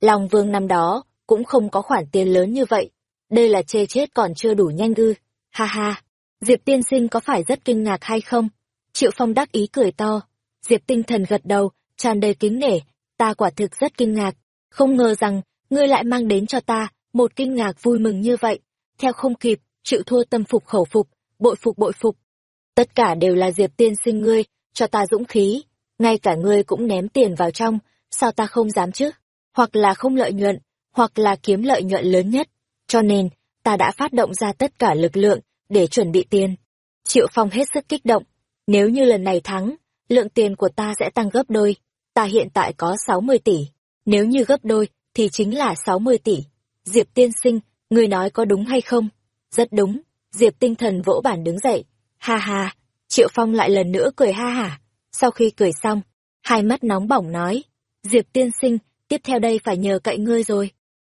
Long Vương năm đó cũng không có khoản tiền lớn như vậy. Đây là chê chết còn chưa đủ nhanh ư. Ha ha, Diệp tiên sinh có phải rất kinh ngạc hay không? Triệu Phong đắc ý cười to. Diệp tinh thần gật đầu, tràn đầy kính nể. Ta quả thực rất kinh ngạc. Không ngờ rằng, ngươi lại mang đến cho ta một kinh ngạc vui mừng như vậy. Theo không kịp, chịu thua tâm phục khẩu phục, bội phục bội phục. Tất cả đều là Diệp tiên sinh ngươi, cho ta dũng khí. Ngay cả ngươi cũng ném tiền vào trong, sao ta không dám chứ? Hoặc là không lợi nhuận, hoặc là kiếm lợi nhuận lớn nhất. Cho nên, ta đã phát động ra tất cả lực lượng để chuẩn bị tiền. Triệu Phong hết sức kích động. Nếu như lần này thắng, lượng tiền của ta sẽ tăng gấp đôi. Ta hiện tại có 60 tỷ. Nếu như gấp đôi, thì chính là 60 tỷ. Diệp tiên sinh, ngươi nói có đúng hay không? Rất đúng. Diệp tinh thần vỗ bản đứng dậy. Ha ha. Triệu Phong lại lần nữa cười ha hả. Sau khi cười xong, hai mắt nóng bỏng nói. Diệp tiên sinh, tiếp theo đây phải nhờ cậy ngươi rồi.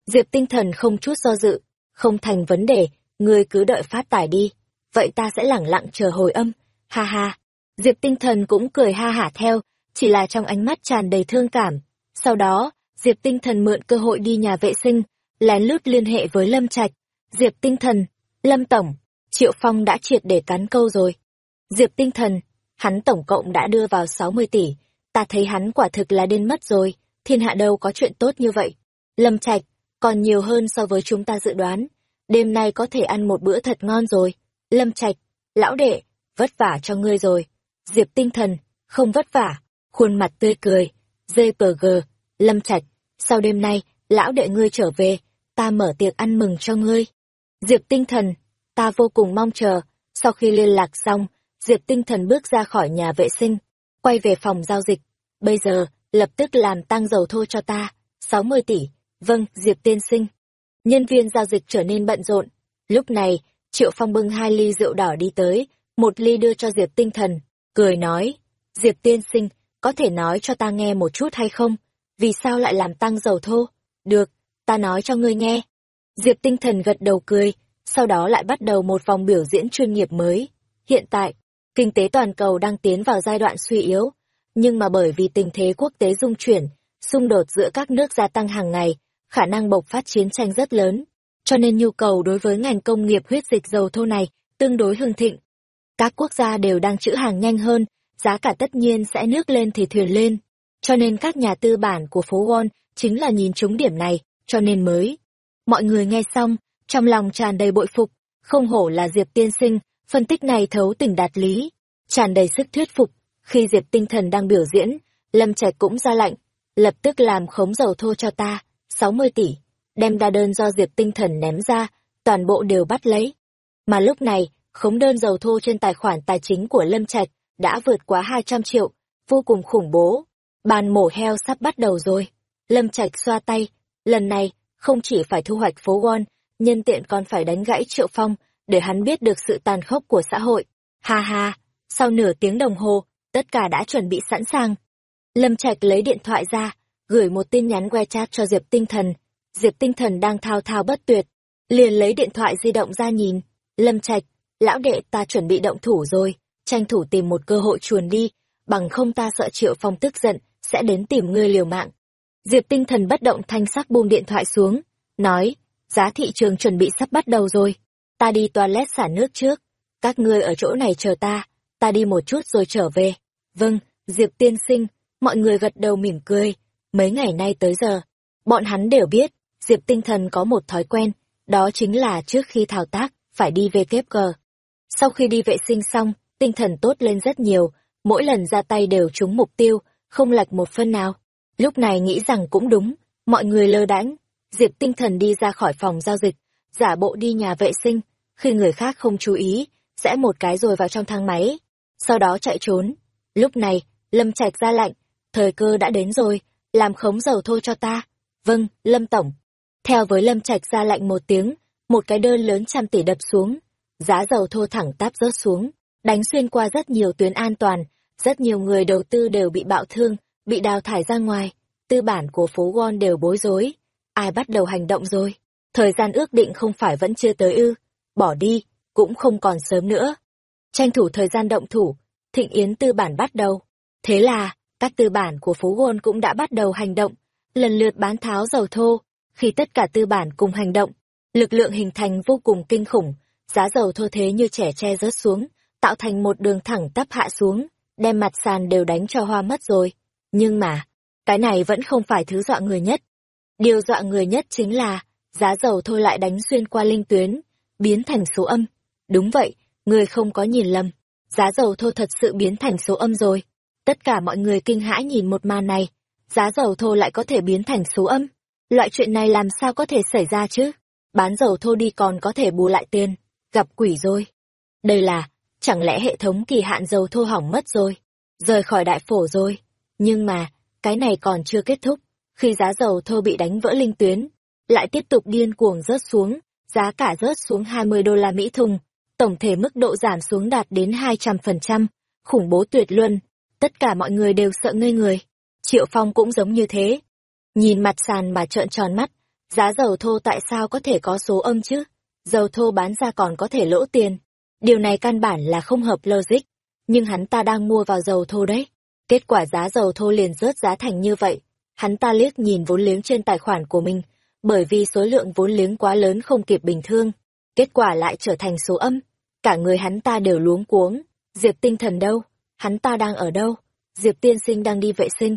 Diệp tinh thần không chút do dự, không thành vấn đề, ngươi cứ đợi phát tải đi. Vậy ta sẽ lẳng lặng chờ hồi âm. Ha ha. Diệp tinh thần cũng cười ha hả theo, chỉ là trong ánh mắt tràn đầy thương cảm. Sau đó, Diệp tinh thần mượn cơ hội đi nhà vệ sinh, lén lút liên hệ với Lâm Trạch. Diệp tinh thần, Lâm Tổng, Triệu Phong đã triệt để cắn câu rồi. Diệp tinh thần, hắn tổng cộng đã đưa vào 60 tỷ, ta thấy hắn quả thực là điên mất rồi, thiên hạ đâu có chuyện tốt như vậy. Lâm Trạch, còn nhiều hơn so với chúng ta dự đoán, đêm nay có thể ăn một bữa thật ngon rồi. Lâm Trạch, lão đệ, vất vả cho ngươi rồi. Diệp tinh thần, không vất vả, khuôn mặt tươi cười, GPG, Lâm Trạch, sau đêm nay, lão đệ ngươi trở về, ta mở tiệc ăn mừng cho ngươi. Diệp tinh thần, ta vô cùng mong chờ, sau khi liên lạc xong, Diệp tinh thần bước ra khỏi nhà vệ sinh, quay về phòng giao dịch. Bây giờ, lập tức làm tăng dầu thô cho ta, 60 tỷ, vâng, Diệp tiên sinh. Nhân viên giao dịch trở nên bận rộn. Lúc này, Triệu Phong bưng hai ly rượu đỏ đi tới, một ly đưa cho Diệp tinh thần, cười nói, Diệp tiên sinh, có thể nói cho ta nghe một chút hay không? Vì sao lại làm tăng dầu thô? Được, ta nói cho ngươi nghe. Diệp tinh thần gật đầu cười, sau đó lại bắt đầu một vòng biểu diễn chuyên nghiệp mới. Hiện tại, kinh tế toàn cầu đang tiến vào giai đoạn suy yếu, nhưng mà bởi vì tình thế quốc tế dung chuyển, xung đột giữa các nước gia tăng hàng ngày, khả năng bộc phát chiến tranh rất lớn, cho nên nhu cầu đối với ngành công nghiệp huyết dịch dầu thô này tương đối hưng thịnh. Các quốc gia đều đang trữ hàng nhanh hơn, giá cả tất nhiên sẽ nước lên thì thuyền lên. Cho nên các nhà tư bản của phố Wall chính là nhìn trúng điểm này, cho nên mới. Mọi người nghe xong, trong lòng tràn đầy bội phục, không hổ là Diệp tiên sinh, phân tích này thấu tình đạt lý, tràn đầy sức thuyết phục. Khi Diệp tinh thần đang biểu diễn, Lâm Trạch cũng ra lệnh, lập tức làm khống dầu thô cho ta, 60 tỷ, đem đa đơn do Diệp tinh thần ném ra, toàn bộ đều bắt lấy. Mà lúc này, khống đơn dầu thô trên tài khoản tài chính của Lâm Trạch đã vượt quá 200 triệu, vô cùng khủng bố. Bàn mổ heo sắp bắt đầu rồi. Lâm Trạch xoa tay, lần này, không chỉ phải thu hoạch phố Won, nhân tiện còn phải đánh gãy Triệu Phong, để hắn biết được sự tàn khốc của xã hội. Ha ha, sau nửa tiếng đồng hồ, tất cả đã chuẩn bị sẵn sàng. Lâm Trạch lấy điện thoại ra, gửi một tin nhắn WeChat cho Diệp Tinh Thần. Diệp Tinh Thần đang thao thao bất tuyệt, liền lấy điện thoại di động ra nhìn. Lâm Trạch, lão đệ ta chuẩn bị động thủ rồi, tranh thủ tìm một cơ hội chuồn đi, bằng không ta sợ Triệu Phong tức giận, sẽ đến tìm ngươi liều mạng. Diệp tinh thần bất động thanh sắc buông điện thoại xuống, nói, giá thị trường chuẩn bị sắp bắt đầu rồi, ta đi toilet xả nước trước, các ngươi ở chỗ này chờ ta, ta đi một chút rồi trở về. Vâng, Diệp tiên sinh, mọi người gật đầu mỉm cười, mấy ngày nay tới giờ, bọn hắn đều biết, Diệp tinh thần có một thói quen, đó chính là trước khi thao tác, phải đi về kép cờ. Sau khi đi vệ sinh xong, tinh thần tốt lên rất nhiều, mỗi lần ra tay đều trúng mục tiêu, không lệch một phân nào. Lúc này nghĩ rằng cũng đúng, mọi người lơ đãng, Diệp tinh thần đi ra khỏi phòng giao dịch, giả bộ đi nhà vệ sinh, khi người khác không chú ý, sẽ một cái rồi vào trong thang máy, sau đó chạy trốn. Lúc này, Lâm Trạch ra lạnh, thời cơ đã đến rồi, làm khống dầu thô cho ta. Vâng, Lâm Tổng. Theo với Lâm Trạch ra lạnh một tiếng, một cái đơn lớn trăm tỷ đập xuống, giá dầu thô thẳng táp rớt xuống, đánh xuyên qua rất nhiều tuyến an toàn, rất nhiều người đầu tư đều bị bạo thương, bị đào thải ra ngoài, tư bản của phố Won đều bối rối. Ai bắt đầu hành động rồi? Thời gian ước định không phải vẫn chưa tới ư, bỏ đi, cũng không còn sớm nữa. Tranh thủ thời gian động thủ, thịnh yến tư bản bắt đầu. Thế là, các tư bản của phố Won cũng đã bắt đầu hành động, lần lượt bán tháo dầu thô. Khi tất cả tư bản cùng hành động, lực lượng hình thành vô cùng kinh khủng, giá dầu thô thế như trẻ che rớt xuống, tạo thành một đường thẳng tắp hạ xuống, đem mặt sàn đều đánh cho hoa mất rồi. Nhưng mà, cái này vẫn không phải thứ dọa người nhất. Điều dọa người nhất chính là, giá dầu thôi lại đánh xuyên qua linh tuyến, biến thành số âm. Đúng vậy, người không có nhìn lầm, giá dầu thô thật sự biến thành số âm rồi. Tất cả mọi người kinh hãi nhìn một màn này, giá dầu thô lại có thể biến thành số âm. Loại chuyện này làm sao có thể xảy ra chứ? Bán dầu thô đi còn có thể bù lại tiền, gặp quỷ rồi. Đây là, chẳng lẽ hệ thống kỳ hạn dầu thô hỏng mất rồi, rời khỏi đại phổ rồi. Nhưng mà, cái này còn chưa kết thúc, khi giá dầu thô bị đánh vỡ linh tuyến, lại tiếp tục điên cuồng rớt xuống, giá cả rớt xuống 20 đô la Mỹ thùng, tổng thể mức độ giảm xuống đạt đến 200%, khủng bố tuyệt luân, tất cả mọi người đều sợ ngây người. Triệu Phong cũng giống như thế. Nhìn mặt sàn mà trợn tròn mắt, giá dầu thô tại sao có thể có số âm chứ? Dầu thô bán ra còn có thể lỗ tiền. Điều này căn bản là không hợp logic, nhưng hắn ta đang mua vào dầu thô đấy. Kết quả giá dầu thô liền rớt giá thành như vậy. Hắn ta liếc nhìn vốn liếng trên tài khoản của mình, bởi vì số lượng vốn liếng quá lớn không kịp bình thường. Kết quả lại trở thành số âm. Cả người hắn ta đều luống cuống. Diệp tinh thần đâu? Hắn ta đang ở đâu? Diệp tiên sinh đang đi vệ sinh.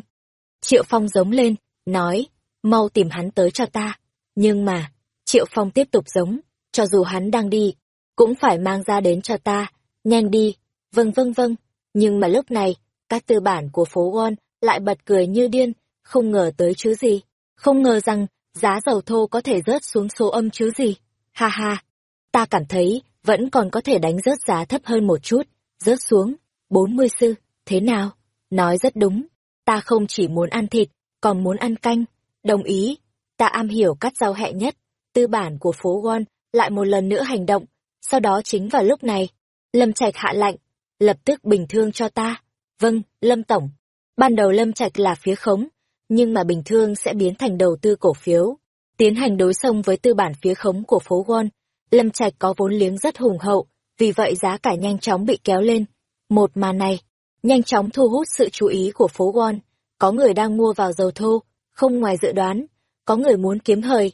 Triệu Phong giống lên, nói, mau tìm hắn tới cho ta. Nhưng mà, Triệu Phong tiếp tục giống, cho dù hắn đang đi, cũng phải mang ra đến cho ta, nhanh đi, vâng vâng vâng, nhưng mà lúc này, các tư bản của phố Wall lại bật cười như điên, không ngờ tới chứ gì. Không ngờ rằng, giá dầu thô có thể rớt xuống số âm chứ gì. Ha ha, ta cảm thấy, vẫn còn có thể đánh rớt giá thấp hơn một chút, rớt xuống, 40 sư, thế nào? Nói rất đúng, ta không chỉ muốn ăn thịt, còn muốn ăn canh, đồng ý, ta am hiểu cắt rau hẹ nhất, tư bản của phố Wall lại một lần nữa hành động, sau đó chính vào lúc này, Lâm Trạch hạ lạnh, lập tức bình thương cho ta. Vâng, Lâm Tổng. Ban đầu Lâm Trạch là phía khống, nhưng mà bình thương sẽ biến thành đầu tư cổ phiếu, tiến hành đối xông với tư bản phía khống của phố Wall. Lâm Trạch có vốn liếng rất hùng hậu, vì vậy giá cả nhanh chóng bị kéo lên. Một màn này, nhanh chóng thu hút sự chú ý của phố Wall. Có người đang mua vào dầu thô, không ngoài dự đoán, có người muốn kiếm hời.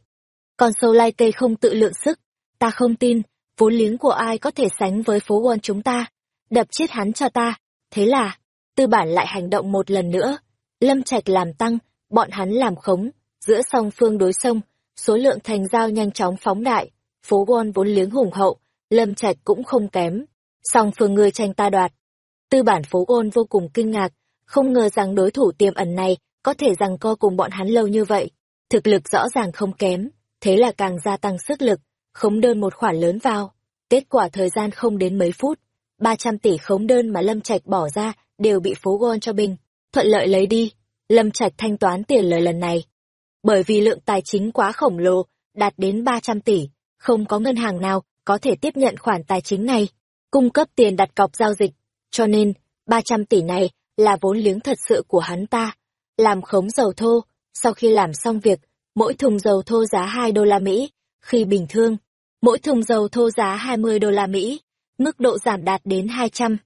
Còn sâu lai tê không tự lượng sức, ta không tin, vốn liếng của ai có thể sánh với phố Wall chúng ta. Đập chết hắn cho ta. Thế là, tư bản lại hành động một lần nữa. Lâm Trạch làm tăng, bọn hắn làm khống, giữa song phương đối sông, số lượng thành giao nhanh chóng phóng đại, phố Won vốn liếng hùng hậu, Lâm Trạch cũng không kém. Song phương người tranh ta đoạt. Tư bản phố Won vô cùng kinh ngạc, không ngờ rằng đối thủ tiềm ẩn này có thể rằng co cùng bọn hắn lâu như vậy. Thực lực rõ ràng không kém, thế là càng gia tăng sức lực, khống đơn một khoản lớn vào. Kết quả thời gian không đến mấy phút, 300 tỷ khống đơn mà Lâm Trạch bỏ ra đều bị phố gôn cho Bình, thuận lợi lấy đi. Lâm Trạch thanh toán tiền lời lần này. Bởi vì lượng tài chính quá khổng lồ, đạt đến 300 tỷ, không có ngân hàng nào có thể tiếp nhận khoản tài chính này, cung cấp tiền đặt cọc giao dịch. Cho nên, 300 tỷ này là vốn liếng thật sự của hắn ta. Làm khống dầu thô, sau khi làm xong việc, mỗi thùng dầu thô giá 2 đô la Mỹ, khi bình thường, mỗi thùng dầu thô giá 20 đô la Mỹ, mức độ giảm đạt đến 200.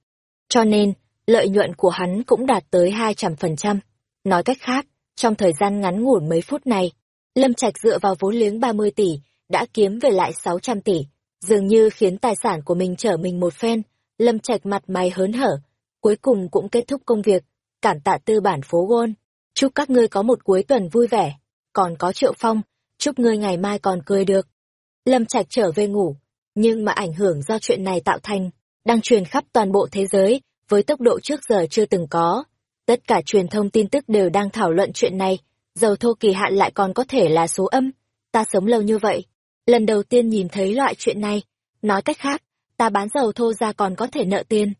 Cho nên, lợi nhuận của hắn cũng đạt tới 200%. Nói cách khác, trong thời gian ngắn ngủn mấy phút này, Lâm Trạch dựa vào vốn liếng 30 tỷ, đã kiếm về lại 600 tỷ, dường như khiến tài sản của mình trở mình một phen, Lâm Trạch mặt mày hớn hở, cuối cùng cũng kết thúc công việc, cảm tạ tư bản phố gôn, chúc các ngươi có một cuối tuần vui vẻ, còn có Triệu Phong, chúc ngươi ngày mai còn cười được. Lâm Trạch trở về ngủ, nhưng mà ảnh hưởng do chuyện này tạo thành, đang truyền khắp toàn bộ thế giới, với tốc độ trước giờ chưa từng có. Tất cả truyền thông tin tức đều đang thảo luận chuyện này, dầu thô kỳ hạn lại còn có thể là số âm. Ta sống lâu như vậy, lần đầu tiên nhìn thấy loại chuyện này. Nói cách khác, ta bán dầu thô ra còn có thể nợ tiền.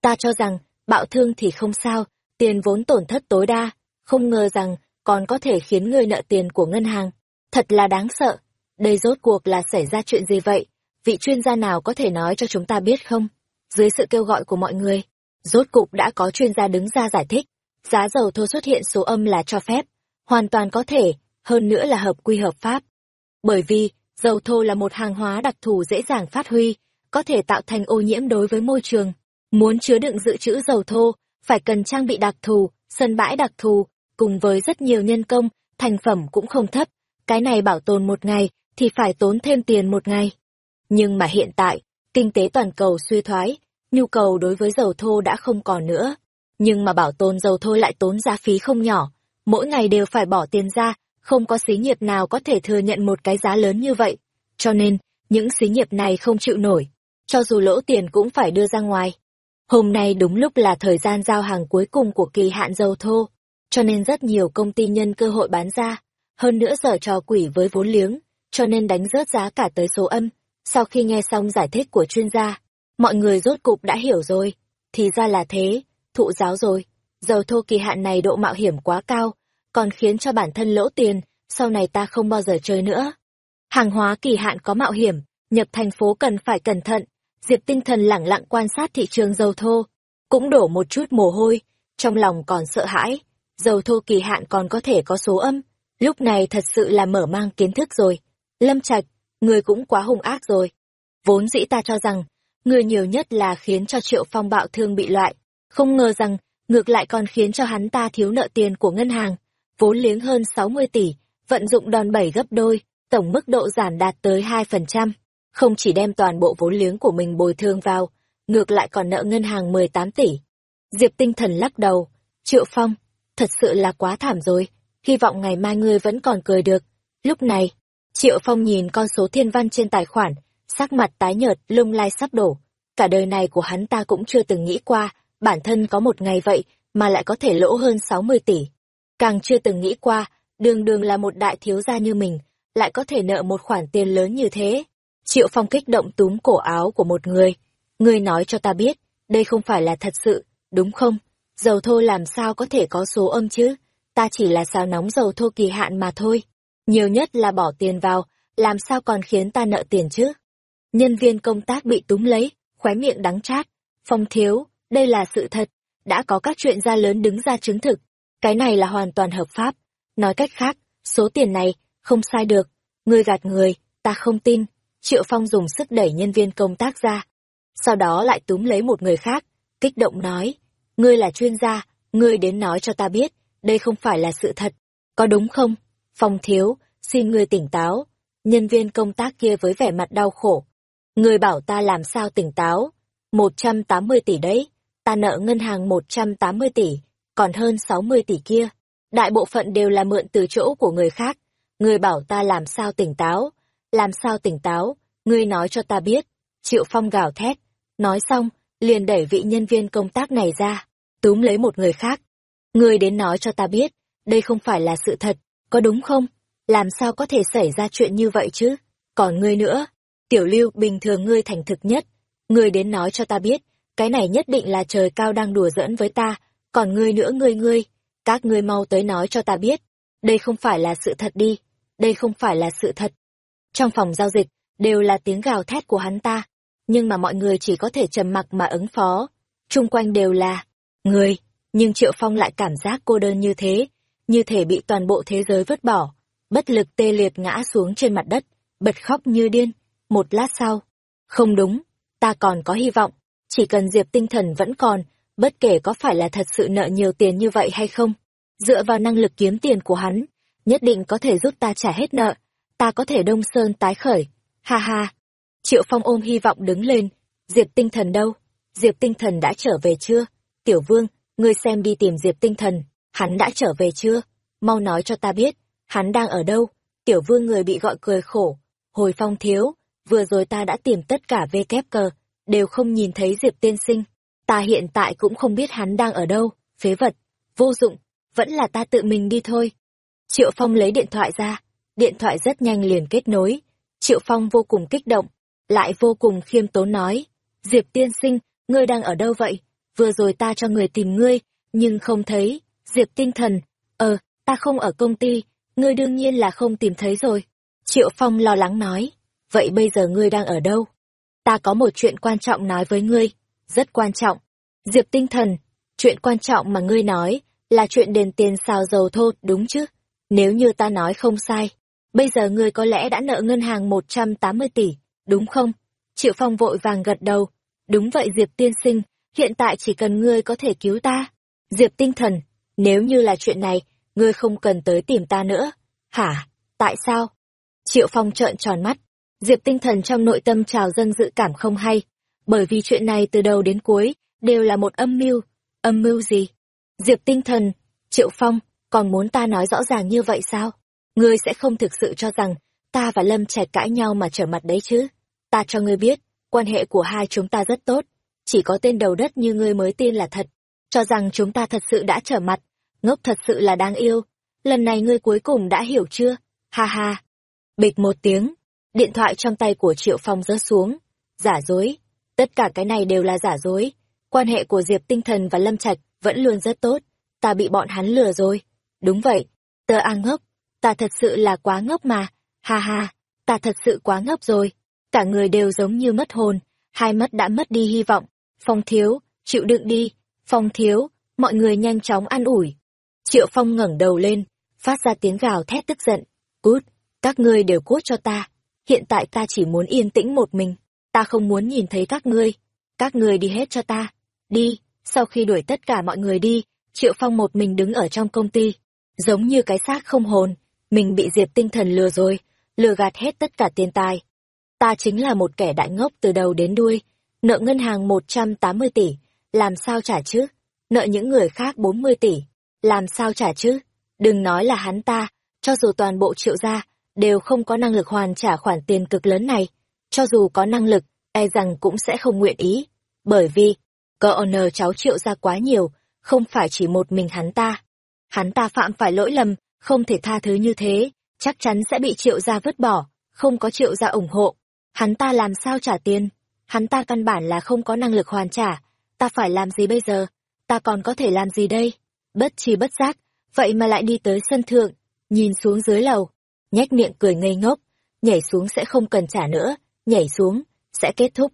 Ta cho rằng, bạo thương thì không sao, tiền vốn tổn thất tối đa, không ngờ rằng còn có thể khiến người nợ tiền của ngân hàng. Thật là đáng sợ. Đây rốt cuộc là xảy ra chuyện gì vậy? Vị chuyên gia nào có thể nói cho chúng ta biết không? Dưới sự kêu gọi của mọi người, rốt cục đã có chuyên gia đứng ra giải thích. Giá dầu thô xuất hiện số âm là cho phép, hoàn toàn có thể, hơn nữa là hợp quy hợp pháp. Bởi vì, dầu thô là một hàng hóa đặc thù dễ dàng phát huy, có thể tạo thành ô nhiễm đối với môi trường. Muốn chứa đựng dự trữ dầu thô, phải cần trang bị đặc thù, sân bãi đặc thù, cùng với rất nhiều nhân công, thành phẩm cũng không thấp. Cái này bảo tồn một ngày, thì phải tốn thêm tiền một ngày. Nhưng mà hiện tại, kinh tế toàn cầu suy thoái, nhu cầu đối với dầu thô đã không còn nữa. Nhưng mà bảo tồn dầu thô lại tốn giá phí không nhỏ, mỗi ngày đều phải bỏ tiền ra, không có xí nghiệp nào có thể thừa nhận một cái giá lớn như vậy. Cho nên, những xí nghiệp này không chịu nổi, cho dù lỗ tiền cũng phải đưa ra ngoài. Hôm nay đúng lúc là thời gian giao hàng cuối cùng của kỳ hạn dầu thô, cho nên rất nhiều công ty nhân cơ hội bán ra, hơn nữa giở trò quỷ với vốn liếng, cho nên đánh rớt giá cả tới số âm. Sau khi nghe xong giải thích của chuyên gia, mọi người rốt cục đã hiểu rồi, thì ra là thế, thụ giáo rồi, dầu thô kỳ hạn này độ mạo hiểm quá cao, còn khiến cho bản thân lỗ tiền, sau này ta không bao giờ chơi nữa. Hàng hóa kỳ hạn có mạo hiểm, nhập thành phố cần phải cẩn thận, Diệp tinh thần lẳng lặng quan sát thị trường dầu thô, cũng đổ một chút mồ hôi, trong lòng còn sợ hãi, dầu thô kỳ hạn còn có thể có số âm, lúc này thật sự là mở mang kiến thức rồi. Lâm Trạch, người cũng quá hung ác rồi. Vốn dĩ ta cho rằng, người nhiều nhất là khiến cho Triệu Phong bạo thương bị loại, không ngờ rằng, ngược lại còn khiến cho hắn ta thiếu nợ tiền của ngân hàng, vốn liếng hơn 60 tỷ, vận dụng đòn bẩy gấp đôi, tổng mức độ giảm đạt tới 2%, không chỉ đem toàn bộ vốn liếng của mình bồi thường vào, ngược lại còn nợ ngân hàng 18 tỷ. Diệp tinh thần lắc đầu, Triệu Phong, thật sự là quá thảm rồi, hy vọng ngày mai ngươi vẫn còn cười được. Lúc này, Triệu Phong nhìn con số thiên văn trên tài khoản, sắc mặt tái nhợt, lung lai sắp đổ. Cả đời này của hắn ta cũng chưa từng nghĩ qua, bản thân có một ngày vậy mà lại có thể lỗ hơn 60 tỷ. Càng chưa từng nghĩ qua, đường đường là một đại thiếu gia như mình, lại có thể nợ một khoản tiền lớn như thế. Triệu Phong kích động túm cổ áo của một người. Người nói cho ta biết, đây không phải là thật sự, đúng không? Dầu thô làm sao có thể có số âm chứ? Ta chỉ là xào nóng dầu thô kỳ hạn mà thôi. Nhiều nhất là bỏ tiền vào, làm sao còn khiến ta nợ tiền chứ? Nhân viên công tác bị túm lấy, khóe miệng đắng chát. Phong thiếu, đây là sự thật. Đã có các chuyện gia lớn đứng ra chứng thực. Cái này là hoàn toàn hợp pháp. Nói cách khác, số tiền này, không sai được. Ngươi gạt người, ta không tin. Triệu Phong dùng sức đẩy nhân viên công tác ra. Sau đó lại túm lấy một người khác, kích động nói. Ngươi là chuyên gia, ngươi đến nói cho ta biết, đây không phải là sự thật. Có đúng không? Phong thiếu, xin ngươi tỉnh táo. Nhân viên công tác kia với vẻ mặt đau khổ người bảo ta làm sao tỉnh táo? 180 tỷ đấy, ta nợ ngân hàng 180 tỷ, còn hơn 60 tỷ kia. Đại bộ phận đều là mượn từ chỗ của người khác. người bảo ta làm sao tỉnh táo? Làm sao tỉnh táo? Ngươi nói cho ta biết. Triệu Phong gào thét. Nói xong, liền đẩy vị nhân viên công tác này ra, túm lấy một người khác. Ngươi đến nói cho ta biết, đây không phải là sự thật, có đúng không? Làm sao có thể xảy ra chuyện như vậy chứ? Còn ngươi nữa, tiểu lưu bình thường ngươi thành thực nhất, ngươi đến nói cho ta biết, cái này nhất định là trời cao đang đùa giỡn với ta, còn ngươi nữa ngươi ngươi, các ngươi mau tới nói cho ta biết, đây không phải là sự thật đi, đây không phải là sự thật. Trong phòng giao dịch, đều là tiếng gào thét của hắn ta, nhưng mà mọi người chỉ có thể trầm mặc mà ứng phó. Trung quanh đều là người, nhưng Triệu Phong lại cảm giác cô đơn như thế, như thể bị toàn bộ thế giới vứt bỏ, bất lực tê liệt ngã xuống trên mặt đất, bật khóc như điên. Một lát sau, không đúng, ta còn có hy vọng, chỉ cần Diệp tinh thần vẫn còn, bất kể có phải là thật sự nợ nhiều tiền như vậy hay không, dựa vào năng lực kiếm tiền của hắn, nhất định có thể giúp ta trả hết nợ, ta có thể đông sơn tái khởi. Ha ha, Triệu Phong ôm hy vọng đứng lên. Diệp tinh thần đâu? Diệp tinh thần đã trở về chưa? Tiểu vương, ngươi xem đi tìm Diệp tinh thần. Hắn đã trở về chưa? Mau nói cho ta biết. Hắn đang ở đâu? Tiểu vương người bị gọi cười khổ. Hồi phong thiếu, vừa rồi ta đã tìm tất cả vê kép cờ, đều không nhìn thấy Diệp tiên sinh. Ta hiện tại cũng không biết hắn đang ở đâu, phế vật, vô dụng, vẫn là ta tự mình đi thôi. Triệu Phong lấy điện thoại ra, điện thoại rất nhanh liền kết nối. Triệu Phong vô cùng kích động, lại vô cùng khiêm tốn nói, Diệp tiên sinh, ngươi đang ở đâu vậy? Vừa rồi ta cho người tìm ngươi, nhưng không thấy, Diệp tinh thần, ờ, ta không ở công ty, ngươi đương nhiên là không tìm thấy rồi. Triệu Phong lo lắng nói, vậy bây giờ ngươi đang ở đâu? Ta có một chuyện quan trọng nói với ngươi, rất quan trọng. Diệp tinh thần, chuyện quan trọng mà ngươi nói, là chuyện đền tiền xào dầu thô, đúng chứ? Nếu như ta nói không sai, bây giờ ngươi có lẽ đã nợ ngân hàng 180 tỷ, đúng không? Triệu Phong vội vàng gật đầu. Đúng vậy Diệp tiên sinh, hiện tại chỉ cần ngươi có thể cứu ta. Diệp tinh thần, nếu như là chuyện này, ngươi không cần tới tìm ta nữa. Hả? Tại sao? Triệu Phong trợn tròn mắt. Diệp tinh thần trong nội tâm trào dâng dự cảm không hay. Bởi vì chuyện này từ đầu đến cuối, đều là một âm mưu. Âm mưu gì? Diệp tinh thần, Triệu Phong, còn muốn ta nói rõ ràng như vậy sao? Ngươi sẽ không thực sự cho rằng, ta và Lâm Trạch cãi nhau mà trở mặt đấy chứ? Ta cho ngươi biết, quan hệ của hai chúng ta rất tốt, chỉ có tên đầu đất như ngươi mới tin là thật, cho rằng chúng ta thật sự đã trở mặt, ngốc thật sự là đáng yêu. Lần này ngươi cuối cùng đã hiểu chưa? Ha ha. Bịch một tiếng, điện thoại trong tay của Triệu Phong rớt xuống. Giả dối. Tất cả cái này đều là giả dối. Quan hệ của Diệp Tinh Thần và Lâm Trạch vẫn luôn rất tốt. Ta bị bọn hắn lừa rồi. Đúng vậy. Tờ a ngốc. Ta thật sự là quá ngốc mà. Ha ha. Ta thật sự quá ngốc rồi cả người đều giống như mất hồn, hai mắt đã mất đi hy vọng. Phong thiếu, chịu đựng đi, phong thiếu, mọi người nhanh chóng ăn ủi. Triệu Phong ngẩng đầu lên, phát ra tiếng gào thét tức giận. Cút, các ngươi đều cút cho ta. Hiện tại ta chỉ muốn yên tĩnh một mình, ta không muốn nhìn thấy các ngươi. Các ngươi đi hết cho ta. Đi, sau khi đuổi tất cả mọi người đi, Triệu Phong một mình đứng ở trong công ty. Giống như cái xác không hồn, mình bị Diệp tinh thần lừa rồi, lừa gạt hết tất cả tiền tài, ta chính là một kẻ đại ngốc từ đầu đến đuôi, nợ ngân hàng 180 tỷ, làm sao trả chứ? Nợ những người khác 40 tỷ, làm sao trả chứ? Đừng nói là hắn ta, cho dù toàn bộ triệu gia, đều không có năng lực hoàn trả khoản tiền cực lớn này. Cho dù có năng lực, e rằng cũng sẽ không nguyện ý. Bởi vì, cờ owner cháu triệu gia quá nhiều, không phải chỉ một mình hắn ta. Hắn ta phạm phải lỗi lầm, không thể tha thứ như thế, chắc chắn sẽ bị triệu gia vứt bỏ, không có triệu gia ủng hộ. Hắn ta làm sao trả tiền? Hắn ta căn bản là không có năng lực hoàn trả. Ta phải làm gì bây giờ? Ta còn có thể làm gì đây? Bất chi bất giác, vậy mà lại đi tới sân thượng, nhìn xuống dưới lầu, nhếch miệng cười ngây ngốc, nhảy xuống sẽ không cần trả nữa, nhảy xuống, sẽ kết thúc.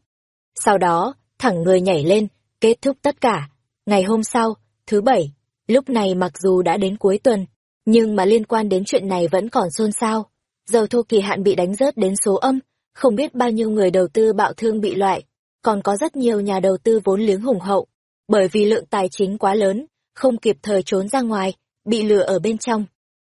Sau đó, thẳng người nhảy lên, kết thúc tất cả. Ngày hôm sau, thứ bảy, lúc này mặc dù đã đến cuối tuần, nhưng mà liên quan đến chuyện này vẫn còn xôn xao. Dầu thô kỳ hạn bị đánh rớt đến số âm, không biết bao nhiêu người đầu tư bạo thương bị loại, còn có rất nhiều nhà đầu tư vốn liếng hùng hậu, bởi vì lượng tài chính quá lớn, không kịp thời trốn ra ngoài, bị lừa ở bên trong.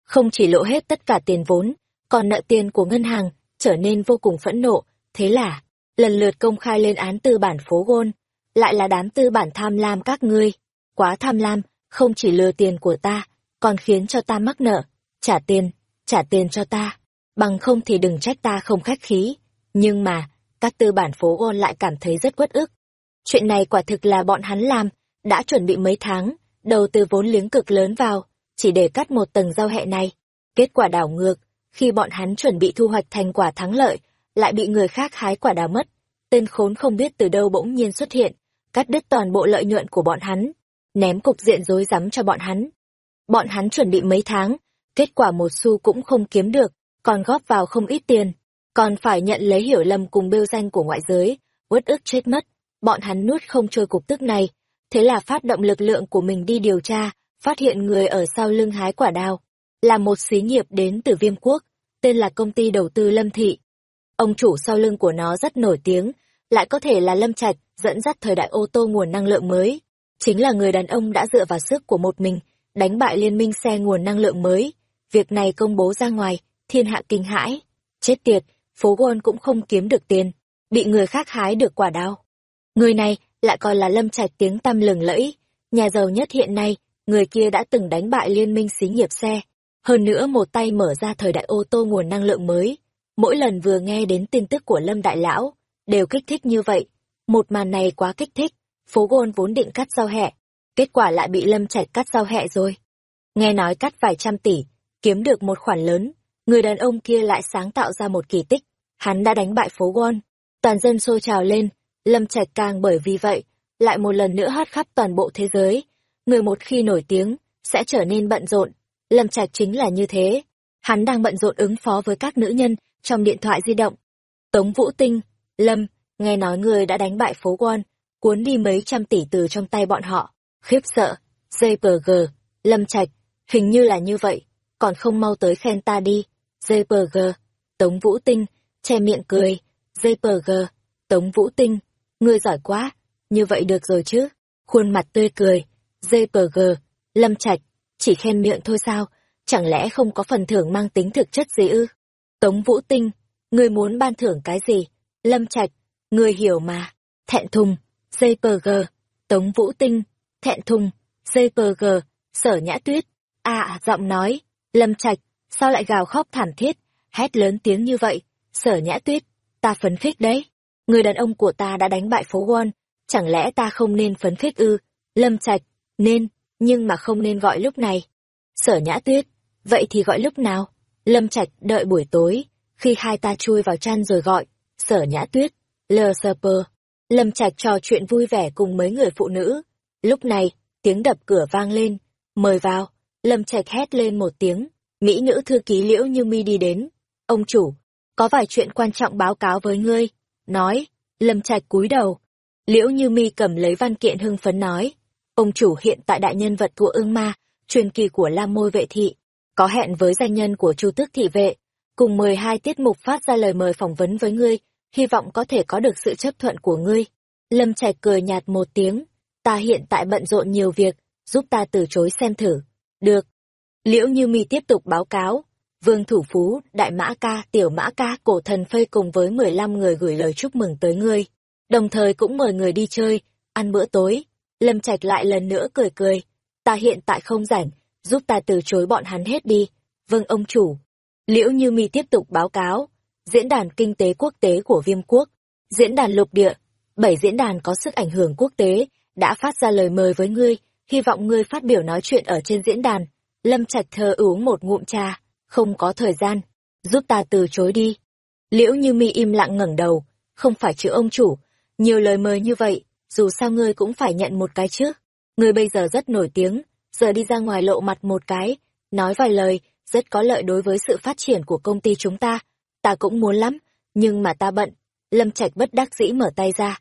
Không chỉ lộ hết tất cả tiền vốn, còn nợ tiền của ngân hàng, trở nên vô cùng phẫn nộ, thế là, lần lượt công khai lên án tư bản phố gôn, lại là đám tư bản tham lam các ngươi, quá tham lam, không chỉ lừa tiền của ta, còn khiến cho ta mắc nợ, trả tiền, trả tiền cho ta, bằng không thì đừng trách ta không khách khí. Nhưng mà, các tư bản phố gôn lại cảm thấy rất quất ức. Chuyện này quả thực là bọn hắn làm, đã chuẩn bị mấy tháng, đầu tư vốn liếng cực lớn vào, chỉ để cắt một tầng giao hẹ này. Kết quả đảo ngược, khi bọn hắn chuẩn bị thu hoạch thành quả thắng lợi, lại bị người khác hái quả đào mất. Tên khốn không biết từ đâu bỗng nhiên xuất hiện, cắt đứt toàn bộ lợi nhuận của bọn hắn, ném cục diện rối rắm cho bọn hắn. Bọn hắn chuẩn bị mấy tháng, kết quả một xu cũng không kiếm được, còn góp vào không ít tiền, còn phải nhận lấy hiểu lầm cùng bêu danh của ngoại giới, uất ức chết mất. Bọn hắn nuốt không trôi cục tức này, thế là phát động lực lượng của mình đi điều tra, phát hiện người ở sau lưng hái quả đào, là một xí nghiệp đến từ Viêm Quốc, tên là công ty đầu tư Lâm Thị. Ông chủ sau lưng của nó rất nổi tiếng, lại có thể là Lâm Trạch, dẫn dắt thời đại ô tô nguồn năng lượng mới. Chính là người đàn ông đã dựa vào sức của một mình, đánh bại liên minh xe nguồn năng lượng mới. Việc này công bố ra ngoài, thiên hạ kinh hãi. Chết tiệt, phố gôn cũng không kiếm được tiền, bị người khác hái được quả đào. Người này lại còn là Lâm Trạch tiếng tăm lừng lẫy, nhà giàu nhất hiện nay, người kia đã từng đánh bại liên minh xí nghiệp xe. Hơn nữa một tay mở ra thời đại ô tô nguồn năng lượng mới. Mỗi lần vừa nghe đến tin tức của Lâm Đại Lão, đều kích thích như vậy. Một màn này quá kích thích, phố gôn vốn định cắt rau hẹ, kết quả lại bị Lâm Trạch cắt rau hẹ rồi. Nghe nói cắt vài trăm tỷ, kiếm được một khoản lớn, người đàn ông kia lại sáng tạo ra một kỳ tích, hắn đã đánh bại phố gôn. Toàn dân xô trào lên, Lâm Trạch càng bởi vì vậy, lại một lần nữa hát khắp toàn bộ thế giới. Người một khi nổi tiếng, sẽ trở nên bận rộn. Lâm Trạch chính là như thế. Hắn đang bận rộn ứng phó với các nữ nhân trong điện thoại di động. Tống Vũ Tinh, Lâm, nghe nói người đã đánh bại phố quan, cuốn đi mấy trăm tỷ từ trong tay bọn họ. Khiếp sợ, JPG, Lâm Trạch, hình như là như vậy, còn không mau tới khen ta đi. JPG, Tống Vũ Tinh, che miệng cười. JPG, Tống Vũ Tinh, ngươi giỏi quá, như vậy được rồi chứ. Khuôn mặt tươi cười, JPG, Lâm Trạch, chỉ khen miệng thôi sao, chẳng lẽ không có phần thưởng mang tính thực chất gì ư? Tống Vũ Tinh, ngươi muốn ban thưởng cái gì? Lâm Trạch, ngươi hiểu mà. Thẹn thùng, JPG, Tống Vũ Tinh, thẹn thùng, JPG, Sở Nhã Tuyết. À, giọng nói, Lâm Trạch, sao lại gào khóc thảm thiết, hét lớn tiếng như vậy? Sở Nhã Tuyết, ta phấn khích đấy. Người đàn ông của ta đã đánh bại phố Won, chẳng lẽ ta không nên phấn khích ư? Lâm Trạch, nên, nhưng mà không nên gọi lúc này. Sở Nhã Tuyết, vậy thì gọi lúc nào? Lâm Trạch đợi buổi tối, khi hai ta chui vào chăn rồi gọi, Sở Nhã Tuyết, Lờ Sơ Pơ. Lâm Trạch trò chuyện vui vẻ cùng mấy người phụ nữ. Lúc này, tiếng đập cửa vang lên, mời vào. Lâm Trạch hét lên một tiếng, mỹ nữ thư ký Liễu Như Mi đi đến. Ông chủ, có vài chuyện quan trọng báo cáo với ngươi. Nói, Lâm Trạch cúi đầu. Liễu Như Mi cầm lấy văn kiện hưng phấn nói, ông chủ hiện tại đại nhân vật của ương ma, truyền kỳ của Lam Môi Vệ Thị, có hẹn với danh nhân của Chu Tước Thị Vệ, cùng mời hai tiết mục phát ra lời mời phỏng vấn với ngươi, hy vọng có thể có được sự chấp thuận của ngươi. Lâm Trạch cười nhạt một tiếng, ta hiện tại bận rộn nhiều việc, giúp ta từ chối xem thử. Được. Liễu Như Mi tiếp tục báo cáo, Vương Thủ Phú, Đại Mã Ca, Tiểu Mã Ca, Cổ Thần Phây cùng với 15 người gửi lời chúc mừng tới ngươi. Đồng thời cũng mời người đi chơi, ăn bữa tối. Lâm Trạch lại lần nữa cười cười. Ta hiện tại không rảnh, giúp ta từ chối bọn hắn hết đi. Vâng ông chủ. Liễu Như Mi tiếp tục báo cáo. Diễn đàn kinh tế quốc tế của Viêm Quốc. Diễn đàn lục địa. Bảy diễn đàn có sức ảnh hưởng quốc tế, đã phát ra lời mời với ngươi, hy vọng ngươi phát biểu nói chuyện ở trên diễn đàn. Lâm Trạch thơ uống một ngụm trà, không có thời gian, giúp ta từ chối đi. Liễu Như Mi im lặng ngẩng đầu, không phải chữ ông chủ, nhiều lời mời như vậy, dù sao ngươi cũng phải nhận một cái chứ. Ngươi bây giờ rất nổi tiếng, giờ đi ra ngoài lộ mặt một cái, nói vài lời, rất có lợi đối với sự phát triển của công ty chúng ta. Ta cũng muốn lắm, nhưng mà ta bận. Lâm Trạch bất đắc dĩ mở tay ra.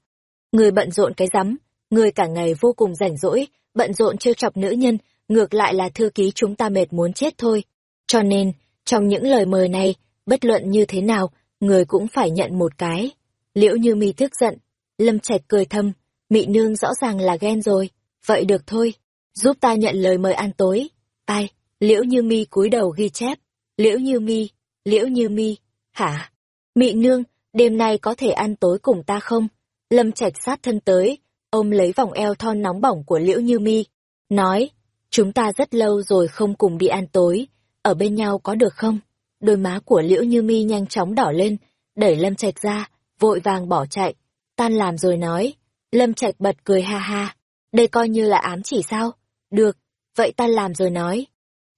Người bận rộn cái rắm, người cả ngày vô cùng rảnh rỗi, bận rộn trêu chọc nữ nhân, ngược lại là thư ký chúng ta mệt muốn chết thôi. Cho nên, trong những lời mời này, bất luận như thế nào, người cũng phải nhận một cái. Liễu như mi tức giận, Lâm Trạch cười thâm mị nương rõ ràng là ghen rồi, vậy được thôi, giúp ta nhận lời mời ăn tối. Ai, Liễu Như Mi cúi đầu ghi chép. Liễu Như Mi, Liễu Như Mi, hả? Mị nương, đêm nay có thể ăn tối cùng ta không? Lâm Trạch sát thân tới, ôm lấy vòng eo thon nóng bỏng của Liễu Như Mi, nói, chúng ta rất lâu rồi không cùng đi ăn tối, ở bên nhau có được không? Đôi má của Liễu Như Mi nhanh chóng đỏ lên, đẩy Lâm Trạch ra, vội vàng bỏ chạy. Tan làm rồi nói, Lâm Trạch bật cười ha ha, đây coi như là ám chỉ sao? Được, vậy ta làm rồi nói.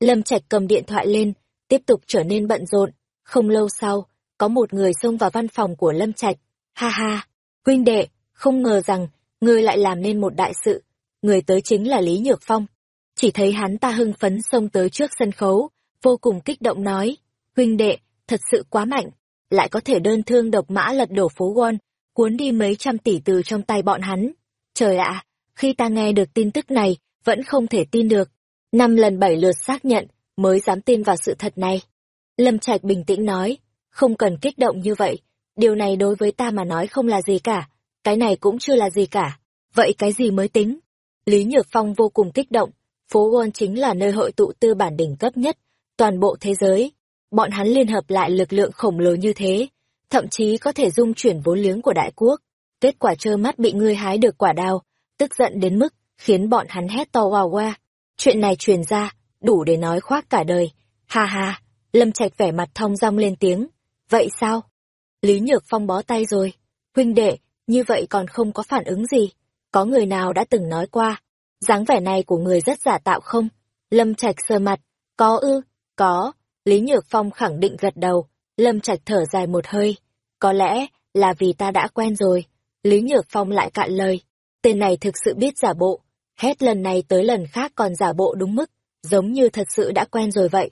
Lâm Trạch cầm điện thoại lên, tiếp tục trở nên bận rộn. Không lâu sau, có một người xông vào văn phòng của Lâm Trạch. Ha ha, huynh đệ, không ngờ rằng, ngươi lại làm nên một đại sự. Người tới chính là Lý Nhược Phong. Chỉ thấy hắn ta hưng phấn xông tới trước sân khấu, vô cùng kích động nói. Huynh đệ, thật sự quá mạnh, lại có thể đơn thương độc mã lật đổ phố Wall, cuốn đi mấy trăm tỷ từ trong tay bọn hắn. Trời ạ, khi ta nghe được tin tức này, vẫn không thể tin được. Năm lần bảy lượt xác nhận, mới dám tin vào sự thật này. Lâm Trạch bình tĩnh nói, không cần kích động như vậy, điều này đối với ta mà nói không là gì cả, cái này cũng chưa là gì cả, vậy cái gì mới tính? Lý Nhược Phong vô cùng kích động, phố Wall chính là nơi hội tụ tư bản đỉnh cấp nhất, toàn bộ thế giới. Bọn hắn liên hợp lại lực lượng khổng lồ như thế, thậm chí có thể dung chuyển vốn liếng của đại quốc. Kết quả trơ mắt bị ngươi hái được quả đào, tức giận đến mức khiến bọn hắn hét to wow wow. Chuyện này truyền ra, đủ để nói khoác cả đời. Ha ha, Lâm Trạch vẻ mặt thong dong lên tiếng. Vậy sao? Lý Nhược Phong bó tay rồi. Huynh đệ, như vậy còn không có phản ứng gì. Có người nào đã từng nói qua, dáng vẻ này của người rất giả tạo không? Lâm Trạch sờ mặt, có ư, có. Lý Nhược Phong khẳng định gật đầu, Lâm Trạch thở dài một hơi. Có lẽ là vì ta đã quen rồi. Lý Nhược Phong lại cạn lời. Tên này thực sự biết giả bộ. Hết lần này tới lần khác còn giả bộ đúng mức, giống như thật sự đã quen rồi vậy.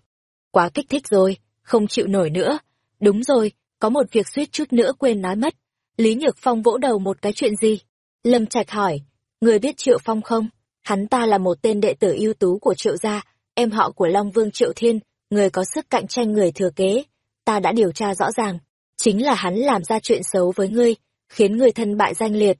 Quá kích thích rồi, không chịu nổi nữa. Đúng rồi, có một việc suýt chút nữa quên nói mất. Lý Nhược Phong vỗ đầu một cái chuyện gì? Lâm Trạch hỏi, người biết Triệu Phong không? Hắn ta là một tên đệ tử ưu tú của Triệu gia, em họ của Long Vương Triệu Thiên, người có sức cạnh tranh người thừa kế. Ta đã điều tra rõ ràng, chính là hắn làm ra chuyện xấu với ngươi, khiến ngươi thân bại danh liệt.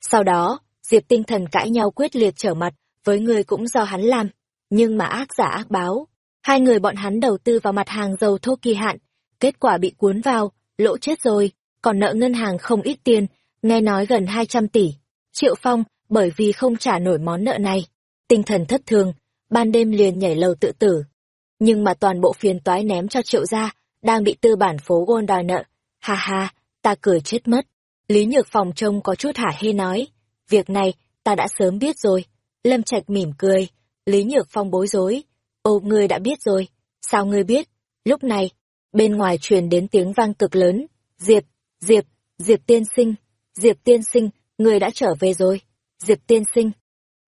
Sau đó, Diệp tinh thần cãi nhau quyết liệt trở mặt, với ngươi cũng do hắn làm, nhưng mà ác giả ác báo. Hai người bọn hắn đầu tư vào mặt hàng dầu thô kỳ hạn, kết quả bị cuốn vào, lỗ chết rồi, còn nợ ngân hàng không ít tiền, nghe nói gần 200 tỷ. Triệu Phong, bởi vì không trả nổi món nợ này, tinh thần thất thường, ban đêm liền nhảy lầu tự tử. Nhưng mà toàn bộ phiền toái ném cho triệu gia, đang bị tư bản phố gôn đòi nợ. Ha ha, ta cười chết mất. Lý Nhược Phòng trông có chút hả hê nói, việc này, ta đã sớm biết rồi. Lâm Trạch mỉm cười, Lý Nhược Phong bối rối. Ô, ngươi đã biết rồi. Sao ngươi biết? Lúc này, bên ngoài truyền đến tiếng vang cực lớn. Diệp, Diệp, Diệp tiên sinh, Diệp tiên sinh, người đã trở về rồi. Diệp tiên sinh.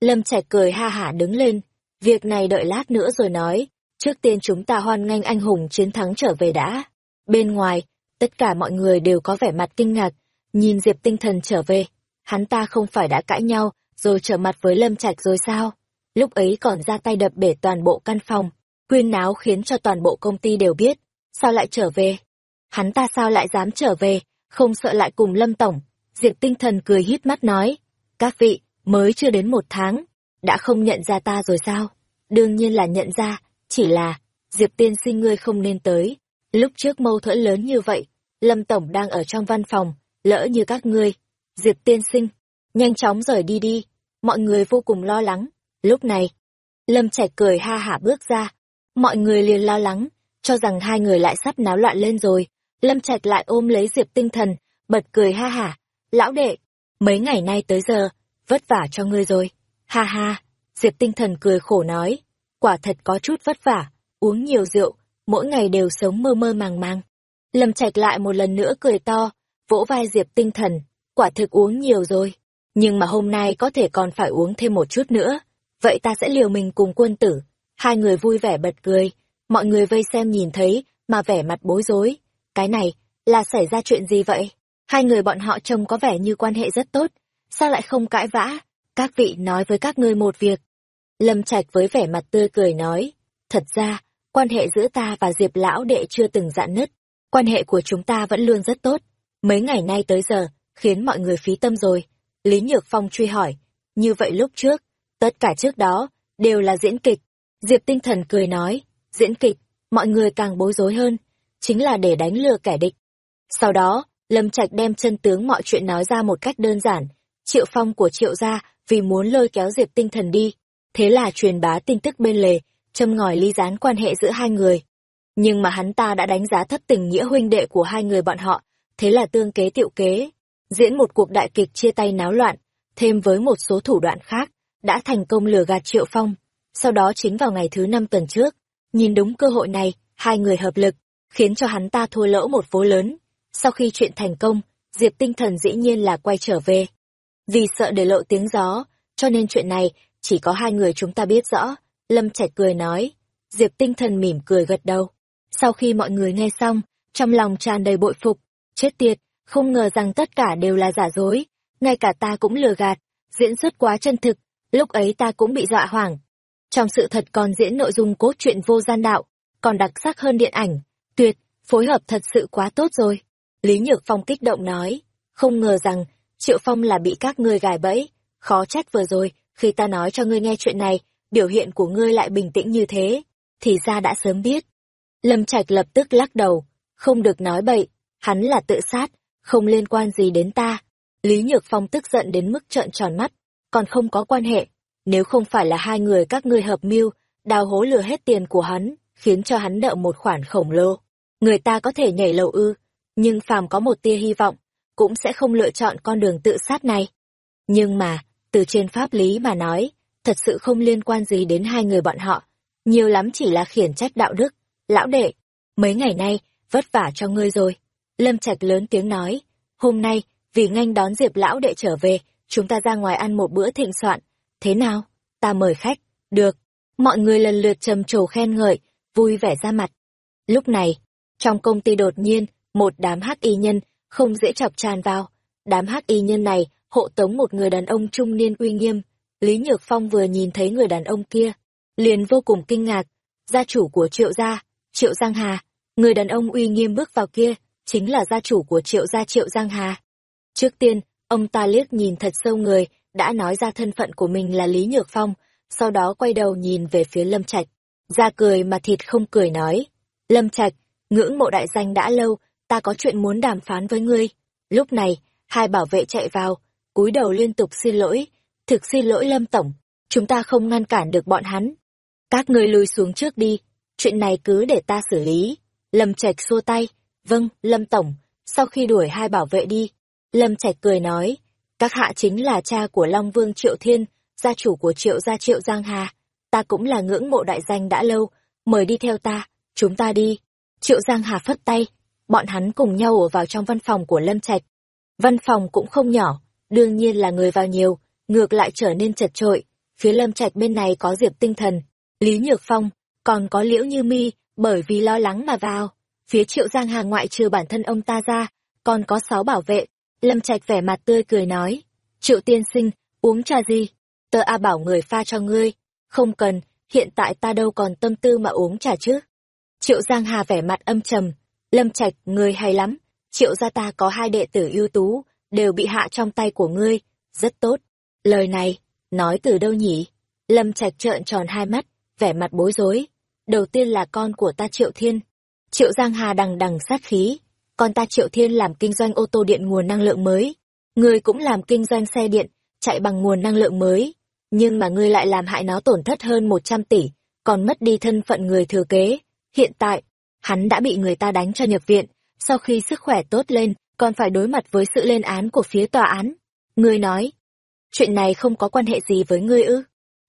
Lâm Trạch cười ha hả đứng lên. Việc này đợi lát nữa rồi nói. Trước tiên chúng ta hoan nghênh anh hùng chiến thắng trở về đã. Bên ngoài, tất cả mọi người đều có vẻ mặt kinh ngạc, nhìn Diệp tinh thần trở về. Hắn ta không phải đã cãi nhau, rồi trở mặt với Lâm Trạch rồi sao? Lúc ấy còn ra tay đập bể toàn bộ căn phòng, quyên náo khiến cho toàn bộ công ty đều biết. Sao lại trở về? Hắn ta sao lại dám trở về, không sợ lại cùng Lâm Tổng? Diệp tinh thần cười híp mắt nói. Các vị, mới chưa đến một tháng, đã không nhận ra ta rồi sao? Đương nhiên là nhận ra, chỉ là, Diệp tiên sinh ngươi không nên tới. Lúc trước mâu thuẫn lớn như vậy, Lâm Tổng đang ở trong văn phòng, lỡ như các ngươi. Diệp tiên sinh, nhanh chóng rời đi đi. Mọi người vô cùng lo lắng. Lúc này, Lâm Trạch cười ha hả bước ra. Mọi người liền lo lắng, cho rằng hai người lại sắp náo loạn lên rồi. Lâm Trạch lại ôm lấy Diệp tinh thần, bật cười ha hả. Lão đệ, mấy ngày nay tới giờ, vất vả cho ngươi rồi. Ha ha, Diệp tinh thần cười khổ nói, quả thật có chút vất vả, uống nhiều rượu, mỗi ngày đều sống mơ mơ màng màng. Lâm Trạch lại một lần nữa cười to, vỗ vai Diệp tinh thần, quả thực uống nhiều rồi, nhưng mà hôm nay có thể còn phải uống thêm một chút nữa, vậy ta sẽ liều mình cùng quân tử. Hai người vui vẻ bật cười, mọi người vây xem nhìn thấy, mà vẻ mặt bối rối. Cái này, là xảy ra chuyện gì vậy? Hai người bọn họ trông có vẻ như quan hệ rất tốt, sao lại không cãi vã? Các vị nói với các ngươi một việc. Lâm Trạch với vẻ mặt tươi cười nói, thật ra, quan hệ giữa ta và Diệp lão đệ chưa từng dạn nứt, quan hệ của chúng ta vẫn luôn rất tốt. Mấy ngày nay tới giờ, khiến mọi người phí tâm rồi. Lý Nhược Phong truy hỏi, như vậy lúc trước, tất cả trước đó, đều là diễn kịch. Diệp tinh thần cười nói, diễn kịch, mọi người càng bối rối hơn, chính là để đánh lừa kẻ địch. Sau đó, Lâm Trạch đem chân tướng mọi chuyện nói ra một cách đơn giản, Triệu Phong của Triệu gia vì muốn lôi kéo Diệp Tinh Thần đi, thế là truyền bá tin tức bên lề, châm ngòi ly gián quan hệ giữa hai người. Nhưng mà hắn ta đã đánh giá thấp tình nghĩa huynh đệ của hai người bọn họ, thế là tương kế tiệu kế, diễn một cuộc đại kịch chia tay náo loạn, thêm với một số thủ đoạn khác, đã thành công lừa gạt Triệu Phong. Sau đó chính vào ngày thứ năm tuần trước, nhìn đúng cơ hội này, hai người hợp lực, khiến cho hắn ta thua lỗ một vố lớn. Sau khi chuyện thành công, Diệp Tinh Thần dĩ nhiên là quay trở về. Vì sợ để lộ tiếng gió, cho nên chuyện này chỉ có hai người chúng ta biết rõ. Lâm Trạch cười nói. Diệp Tinh Thần mỉm cười gật đầu. Sau khi mọi người nghe xong, trong lòng tràn đầy bội phục. Chết tiệt, không ngờ rằng tất cả đều là giả dối. Ngay cả ta cũng lừa gạt, diễn xuất quá chân thực. Lúc ấy ta cũng bị dọa hoảng. Trong sự thật còn diễn nội dung cốt truyện vô gian đạo, còn đặc sắc hơn điện ảnh. Tuyệt, phối hợp thật sự quá tốt rồi. Lý Nhược Phong kích động nói, không ngờ rằng, Triệu Phong là bị các ngươi gài bẫy, khó trách vừa rồi, khi ta nói cho ngươi nghe chuyện này, biểu hiện của ngươi lại bình tĩnh như thế, thì ra đã sớm biết. Lâm Trạch lập tức lắc đầu, không được nói bậy, hắn là tự sát, không liên quan gì đến ta. Lý Nhược Phong tức giận đến mức trợn tròn mắt, còn không có quan hệ, nếu không phải là hai người các ngươi hợp mưu, đào hố lừa hết tiền của hắn, khiến cho hắn nợ một khoản khổng lồ. Người ta có thể nhảy lầu ư, nhưng phàm có một tia hy vọng, cũng sẽ không lựa chọn con đường tự sát này. Nhưng mà, từ trên pháp lý mà nói, thật sự không liên quan gì đến hai người bọn họ, nhiều lắm chỉ là khiển trách đạo đức. Lão đệ, mấy ngày nay, vất vả cho ngươi rồi. Lâm Trạch lớn tiếng nói, hôm nay, vì nganh đón Diệp lão đệ trở về, chúng ta ra ngoài ăn một bữa thịnh soạn. Thế nào? Ta mời khách. Được. Mọi người lần lượt trầm trồ khen ngợi, vui vẻ ra mặt. Lúc này, trong công ty đột nhiên, một đám hắc y nhân không dễ chọc tràn vào. Đám hắc y nhân này hộ tống một người đàn ông trung niên uy nghiêm. Lý Nhược Phong vừa nhìn thấy người đàn ông kia, liền vô cùng kinh ngạc. Gia chủ của Triệu gia, Triệu Giang Hà, người đàn ông uy nghiêm bước vào kia, chính là gia chủ của Triệu gia Triệu Giang Hà. Trước tiên, ông ta liếc nhìn thật sâu người, đã nói ra thân phận của mình là Lý Nhược Phong, sau đó quay đầu nhìn về phía Lâm Trạch, ra cười mà thịt không cười nói. Lâm Trạch, ngưỡng mộ đại danh đã lâu, ta có chuyện muốn đàm phán với ngươi. Lúc này, hai bảo vệ chạy vào, cúi đầu liên tục xin lỗi. Thực xin lỗi Lâm Tổng, chúng ta không ngăn cản được bọn hắn. Các ngươi lùi xuống trước đi, chuyện này cứ để ta xử lý. Lâm Trạch xua tay, vâng, Lâm Tổng, sau khi đuổi hai bảo vệ đi. Lâm Trạch cười nói, các hạ chính là cha của Long Vương Triệu Thiên, gia chủ của Triệu gia Triệu Giang Hà. Ta cũng là ngưỡng mộ đại danh đã lâu, mời đi theo ta, chúng ta đi. Triệu Giang Hà phất tay, bọn hắn cùng nhau ở vào trong văn phòng của Lâm Trạch. Văn phòng cũng không nhỏ, đương nhiên là người vào nhiều, ngược lại trở nên chật trội. Phía Lâm Trạch bên này có Diệp Tinh Thần, Lý Nhược Phong, còn có Liễu Như Mi, bởi vì lo lắng mà vào. Phía Triệu Giang Hà ngoại trừ bản thân ông ta ra, còn có sáu bảo vệ. Lâm Trạch vẻ mặt tươi cười nói, Triệu tiên sinh, uống trà gì? Tớ A bảo người pha cho ngươi. Không cần, hiện tại ta đâu còn tâm tư mà uống trà chứ. Triệu Giang Hà vẻ mặt âm trầm, Lâm Trạch, người hay lắm, triệu gia ta có hai đệ tử ưu tú, đều bị hạ trong tay của ngươi, rất tốt. Lời này, nói từ đâu nhỉ? Lâm Trạch trợn tròn hai mắt, vẻ mặt bối rối. Đầu tiên là con của ta Triệu Thiên. Triệu Giang Hà đằng đằng sát khí. Con ta Triệu Thiên làm kinh doanh ô tô điện nguồn năng lượng mới. Ngươi cũng làm kinh doanh xe điện, chạy bằng nguồn năng lượng mới. Nhưng mà ngươi lại làm hại nó tổn thất hơn 100 tỷ, còn mất đi thân phận người thừa kế. Hiện tại, hắn đã bị người ta đánh cho nhập viện, sau khi sức khỏe tốt lên, còn phải đối mặt với sự lên án của phía tòa án. Ngươi nói, chuyện này không có quan hệ gì với ngươi ư?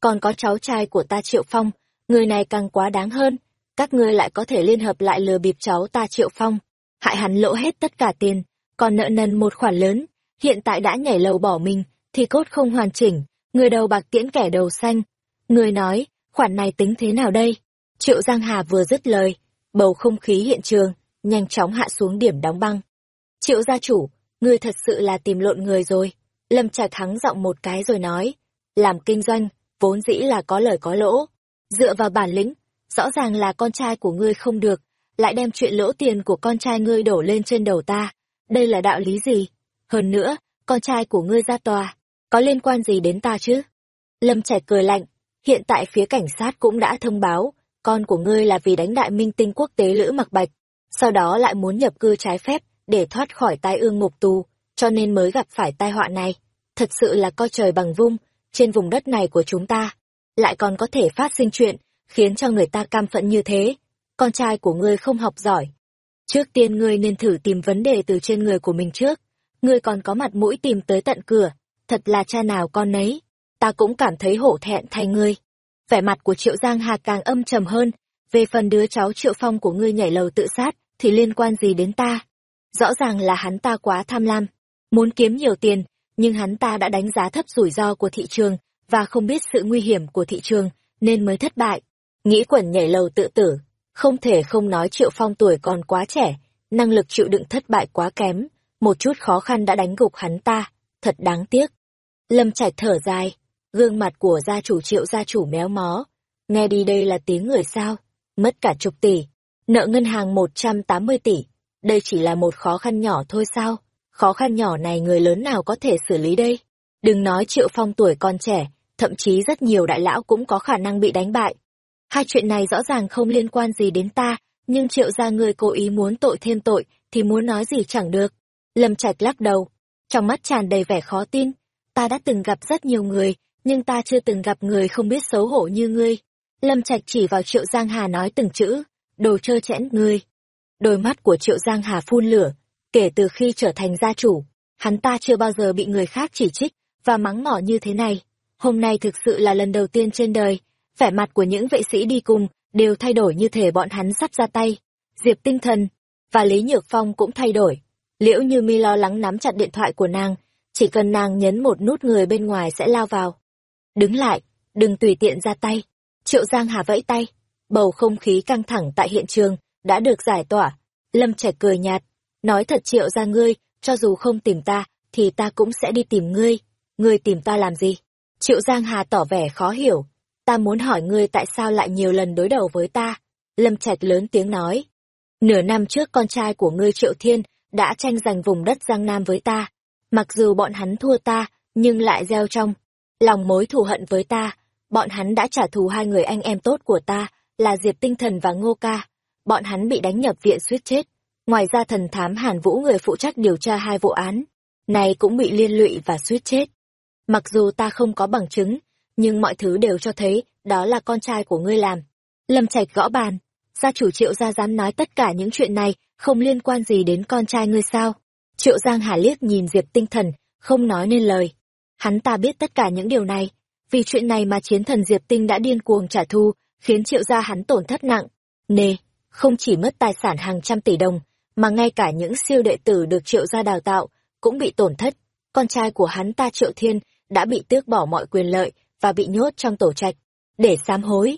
còn có cháu trai của ta Triệu Phong, người này càng quá đáng hơn, các ngươi lại có thể liên hợp lại lừa bịp cháu ta Triệu Phong, hại hắn lỗ hết tất cả tiền, còn nợ nần một khoản lớn, hiện tại đã nhảy lầu bỏ mình, thì cốt không hoàn chỉnh, người đầu bạc tiễn kẻ đầu xanh. Người nói, khoản này tính thế nào đây? Triệu Giang Hà vừa dứt lời, bầu không khí hiện trường, nhanh chóng hạ xuống điểm đóng băng. Triệu gia chủ, ngươi thật sự là tìm lộn người rồi. Lâm Trạch hắng giọng một cái rồi nói, làm kinh doanh, vốn dĩ là có lời có lỗ. Dựa vào bản lĩnh, rõ ràng là con trai của ngươi không được, lại đem chuyện lỗ tiền của con trai ngươi đổ lên trên đầu ta. Đây là đạo lý gì? Hơn nữa, con trai của ngươi ra tòa, có liên quan gì đến ta chứ? Lâm Trạch cười lạnh, hiện tại phía cảnh sát cũng đã thông báo, con của ngươi là vì đánh đại minh tinh quốc tế Lữ Mặc Bạch, sau đó lại muốn nhập cư trái phép để thoát khỏi tai ương ngục tù, cho nên mới gặp phải tai họa này. Thật sự là coi trời bằng vung, trên vùng đất này của chúng ta, lại còn có thể phát sinh chuyện, khiến cho người ta cam phận như thế. Con trai của ngươi không học giỏi. Trước tiên ngươi nên thử tìm vấn đề từ trên người của mình trước. Ngươi còn có mặt mũi tìm tới tận cửa, thật là cha nào con nấy. Ta cũng cảm thấy hổ thẹn thay ngươi. Vẻ mặt của Triệu Giang Hà càng âm trầm hơn, về phần đứa cháu Triệu Phong của ngươi nhảy lầu tự sát, thì liên quan gì đến ta? Rõ ràng là hắn ta quá tham lam, muốn kiếm nhiều tiền, nhưng hắn ta đã đánh giá thấp rủi ro của thị trường và không biết sự nguy hiểm của thị trường nên mới thất bại. Nghĩ quẩn nhảy lầu tự tử, không thể không nói Triệu Phong tuổi còn quá trẻ, năng lực chịu đựng thất bại quá kém, một chút khó khăn đã đánh gục hắn ta, thật đáng tiếc. Lâm Trạch thở dài, gương mặt của gia chủ Triệu gia chủ méo mó, nghe đi đây là tiếng người sao, mất cả chục tỷ, nợ ngân hàng 180 tỷ, đây chỉ là một khó khăn nhỏ thôi sao? Khó khăn nhỏ này người lớn nào có thể xử lý đây? Đừng nói Triệu Phong tuổi còn trẻ, thậm chí rất nhiều đại lão cũng có khả năng bị đánh bại. Hai chuyện này rõ ràng không liên quan gì đến ta, nhưng Triệu gia người cố ý muốn tội thêm tội, thì muốn nói gì chẳng được. Lâm Trạch lắc đầu, trong mắt tràn đầy vẻ khó tin. Ta đã từng gặp rất nhiều người, nhưng ta chưa từng gặp người không biết xấu hổ như ngươi. Lâm Trạch chỉ vào Triệu Giang Hà nói từng chữ, đồ chơi chẽn ngươi. Đôi mắt của Triệu Giang Hà phun lửa, kể từ khi trở thành gia chủ, hắn ta chưa bao giờ bị người khác chỉ trích và mắng mỏ như thế này. Hôm nay thực sự là lần đầu tiên trên đời, vẻ mặt của những vệ sĩ đi cùng đều thay đổi như thể bọn hắn sắp ra tay. Diệp tinh thần và Lý Nhược Phong cũng thay đổi. Liễu như mi lo lắng nắm chặt điện thoại của nàng, chỉ cần nàng nhấn một nút người bên ngoài sẽ lao vào. Đứng lại, đừng tùy tiện ra tay. Triệu Giang Hà vẫy tay, bầu không khí căng thẳng tại hiện trường đã được giải tỏa. Lâm Trạch cười nhạt, nói thật Triệu ra ngươi, cho dù không tìm ta, thì ta cũng sẽ đi tìm ngươi. Ngươi tìm ta làm gì? Triệu Giang Hà tỏ vẻ khó hiểu. Ta muốn hỏi ngươi tại sao lại nhiều lần đối đầu với ta. Lâm Trạch lớn tiếng nói. Nửa năm trước con trai của ngươi Triệu Thiên đã tranh giành vùng đất Giang Nam với ta. Mặc dù bọn hắn thua ta, nhưng lại gieo trong. Lòng mối thù hận với ta, bọn hắn đã trả thù hai người anh em tốt của ta, là Diệp Tinh Thần và Ngô Ca. Bọn hắn bị đánh nhập viện suýt chết. Ngoài ra thần thám Hàn Vũ người phụ trách điều tra hai vụ án, này cũng bị liên lụy và suýt chết. Mặc dù ta không có bằng chứng, nhưng mọi thứ đều cho thấy đó là con trai của ngươi làm. Lâm Trạch gõ bàn, gia chủ Triệu gia dám nói tất cả những chuyện này không liên quan gì đến con trai ngươi sao? Triệu Giang Hà liếc nhìn Diệp Tinh Thần, không nói nên lời. Hắn ta biết tất cả những điều này, vì chuyện này mà chiến thần Diệp Tinh đã điên cuồng trả thù, khiến Triệu gia hắn tổn thất nặng. Nề, không chỉ mất tài sản hàng trăm tỷ đồng, mà ngay cả những siêu đệ tử được Triệu gia đào tạo cũng bị tổn thất. Con trai của hắn ta Triệu Thiên đã bị tước bỏ mọi quyền lợi và bị nhốt trong tổ trạch để sám hối.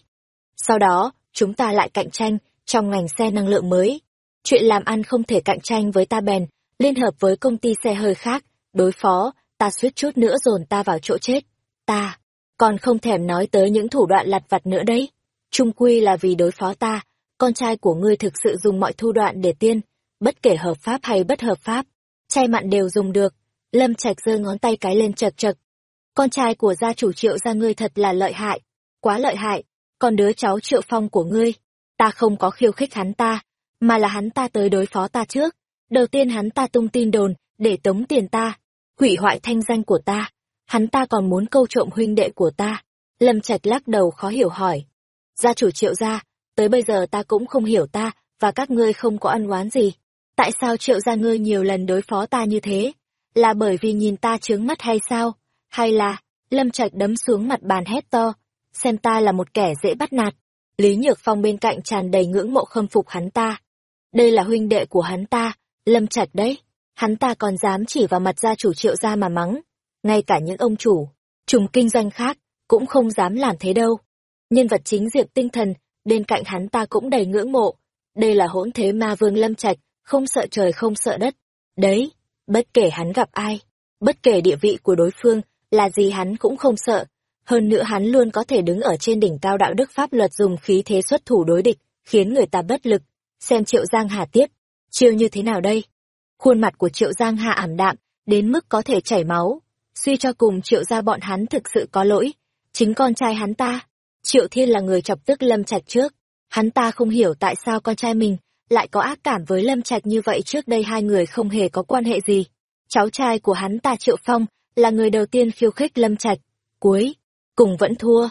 Sau đó, chúng ta lại cạnh tranh trong ngành xe năng lượng mới. Chuyện làm ăn không thể cạnh tranh với ta bèn, liên hợp với công ty xe hơi khác, đối phó, ta suýt chút nữa dồn ta vào chỗ chết. Ta, còn không thèm nói tới những thủ đoạn lặt vặt nữa đấy. Trung quy là vì đối phó ta, con trai của ngươi thực sự dùng mọi thu đoạn để tiên, bất kể hợp pháp hay bất hợp pháp, chay mặn đều dùng được. Lâm Trạch giơ ngón tay cái lên chật chật. Con trai của gia chủ triệu gia ngươi thật là lợi hại, quá lợi hại, còn đứa cháu triệu phong của ngươi, ta không có khiêu khích hắn ta, mà là hắn ta tới đối phó ta trước. Đầu tiên hắn ta tung tin đồn, để tống tiền ta, hủy hoại thanh danh của ta. Hắn ta còn muốn câu trộm huynh đệ của ta. Lâm Trạch lắc đầu khó hiểu hỏi. Gia chủ triệu gia, tới bây giờ ta cũng không hiểu ta, và các ngươi không có ăn oán gì. Tại sao triệu gia ngươi nhiều lần đối phó ta như thế? Là bởi vì nhìn ta trướng mắt hay sao? Hay là, lâm trạch đấm xuống mặt bàn hét to, xem ta là một kẻ dễ bắt nạt. Lý Nhược Phong bên cạnh tràn đầy ngưỡng mộ khâm phục hắn ta. Đây là huynh đệ của hắn ta, Lâm Trạch đấy. Hắn ta còn dám chỉ vào mặt gia chủ triệu gia mà mắng. Ngay cả những ông chủ, trùng kinh doanh khác, cũng không dám làm thế đâu. Nhân vật chính Diệp Tinh Thần, bên cạnh hắn ta cũng đầy ngưỡng mộ. Đây là hỗn thế ma vương Lâm Trạch, không sợ trời không sợ đất. Đấy, bất kể hắn gặp ai, bất kể địa vị của đối phương, là gì hắn cũng không sợ. Hơn nữa hắn luôn có thể đứng ở trên đỉnh cao đạo đức pháp luật dùng khí thế xuất thủ đối địch, khiến người ta bất lực. Xem Triệu Giang Hà tiếp, chiêu như thế nào đây? Khuôn mặt của Triệu Giang Hà ảm đạm, đến mức có thể chảy máu. Suy cho cùng Triệu gia bọn hắn thực sự có lỗi. Chính con trai hắn ta, Triệu Thiên là người chọc tức Lâm Trạch trước. Hắn ta không hiểu tại sao con trai mình lại có ác cảm với Lâm Trạch như vậy trước đây hai người không hề có quan hệ gì. Cháu trai của hắn ta Triệu Phong là người đầu tiên khiêu khích Lâm Trạch. Cuối, cùng vẫn thua.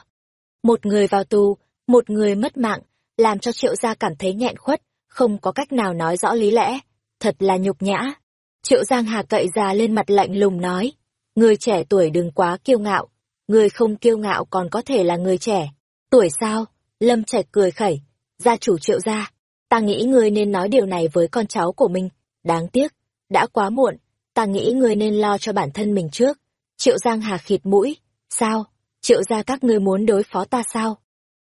Một người vào tù, một người mất mạng, làm cho Triệu gia cảm thấy nghẹn khuất, không có cách nào nói rõ lý lẽ. Thật là nhục nhã. Triệu Giang Hà cậy già lên mặt lạnh lùng nói. Người trẻ tuổi đừng quá kiêu ngạo. Người không kiêu ngạo còn có thể là người trẻ. Tuổi sao? Lâm Trạch cười khẩy. Gia chủ Triệu gia. Ta nghĩ ngươi nên nói điều này với con cháu của mình. Đáng tiếc. Đã quá muộn. Ta nghĩ ngươi nên lo cho bản thân mình trước. Triệu Giang Hà khịt mũi. Sao? Triệu gia các ngươi muốn đối phó ta sao?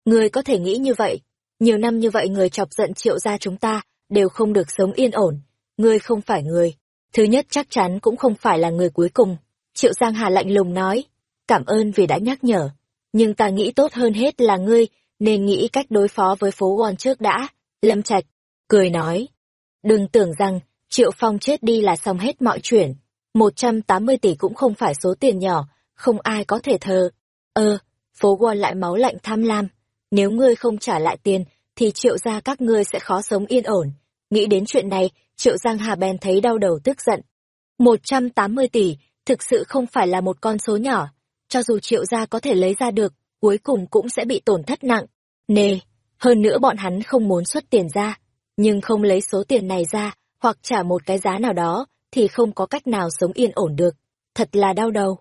Ngươi có thể nghĩ như vậy. Nhiều năm như vậy người chọc giận triệu gia chúng ta đều không được sống yên ổn. Ngươi không phải người. Thứ nhất chắc chắn cũng không phải là người cuối cùng. Triệu Giang Hà lạnh lùng nói. Cảm ơn vì đã nhắc nhở. Nhưng ta nghĩ tốt hơn hết là ngươi nên nghĩ cách đối phó với phố Won trước đã. Lâm Trạch, cười nói. Đừng tưởng rằng, Triệu Phong chết đi là xong hết mọi chuyện. 180 tỷ cũng không phải số tiền nhỏ, không ai có thể thờ. Ơ, phố Won lại máu lạnh tham lam. Nếu ngươi không trả lại tiền, thì triệu gia các ngươi sẽ khó sống yên ổn. Nghĩ đến chuyện này, triệu giang hà bèn thấy đau đầu tức giận. 180 tỷ, thực sự không phải là một con số nhỏ. Cho dù triệu gia có thể lấy ra được, cuối cùng cũng sẽ bị tổn thất nặng. Nề, hơn nữa bọn hắn không muốn xuất tiền ra, nhưng không lấy số tiền này ra, hoặc trả một cái giá nào đó, thì không có cách nào sống yên ổn được. Thật là đau đầu.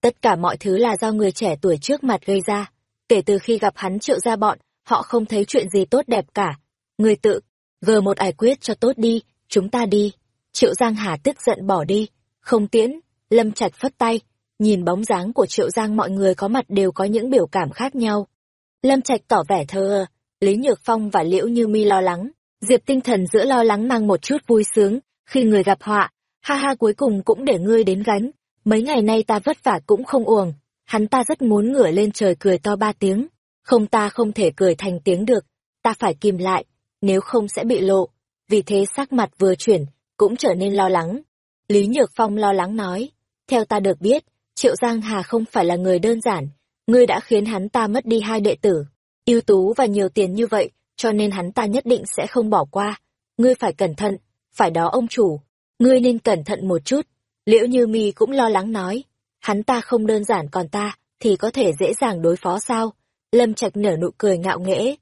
Tất cả mọi thứ là do người trẻ tuổi trước mặt gây ra. Kể từ khi gặp hắn triệu ra bọn, họ không thấy chuyện gì tốt đẹp cả. Người tự, gờ một ải quyết cho tốt đi, chúng ta đi. Triệu Giang Hà tức giận bỏ đi. Không tiễn, Lâm Trạch phất tay. Nhìn bóng dáng của Triệu Giang mọi người có mặt đều có những biểu cảm khác nhau. Lâm Trạch tỏ vẻ thơ ơ, Lý Nhược Phong và Liễu Như Mi lo lắng. Diệp tinh thần giữa lo lắng mang một chút vui sướng, khi người gặp họa, ha ha cuối cùng cũng để ngươi đến gánh, mấy ngày nay ta vất vả cũng không uổng, hắn ta rất muốn ngửa lên trời cười to ba tiếng, không ta không thể cười thành tiếng được, ta phải kìm lại, nếu không sẽ bị lộ, vì thế sắc mặt vừa chuyển, cũng trở nên lo lắng. Lý Nhược Phong lo lắng nói, theo ta được biết, Triệu Giang Hà không phải là người đơn giản, ngươi đã khiến hắn ta mất đi hai đệ tử, ưu tú và nhiều tiền như vậy, cho nên hắn ta nhất định sẽ không bỏ qua. Ngươi phải cẩn thận, phải đó ông chủ, ngươi nên cẩn thận một chút. Liễu Như Mi cũng lo lắng nói, hắn ta không đơn giản còn ta, thì có thể dễ dàng đối phó sao? Lâm Trạch nở nụ cười ngạo nghễ.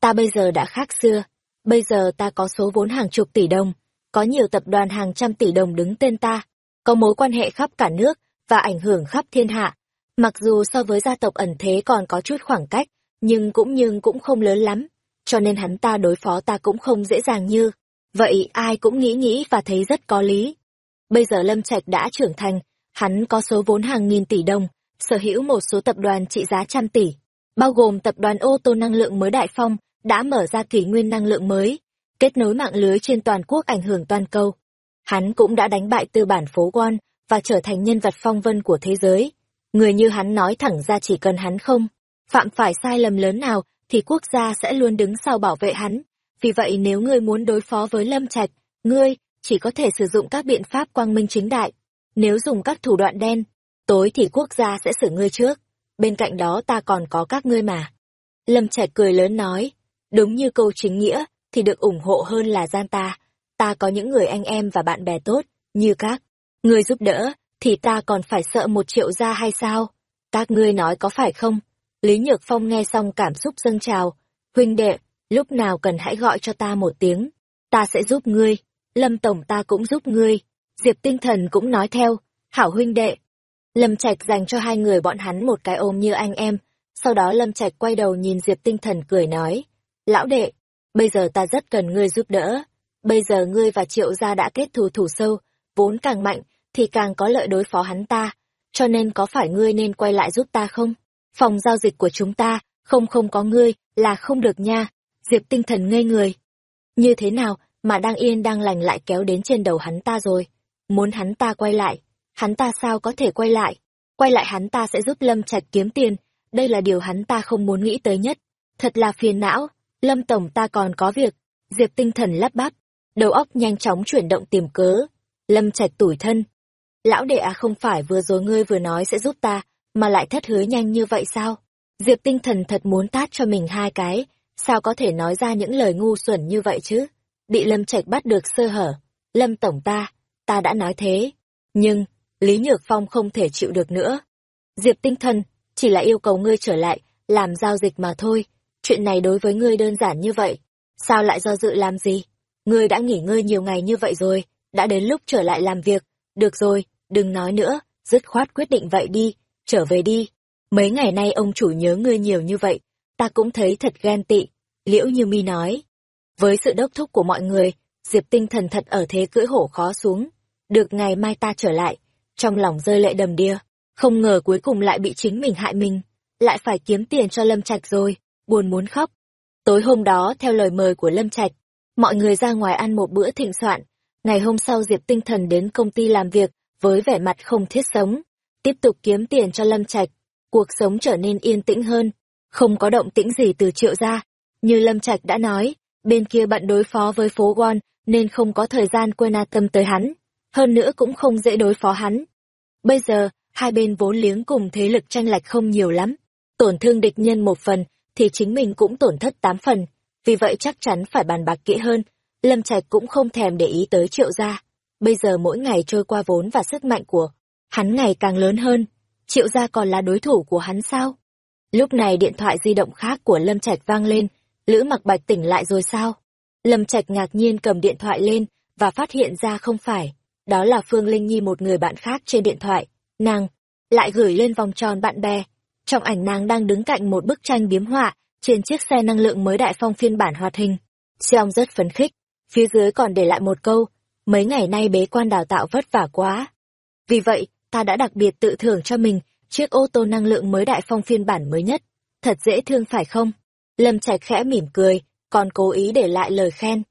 Ta bây giờ đã khác xưa, bây giờ ta có số vốn hàng chục tỷ đồng, có nhiều tập đoàn hàng trăm tỷ đồng đứng tên ta, có mối quan hệ khắp cả nước và ảnh hưởng khắp thiên hạ. Mặc dù so với gia tộc ẩn thế còn có chút khoảng cách, nhưng cũng nhưng cũng không lớn lắm, cho nên hắn ta đối phó ta cũng không dễ dàng như. Vậy ai cũng nghĩ nghĩ và thấy rất có lý. Bây giờ Lâm Trạch đã trưởng thành, hắn có số vốn hàng nghìn tỷ đồng, sở hữu một số tập đoàn trị giá trăm tỷ, bao gồm tập đoàn ô tô năng lượng mới Đại Phong, đã mở ra kỷ nguyên năng lượng mới, kết nối mạng lưới trên toàn quốc ảnh hưởng toàn cầu. Hắn cũng đã đánh bại tư bản phố quan và trở thành nhân vật phong vân của thế giới. Người như hắn nói thẳng ra chỉ cần hắn không phạm phải sai lầm lớn nào thì quốc gia sẽ luôn đứng sau bảo vệ hắn. Vì vậy nếu ngươi muốn đối phó với Lâm Trạch, ngươi chỉ có thể sử dụng các biện pháp quang minh chính đại. Nếu dùng các thủ đoạn đen, tối thì quốc gia sẽ xử ngươi trước. Bên cạnh đó ta còn có các ngươi mà. Lâm Trạch cười lớn nói, đúng như câu chính nghĩa, thì được ủng hộ hơn là gian ta. Ta có những người anh em và bạn bè tốt, như các. Ngươi giúp đỡ, thì ta còn phải sợ một triệu gia hay sao? Các ngươi nói có phải không? Lý Nhược Phong nghe xong cảm xúc dâng trào. Huynh đệ, lúc nào cần hãy gọi cho ta một tiếng. Ta sẽ giúp ngươi. Lâm Tổng ta cũng giúp ngươi. Diệp Tinh Thần cũng nói theo. Hảo huynh đệ. Lâm Trạch dành cho hai người bọn hắn một cái ôm như anh em. Sau đó Lâm Trạch quay đầu nhìn Diệp Tinh Thần cười nói, lão đệ, bây giờ ta rất cần ngươi giúp đỡ. Bây giờ ngươi và triệu gia đã kết thù thủ sâu, vốn càng mạnh, thì càng có lợi đối phó hắn ta. Cho nên có phải ngươi nên quay lại giúp ta không? Phòng giao dịch của chúng ta, không không có ngươi, là không được nha. Diệp tinh thần ngây người. Như thế nào mà đang yên đang lành lại kéo đến trên đầu hắn ta rồi? Muốn hắn ta quay lại. Hắn ta sao có thể quay lại? Quay lại hắn ta sẽ giúp Lâm Trạch kiếm tiền. Đây là điều hắn ta không muốn nghĩ tới nhất. Thật là phiền não. Lâm Tổng ta còn có việc. Diệp tinh thần lắp bắp. Đầu óc nhanh chóng chuyển động tìm cớ. Lâm Trạch tủi thân. Lão đệ à không phải vừa rồi ngươi vừa nói sẽ giúp ta, mà lại thất hứa nhanh như vậy sao? Diệp tinh thần thật muốn tát cho mình hai cái, sao có thể nói ra những lời ngu xuẩn như vậy chứ? Bị Lâm Trạch bắt được sơ hở. Lâm Tổng ta, ta đã nói thế. Nhưng, Lý Nhược Phong không thể chịu được nữa. Diệp tinh thần, chỉ là yêu cầu ngươi trở lại, làm giao dịch mà thôi. Chuyện này đối với ngươi đơn giản như vậy. Sao lại do dự làm gì? Ngươi đã nghỉ ngơi nhiều ngày như vậy rồi, đã đến lúc trở lại làm việc. Được rồi, đừng nói nữa, dứt khoát quyết định vậy đi, trở về đi. Mấy ngày nay ông chủ nhớ ngươi nhiều như vậy, ta cũng thấy thật ghen tị, liễu như mi nói. Với sự đốc thúc của mọi người, Diệp tinh thần thật ở thế cưỡi hổ khó xuống. Được ngày mai ta trở lại, trong lòng rơi lệ đầm đìa, không ngờ cuối cùng lại bị chính mình hại mình, lại phải kiếm tiền cho Lâm Trạch rồi, buồn muốn khóc. Tối hôm đó theo lời mời của Lâm Trạch, mọi người ra ngoài ăn một bữa thịnh soạn, ngày hôm sau Diệp tinh thần đến công ty làm việc, với vẻ mặt không thiết sống, tiếp tục kiếm tiền cho Lâm Trạch, cuộc sống trở nên yên tĩnh hơn, không có động tĩnh gì từ triệu gia. Như Lâm Trạch đã nói, bên kia bận đối phó với phố Gon nên không có thời gian quên a tâm tới hắn, hơn nữa cũng không dễ đối phó hắn. Bây giờ, hai bên vốn liếng cùng thế lực tranh lệch không nhiều lắm, tổn thương địch nhân một phần thì chính mình cũng tổn thất tám phần, vì vậy chắc chắn phải bàn bạc kỹ hơn. Lâm Trạch cũng không thèm để ý tới triệu gia. Bây giờ mỗi ngày trôi qua vốn và sức mạnh của hắn ngày càng lớn hơn, triệu gia còn là đối thủ của hắn sao? Lúc này điện thoại di động khác của Lâm Trạch vang lên, Lữ Mặc Bạch tỉnh lại rồi sao? Lâm Trạch ngạc nhiên cầm điện thoại lên và phát hiện ra không phải, đó là Phương Linh Nhi một người bạn khác trên điện thoại, nàng lại gửi lên vòng tròn bạn bè. Trong ảnh nàng đang đứng cạnh một bức tranh biếm họa trên chiếc xe năng lượng mới đại phong phiên bản hoạt hình. Seong rất phấn khích, phía dưới còn để lại một câu, mấy ngày nay bế quan đào tạo vất vả quá. Vì vậy, ta đã đặc biệt tự thưởng cho mình chiếc ô tô năng lượng mới đại phong phiên bản mới nhất. Thật dễ thương phải không? Lâm Trạch khẽ mỉm cười, còn cố ý để lại lời khen.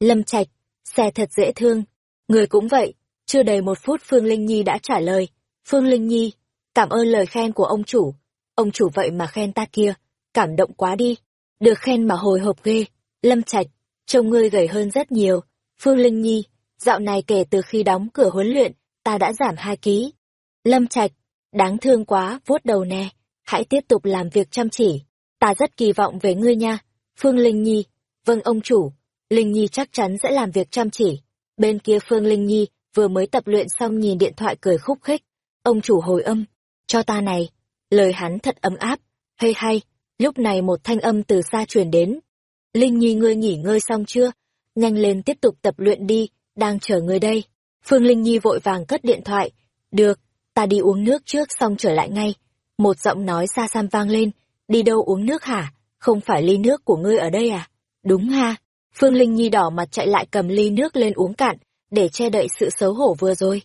Lâm Trạch, xe thật dễ thương. Người cũng vậy, chưa đầy một phút Phương Linh Nhi đã trả lời. Phương Linh Nhi, cảm ơn lời khen của ông chủ. Ông chủ vậy mà khen ta kia, cảm động quá đi. Được khen mà hồi hộp ghê. Lâm Trạch, trông ngươi gầy hơn rất nhiều. Phương Linh Nhi, dạo này kể từ khi đóng cửa huấn luyện, ta đã giảm hai ký. Lâm Trạch, đáng thương quá, vuốt đầu nè, hãy tiếp tục làm việc chăm chỉ. Ta rất kỳ vọng về ngươi nha. Phương Linh Nhi, vâng ông chủ, Linh Nhi chắc chắn sẽ làm việc chăm chỉ. Bên kia Phương Linh Nhi vừa mới tập luyện xong nhìn điện thoại cười khúc khích. Ông chủ hồi âm, cho ta này. Lời hắn thật ấm áp, hay hay. Lúc này một thanh âm từ xa truyền đến. Linh Nhi ngươi nghỉ ngơi xong chưa? Nhanh lên tiếp tục tập luyện đi, đang chờ người đây. Phương Linh Nhi vội vàng cất điện thoại. Được, ta đi uống nước trước xong trở lại ngay. Một giọng nói xa xăm vang lên, đi đâu uống nước hả? Không phải ly nước của ngươi ở đây à? Đúng ha. Phương Linh Nhi đỏ mặt chạy lại cầm ly nước lên uống cạn, để che đậy sự xấu hổ vừa rồi.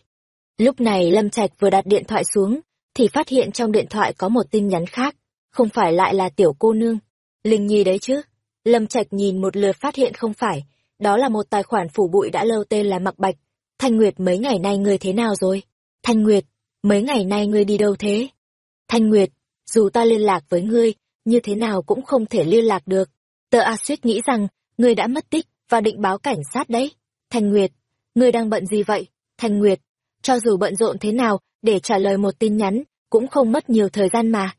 Lúc này Lâm Trạch vừa đặt điện thoại xuống, thì phát hiện trong điện thoại có một tin nhắn khác, không phải lại là tiểu cô nương. Linh Nhi đấy chứ? Lâm Trạch nhìn một lượt phát hiện không phải, đó là một tài khoản phủ bụi đã lâu tên là Mặc Bạch. Thanh Nguyệt mấy ngày nay ngươi thế nào rồi? Thanh Nguyệt, mấy ngày nay ngươi đi đâu thế? Thanh Nguyệt, dù ta liên lạc với ngươi, như thế nào cũng không thể liên lạc được. Tờ A Suýt nghĩ rằng, ngươi đã mất tích, và định báo cảnh sát đấy. Thanh Nguyệt, ngươi đang bận gì vậy? Thanh Nguyệt, cho dù bận rộn thế nào, để trả lời một tin nhắn, cũng không mất nhiều thời gian mà.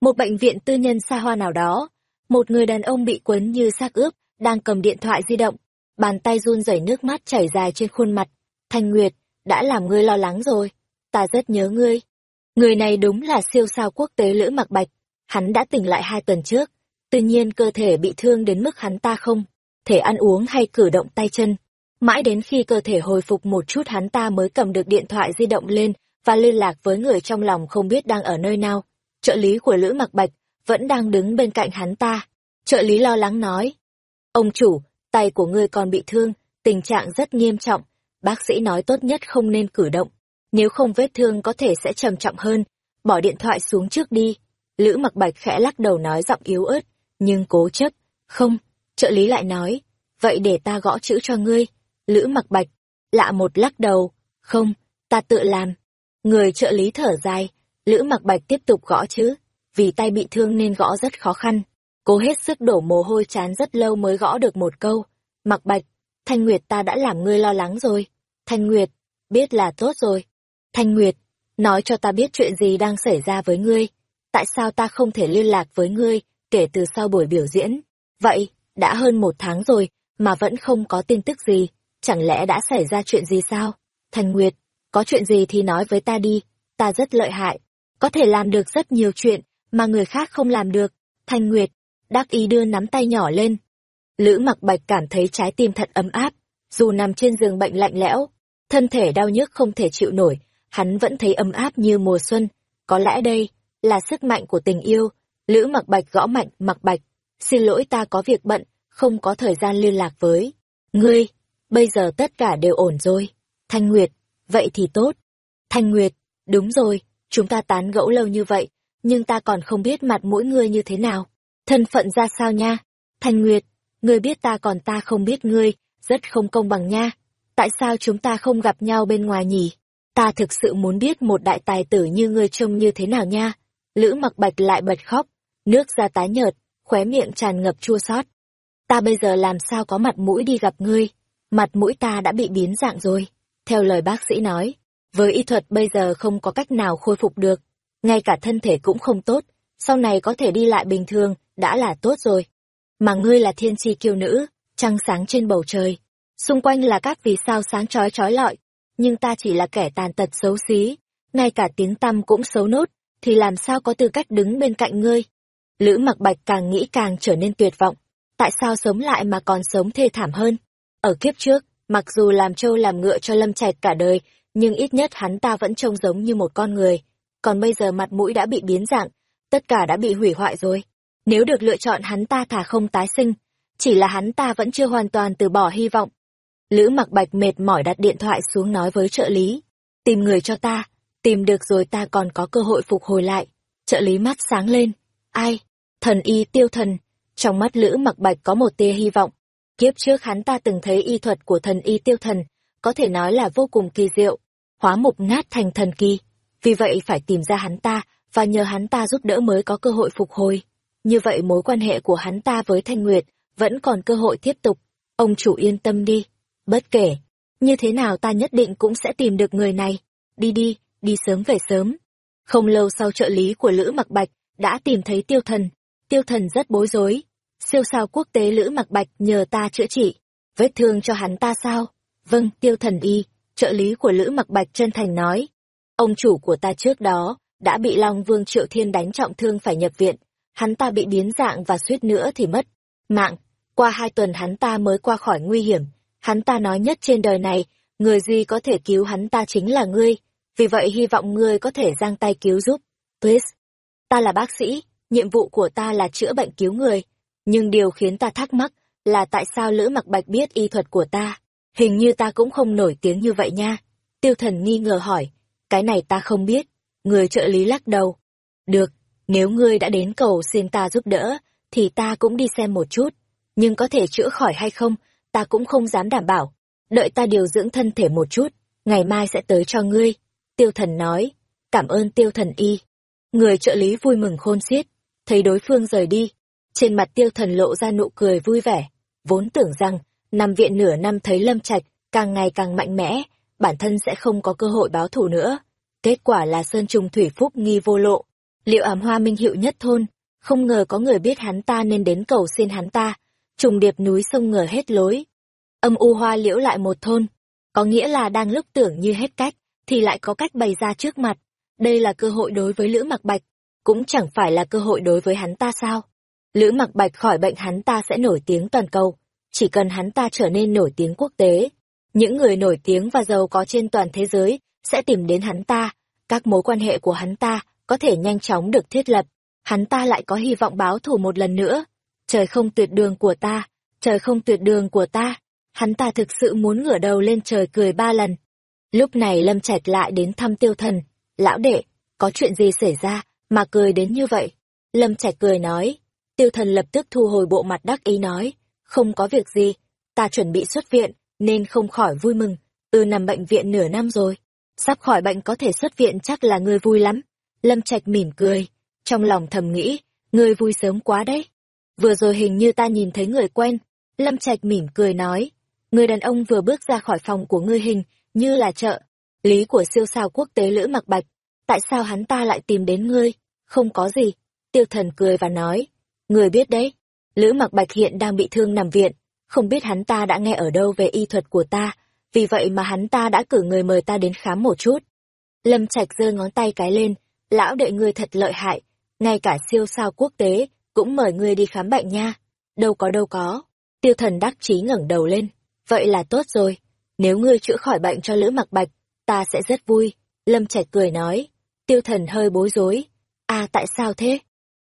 Một bệnh viện tư nhân xa hoa nào đó, một người đàn ông bị quấn như xác ướp, đang cầm điện thoại di động, bàn tay run rẩy nước mắt chảy dài trên khuôn mặt. Thanh Nguyệt, đã làm ngươi lo lắng rồi, ta rất nhớ ngươi. Người này đúng là siêu sao quốc tế Lữ Mặc Bạch, hắn đã tỉnh lại hai tuần trước, tuy nhiên cơ thể bị thương đến mức hắn ta không thể ăn uống hay cử động tay chân. Mãi đến khi cơ thể hồi phục một chút hắn ta mới cầm được điện thoại di động lên và liên lạc với người trong lòng không biết đang ở nơi nào. Trợ lý của Lữ Mặc Bạch vẫn đang đứng bên cạnh hắn ta. Trợ lý lo lắng nói. Ông chủ, tay của ngươi còn bị thương, tình trạng rất nghiêm trọng. Bác sĩ nói tốt nhất không nên cử động. Nếu không vết thương có thể sẽ trầm trọng hơn. Bỏ điện thoại xuống trước đi. Lữ mặc bạch khẽ lắc đầu nói giọng yếu ớt, nhưng cố chấp. Không, trợ lý lại nói. Vậy để ta gõ chữ cho ngươi. Lữ mặc bạch, lạ một lắc đầu. Không, ta tự làm. Người trợ lý thở dài, Lữ mặc bạch tiếp tục gõ chữ. Vì tay bị thương nên gõ rất khó khăn. Cố hết sức đổ mồ hôi chán rất lâu mới gõ được một câu. Mặc bạch, Thanh Nguyệt ta đã làm ngươi lo lắng rồi. Thanh Nguyệt, biết là tốt rồi. Thanh Nguyệt, nói cho ta biết chuyện gì đang xảy ra với ngươi. Tại sao ta không thể liên lạc với ngươi kể từ sau buổi biểu diễn? Vậy, đã hơn một tháng rồi, mà vẫn không có tin tức gì. Chẳng lẽ đã xảy ra chuyện gì sao? Thanh Nguyệt, có chuyện gì thì nói với ta đi. Ta rất lợi hại, có thể làm được rất nhiều chuyện mà người khác không làm được. Thanh Nguyệt, đắc ý đưa nắm tay nhỏ lên. Lữ mặc bạch cảm thấy trái tim thật ấm áp, dù nằm trên giường bệnh lạnh lẽo, thân thể đau nhức không thể chịu nổi, hắn vẫn thấy ấm áp như mùa xuân. Có lẽ đây là sức mạnh của tình yêu. Lữ mặc bạch gõ mạnh mặc bạch. Xin lỗi ta có việc bận, không có thời gian liên lạc với. Ngươi, bây giờ tất cả đều ổn rồi. Thanh Nguyệt, vậy thì tốt. Thanh Nguyệt, đúng rồi, chúng ta tán gẫu lâu như vậy, nhưng ta còn không biết mặt mỗi ngươi như thế nào. Thân phận ra sao nha? Thanh Nguyệt, ngươi biết ta còn ta không biết ngươi, rất không công bằng nha. Tại sao chúng ta không gặp nhau bên ngoài nhỉ? Ta thực sự muốn biết một đại tài tử như ngươi trông như thế nào nha. Lữ mặc bạch lại bật khóc, nước da tái nhợt, khóe miệng tràn ngập chua xót. Ta bây giờ làm sao có mặt mũi đi gặp ngươi? Mặt mũi ta đã bị biến dạng rồi. Theo lời bác sĩ nói, với y thuật bây giờ không có cách nào khôi phục được, ngay cả thân thể cũng không tốt, sau này có thể đi lại bình thường, đã là tốt rồi. Mà ngươi là thiên tri kiêu nữ, trăng sáng trên bầu trời, xung quanh là các vì sao sáng chói chói lọi, nhưng ta chỉ là kẻ tàn tật xấu xí, ngay cả tiếng tăm cũng xấu nốt, thì làm sao có tư cách đứng bên cạnh ngươi. Lữ mặc bạch càng nghĩ càng trở nên tuyệt vọng, tại sao sống lại mà còn sống thê thảm hơn? Ở kiếp trước, mặc dù làm trâu làm ngựa cho lâm trạch cả đời, nhưng ít nhất hắn ta vẫn trông giống như một con người, còn bây giờ mặt mũi đã bị biến dạng, tất cả đã bị hủy hoại rồi. Nếu được lựa chọn hắn ta thả không tái sinh, chỉ là hắn ta vẫn chưa hoàn toàn từ bỏ hy vọng. Lữ mặc bạch mệt mỏi đặt điện thoại xuống nói với trợ lý, tìm người cho ta, tìm được rồi ta còn có cơ hội phục hồi lại. Trợ lý mắt sáng lên, ai? Thần y tiêu thần, trong mắt Lữ mặc bạch có một tia hy vọng. Kiếp trước hắn ta từng thấy y thuật của thần y tiêu thần, có thể nói là vô cùng kỳ diệu, hóa mục nát thành thần kỳ. Vì vậy phải tìm ra hắn ta, và nhờ hắn ta giúp đỡ mới có cơ hội phục hồi. Như vậy mối quan hệ của hắn ta với Thanh Nguyệt vẫn còn cơ hội tiếp tục. Ông chủ yên tâm đi. Bất kể, như thế nào ta nhất định cũng sẽ tìm được người này. Đi đi, đi sớm về sớm. Không lâu sau trợ lý của Lữ Mặc Bạch đã tìm thấy tiêu thần. Tiêu thần rất bối rối. Siêu sao quốc tế Lữ Mặc Bạch nhờ ta chữa trị. Vết thương cho hắn ta sao? Vâng, tiêu thần y, trợ lý của Lữ Mặc Bạch chân thành nói. Ông chủ của ta trước đó, đã bị Long Vương Triệu Thiên đánh trọng thương phải nhập viện. Hắn ta bị biến dạng và suýt nữa thì mất. Mạng, qua hai tuần hắn ta mới qua khỏi nguy hiểm. Hắn ta nói nhất trên đời này, người duy có thể cứu hắn ta chính là ngươi. Vì vậy hy vọng ngươi có thể giang tay cứu giúp. Please. Ta là bác sĩ, nhiệm vụ của ta là chữa bệnh cứu người. Nhưng điều khiến ta thắc mắc là tại sao Lữ Mặc Bạch biết y thuật của ta. Hình như ta cũng không nổi tiếng như vậy nha. Tiêu thần nghi ngờ hỏi. Cái này ta không biết. Người trợ lý lắc đầu. Được, nếu ngươi đã đến cầu xin ta giúp đỡ, thì ta cũng đi xem một chút. Nhưng có thể chữa khỏi hay không, ta cũng không dám đảm bảo. Đợi ta điều dưỡng thân thể một chút, ngày mai sẽ tới cho ngươi. Tiêu thần nói. Cảm ơn tiêu thần y. Người trợ lý vui mừng khôn xiết, thấy đối phương rời đi. Trên mặt tiêu thần lộ ra nụ cười vui vẻ. Vốn tưởng rằng, nằm viện nửa năm thấy lâm trạch càng ngày càng mạnh mẽ bản thân sẽ không có cơ hội báo thù nữa kết quả là sơn trùng thủy phúc nghi vô lộ liệu ảm hoa minh hiệu nhất thôn không ngờ có người biết hắn ta nên đến cầu xin hắn ta. Trùng điệp núi sông ngờ hết lối. Âm u hoa liễu lại một thôn. Có nghĩa là đang lúc tưởng như hết cách thì lại có cách bày ra trước mặt. Đây là cơ hội đối với lữ mặc bạch. Cũng chẳng phải là cơ hội đối với hắn ta sao? Lữ mặc bạch khỏi bệnh hắn ta sẽ nổi tiếng toàn cầu. Chỉ cần hắn ta trở nên nổi tiếng quốc tế, những người nổi tiếng và giàu có trên toàn thế giới sẽ tìm đến hắn ta, các mối quan hệ của hắn ta có thể nhanh chóng được thiết lập. hắn ta lại có hy vọng báo thù một lần nữa. Trời không tuyệt đường của ta, trời không tuyệt đường của ta. Hắn ta thực sự muốn ngửa đầu lên trời cười ba lần. Lúc này Lâm Trạch lại đến thăm tiêu thần. Lão đệ, có chuyện gì xảy ra, mà cười đến như vậy? Lâm Trạch cười nói. Tiêu thần lập tức thu hồi bộ mặt đắc ý nói. Không có việc gì, ta chuẩn bị xuất viện, nên không khỏi vui mừng. Ừ nằm bệnh viện nửa năm rồi. Sắp khỏi bệnh có thể xuất viện chắc là ngươi vui lắm. Lâm Trạch mỉm cười, trong lòng thầm nghĩ, ngươi vui sớm quá đấy. Vừa rồi hình như ta nhìn thấy người quen. Lâm Trạch mỉm cười nói, người đàn ông vừa bước ra khỏi phòng của ngươi hình, như là chợ. Lý của siêu sao quốc tế Lữ Mặc Bạch, tại sao hắn ta lại tìm đến ngươi? Không có gì. Tiêu thần cười và nói, ngươi biết đấy, Lữ Mặc Bạch hiện đang bị thương nằm viện, không biết hắn ta đã nghe ở đâu về y thuật của ta, vì vậy mà hắn ta đã cử người mời ta đến khám một chút. Lâm Trạch giơ ngón tay cái lên, lão đệ ngươi thật lợi hại, ngay cả siêu sao quốc tế cũng mời ngươi đi khám bệnh nha. Đâu có đâu có. Tiêu thần đắc chí ngẩng đầu lên. Vậy là tốt rồi. Nếu ngươi chữa khỏi bệnh cho Lữ Mặc Bạch, ta sẽ rất vui. Lâm Trạch cười nói. Tiêu thần hơi bối rối. À tại sao thế?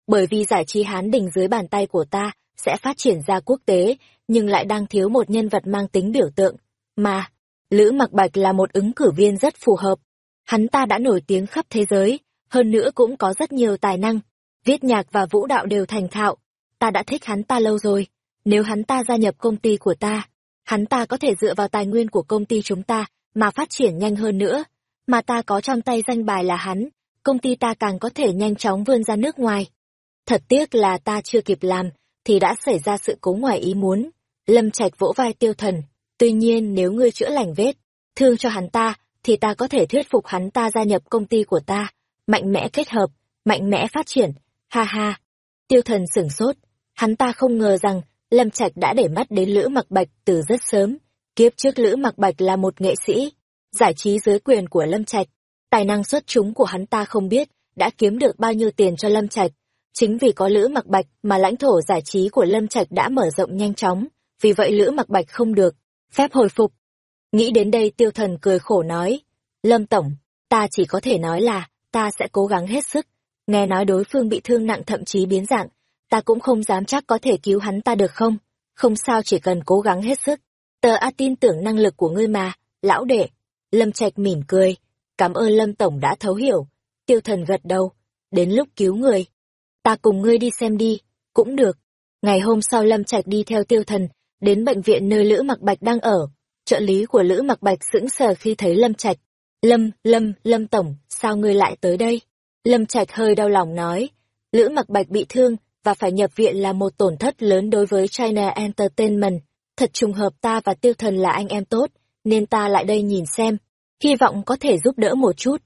Bởi vì giải trí hán đình dưới bàn tay của ta sẽ phát triển ra quốc tế, nhưng lại đang thiếu một nhân vật mang tính biểu tượng. Mà, Lữ Mặc Bạch là một ứng cử viên rất phù hợp. Hắn ta đã nổi tiếng khắp thế giới, hơn nữa cũng có rất nhiều tài năng, viết nhạc và vũ đạo đều thành thạo. Ta đã thích hắn ta lâu rồi, nếu hắn ta gia nhập công ty của ta, hắn ta có thể dựa vào tài nguyên của công ty chúng ta mà phát triển nhanh hơn nữa. Mà ta có trong tay danh bài là hắn, công ty ta càng có thể nhanh chóng vươn ra nước ngoài. Thật tiếc là ta chưa kịp làm, thì đã xảy ra sự cố ngoài ý muốn. Lâm Trạch vỗ vai tiêu thần, tuy nhiên nếu ngươi chữa lành vết, thương cho hắn ta, thì ta có thể thuyết phục hắn ta gia nhập công ty của ta, mạnh mẽ kết hợp, mạnh mẽ phát triển, ha ha. Tiêu thần sửng sốt, hắn ta không ngờ rằng Lâm Trạch đã để mắt đến Lữ Mặc Bạch từ rất sớm. Kiếp trước Lữ Mặc Bạch là một nghệ sĩ, giải trí dưới quyền của Lâm Trạch. Tài năng xuất chúng của hắn ta không biết đã kiếm được bao nhiêu tiền cho Lâm Trạch. Chính vì có Lữ Mặc Bạch mà lãnh thổ giải trí của Lâm Trạch đã mở rộng nhanh chóng, vì vậy Lữ Mặc Bạch không được phép hồi phục. Nghĩ đến đây Tiêu Thần cười khổ nói, Lâm Tổng, ta chỉ có thể nói là ta sẽ cố gắng hết sức. Nghe nói đối phương bị thương nặng thậm chí biến dạng, ta cũng không dám chắc có thể cứu hắn ta được không. Không sao chỉ cần cố gắng hết sức. Tờ A tin tưởng năng lực của ngươi mà, lão đệ. Lâm Trạch mỉm cười, cảm ơn Lâm Tổng đã thấu hiểu. Tiêu thần gật đầu, đến lúc cứu người. Ta cùng ngươi đi xem đi, cũng được. Ngày hôm sau Lâm Trạch đi theo tiêu thần, đến bệnh viện nơi Lữ Mặc Bạch đang ở. Trợ lý của Lữ Mặc Bạch sững sờ khi thấy Lâm Trạch. Lâm, Lâm, Lâm Tổng, sao ngươi lại tới đây? Lâm Trạch hơi đau lòng nói, Lữ Mặc Bạch bị thương và phải nhập viện là một tổn thất lớn đối với China Entertainment. Thật trùng hợp ta và Tiêu Thần là anh em tốt, nên ta lại đây nhìn xem, hy vọng có thể giúp đỡ một chút.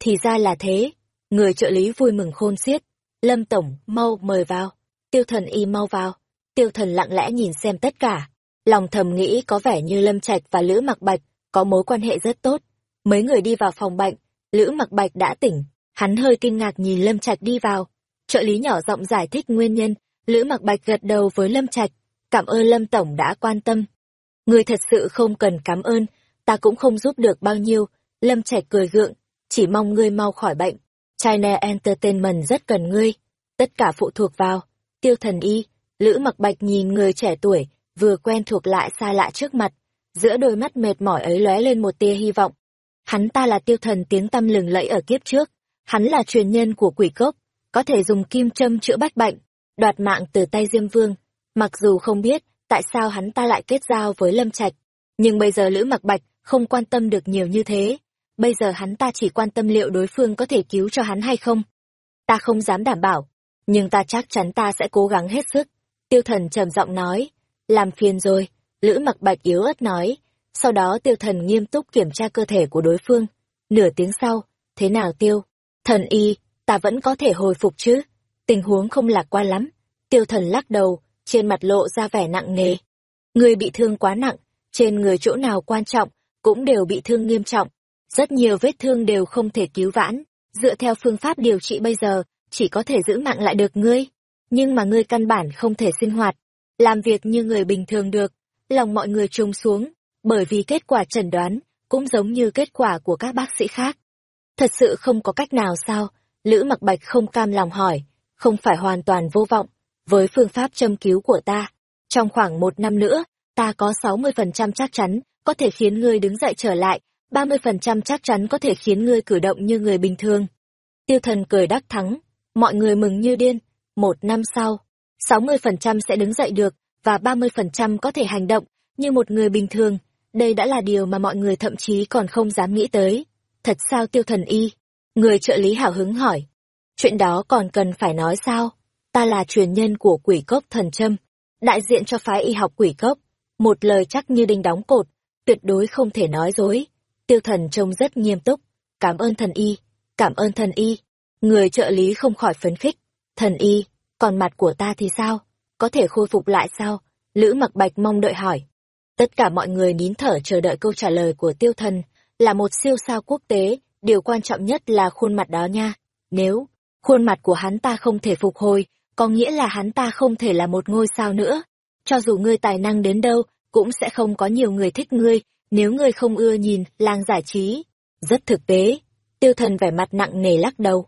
Thì ra là thế, người trợ lý vui mừng khôn xiết. Lâm Tổng, mau mời vào. Tiêu Thần y mau vào. Tiêu Thần lặng lẽ nhìn xem tất cả. Lòng thầm nghĩ có vẻ như Lâm Trạch và Lữ Mặc Bạch có mối quan hệ rất tốt. Mấy người đi vào phòng bệnh, Lữ Mặc Bạch đã tỉnh, hắn hơi kinh ngạc nhìn Lâm Trạch đi vào. Trợ lý nhỏ giọng giải thích nguyên nhân, Lữ Mặc Bạch gật đầu với Lâm Trạch, cảm ơn Lâm Tổng đã quan tâm. Người thật sự không cần cảm ơn, ta cũng không giúp được bao nhiêu, Lâm Trạch cười gượng, chỉ mong ngươi mau khỏi bệnh. China Entertainment rất cần ngươi, tất cả phụ thuộc vào, tiêu thần y, Lữ Mặc Bạch nhìn người trẻ tuổi, vừa quen thuộc lại xa lạ trước mặt, giữa đôi mắt mệt mỏi ấy lóe lên một tia hy vọng. Hắn ta là tiêu thần tiếng tăm lừng lẫy ở kiếp trước, hắn là truyền nhân của quỷ cốc, có thể dùng kim châm chữa bách bệnh, đoạt mạng từ tay Diêm Vương. Mặc dù không biết tại sao hắn ta lại kết giao với Lâm Trạch, nhưng bây giờ Lữ Mặc Bạch không quan tâm được nhiều như thế. Bây giờ hắn ta chỉ quan tâm liệu đối phương có thể cứu cho hắn hay không. Ta không dám đảm bảo, nhưng ta chắc chắn ta sẽ cố gắng hết sức. Tiêu thần trầm giọng nói, làm phiền rồi, Lữ Mặc Bạch yếu ớt nói, sau đó tiêu thần nghiêm túc kiểm tra cơ thể của đối phương. Nửa tiếng sau, thế nào tiêu? Thần y, ta vẫn có thể hồi phục chứ? Tình huống không lạc quan lắm. Tiêu thần lắc đầu, trên mặt lộ ra vẻ nặng nề. Người bị thương quá nặng, trên người chỗ nào quan trọng, cũng đều bị thương nghiêm trọng. Rất nhiều vết thương đều không thể cứu vãn. Dựa theo phương pháp điều trị bây giờ, chỉ có thể giữ mạng lại được ngươi. Nhưng mà ngươi căn bản không thể sinh hoạt, làm việc như người bình thường được. Lòng mọi người trùng xuống, bởi vì kết quả chẩn đoán cũng giống như kết quả của các bác sĩ khác. Thật sự không có cách nào sao? Lữ Mặc Bạch không cam lòng hỏi. không phải hoàn toàn vô vọng. Với phương pháp châm cứu của ta, trong khoảng một năm nữa, ta có 60% chắc chắn có thể khiến ngươi đứng dậy trở lại, 30% chắc chắn có thể khiến ngươi cử động như người bình thường. Tiêu thần cười đắc thắng, mọi người mừng như điên, một năm sau, 60% sẽ đứng dậy được, và 30% có thể hành động, như một người bình thường. Đây đã là điều mà mọi người thậm chí còn không dám nghĩ tới. Thật sao tiêu thần y? Người trợ lý hào hứng hỏi. Chuyện đó còn cần phải nói sao? Ta là truyền nhân của quỷ cốc thần châm, đại diện cho phái y học quỷ cốc. Một lời chắc như đinh đóng cột, tuyệt đối không thể nói dối. Tiêu thần trông rất nghiêm túc. Cảm ơn thần y, cảm ơn thần y. Người trợ lý không khỏi phấn khích. Thần y, còn mặt của ta thì sao? Có thể khôi phục lại sao? Lữ mặc bạch mong đợi hỏi. Tất cả mọi người nín thở chờ đợi câu trả lời của tiêu thần. Là một siêu sao quốc tế, điều quan trọng nhất là khuôn mặt đó nha. Nếu khuôn mặt của hắn ta không thể phục hồi, có nghĩa là hắn ta không thể là một ngôi sao nữa. Cho dù ngươi tài năng đến đâu, cũng sẽ không có nhiều người thích ngươi, nếu ngươi không ưa nhìn làng giải trí. Rất thực tế. Tiêu thần vẻ mặt nặng nề lắc đầu.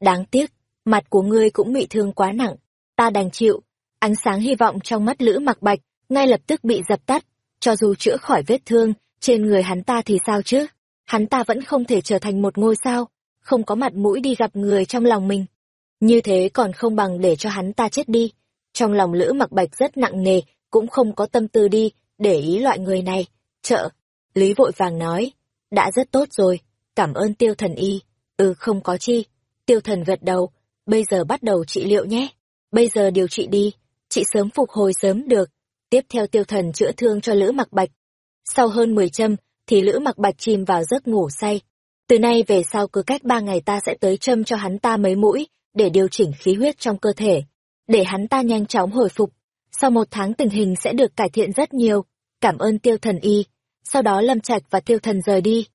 Đáng tiếc, mặt của ngươi cũng bị thương quá nặng. Ta đành chịu. Ánh sáng hy vọng trong mắt Lữ mặc bạch, ngay lập tức bị dập tắt. Cho dù chữa khỏi vết thương, trên người hắn ta thì sao chứ? Hắn ta vẫn không thể trở thành một ngôi sao, không có mặt mũi đi gặp người trong lòng mình. Như thế còn không bằng để cho hắn ta chết đi. Trong lòng Lữ mặc bạch rất nặng nề, cũng không có tâm tư đi, để ý loại người này. Chợ, Lý vội vàng nói, đã rất tốt rồi, cảm ơn tiêu thần y. Ừ không có chi. Tiêu thần gật đầu, bây giờ bắt đầu trị liệu nhé. Bây giờ điều trị đi, chị sớm phục hồi sớm được. Tiếp theo tiêu thần chữa thương cho Lữ mặc bạch. Sau hơn 10 châm, thì Lữ mặc bạch chìm vào giấc ngủ say. Từ nay về sau cứ cách ba ngày ta sẽ tới châm cho hắn ta mấy mũi, để điều chỉnh khí huyết trong cơ thể, để hắn ta nhanh chóng hồi phục. Sau một tháng tình hình sẽ được cải thiện rất nhiều. Cảm ơn tiêu thần y. Sau đó Lâm Trạch và tiêu thần rời đi.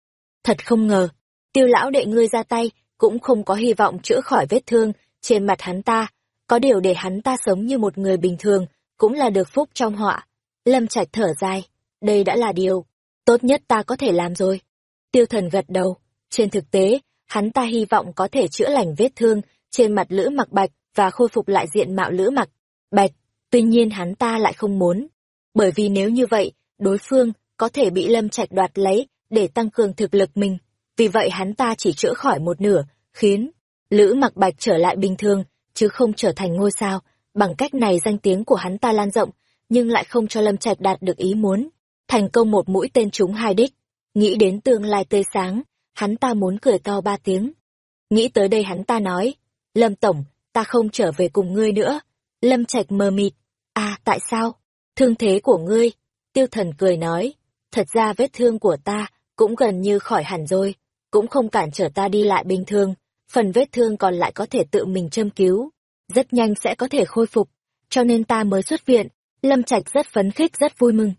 Thật không ngờ, tiêu lão đệ ngươi ra tay, cũng không có hy vọng chữa khỏi vết thương trên mặt hắn ta. Có điều để hắn ta sống như một người bình thường, cũng là được phúc trong họa. Lâm Trạch thở dài, đây đã là điều tốt nhất ta có thể làm rồi. Tiêu thần gật đầu, trên thực tế, hắn ta hy vọng có thể chữa lành vết thương trên mặt Lữ Mặc Bạch và khôi phục lại diện mạo Lữ Mặc Bạch. Tuy nhiên hắn ta lại không muốn, bởi vì nếu như vậy, đối phương có thể bị Lâm Trạch đoạt lấy để tăng cường thực lực mình. Vì vậy hắn ta chỉ chữa khỏi một nửa, khiến Lữ Mặc Bạch trở lại bình thường, chứ không trở thành ngôi sao. Bằng cách này danh tiếng của hắn ta lan rộng, nhưng lại không cho Lâm Trạch đạt được ý muốn. Thành công một mũi tên trúng hai đích. Nghĩ đến tương lai tươi sáng, hắn ta muốn cười to ba tiếng. Nghĩ tới đây hắn ta nói, Lâm Tổng, ta không trở về cùng ngươi nữa. Lâm Trạch mờ mịt. À, tại sao? Thương thế của ngươi. Tiêu thần cười nói, thật ra vết thương của ta cũng gần như khỏi hẳn rồi, cũng không cản trở ta đi lại bình thường. Phần vết thương còn lại có thể tự mình châm cứu. Rất nhanh sẽ có thể khôi phục, cho nên ta mới xuất viện. Lâm Trạch rất phấn khích rất vui mừng.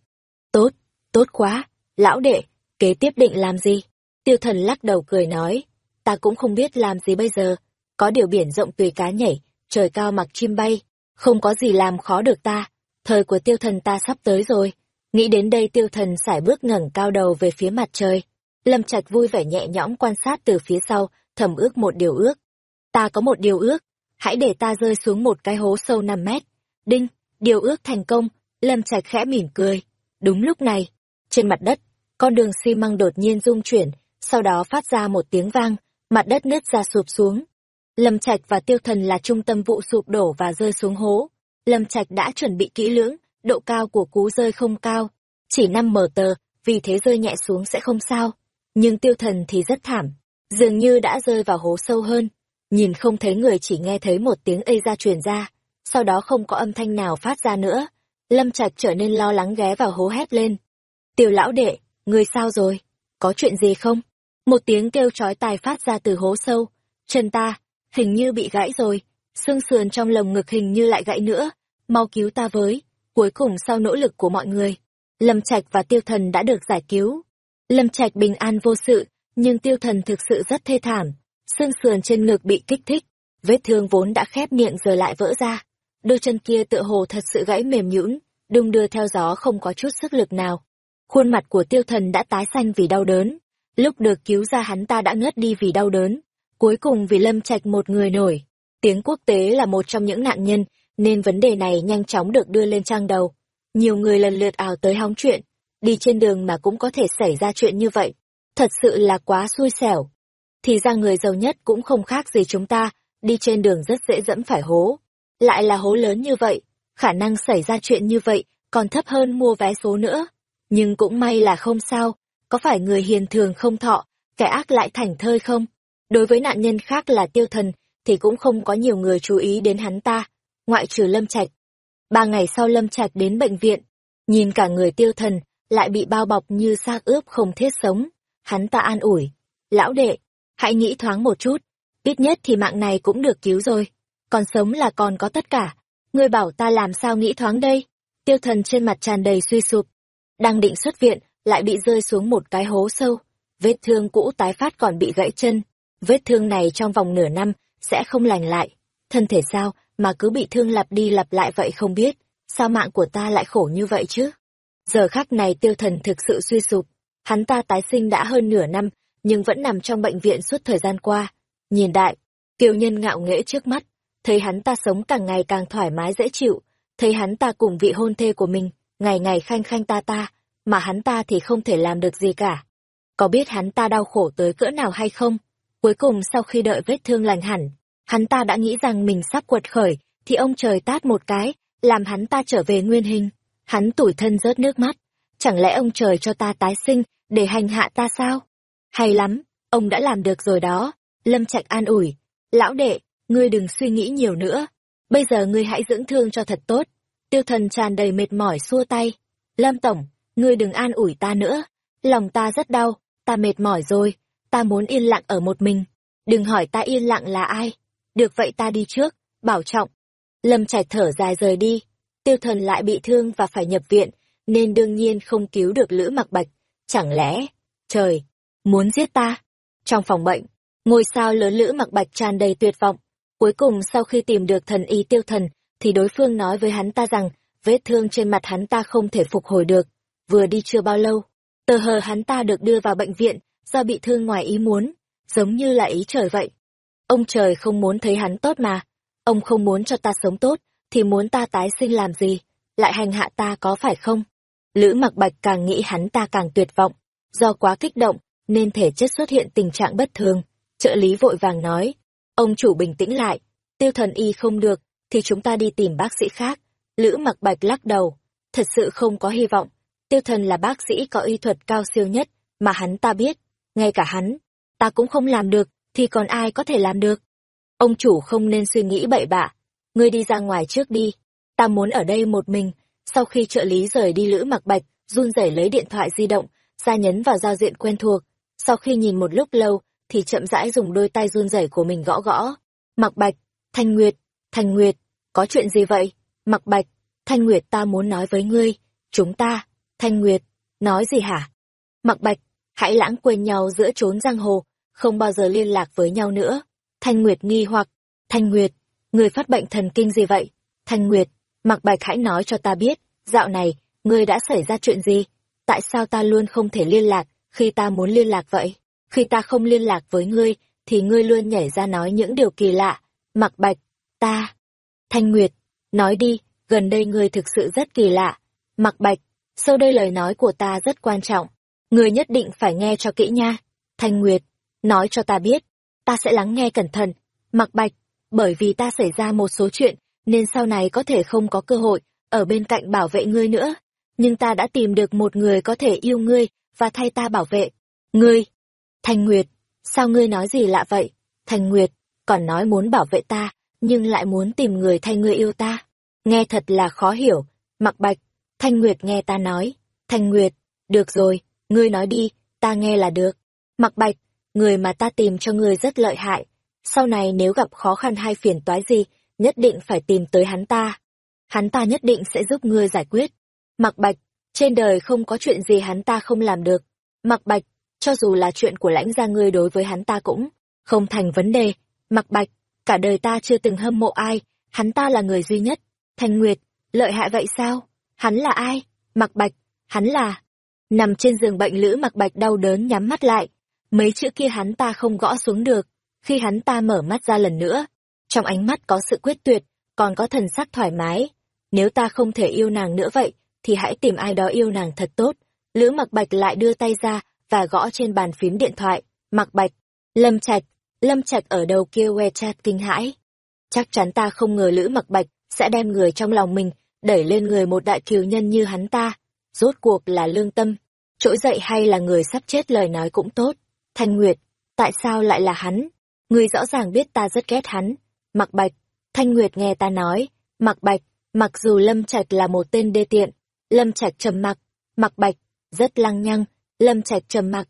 Tốt, tốt quá, lão đệ, kế tiếp định làm gì? Tiêu thần lắc đầu cười nói, ta cũng không biết làm gì bây giờ, có điều biển rộng tùy cá nhảy, trời cao mặc chim bay, không có gì làm khó được ta, thời của tiêu thần ta sắp tới rồi. Nghĩ đến đây tiêu thần sải bước ngẩng cao đầu về phía mặt trời. Lâm Trạch vui vẻ nhẹ nhõm quan sát từ phía sau, thầm ước một điều ước. Ta có một điều ước, hãy để ta rơi xuống một cái hố sâu 5 mét. Đinh, điều ước thành công, Lâm Trạch khẽ mỉm cười. Đúng lúc này, trên mặt đất, con đường xi măng đột nhiên rung chuyển, sau đó phát ra một tiếng vang, mặt đất nứt ra sụp xuống. Lâm Trạch và Tiêu Thần là trung tâm vụ sụp đổ và rơi xuống hố. Lâm Trạch đã chuẩn bị kỹ lưỡng, độ cao của cú rơi không cao, chỉ năm mờ tờ, vì thế rơi nhẹ xuống sẽ không sao. Nhưng Tiêu Thần thì rất thảm, dường như đã rơi vào hố sâu hơn. Nhìn không thấy người chỉ nghe thấy một tiếng ây ra truyền ra, sau đó không có âm thanh nào phát ra nữa. Lâm Trạch trở nên lo lắng ghé vào hố hét lên. Tiểu lão đệ, người sao rồi? Có chuyện gì không? Một tiếng kêu chói tai phát ra từ hố sâu. Chân ta, hình như bị gãy rồi. Xương sườn trong lồng ngực hình như lại gãy nữa. Mau cứu ta với. Cuối cùng sau nỗ lực của mọi người, Lâm Trạch và Tiêu Thần đã được giải cứu. Lâm Trạch bình an vô sự, nhưng Tiêu Thần thực sự rất thê thảm. Xương sườn trên ngực bị kích thích, vết thương vốn đã khép miệng giờ lại vỡ ra. Đôi chân kia tựa hồ thật sự gãy mềm nhũn, đung đưa theo gió không có chút sức lực nào. Khuôn mặt của Tiêu Thần đã tái xanh vì đau đớn. Lúc được cứu ra hắn ta đã ngất đi vì đau đớn. Cuối cùng vì Lâm Trạch một người nổi. Tiếng quốc tế là một trong những nạn nhân, nên vấn đề này nhanh chóng được đưa lên trang đầu. Nhiều người lần lượt ào tới hóng chuyện, đi trên đường mà cũng có thể xảy ra chuyện như vậy. Thật sự là quá xui xẻo. Thì ra người giàu nhất cũng không khác gì chúng ta, đi trên đường rất dễ dẫm phải hố. Lại là hố lớn như vậy, khả năng xảy ra chuyện như vậy còn thấp hơn mua vé số nữa. Nhưng cũng may là không sao, có phải người hiền thường không thọ, kẻ ác lại thành thơi không? Đối với nạn nhân khác là tiêu thần, thì cũng không có nhiều người chú ý đến hắn ta, ngoại trừ Lâm Trạch. Ba ngày sau Lâm Trạch đến bệnh viện, nhìn cả người tiêu thần, lại bị bao bọc như xác ướp không thiết sống. Hắn ta an ủi, lão đệ, hãy nghĩ thoáng một chút, ít nhất thì mạng này cũng được cứu rồi, còn sống là còn có tất cả. Ngươi bảo ta làm sao nghĩ thoáng đây? Tiêu thần trên mặt tràn đầy suy sụp. Đang định xuất viện, lại bị rơi xuống một cái hố sâu. Vết thương cũ tái phát còn bị gãy chân. Vết thương này trong vòng nửa năm sẽ không lành lại. Thân thể sao mà cứ bị thương lặp đi lặp lại vậy không biết. Sao mạng của ta lại khổ như vậy chứ? Giờ khắc này tiêu thần thực sự suy sụp. Hắn ta tái sinh đã hơn nửa năm, nhưng vẫn nằm trong bệnh viện suốt thời gian qua. Nhìn đại, kiều nhân ngạo nghễ trước mắt, thấy hắn ta sống càng ngày càng thoải mái dễ chịu, thấy hắn ta cùng vị hôn thê của mình, ngày ngày khanh khanh ta ta, mà hắn ta thì không thể làm được gì cả. Có biết hắn ta đau khổ tới cỡ nào hay không? Cuối cùng sau khi đợi vết thương lành hẳn, hắn ta đã nghĩ rằng mình sắp quật khởi, thì ông trời tát một cái, làm hắn ta trở về nguyên hình. Hắn tủi thân rớt nước mắt. Chẳng lẽ ông trời cho ta tái sinh, để hành hạ ta sao? Hay lắm, ông đã làm được rồi đó. Lâm Trạch an ủi. Lão đệ, ngươi đừng suy nghĩ nhiều nữa. Bây giờ ngươi hãy dưỡng thương cho thật tốt. Tiêu thần tràn đầy mệt mỏi xua tay. Lâm Tổng, ngươi đừng an ủi ta nữa. Lòng ta rất đau, ta mệt mỏi rồi. Ta muốn yên lặng ở một mình. Đừng hỏi ta yên lặng là ai. Được vậy ta đi trước, bảo trọng. Lâm Trạch thở dài rời đi. Tiêu thần lại bị thương và phải nhập viện, nên đương nhiên không cứu được Lữ Mặc Bạch. Chẳng lẽ, trời, muốn giết ta? Trong phòng bệnh, ngôi sao lớn Lữ Mặc Bạch tràn đầy tuyệt vọng. Cuối cùng sau khi tìm được thần y tiêu thần, thì đối phương nói với hắn ta rằng, vết thương trên mặt hắn ta không thể phục hồi được. Vừa đi chưa bao lâu, tờ hờ hắn ta được đưa vào bệnh viện, do bị thương ngoài ý muốn, giống như là ý trời vậy. Ông trời không muốn thấy hắn tốt mà, ông không muốn cho ta sống tốt, thì muốn ta tái sinh làm gì, lại hành hạ ta có phải không? Lữ mặc bạch càng nghĩ hắn ta càng tuyệt vọng, do quá kích động, nên thể chất xuất hiện tình trạng bất thường. Trợ lý vội vàng nói, ông chủ bình tĩnh lại, tiêu thần y không được, thì chúng ta đi tìm bác sĩ khác. Lữ mặc bạch lắc đầu, thật sự không có hy vọng. Tiêu thần là bác sĩ có y thuật cao siêu nhất, mà hắn ta biết, ngay cả hắn, ta cũng không làm được, thì còn ai có thể làm được. Ông chủ không nên suy nghĩ bậy bạ, ngươi đi ra ngoài trước đi, ta muốn ở đây một mình. Sau khi trợ lý rời đi Lữ mặc bạch, run rẩy lấy điện thoại di động, ra nhấn vào giao diện quen thuộc. Sau khi nhìn một lúc lâu, thì chậm rãi dùng đôi tay run rẩy của mình gõ gõ. Mặc bạch, Thanh Nguyệt, Thanh Nguyệt, có chuyện gì vậy? Mặc bạch, Thanh Nguyệt ta muốn nói với ngươi, chúng ta, Thanh Nguyệt, nói gì hả? Mặc bạch, hãy lãng quên nhau giữa trốn giang hồ, không bao giờ liên lạc với nhau nữa. Thanh Nguyệt nghi hoặc, Thanh Nguyệt, người phát bệnh thần kinh gì vậy? Thanh Nguyệt, Mặc Bạch hãy nói cho ta biết, dạo này, ngươi đã xảy ra chuyện gì? Tại sao ta luôn không thể liên lạc, khi ta muốn liên lạc vậy? Khi ta không liên lạc với ngươi, thì ngươi luôn nhảy ra nói những điều kỳ lạ. Mặc Bạch, ta... Thanh Nguyệt, nói đi, gần đây ngươi thực sự rất kỳ lạ. Mặc Bạch, sau đây lời nói của ta rất quan trọng. Ngươi nhất định phải nghe cho kỹ nha. Thanh Nguyệt, nói cho ta biết, ta sẽ lắng nghe cẩn thận. Mặc Bạch, bởi vì ta xảy ra một số chuyện, nên sau này có thể không có cơ hội ở bên cạnh bảo vệ ngươi nữa. Nhưng ta đã tìm được một người có thể yêu ngươi và thay ta bảo vệ. Ngươi! thành Nguyệt! Sao ngươi nói gì lạ vậy? thành Nguyệt, còn nói muốn bảo vệ ta, nhưng lại muốn tìm người thay ngươi yêu ta. Nghe thật là khó hiểu. Mặc Bạch, Thanh Nguyệt nghe ta nói. Thanh Nguyệt, được rồi, ngươi nói đi, ta nghe là được. Mặc Bạch, người mà ta tìm cho ngươi rất lợi hại. Sau này nếu gặp khó khăn hay phiền toái gì, nhất định phải tìm tới hắn ta. Hắn ta nhất định sẽ giúp ngươi giải quyết. Mặc Bạch, trên đời không có chuyện gì hắn ta không làm được. Mặc Bạch, cho dù là chuyện của lãnh gia ngươi đối với hắn ta cũng không thành vấn đề. Mặc Bạch, cả đời ta chưa từng hâm mộ ai, hắn ta là người duy nhất. Thanh Nguyệt, lợi hại vậy sao? Hắn là ai? Mặc Bạch, hắn là... Nằm trên giường bệnh lữ Mặc Bạch đau đớn nhắm mắt lại. Mấy chữ kia hắn ta không gõ xuống được. Khi hắn ta mở mắt ra lần nữa, trong ánh mắt có sự quyết tuyệt, còn có thần sắc thoải mái. Nếu ta không thể yêu nàng nữa vậy, thì hãy tìm ai đó yêu nàng thật tốt. Lữ mặc bạch lại đưa tay ra và gõ trên bàn phím điện thoại. Mặc bạch, lâm trạch, lâm trạch ở đầu kia WeChat kinh hãi. Chắc chắn ta không ngờ Lữ mặc bạch sẽ đem người trong lòng mình đẩy lên người một đại kiều nhân như hắn ta. Rốt cuộc là lương tâm, trỗi dậy hay là người sắp chết lời nói cũng tốt. Thanh Nguyệt, tại sao lại là hắn? Người rõ ràng biết ta rất ghét hắn. Mặc bạch, Thanh Nguyệt nghe ta nói, mặc bạch, mặc dù Lâm Trạch là một tên đê tiện, Lâm Trạch trầm mặc, mặc bạch, rất lăng nhăng, Lâm Trạch trầm mặc.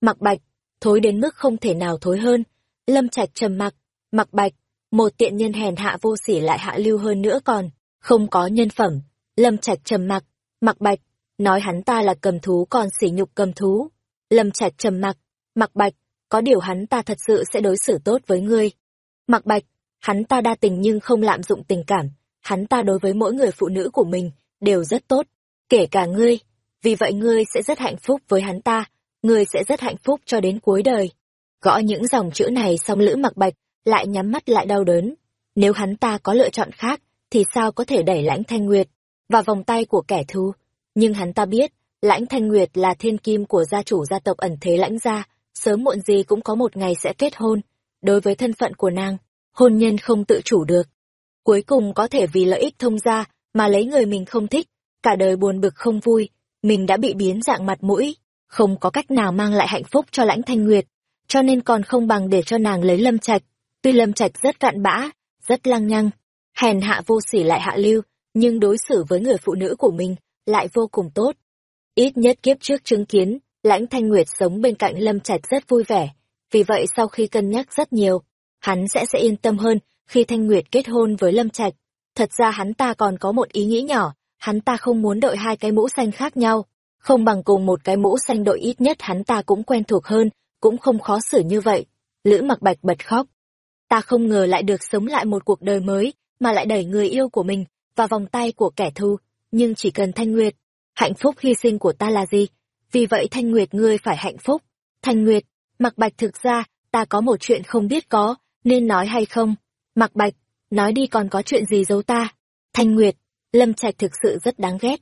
Mặc bạch, thối đến mức không thể nào thối hơn. Lâm Trạch trầm mặc, mặc bạch, một tiện nhân hèn hạ vô sỉ lại hạ lưu hơn nữa còn, không có nhân phẩm. Lâm Trạch trầm mặc, mặc bạch, nói hắn ta là cầm thú còn sỉ nhục cầm thú. Lâm Trạch trầm mặc, mặc bạch, có điều hắn ta thật sự sẽ đối xử tốt với ngươi. Mặc bạch, hắn ta đa tình nhưng không lạm dụng tình cảm, hắn ta đối với mỗi người phụ nữ của mình đều rất tốt, kể cả ngươi. Vì vậy ngươi sẽ rất hạnh phúc với hắn ta, ngươi sẽ rất hạnh phúc cho đến cuối đời. Gõ những dòng chữ này xong Lữ Mặc Bạch lại nhắm mắt lại đau đớn. Nếu hắn ta có lựa chọn khác, thì sao có thể đẩy Lãnh Thanh Nguyệt vào vòng tay của kẻ thù? Nhưng hắn ta biết, Lãnh Thanh Nguyệt là thiên kim của gia chủ gia tộc ẩn thế Lãnh gia, sớm muộn gì cũng có một ngày sẽ kết hôn. Đối với thân phận của nàng, hôn nhân không tự chủ được. Cuối cùng có thể vì lợi ích thông gia mà lấy người mình không thích, cả đời buồn bực không vui, mình đã bị biến dạng mặt mũi, không có cách nào mang lại hạnh phúc cho lãnh thanh nguyệt, cho nên còn không bằng để cho nàng lấy lâm trạch. Tuy lâm trạch rất cạn bã, rất lăng nhăng, hèn hạ vô sỉ lại hạ lưu, nhưng đối xử với người phụ nữ của mình lại vô cùng tốt. Ít nhất kiếp trước chứng kiến, lãnh thanh nguyệt sống bên cạnh lâm trạch rất vui vẻ, vì vậy sau khi cân nhắc rất nhiều, hắn sẽ sẽ yên tâm hơn khi Thanh Nguyệt kết hôn với Lâm Trạch. Thật ra hắn ta còn có một ý nghĩ nhỏ, hắn ta không muốn đội hai cái mũ xanh khác nhau, không bằng cùng một cái mũ xanh đội ít nhất hắn ta cũng quen thuộc hơn, cũng không khó xử như vậy. Lữ mặc bạch bật khóc. Ta không ngờ lại được sống lại một cuộc đời mới, mà lại đẩy người yêu của mình vào vòng tay của kẻ thù, nhưng chỉ cần Thanh Nguyệt, hạnh phúc hy sinh của ta là gì? Vì vậy Thanh Nguyệt ngươi phải hạnh phúc. Thanh Nguyệt, mặc bạch thực ra, ta có một chuyện không biết có, nên nói hay không? Mặc bạch, nói đi còn có chuyện gì giấu ta? Thanh Nguyệt, Lâm Trạch thực sự rất đáng ghét.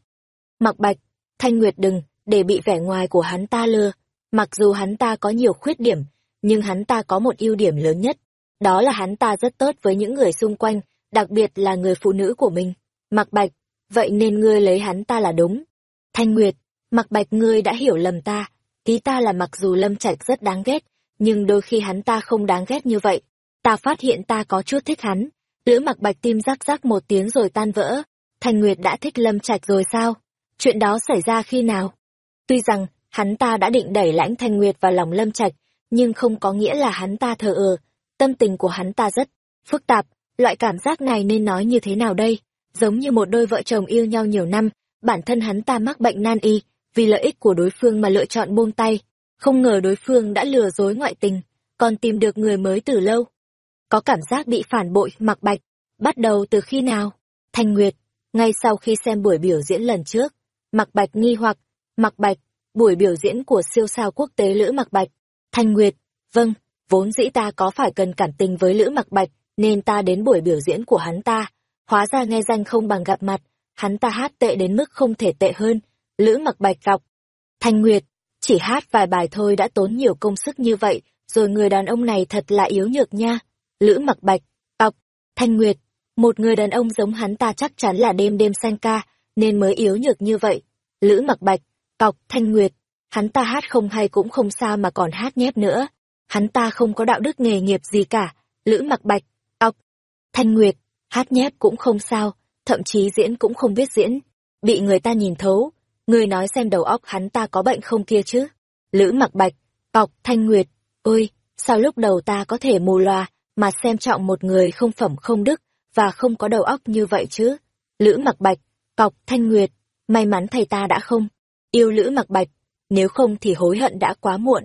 Mặc bạch, Thanh Nguyệt đừng, để bị vẻ ngoài của hắn ta lừa. Mặc dù hắn ta có nhiều khuyết điểm, nhưng hắn ta có một ưu điểm lớn nhất. Đó là hắn ta rất tốt với những người xung quanh, đặc biệt là người phụ nữ của mình. Mặc bạch, vậy nên ngươi lấy hắn ta là đúng. Thanh Nguyệt, mặc bạch ngươi đã hiểu lầm ta. Tí ta là mặc dù Lâm Trạch rất đáng ghét, nhưng đôi khi hắn ta không đáng ghét như vậy ta phát hiện ta có chút thích hắn. Lữ mặc bạch tim rắc rắc một tiếng rồi tan vỡ. Thanh Nguyệt đã thích Lâm Trạch rồi sao? Chuyện đó xảy ra khi nào? Tuy rằng, hắn ta đã định đẩy lãnh Thanh Nguyệt vào lòng Lâm Trạch, nhưng không có nghĩa là hắn ta thờ ơ. Tâm tình của hắn ta rất phức tạp, loại cảm giác này nên nói như thế nào đây? Giống như một đôi vợ chồng yêu nhau nhiều năm, bản thân hắn ta mắc bệnh nan y, vì lợi ích của đối phương mà lựa chọn buông tay. Không ngờ đối phương đã lừa dối ngoại tình, còn tìm được người mới từ lâu có cảm giác bị phản bội mặc bạch bắt đầu từ khi nào thanh nguyệt ngay sau khi xem buổi biểu diễn lần trước mặc bạch nghi hoặc mặc bạch buổi biểu diễn của siêu sao quốc tế lữ mặc bạch. Thanh nguyệt vâng vốn dĩ ta có phải cần cảm tình với lữ mặc bạch nên ta đến buổi biểu diễn của hắn ta. Hóa ra nghe danh không bằng gặp mặt hắn ta hát tệ đến mức không thể tệ hơn lữ mặc bạch cọc. Thanh nguyệt chỉ hát vài bài thôi đã tốn nhiều công sức như vậy rồi người đàn ông này thật là yếu nhược nha. Lữ mặc bạch, cọc, thanh nguyệt, một người đàn ông giống hắn ta chắc chắn là đêm đêm xanh ca, nên mới yếu nhược như vậy. Lữ mặc bạch, cọc, thanh nguyệt, hắn ta hát không hay cũng không sao mà còn hát nhép nữa. Hắn ta không có đạo đức nghề nghiệp gì cả. Lữ mặc bạch, cọc, thanh nguyệt, hát nhép cũng không sao, thậm chí diễn cũng không biết diễn. Bị người ta nhìn thấu, người nói xem đầu óc hắn ta có bệnh không kia chứ. Lữ mặc bạch, cọc, thanh nguyệt, ôi, sao lúc đầu ta có thể mù loà, mà xem trọng một người không phẩm không đức và không có đầu óc như vậy chứ. Lữ mặc bạch, cọc thanh nguyệt, may mắn thầy ta đã không. Yêu Lữ mặc bạch, nếu không thì hối hận đã quá muộn.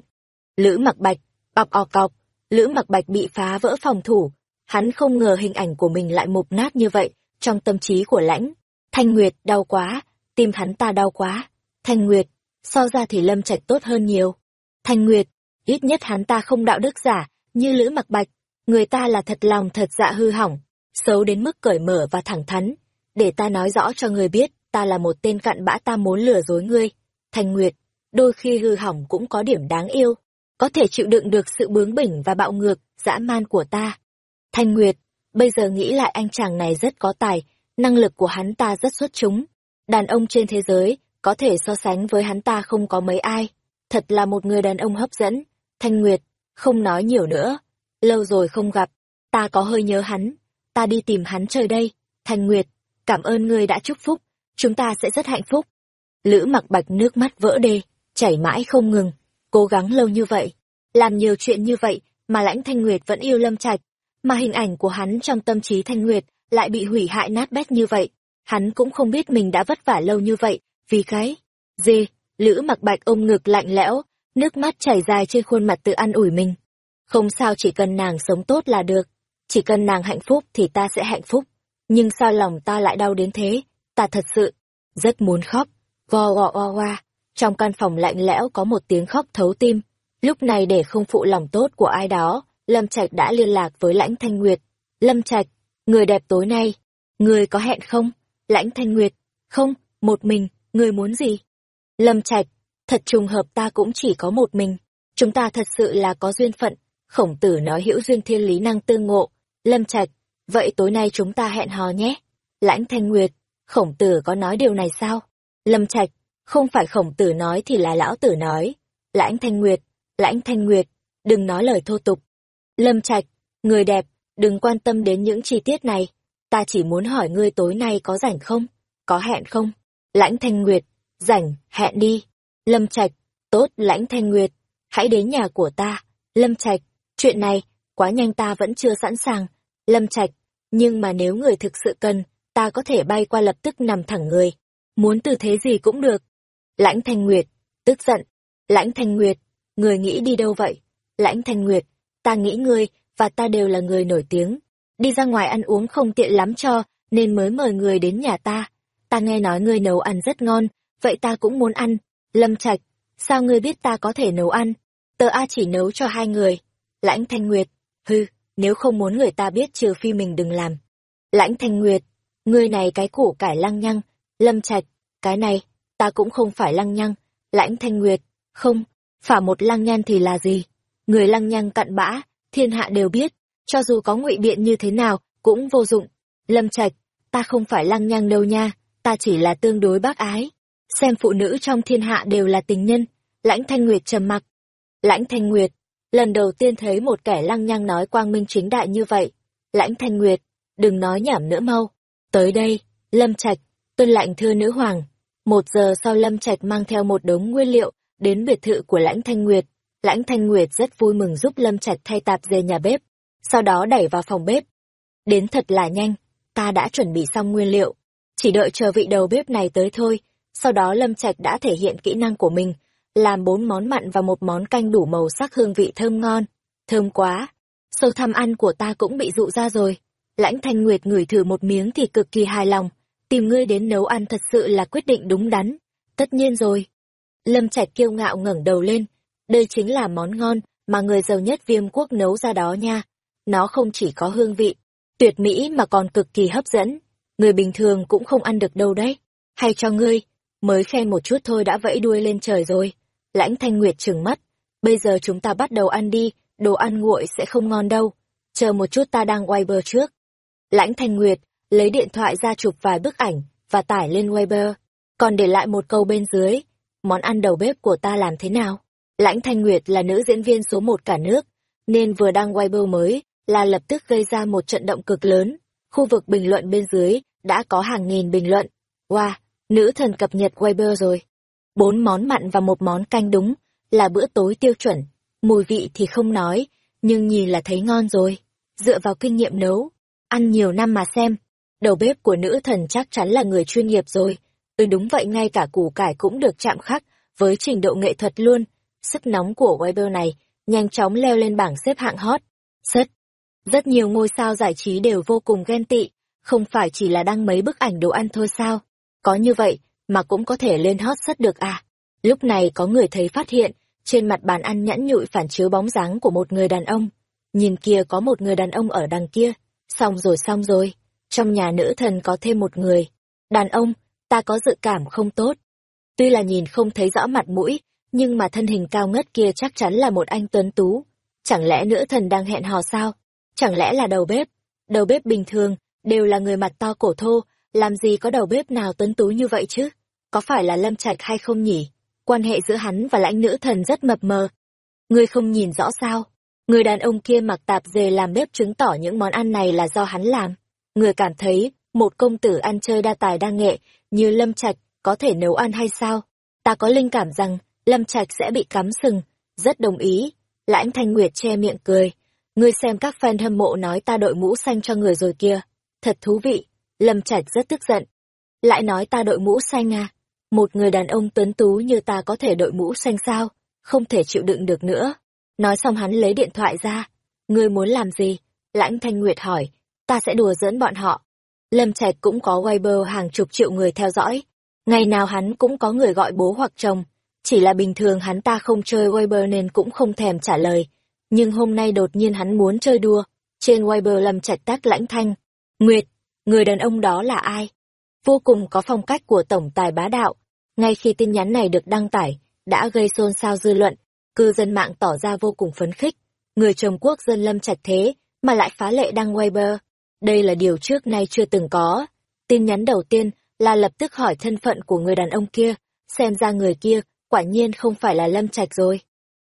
Lữ mặc bạch, bọc ọc cọc, Lữ mặc bạch bị phá vỡ phòng thủ. Hắn không ngờ hình ảnh của mình lại mục nát như vậy trong tâm trí của lãnh. Thanh Nguyệt đau quá, tim hắn ta đau quá. Thanh Nguyệt, so ra thì Lâm Trạch tốt hơn nhiều. Thanh Nguyệt, ít nhất hắn ta không đạo đức giả, như Lữ mặc bạch, người ta là thật lòng thật dạ hư hỏng, xấu đến mức cởi mở và thẳng thắn. Để ta nói rõ cho người biết, ta là một tên cặn bã ta muốn lừa dối ngươi. Thanh Nguyệt, đôi khi hư hỏng cũng có điểm đáng yêu, có thể chịu đựng được sự bướng bỉnh và bạo ngược, dã man của ta. Thanh Nguyệt, bây giờ nghĩ lại anh chàng này rất có tài, năng lực của hắn ta rất xuất chúng. Đàn ông trên thế giới, có thể so sánh với hắn ta không có mấy ai. Thật là một người đàn ông hấp dẫn. Thanh Nguyệt, không nói nhiều nữa. Lâu rồi không gặp, ta có hơi nhớ hắn. Ta đi tìm hắn chơi đây. Thanh Nguyệt, cảm ơn ngươi đã chúc phúc. Chúng ta sẽ rất hạnh phúc. Lữ mặc bạch nước mắt vỡ đê, chảy mãi không ngừng. Cố gắng lâu như vậy, làm nhiều chuyện như vậy mà lãnh Thanh Nguyệt vẫn yêu Lâm Trạch. Mà hình ảnh của hắn trong tâm trí Thanh Nguyệt lại bị hủy hại nát bét như vậy. Hắn cũng không biết mình đã vất vả lâu như vậy, vì cái gì? Lữ mặc bạch ôm ngực lạnh lẽo, nước mắt chảy dài trên khuôn mặt tự an ủi mình. Không sao chỉ cần nàng sống tốt là được, chỉ cần nàng hạnh phúc thì ta sẽ hạnh phúc. Nhưng sao lòng ta lại đau đến thế, ta thật sự, rất muốn khóc, vo gọ oa oa. Trong căn phòng lạnh lẽo có một tiếng khóc thấu tim. Lúc này để không phụ lòng tốt của ai đó, Lâm Trạch đã liên lạc với Lãnh Thanh Nguyệt. Lâm Trạch, người đẹp tối nay, người có hẹn không? Lãnh Thanh Nguyệt, không, một mình, người muốn gì? Lâm Trạch, thật trùng hợp ta cũng chỉ có một mình. Chúng ta thật sự là có duyên phận. Khổng tử nói hữu duyên thiên lý năng tương ngộ. Lâm Trạch, vậy tối nay chúng ta hẹn hò nhé. Lãnh Thanh Nguyệt, khổng tử có nói điều này sao? Lâm Trạch, không phải khổng tử nói thì là lão tử nói. Lãnh Thanh Nguyệt, Lãnh Thanh Nguyệt, đừng nói lời thô tục. Lâm Trạch, người đẹp, đừng quan tâm đến những chi tiết này. Ta chỉ muốn hỏi ngươi tối nay có rảnh không? Có hẹn không? Lãnh Thanh Nguyệt, rảnh, hẹn đi. Lâm Trạch, tốt Lãnh Thanh Nguyệt, hãy đến nhà của ta. Lâm Trạch, chuyện này, quá nhanh ta vẫn chưa sẵn sàng. Lâm Trạch, nhưng mà nếu người thực sự cần, ta có thể bay qua lập tức nằm thẳng người. Muốn tư thế gì cũng được. Lãnh Thanh Nguyệt, tức giận. Lãnh Thanh Nguyệt, người nghĩ đi đâu vậy? Lãnh Thanh Nguyệt, ta nghĩ ngươi, và ta đều là người nổi tiếng. Đi ra ngoài ăn uống không tiện lắm cho, nên mới mời người đến nhà ta. Ta nghe nói ngươi nấu ăn rất ngon, vậy ta cũng muốn ăn. Lâm Trạch, sao ngươi biết ta có thể nấu ăn? Tờ A chỉ nấu cho hai người. Lãnh Thanh Nguyệt, hư, nếu không muốn người ta biết trừ phi mình đừng làm. Lãnh Thanh Nguyệt, ngươi này cái củ cải lăng nhăng. Lâm Trạch, cái này, ta cũng không phải lăng nhăng. Lãnh Thanh Nguyệt, không, phả một lăng nhăn thì là gì? Người lăng nhăng cặn bã, thiên hạ đều biết, cho dù có ngụy biện như thế nào, cũng vô dụng. Lâm Trạch, ta không phải lăng nhăng đâu nha, ta chỉ là tương đối bác ái. Xem phụ nữ trong thiên hạ đều là tình nhân, lãnh thanh nguyệt trầm mặc. Lãnh thanh nguyệt, lần đầu tiên thấy một kẻ lăng nhăng nói quang minh chính đại như vậy. Lãnh thanh nguyệt, đừng nói nhảm nữa mau. Tới đây, Lâm Trạch, tuân lạnh thưa nữ hoàng. Một giờ sau Lâm Trạch mang theo một đống nguyên liệu, đến biệt thự của lãnh thanh nguyệt. Lãnh thanh nguyệt rất vui mừng giúp Lâm Trạch thay tạp dề nhà bếp, sau đó đẩy vào phòng bếp. Đến thật là nhanh, ta đã chuẩn bị xong nguyên liệu, chỉ đợi chờ vị đầu bếp này tới thôi. Sau đó Lâm Trạch đã thể hiện kỹ năng của mình, làm bốn món mặn và một món canh đủ màu sắc hương vị thơm ngon. Thơm quá! Sâu thăm ăn của ta cũng bị dụ ra rồi. Lãnh Thanh Nguyệt ngửi thử một miếng thì cực kỳ hài lòng. Tìm ngươi đến nấu ăn thật sự là quyết định đúng đắn. Tất nhiên rồi. Lâm Trạch kiêu ngạo ngẩng đầu lên. Đây chính là món ngon mà người giàu nhất viêm quốc nấu ra đó nha. Nó không chỉ có hương vị, tuyệt mỹ mà còn cực kỳ hấp dẫn người bình thường cũng không ăn được đâu đấy. Hay cho ngươi, mới khen một chút thôi đã vẫy đuôi lên trời rồi. Lãnh Thanh Nguyệt trừng mắt, bây giờ chúng ta bắt đầu ăn đi, đồ ăn nguội sẽ không ngon đâu. Chờ một chút ta đang Weiber trước. Lãnh Thanh Nguyệt, lấy điện thoại ra chụp vài bức ảnh, và tải lên Weiber, còn để lại một câu bên dưới. Món ăn đầu bếp của ta làm thế nào? Lãnh Thanh Nguyệt là nữ diễn viên số một cả nước, nên vừa đăng Weibo mới, là lập tức gây ra một trận động cực lớn. Khu vực bình luận bên dưới đã có hàng nghìn bình luận. Wow, nữ thần cập nhật Weibo rồi. Bốn món mặn và một món canh đúng, là bữa tối tiêu chuẩn. Mùi vị thì không nói, nhưng nhìn là thấy ngon rồi. Dựa vào kinh nghiệm nấu, ăn nhiều năm mà xem. Đầu bếp của nữ thần chắc chắn là người chuyên nghiệp rồi. Ừ đúng vậy ngay cả củ cải cũng được chạm khắc với trình độ nghệ thuật luôn. Sức nóng của Weber này nhanh chóng leo lên bảng xếp hạng hot. Rất, rất nhiều ngôi sao giải trí đều vô cùng ghen tị không phải chỉ là đăng mấy bức ảnh đồ ăn thôi sao? Có như vậy, mà cũng có thể lên hot sắt được à? Lúc này có người thấy phát hiện, trên mặt bàn ăn nhẵn nhụi phản chiếu bóng dáng của một người đàn ông. nhìn kia có một người đàn ông ở đằng kia, xong rồi xong rồi, trong nhà nữ thần có thêm một người. Đàn ông, ta có dự cảm không tốt. Tuy là nhìn không thấy rõ mặt mũi, nhưng mà thân hình cao ngất kia chắc chắn là một anh tuấn tú. Chẳng lẽ nữ thần đang hẹn hò sao? Chẳng lẽ là đầu bếp? Đầu bếp bình thường, đều là người mặt to cổ thô, làm gì có đầu bếp nào tuấn tú như vậy chứ? Có phải là Lâm Trạch hay không nhỉ? Quan hệ giữa hắn và lãnh nữ thần rất mập mờ. Ngươi không nhìn rõ sao? Người đàn ông kia mặc tạp dề làm bếp chứng tỏ những món ăn này là do hắn làm. Người cảm thấy, một công tử ăn chơi đa tài đa nghệ, như Lâm Trạch, có thể nấu ăn hay sao? Ta có linh cảm rằng, Lâm Trạch sẽ bị cắm sừng. Rất đồng ý. Lãnh Thanh Nguyệt che miệng cười. Ngươi xem các fan hâm mộ nói ta đội mũ xanh cho người rồi kia. Thật thú vị. Lâm Trạch rất tức giận. Lại nói ta đội mũ xanh à? Một người đàn ông tuấn tú như ta có thể đội mũ xanh sao? Không thể chịu đựng được nữa. Nói xong hắn lấy điện thoại ra. Ngươi muốn làm gì? Lãnh Thanh Nguyệt hỏi. Ta sẽ đùa giỡn bọn họ. Lâm Trạch cũng có Weibo hàng chục triệu người theo dõi. Ngày nào hắn cũng có người gọi bố hoặc chồng. Chỉ là bình thường hắn ta không chơi Weibo nên cũng không thèm trả lời. Nhưng hôm nay đột nhiên hắn muốn chơi đùa. Trên Weibo Lâm Trạch tác lãnh thanh. Nguyệt, người đàn ông đó là ai? Vô cùng có phong cách của tổng tài bá đạo. Ngay khi tin nhắn này được đăng tải, đã gây xôn xao dư luận, cư dân mạng tỏ ra vô cùng phấn khích. Người chồng quốc dân lâm chặt thế, mà lại phá lệ đăng Weibo. Đây là điều trước nay chưa từng có. Tin nhắn đầu tiên là lập tức hỏi thân phận của người đàn ông kia, xem ra người kia quả nhiên không phải là lâm trạch rồi.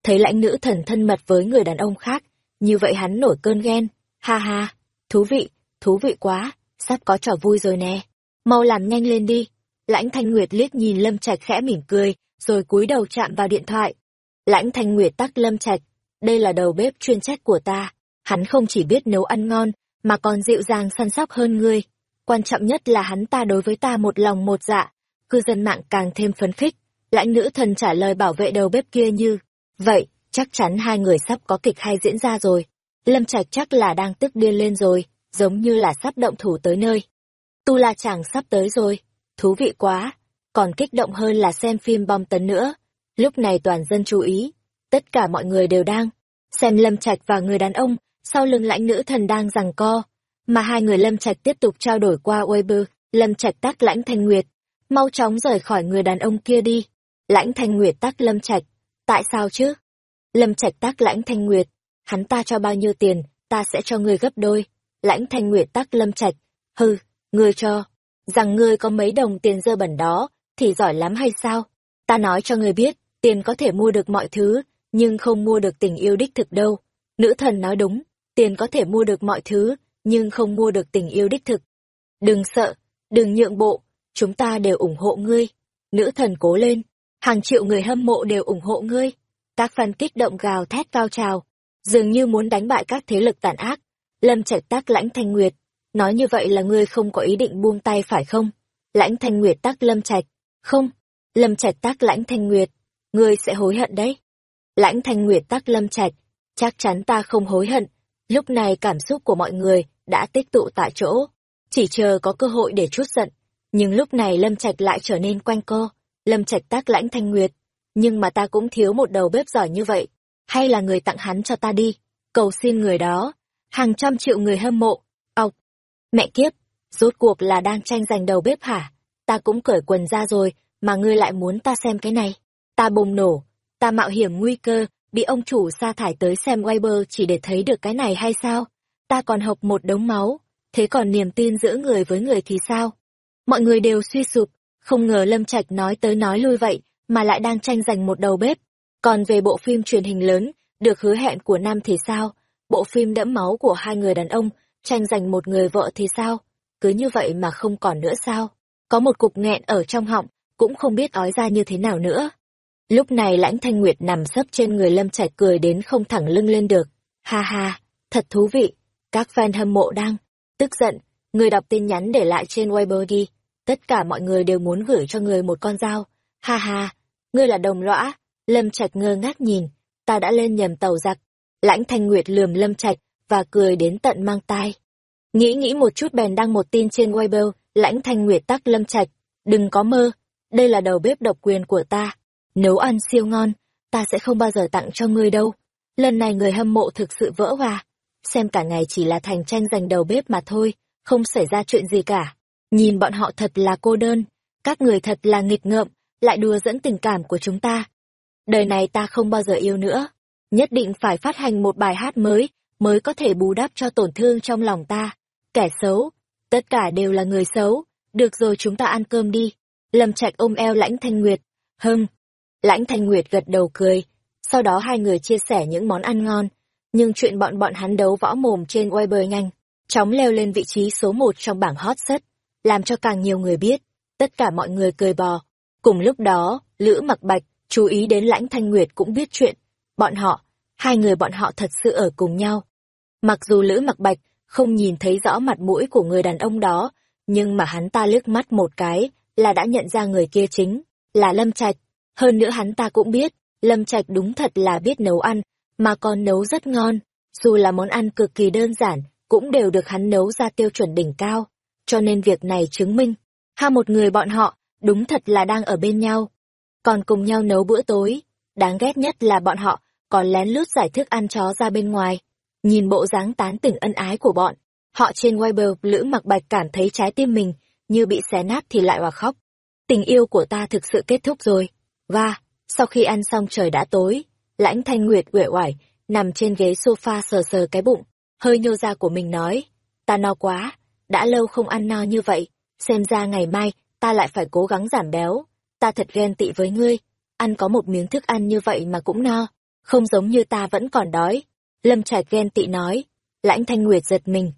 Thấy lãnh nữ thần thân mật với người đàn ông khác, như vậy hắn nổi cơn ghen. Ha ha, thú vị, thú vị quá, sắp có trò vui rồi nè. Mau làm nhanh lên đi. Lãnh Thanh Nguyệt liếc nhìn Lâm Trạch khẽ mỉm cười, rồi cúi đầu chạm vào điện thoại. Lãnh Thanh Nguyệt tắc Lâm Trạch, đây là đầu bếp chuyên trách của ta. Hắn không chỉ biết nấu ăn ngon, mà còn dịu dàng săn sóc hơn ngươi. Quan trọng nhất là hắn ta đối với ta một lòng một dạ. Cư dân mạng càng thêm phấn khích. Lãnh nữ thần trả lời bảo vệ đầu bếp kia như, vậy, chắc chắn hai người sắp có kịch hay diễn ra rồi. Lâm Trạch chắc là đang tức điên lên rồi, giống như là sắp động thủ tới nơi. Tu La Chàng sắp tới rồi, thú vị quá, còn kích động hơn là xem phim bom tấn nữa. Lúc này toàn dân chú ý, tất cả mọi người đều đang xem Lâm Trạch và người đàn ông sau lưng lãnh nữ thần đang giằng co, mà hai người Lâm Trạch tiếp tục trao đổi qua Weibo, Lâm Trạch tác lãnh Thanh Nguyệt, mau chóng rời khỏi người đàn ông kia đi. Lãnh Thanh Nguyệt tác Lâm Trạch, tại sao chứ? Lâm Trạch tác lãnh Thanh Nguyệt, hắn ta cho bao nhiêu tiền, ta sẽ cho ngươi gấp đôi. Lãnh Thanh Nguyệt tác Lâm Trạch, hừ, ngươi cho, rằng ngươi có mấy đồng tiền dơ bẩn đó, thì giỏi lắm hay sao? Ta nói cho ngươi biết, tiền có thể mua được mọi thứ, nhưng không mua được tình yêu đích thực đâu. Nữ thần nói đúng, tiền có thể mua được mọi thứ, nhưng không mua được tình yêu đích thực. Đừng sợ, đừng nhượng bộ, chúng ta đều ủng hộ ngươi. Nữ thần cố lên, hàng triệu người hâm mộ đều ủng hộ ngươi. Các fan kích động gào thét cao trào, dường như muốn đánh bại các thế lực tàn ác. Lâm Trạch tác lãnh thanh nguyệt, nói như vậy là ngươi không có ý định buông tay phải không? Lãnh thanh nguyệt tác Lâm Trạch, không. Lâm Trạch tác lãnh thanh nguyệt, ngươi sẽ hối hận đấy. Lãnh thanh nguyệt tác Lâm Trạch, chắc chắn ta không hối hận. Lúc này cảm xúc của mọi người đã tích tụ tại chỗ, chỉ chờ có cơ hội để chút giận. Nhưng lúc này Lâm Trạch lại trở nên quanh co, Lâm Trạch tác lãnh thanh nguyệt. Nhưng mà ta cũng thiếu một đầu bếp giỏi như vậy. Hay là người tặng hắn cho ta đi, cầu xin người đó. Hàng trăm triệu người hâm mộ, ọc. Mẹ kiếp, rốt cuộc là đang tranh giành đầu bếp hả? Ta cũng cởi quần ra rồi, mà ngươi lại muốn ta xem cái này. Ta bùng nổ, ta mạo hiểm nguy cơ, bị ông chủ sa thải tới xem Weibo chỉ để thấy được cái này hay sao? Ta còn học một đống máu, thế còn niềm tin giữa người với người thì sao? Mọi người đều suy sụp, không ngờ Lâm Trạch nói tới nói lui vậy, mà lại đang tranh giành một đầu bếp. Còn về bộ phim truyền hình lớn, được hứa hẹn của Nam thì sao? Bộ phim đẫm máu của hai người đàn ông, tranh giành một người vợ thì sao? Cứ như vậy mà không còn nữa sao? Có một cục nghẹn ở trong họng, cũng không biết ói ra như thế nào nữa. Lúc này lãnh thanh nguyệt nằm sấp trên người lâm trạch cười đến không thẳng lưng lên được. Ha ha, thật thú vị. Các fan hâm mộ đang tức giận. Người đọc tin nhắn để lại trên Weibo đi. Tất cả mọi người đều muốn gửi cho người một con dao. Ha ha, ngươi là đồng lõa. Lâm trạch ngơ ngác nhìn. Ta đã lên nhầm tàu giặc. Lãnh thanh nguyệt lườm lâm trạch và cười đến tận mang tai. Nghĩ nghĩ một chút bèn đăng một tin trên Weibo, lãnh thanh nguyệt tắc lâm trạch. Đừng có mơ, đây là đầu bếp độc quyền của ta nấu ăn siêu ngon, ta sẽ không bao giờ tặng cho ngươi đâu. lần này người hâm mộ thực sự vỡ hòa. Xem cả ngày chỉ là thành tranh giành đầu bếp mà thôi, không xảy ra chuyện gì cả. Nhìn bọn họ thật là cô đơn, các người thật là nghịch ngợm, lại đùa dẫn tình cảm của chúng ta. Đời này ta không bao giờ yêu nữa, nhất định phải phát hành một bài hát mới, mới có thể bù đắp cho tổn thương trong lòng ta. Kẻ xấu, tất cả đều là người xấu, được rồi chúng ta ăn cơm đi. Lâm Trạch ôm eo Lãnh Thanh Nguyệt, hưng. Lãnh Thanh Nguyệt gật đầu cười, sau đó hai người chia sẻ những món ăn ngon, nhưng chuyện bọn bọn hắn đấu võ mồm trên Weibo nhanh, chóng leo lên vị trí số một trong bảng hot search, làm cho càng nhiều người biết, tất cả mọi người cười bò. Cùng lúc đó, Lữ Mặc Bạch, chú ý đến Lãnh Thanh Nguyệt cũng biết chuyện, bọn họ, hai người bọn họ thật sự ở cùng nhau. Mặc dù Lữ Mặc Bạch không nhìn thấy rõ mặt mũi của người đàn ông đó, nhưng mà hắn ta liếc mắt một cái là đã nhận ra người kia chính là Lâm Trạch. Hơn nữa hắn ta cũng biết, Lâm Trạch đúng thật là biết nấu ăn, mà còn nấu rất ngon. Dù là món ăn cực kỳ đơn giản, cũng đều được hắn nấu ra tiêu chuẩn đỉnh cao. Cho nên việc này chứng minh, hai một người bọn họ, đúng thật là đang ở bên nhau. Còn cùng nhau nấu bữa tối, đáng ghét nhất là bọn họ còn lén lút giải thức ăn chó ra bên ngoài. Nhìn bộ dáng tán tỉnh ân ái của bọn, họ trên Weibo Lữ mặc bạch cảm thấy trái tim mình như bị xé nát thì lại hòa khóc. Tình yêu của ta thực sự kết thúc rồi. Và, sau khi ăn xong trời đã tối, lãnh thanh nguyệt uể oải nằm trên ghế sofa sờ sờ cái bụng, hơi nhô ra của mình nói, ta no quá, đã lâu không ăn no như vậy, xem ra ngày mai ta lại phải cố gắng giảm béo, ta thật ghen tị với ngươi, ăn có một miếng thức ăn như vậy mà cũng no, không giống như ta vẫn còn đói. Lâm Trạch ghen tị nói, lãnh thanh nguyệt giật mình.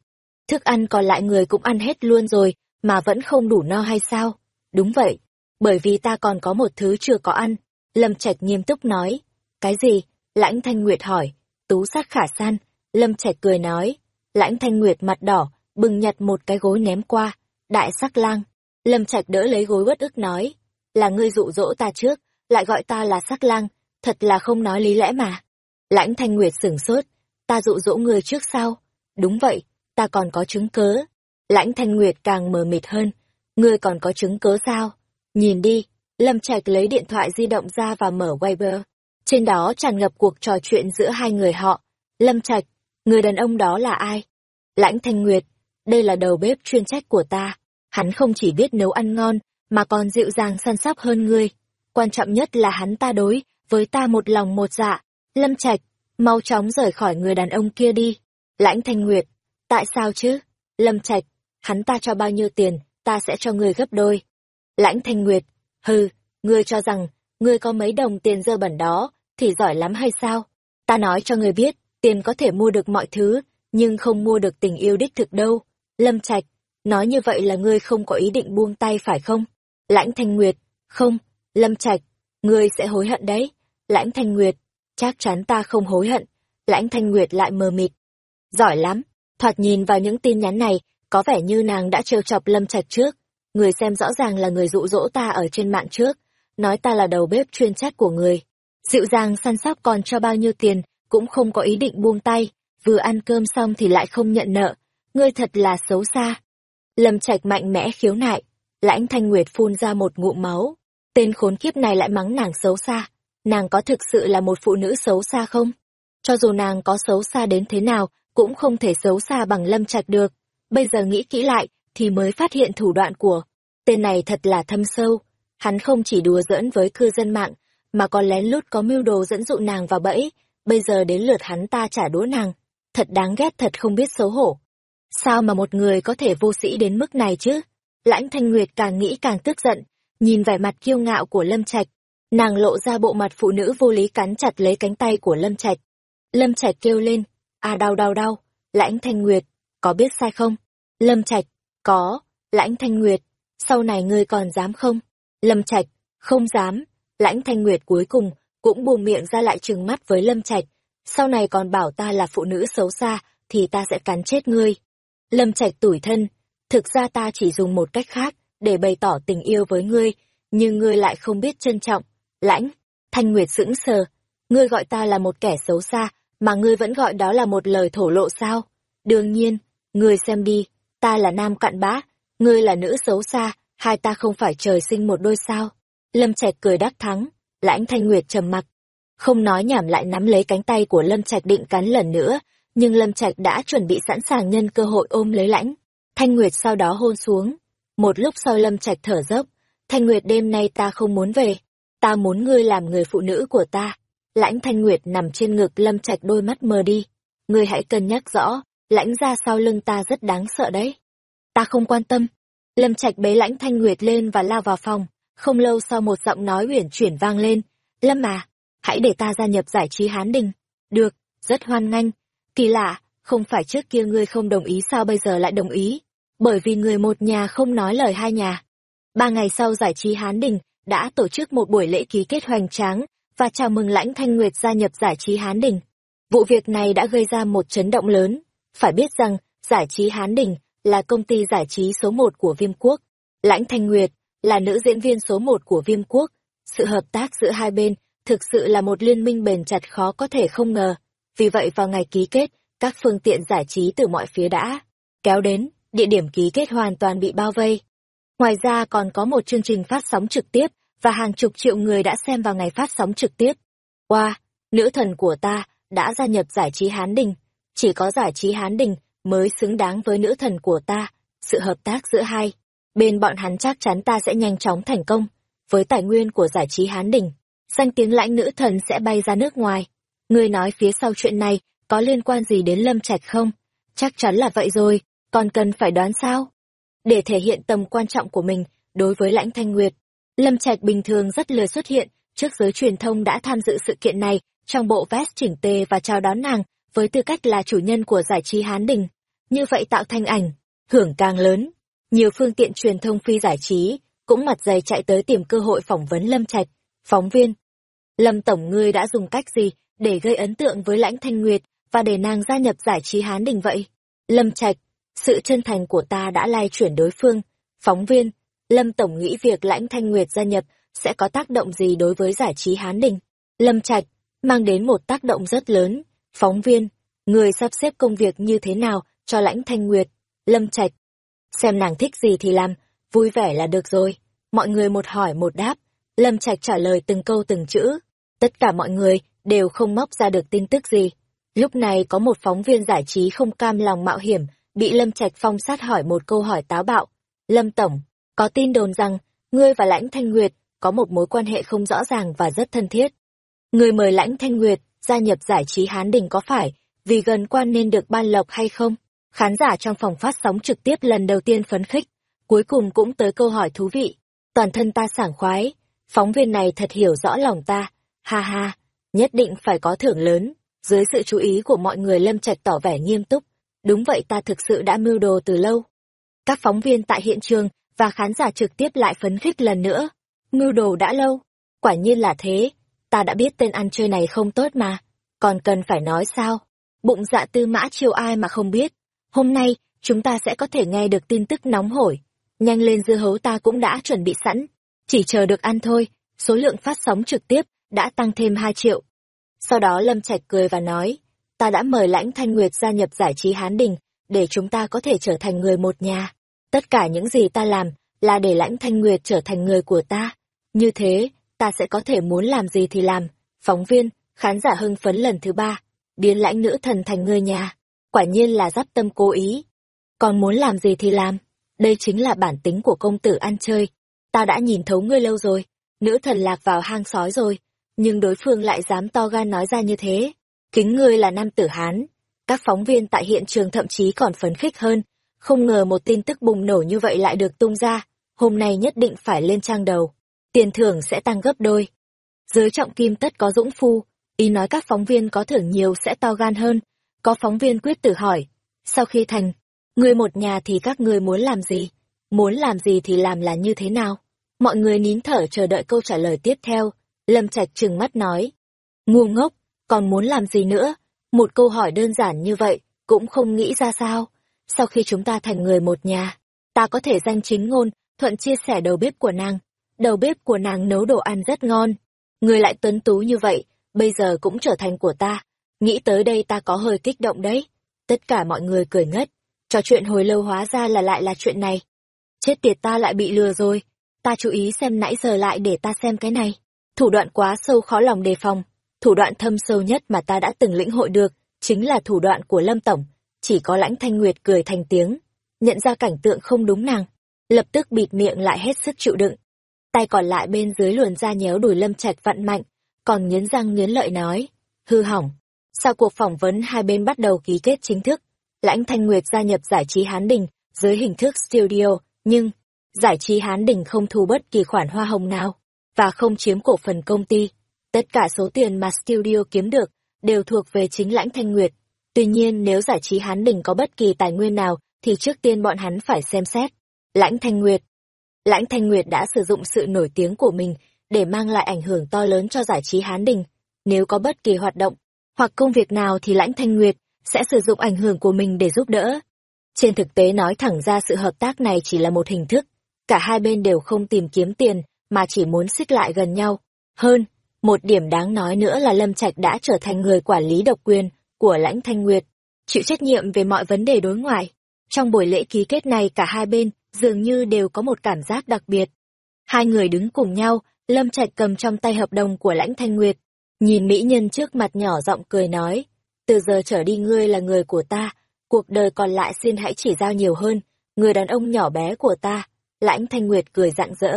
Thức ăn còn lại người cũng ăn hết luôn rồi, mà vẫn không đủ no hay sao? Đúng vậy, bởi vì ta còn có một thứ chưa có ăn. Lâm Trạch nghiêm túc nói. Cái gì? Lãnh Thanh Nguyệt hỏi. Tú sát khả san. Lâm Trạch cười nói. Lãnh Thanh Nguyệt mặt đỏ, bừng nhặt một cái gối ném qua. Đại sắc lang. Lâm Trạch đỡ lấy gối bất ức nói. Là ngươi dụ dỗ ta trước, lại gọi ta là sắc lang, thật là không nói lý lẽ mà. Lãnh Thanh Nguyệt sửng sốt. Ta dụ dỗ người trước sao? Đúng vậy, ta còn có chứng cớ. Lãnh Thanh Nguyệt càng mờ mịt hơn. Ngươi còn có chứng cớ sao? Nhìn đi, Lâm Trạch lấy điện thoại di động ra và mở Weibo. Trên đó tràn ngập cuộc trò chuyện giữa hai người họ. Lâm Trạch, người đàn ông đó là ai? Lãnh Thanh Nguyệt, đây là đầu bếp chuyên trách của ta. Hắn không chỉ biết nấu ăn ngon, mà còn dịu dàng săn sóc hơn ngươi. Quan trọng nhất là hắn ta đối, với ta một lòng một dạ. Lâm Trạch, mau chóng rời khỏi người đàn ông kia đi. Lãnh Thanh Nguyệt, tại sao chứ? Lâm Trạch, hắn ta cho bao nhiêu tiền, ta sẽ cho ngươi gấp đôi. Lãnh Thanh Nguyệt, hừ, ngươi cho rằng, ngươi có mấy đồng tiền dơ bẩn đó, thì giỏi lắm hay sao? Ta nói cho ngươi biết, tiền có thể mua được mọi thứ, nhưng không mua được tình yêu đích thực đâu. Lâm Trạch, nói như vậy là ngươi không có ý định buông tay phải không? Lãnh Thanh Nguyệt, không, Lâm Trạch, ngươi sẽ hối hận đấy. Lãnh Thanh Nguyệt, chắc chắn ta không hối hận. Lãnh Thanh Nguyệt lại mờ mịt. Giỏi lắm, thoạt nhìn vào những tin nhắn này, có vẻ như nàng đã trêu chọc Lâm Trạch trước, người xem rõ ràng là người dụ dỗ ta ở trên mạng trước, nói ta là đầu bếp chuyên trách của người. Dịu dàng săn sóc còn cho bao nhiêu tiền, cũng không có ý định buông tay, vừa ăn cơm xong thì lại không nhận nợ, ngươi thật là xấu xa. Lâm Trạch mạnh mẽ khiếu nại, lãnh thanh nguyệt phun ra một ngụm máu, tên khốn kiếp này lại mắng nàng xấu xa, nàng có thực sự là một phụ nữ xấu xa không? Cho dù nàng có xấu xa đến thế nào, cũng không thể xấu xa bằng Lâm Trạch được. Bây giờ nghĩ kỹ lại, thì mới phát hiện thủ đoạn của tên này thật là thâm sâu. Hắn không chỉ đùa giỡn với cư dân mạng, mà còn lén lút có mưu đồ dẫn dụ nàng vào bẫy, bây giờ đến lượt hắn ta trả đũa nàng. Thật đáng ghét thật không biết xấu hổ. Sao mà một người có thể vô sĩ đến mức này chứ? Lãnh Thanh Nguyệt càng nghĩ càng tức giận, nhìn vẻ mặt kiêu ngạo của Lâm Trạch, nàng lộ ra bộ mặt phụ nữ vô lý cắn chặt lấy cánh tay của Lâm Trạch. Lâm Trạch kêu lên, "À đau đau đau." Lãnh Thanh Nguyệt, "Có biết sai không?" Lâm Trạch, có, lãnh thanh nguyệt, sau này ngươi còn dám không? Lâm Trạch, không dám. Lãnh thanh nguyệt cuối cùng cũng buông miệng ra lại trừng mắt với Lâm Trạch. Sau này còn bảo ta là phụ nữ xấu xa, thì ta sẽ cắn chết ngươi. Lâm Trạch tủi thân, thực ra ta chỉ dùng một cách khác để bày tỏ tình yêu với ngươi, nhưng ngươi lại không biết trân trọng. Lãnh, thanh nguyệt sững sờ, ngươi gọi ta là một kẻ xấu xa, mà ngươi vẫn gọi đó là một lời thổ lộ sao? Đương nhiên, ngươi xem đi, ta là nam cặn bã, ngươi là nữ xấu xa, hai ta không phải trời sinh một đôi sao. Lâm Trạch cười đắc thắng, lãnh thanh nguyệt trầm mặc. không nói nhảm lại nắm lấy cánh tay của Lâm Trạch định cắn lần nữa, nhưng Lâm Trạch đã chuẩn bị sẵn sàng nhân cơ hội ôm lấy lãnh. Thanh Nguyệt sau đó hôn xuống. Một lúc sau Lâm Trạch thở dốc, Thanh Nguyệt đêm nay ta không muốn về, ta muốn ngươi làm người phụ nữ của ta. Lãnh Thanh Nguyệt nằm trên ngực Lâm Trạch đôi mắt mờ đi. Ngươi hãy cân nhắc rõ, lãnh ra sau lưng ta rất đáng sợ đấy. Ta không quan tâm. Lâm Trạch bế lãnh Thanh Nguyệt lên và lao vào phòng. Không lâu sau một giọng nói uyển chuyển vang lên. Lâm à, hãy để ta gia nhập giải trí Hán Đình. Được, rất hoan nghênh. Kỳ lạ, không phải trước kia ngươi không đồng ý sao bây giờ lại đồng ý. Bởi vì người một nhà không nói lời hai nhà. Ba ngày sau giải trí Hán Đình đã tổ chức một buổi lễ ký kết hoành tráng và chào mừng lãnh Thanh Nguyệt gia nhập giải trí Hán Đình. Vụ việc này đã gây ra một chấn động lớn. Phải biết rằng, giải trí Hán Đình là công ty giải trí số một của Viêm Quốc. Lãnh Thanh Nguyệt là nữ diễn viên số một của Viêm Quốc. Sự hợp tác giữa hai bên thực sự là một liên minh bền chặt khó có thể không ngờ. Vì vậy vào ngày ký kết, các phương tiện giải trí từ mọi phía đã kéo đến, địa điểm ký kết hoàn toàn bị bao vây. Ngoài ra còn có một chương trình phát sóng trực tiếp và hàng chục triệu người đã xem vào ngày phát sóng trực tiếp. Wow, nữ thần của ta đã gia nhập giải trí Hán Đình. Chỉ có giải trí Hán Đình mới xứng đáng với nữ thần của ta. Sự hợp tác giữa hai, bên bọn hắn chắc chắn ta sẽ nhanh chóng thành công. Với tài nguyên của giải trí Hán Đình, danh tiếng lãnh nữ thần sẽ bay ra nước ngoài. Ngươi nói phía sau chuyện này có liên quan gì đến Lâm Trạch không? Chắc chắn là vậy rồi, còn cần phải đoán sao? Để thể hiện tầm quan trọng của mình đối với lãnh thanh nguyệt, Lâm Trạch bình thường rất lười xuất hiện, trước giới truyền thông đã tham dự sự kiện này trong bộ vest chỉnh tề và chào đón nàng với tư cách là chủ nhân của giải trí Hán Đình. Như vậy tạo thanh ảnh, hưởng càng lớn. Nhiều phương tiện truyền thông phi giải trí cũng mặt dày chạy tới tìm cơ hội phỏng vấn Lâm Trạch, phóng viên. Lâm Tổng ngươi đã dùng cách gì để gây ấn tượng với lãnh thanh nguyệt và để nàng gia nhập giải trí Hán Đình vậy? Lâm Trạch, sự chân thành của ta đã lai chuyển đối phương. Phóng viên, Lâm Tổng nghĩ việc lãnh thanh nguyệt gia nhập sẽ có tác động gì đối với giải trí Hán Đình? Lâm Trạch, mang đến một tác động rất lớn. Phóng viên, người sắp xếp công việc như thế nào cho lãnh thanh nguyệt? Lâm Trạch, xem nàng thích gì thì làm, vui vẻ là được rồi. Mọi người một hỏi một đáp, Lâm Trạch trả lời từng câu từng chữ. Tất cả mọi người đều không móc ra được tin tức gì. Lúc này có một phóng viên giải trí không cam lòng mạo hiểm, bị Lâm Trạch phong sát hỏi một câu hỏi táo bạo. Lâm Tổng, có tin đồn rằng, ngươi và Lãnh Thanh Nguyệt có một mối quan hệ không rõ ràng và rất thân thiết. Người mời Lãnh Thanh Nguyệt gia nhập giải trí Hán Đình có phải vì gần quan nên được ban lộc hay không? Khán giả trong phòng phát sóng trực tiếp lần đầu tiên phấn khích, cuối cùng cũng tới câu hỏi thú vị. Toàn thân ta sảng khoái, phóng viên này thật hiểu rõ lòng ta, ha ha, nhất định phải có thưởng lớn. Dưới sự chú ý của mọi người Lâm Trạch tỏ vẻ nghiêm túc, đúng vậy ta thực sự đã mưu đồ từ lâu. Các phóng viên tại hiện trường và khán giả trực tiếp lại phấn khích lần nữa. Mưu đồ đã lâu, quả nhiên là thế, ta đã biết tên ăn chơi này không tốt mà, còn cần phải nói sao? Bụng dạ tư mã chiêu ai mà không biết. Hôm nay, chúng ta sẽ có thể nghe được tin tức nóng hổi. Nhanh lên dưa hấu ta cũng đã chuẩn bị sẵn, chỉ chờ được ăn thôi, số lượng phát sóng trực tiếp đã tăng thêm 2 triệu. Sau đó Lâm Trạch cười và nói, ta đã mời Lãnh Thanh Nguyệt gia nhập giải trí Hán Đình, để chúng ta có thể trở thành người một nhà. Tất cả những gì ta làm là để Lãnh Thanh Nguyệt trở thành người của ta. Như thế, ta sẽ có thể muốn làm gì thì làm. Phóng viên, khán giả hưng phấn lần thứ ba, biến lãnh nữ thần thành người nhà. Quả nhiên là giáp tâm cố ý. Còn muốn làm gì thì làm. Đây chính là bản tính của công tử ăn chơi. Ta đã nhìn thấu ngươi lâu rồi. Nữ thần lạc vào hang sói rồi. Nhưng đối phương lại dám to gan nói ra như thế. Kính ngươi là nam tử Hán. Các phóng viên tại hiện trường thậm chí còn phấn khích hơn. Không ngờ một tin tức bùng nổ như vậy lại được tung ra. Hôm nay nhất định phải lên trang đầu. Tiền thưởng sẽ tăng gấp đôi. Dưới trọng kim tất có dũng phu. Ý nói các phóng viên có thưởng nhiều sẽ to gan hơn. Có phóng viên quyết tử hỏi. Sau khi thành, người một nhà thì các người muốn làm gì? Muốn làm gì thì làm là như thế nào? Mọi người nín thở chờ đợi câu trả lời tiếp theo. Lâm Trạch trừng mắt nói. Ngu ngốc, còn muốn làm gì nữa? Một câu hỏi đơn giản như vậy, cũng không nghĩ ra sao. Sau khi chúng ta thành người một nhà, ta có thể danh chính ngôn, thuận chia sẻ đầu bếp của nàng. Đầu bếp của nàng nấu đồ ăn rất ngon. Người lại tuấn tú như vậy, bây giờ cũng trở thành của ta. Nghĩ tới đây ta có hơi kích động đấy. Tất cả mọi người cười ngất. Trò chuyện hồi lâu hóa ra là lại là chuyện này. Chết tiệt ta lại bị lừa rồi. Ta chú ý xem nãy giờ lại để ta xem cái này. Thủ đoạn quá sâu khó lòng đề phòng Thủ đoạn thâm sâu nhất mà ta đã từng lĩnh hội được, chính là thủ đoạn của Lâm Tổng. Chỉ có lãnh thanh nguyệt cười thành tiếng, nhận ra cảnh tượng không đúng nàng, lập tức bịt miệng lại hết sức chịu đựng. Tay còn lại bên dưới luồn ra nhéo đùi Lâm Trạch vặn mạnh, còn nghiến răng nghiến lợi nói, hư hỏng. Sau cuộc phỏng vấn hai bên bắt đầu ký kết chính thức, Lãnh Thanh Nguyệt gia nhập giải trí Hán Đình dưới hình thức studio, nhưng giải trí Hán Đình không thu bất kỳ khoản hoa hồng nào và không chiếm cổ phần công ty. Tất cả số tiền mà studio kiếm được đều thuộc về chính Lãnh Thanh Nguyệt. Tuy nhiên nếu giải trí Hán Đình có bất kỳ tài nguyên nào thì trước tiên bọn hắn phải xem xét. Lãnh Thanh Nguyệt Lãnh Thanh Nguyệt đã sử dụng sự nổi tiếng của mình để mang lại ảnh hưởng to lớn cho giải trí Hán Đình. Nếu có bất kỳ hoạt động hoặc công việc nào thì Lãnh Thanh Nguyệt sẽ sử dụng ảnh hưởng của mình để giúp đỡ. Trên thực tế nói thẳng ra sự hợp tác này chỉ là một hình thức, cả hai bên đều không tìm kiếm tiền mà chỉ muốn xích lại gần nhau. Hơn, một điểm đáng nói nữa là Lâm Trạch đã trở thành người quản lý độc quyền của Lãnh Thanh Nguyệt, chịu trách nhiệm về mọi vấn đề đối ngoại. Trong buổi lễ ký kết này cả hai bên dường như đều có một cảm giác đặc biệt. Hai người đứng cùng nhau, Lâm Trạch cầm trong tay hợp đồng của Lãnh Thanh Nguyệt, nhìn mỹ nhân trước mặt nhỏ giọng cười nói, từ giờ trở đi ngươi là người của ta, cuộc đời còn lại xin hãy chỉ giao nhiều hơn, người đàn ông nhỏ bé của ta. Lãnh Thanh Nguyệt cười rạng rỡ.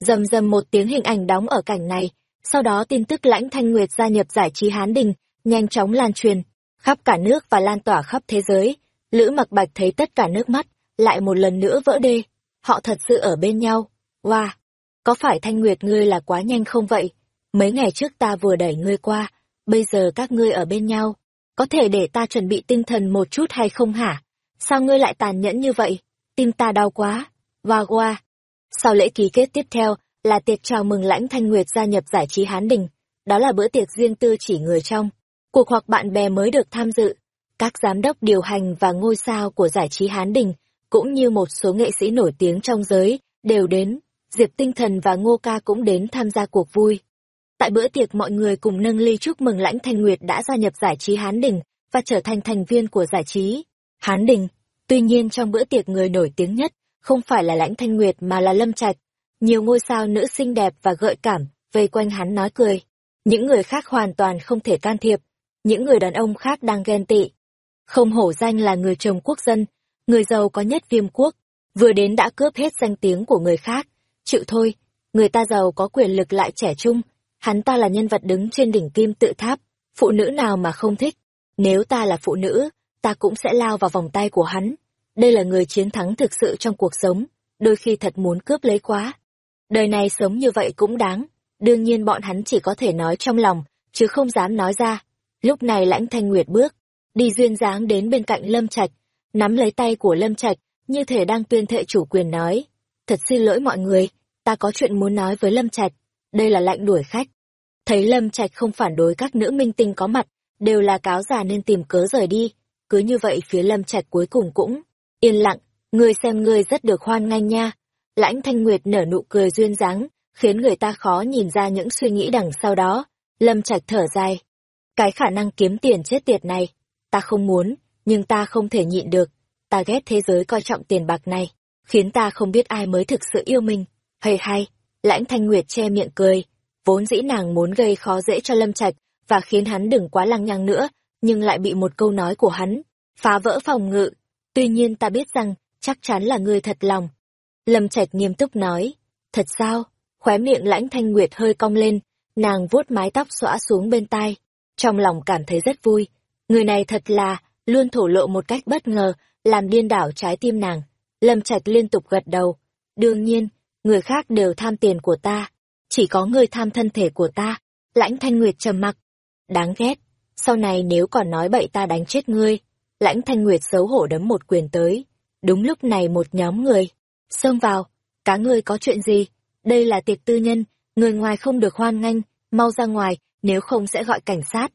Dầm dầm một tiếng hình ảnh đóng ở cảnh này, sau đó tin tức Lãnh Thanh Nguyệt gia nhập giải trí Hán Đình, nhanh chóng lan truyền, khắp cả nước và lan tỏa khắp thế giới. Lữ mặc bạch thấy tất cả nước mắt, lại một lần nữa vỡ đê. Họ thật sự ở bên nhau. Wow! Có phải Thanh Nguyệt ngươi là quá nhanh không vậy? Mấy ngày trước ta vừa đẩy ngươi qua, bây giờ các ngươi ở bên nhau có thể để ta chuẩn bị tinh thần một chút hay không hả? Sao ngươi lại tàn nhẫn như vậy? Tim ta đau quá. Và wow! Sau lễ ký kết tiếp theo là tiệc chào mừng lãnh thanh nguyệt gia nhập giải trí Hán Đình. Đó là bữa tiệc riêng tư chỉ người trong. Cuộc hoặc bạn bè mới được tham dự. Các giám đốc điều hành và ngôi sao của giải trí Hán Đình, cũng như một số nghệ sĩ nổi tiếng trong giới, đều đến. Diệp Tinh Thần và Ngô Ca cũng đến tham gia cuộc vui. Tại bữa tiệc mọi người cùng nâng ly chúc mừng Lãnh Thanh Nguyệt đã gia nhập giải trí Hán Đình và trở thành thành viên của giải trí Hán Đình. Tuy nhiên trong bữa tiệc người nổi tiếng nhất không phải là Lãnh Thanh Nguyệt mà là Lâm Trạch. Nhiều ngôi sao nữ xinh đẹp và gợi cảm vây quanh hắn nói cười. Những người khác hoàn toàn không thể can thiệp. Những người đàn ông khác đang ghen tị. Không hổ danh là người chồng quốc dân, người giàu có nhất viêm quốc. Vừa đến đã cướp hết danh tiếng của người khác. Chịu thôi, người ta giàu có quyền lực lại trẻ trung hắn ta là nhân vật đứng trên đỉnh kim tự tháp, phụ nữ nào mà không thích. Nếu ta là phụ nữ, ta cũng sẽ lao vào vòng tay của hắn. Đây là người chiến thắng thực sự trong cuộc sống, đôi khi thật muốn cướp lấy quá. Đời này sống như vậy cũng đáng, đương nhiên bọn hắn chỉ có thể nói trong lòng, chứ không dám nói ra. Lúc này lãnh thanh nguyệt bước, đi duyên dáng đến bên cạnh Lâm Trạch, nắm lấy tay của Lâm Trạch, như thể đang tuyên thệ chủ quyền nói. Thật xin lỗi mọi người, ta có chuyện muốn nói với Lâm Trạch đây là lạnh đuổi khách. Thấy Lâm Trạch không phản đối các nữ minh tinh có mặt, đều là cáo già nên tìm cớ rời đi. Cứ như vậy phía Lâm Trạch cuối cùng cũng yên lặng, người xem ngươi rất được hoan nghênh nha. Lãnh Thanh Nguyệt nở nụ cười duyên dáng, khiến người ta khó nhìn ra những suy nghĩ đằng sau đó. Lâm Trạch thở dài. Cái khả năng kiếm tiền chết tiệt này, ta không muốn, nhưng ta không thể nhịn được. Ta ghét thế giới coi trọng tiền bạc này, khiến ta không biết ai mới thực sự yêu mình. Hay hay, Lãnh Thanh Nguyệt che miệng cười, vốn dĩ nàng muốn gây khó dễ cho Lâm Trạch và khiến hắn đừng quá lăng nhăng nữa, nhưng lại bị một câu nói của hắn phá vỡ phòng ngự. Tuy nhiên ta biết rằng chắc chắn là ngươi thật lòng. Lâm Trạch nghiêm túc nói, thật sao? Khóe miệng Lãnh Thanh Nguyệt hơi cong lên, nàng vuốt mái tóc xõa xuống bên tai, trong lòng cảm thấy rất vui. Người này thật là luôn thổ lộ một cách bất ngờ, làm điên đảo trái tim nàng. Lâm Trạch liên tục gật đầu. Đương nhiên, người khác đều tham tiền của ta, chỉ có người tham thân thể của ta. Lãnh Thanh Nguyệt trầm mặc. Đáng ghét, sau này nếu còn nói bậy ta đánh chết ngươi. Lãnh Thanh Nguyệt xấu hổ đấm một quyền tới. Đúng lúc này một nhóm người, xông vào, cá ngươi có chuyện gì? Đây là tiệc tư nhân, người ngoài không được hoan nghênh, mau ra ngoài, nếu không sẽ gọi cảnh sát.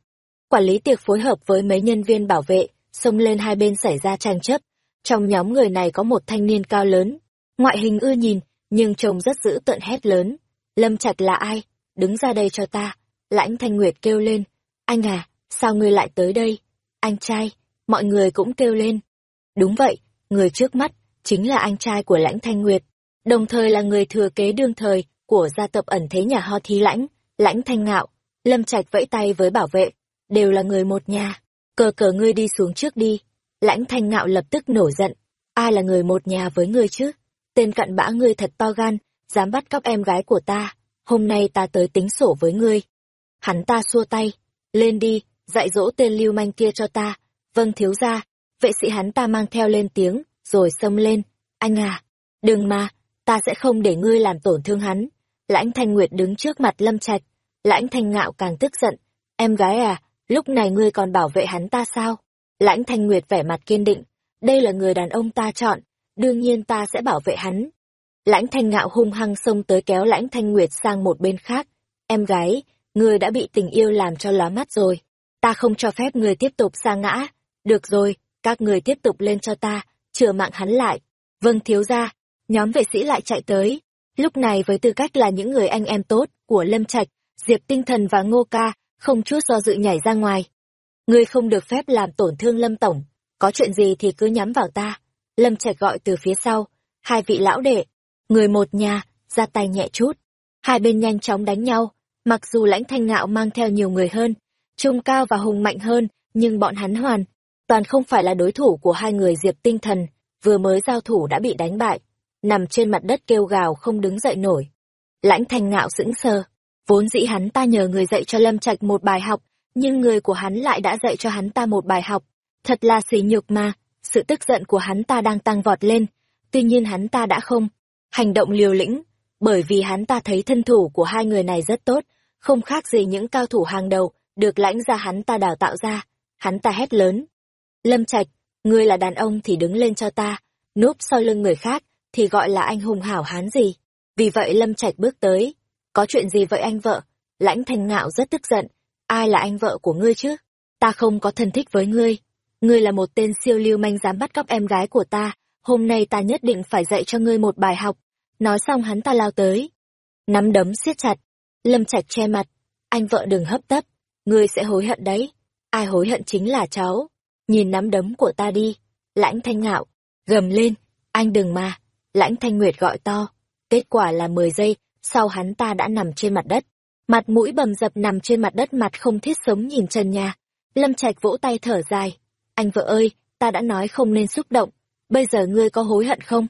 Quản lý tiệc phối hợp với mấy nhân viên bảo vệ, xông lên hai bên xảy ra tranh chấp. Trong nhóm người này có một thanh niên cao lớn, ngoại hình ưa nhìn, nhưng trông rất dữ tợn hét lớn. Lâm Trạch là ai? Đứng ra đây cho ta. Lãnh Thanh Nguyệt kêu lên. Anh à, sao ngươi lại tới đây? Anh trai, mọi người cũng kêu lên. Đúng vậy, người trước mắt, chính là anh trai của Lãnh Thanh Nguyệt, đồng thời là người thừa kế đương thời của gia tộc ẩn thế nhà ho thí lãnh, Lãnh Thanh Ngạo. Lâm Trạch vẫy tay với bảo vệ, đều là người một nhà. Cờ cờ ngươi đi xuống trước đi. Lãnh thanh ngạo lập tức nổi giận. Ai là người một nhà với ngươi chứ? Tên cặn bã ngươi thật to gan, dám bắt cóc em gái của ta. Hôm nay ta tới tính sổ với ngươi. Hắn ta xua tay. Lên đi, dạy dỗ tên lưu manh kia cho ta. Vâng thiếu gia. Vệ sĩ hắn ta mang theo lên tiếng, rồi xông lên. Anh à, đừng mà, ta sẽ không để ngươi làm tổn thương hắn. Lãnh Thanh Nguyệt đứng trước mặt Lâm Trạch. Lãnh Thanh Ngạo càng tức giận. Em gái à, lúc này ngươi còn bảo vệ hắn ta sao? Lãnh Thanh Nguyệt vẻ mặt kiên định. Đây là người đàn ông ta chọn, đương nhiên ta sẽ bảo vệ hắn. Lãnh Thanh Ngạo hung hăng xông tới kéo Lãnh Thanh Nguyệt sang một bên khác. Em gái, ngươi đã bị tình yêu làm cho lóa mắt rồi. Ta không cho phép ngươi tiếp tục sa ngã. Được rồi, các người tiếp tục lên cho ta, chừa mạng hắn lại. Vâng thiếu gia, nhóm vệ sĩ lại chạy tới. Lúc này với tư cách là những người anh em tốt của Lâm Trạch, Diệp Tinh Thần và Ngô Ca, không chút do dự nhảy ra ngoài. Ngươi không được phép làm tổn thương Lâm Tổng, có chuyện gì thì cứ nhắm vào ta. Lâm Trạch gọi từ phía sau, hai vị lão đệ, người một nhà, ra tay nhẹ chút. Hai bên nhanh chóng đánh nhau, mặc dù lãnh thanh ngạo mang theo nhiều người hơn, trung cao và hùng mạnh hơn, nhưng bọn hắn hoàn, toàn không phải là đối thủ của hai người Diệp Tinh Thần, vừa mới giao thủ đã bị đánh bại, nằm trên mặt đất kêu gào không đứng dậy nổi. Lãnh thanh ngạo sững sờ, vốn dĩ hắn ta nhờ người dạy cho Lâm Trạch một bài học, nhưng người của hắn lại đã dạy cho hắn ta một bài học. Thật là xỉ nhục mà, sự tức giận của hắn ta đang tăng vọt lên, tuy nhiên hắn ta đã không hành động liều lĩnh, bởi vì hắn ta thấy thân thủ của hai người này rất tốt, không khác gì những cao thủ hàng đầu được lãnh ra hắn ta đào tạo ra. Hắn ta hét lớn. Lâm Trạch, ngươi là đàn ông thì đứng lên cho ta, núp sau lưng người khác thì gọi là anh hùng hảo hán gì. Vì vậy Lâm Trạch bước tới. Có chuyện gì vậy anh vợ? Lãnh thanh ngạo rất tức giận. Ai là anh vợ của ngươi chứ? Ta không có thân thích với ngươi. Ngươi là một tên siêu lưu manh dám bắt cóc em gái của ta. Hôm nay ta nhất định phải dạy cho ngươi một bài học. Nói xong hắn ta lao tới. Nắm đấm siết chặt. Lâm Trạch che mặt. Anh vợ đừng hấp tấp. Ngươi sẽ hối hận đấy. Ai hối hận chính là cháu. Nhìn nắm đấm của ta đi. Lãnh thanh ngạo. Gầm lên. Anh đừng mà. Lãnh thanh nguyệt gọi to. Kết quả là 10 giây, sau hắn ta đã nằm trên mặt đất. Mặt mũi bầm dập nằm trên mặt đất mặt không thiết sống nhìn trần nhà. Lâm Trạch vỗ tay thở dài. Anh vợ ơi, ta đã nói không nên xúc động. Bây giờ ngươi có hối hận không?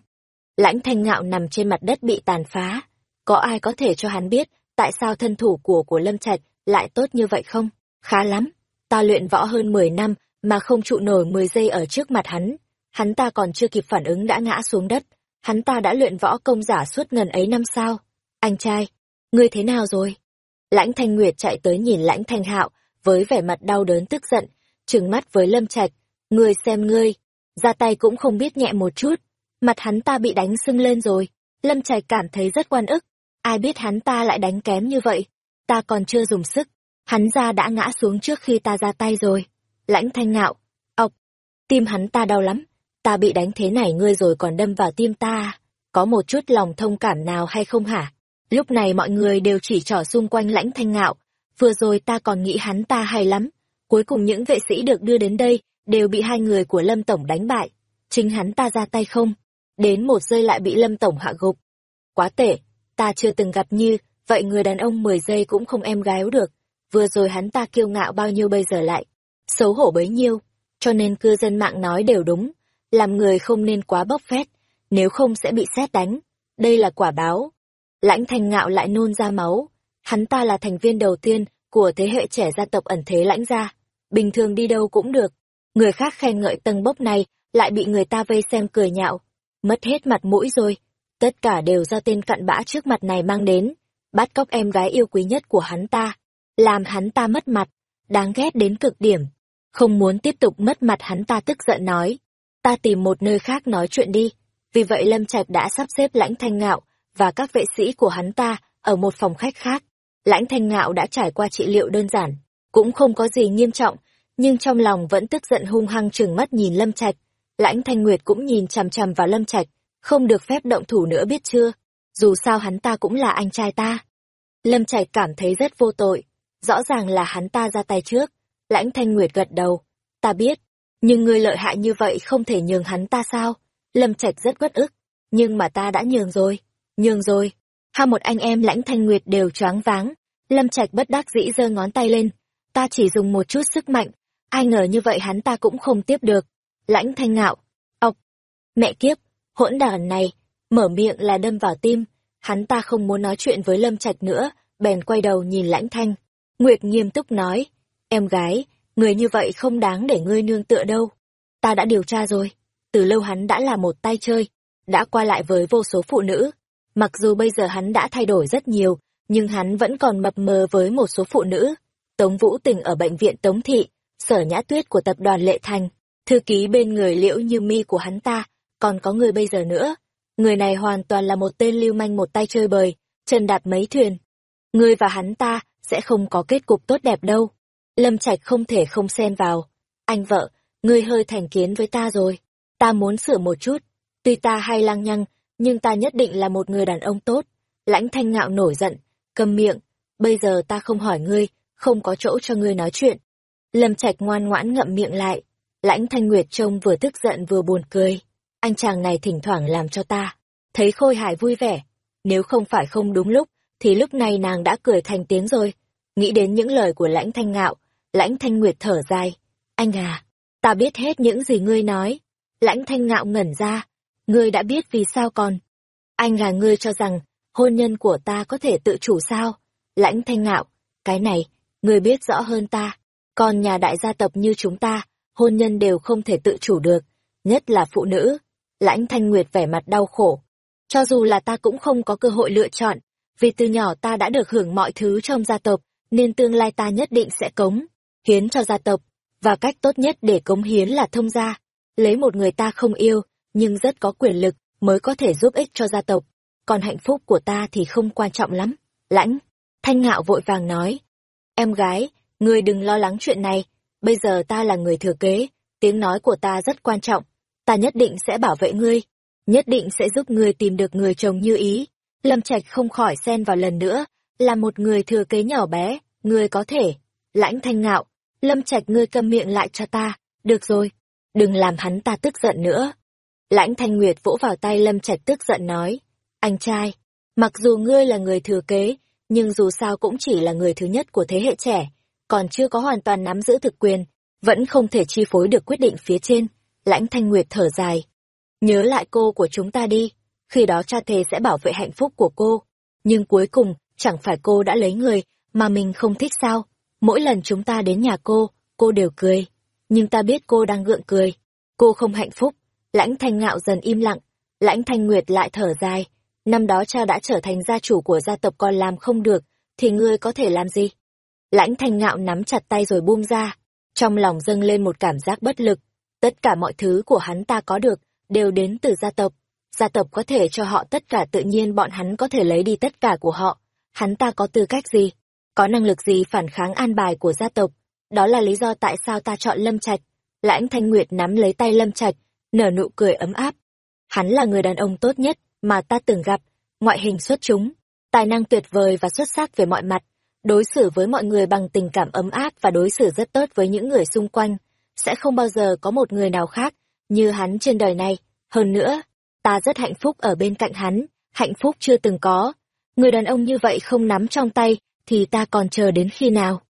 Lãnh thanh ngạo nằm trên mặt đất bị tàn phá. Có ai có thể cho hắn biết tại sao thân thủ của của Lâm Trạch lại tốt như vậy không? Khá lắm. Ta luyện võ hơn 10 năm mà không trụ nổi 10 giây ở trước mặt hắn. Hắn ta còn chưa kịp phản ứng đã ngã xuống đất. Hắn ta đã luyện võ công giả suốt ngần ấy năm sao. Anh trai, ngươi thế nào rồi? Lãnh Thanh Nguyệt chạy tới nhìn Lãnh Thanh Hạo với vẻ mặt đau đớn tức giận, trừng mắt với Lâm Trạch, "Ngươi xem ngươi, ra tay cũng không biết nhẹ một chút." Mặt hắn ta bị đánh sưng lên rồi. Lâm Trạch cảm thấy rất quan ức, ai biết hắn ta lại đánh kém như vậy, ta còn chưa dùng sức, hắn ra đã ngã xuống trước khi ta ra tay rồi. Lãnh Thanh Ngạo, ọc, tim hắn ta đau lắm, ta bị đánh thế này ngươi rồi còn đâm vào tim ta, có một chút lòng thông cảm nào hay không hả? Lúc này mọi người đều chỉ trỏ xung quanh lãnh thanh ngạo, vừa rồi ta còn nghĩ hắn ta hay lắm, cuối cùng những vệ sĩ được đưa đến đây đều bị hai người của Lâm Tổng đánh bại, chính hắn ta ra tay không, đến một giây lại bị Lâm Tổng hạ gục. Quá tệ, ta chưa từng gặp như, vậy người đàn ông 10 giây cũng không em gái được, vừa rồi hắn ta kiêu ngạo bao nhiêu bây giờ lại, xấu hổ bấy nhiêu, cho nên cư dân mạng nói đều đúng, làm người không nên quá bốc phét, nếu không sẽ bị xét đánh, đây là quả báo. Lãnh thành ngạo lại nôn ra máu. Hắn ta là thành viên đầu tiên của thế hệ trẻ gia tộc ẩn thế lãnh gia. Bình thường đi đâu cũng được. Người khác khen ngợi tầng bốc này lại bị người ta vây xem cười nhạo. Mất hết mặt mũi rồi. Tất cả đều do tên cặn bã trước mặt này mang đến. Bắt cóc em gái yêu quý nhất của hắn ta. Làm hắn ta mất mặt. Đáng ghét đến cực điểm. Không muốn tiếp tục mất mặt hắn ta tức giận nói. Ta tìm một nơi khác nói chuyện đi. Vì vậy Lâm Trạch đã sắp xếp lãnh thanh ngạo và các vệ sĩ của hắn ta ở một phòng khách khác. Lãnh thanh ngạo đã trải qua trị liệu đơn giản, cũng không có gì nghiêm trọng, nhưng trong lòng vẫn tức giận hung hăng trừng mắt nhìn Lâm Trạch. Lãnh thanh nguyệt cũng nhìn chằm chằm vào Lâm Trạch, không được phép động thủ nữa biết chưa, dù sao hắn ta cũng là anh trai ta. Lâm Trạch cảm thấy rất vô tội, rõ ràng là hắn ta ra tay trước. Lãnh thanh nguyệt gật đầu, ta biết, nhưng ngươi lợi hại như vậy không thể nhường hắn ta sao? Lâm Trạch rất bất ức, nhưng mà ta đã nhường rồi. Nhường rồi, hai một anh em lãnh thanh nguyệt đều choáng váng, Lâm Trạch bất đắc dĩ giơ ngón tay lên, ta chỉ dùng một chút sức mạnh, ai ngờ như vậy hắn ta cũng không tiếp được. Lãnh thanh ngạo, ọc, mẹ kiếp, hỗn đản này, mở miệng là đâm vào tim, hắn ta không muốn nói chuyện với Lâm Trạch nữa, bèn quay đầu nhìn lãnh thanh. Nguyệt nghiêm túc nói, em gái, người như vậy không đáng để ngươi nương tựa đâu. Ta đã điều tra rồi, từ lâu hắn đã là một tay chơi, đã qua lại với vô số phụ nữ. Mặc dù bây giờ hắn đã thay đổi rất nhiều, nhưng hắn vẫn còn mập mờ với một số phụ nữ. Tống Vũ Tình ở bệnh viện Tống Thị, sở nhã tuyết của tập đoàn Lệ Thành, thư ký bên người liễu như mi của hắn ta, còn có người bây giờ nữa. Người này hoàn toàn là một tên lưu manh một tay chơi bời, chân đạp mấy thuyền. Ngươi và hắn ta sẽ không có kết cục tốt đẹp đâu. Lâm Trạch không thể không xen vào. Anh vợ, ngươi hơi thành kiến với ta rồi. Ta muốn sửa một chút. Tuy ta hay lăng nhăng, nhưng ta nhất định là một người đàn ông tốt. Lãnh thanh ngạo nổi giận, cầm miệng. Bây giờ ta không hỏi ngươi, không có chỗ cho ngươi nói chuyện. Lâm Trạch ngoan ngoãn ngậm miệng lại. Lãnh thanh nguyệt trông vừa tức giận vừa buồn cười. Anh chàng này thỉnh thoảng làm cho ta. Thấy khôi hài vui vẻ. Nếu không phải không đúng lúc, thì lúc này nàng đã cười thành tiếng rồi. Nghĩ đến những lời của lãnh thanh ngạo, lãnh thanh nguyệt thở dài. Anh à, ta biết hết những gì ngươi nói. Lãnh thanh ngạo ngẩn ra. Ngươi đã biết vì sao còn. Anh là ngươi cho rằng, hôn nhân của ta có thể tự chủ sao? Lãnh thanh ngạo, cái này, ngươi biết rõ hơn ta. Còn nhà đại gia tộc như chúng ta, hôn nhân đều không thể tự chủ được, nhất là phụ nữ. Lãnh thanh nguyệt vẻ mặt đau khổ. Cho dù là ta cũng không có cơ hội lựa chọn, vì từ nhỏ ta đã được hưởng mọi thứ trong gia tộc, nên tương lai ta nhất định sẽ cống, hiến cho gia tộc, và cách tốt nhất để cống hiến là thông gia, lấy một người ta không yêu, nhưng rất có quyền lực, mới có thể giúp ích cho gia tộc, còn hạnh phúc của ta thì không quan trọng lắm. Lãnh, thanh ngạo vội vàng nói, em gái, ngươi đừng lo lắng chuyện này, bây giờ ta là người thừa kế, tiếng nói của ta rất quan trọng, ta nhất định sẽ bảo vệ ngươi, nhất định sẽ giúp ngươi tìm được người chồng như ý. Lâm Trạch không khỏi xen vào lần nữa, là một người thừa kế nhỏ bé, ngươi có thể. Lãnh thanh ngạo, Lâm Trạch ngươi câm miệng lại cho ta, được rồi, đừng làm hắn ta tức giận nữa. Lãnh thanh nguyệt vỗ vào tay Lâm Trạch tức giận nói, anh trai, mặc dù ngươi là người thừa kế, nhưng dù sao cũng chỉ là người thứ nhất của thế hệ trẻ, còn chưa có hoàn toàn nắm giữ thực quyền, vẫn không thể chi phối được quyết định phía trên. Lãnh thanh nguyệt thở dài. Nhớ lại cô của chúng ta đi, khi đó cha thề sẽ bảo vệ hạnh phúc của cô. Nhưng cuối cùng, chẳng phải cô đã lấy người mà mình không thích sao? Mỗi lần chúng ta đến nhà cô, cô đều cười. Nhưng ta biết cô đang gượng cười. Cô không hạnh phúc. Lãnh thanh ngạo dần im lặng. Lãnh thanh nguyệt lại thở dài. Năm đó cha đã trở thành gia chủ của gia tộc còn làm không được, thì ngươi có thể làm gì? Lãnh thanh ngạo nắm chặt tay rồi buông ra. Trong lòng dâng lên một cảm giác bất lực. Tất cả mọi thứ của hắn ta có được, đều đến từ gia tộc gia tộc có thể cho họ tất cả tự nhiên bọn hắn có thể lấy đi tất cả của họ. Hắn ta có tư cách gì? Có năng lực gì phản kháng an bài của gia tộc? Đó là lý do tại sao ta chọn Lâm Trạch. Lãnh Thanh Nguyệt nắm lấy tay Lâm Trạch, nở nụ cười ấm áp. Hắn là người đàn ông tốt nhất mà ta từng gặp, ngoại hình xuất chúng, tài năng tuyệt vời và xuất sắc về mọi mặt, đối xử với mọi người bằng tình cảm ấm áp và đối xử rất tốt với những người xung quanh. Sẽ không bao giờ có một người nào khác như hắn trên đời này. Hơn nữa, ta rất hạnh phúc ở bên cạnh hắn, hạnh phúc chưa từng có. Người đàn ông như vậy không nắm trong tay, thì ta còn chờ đến khi nào?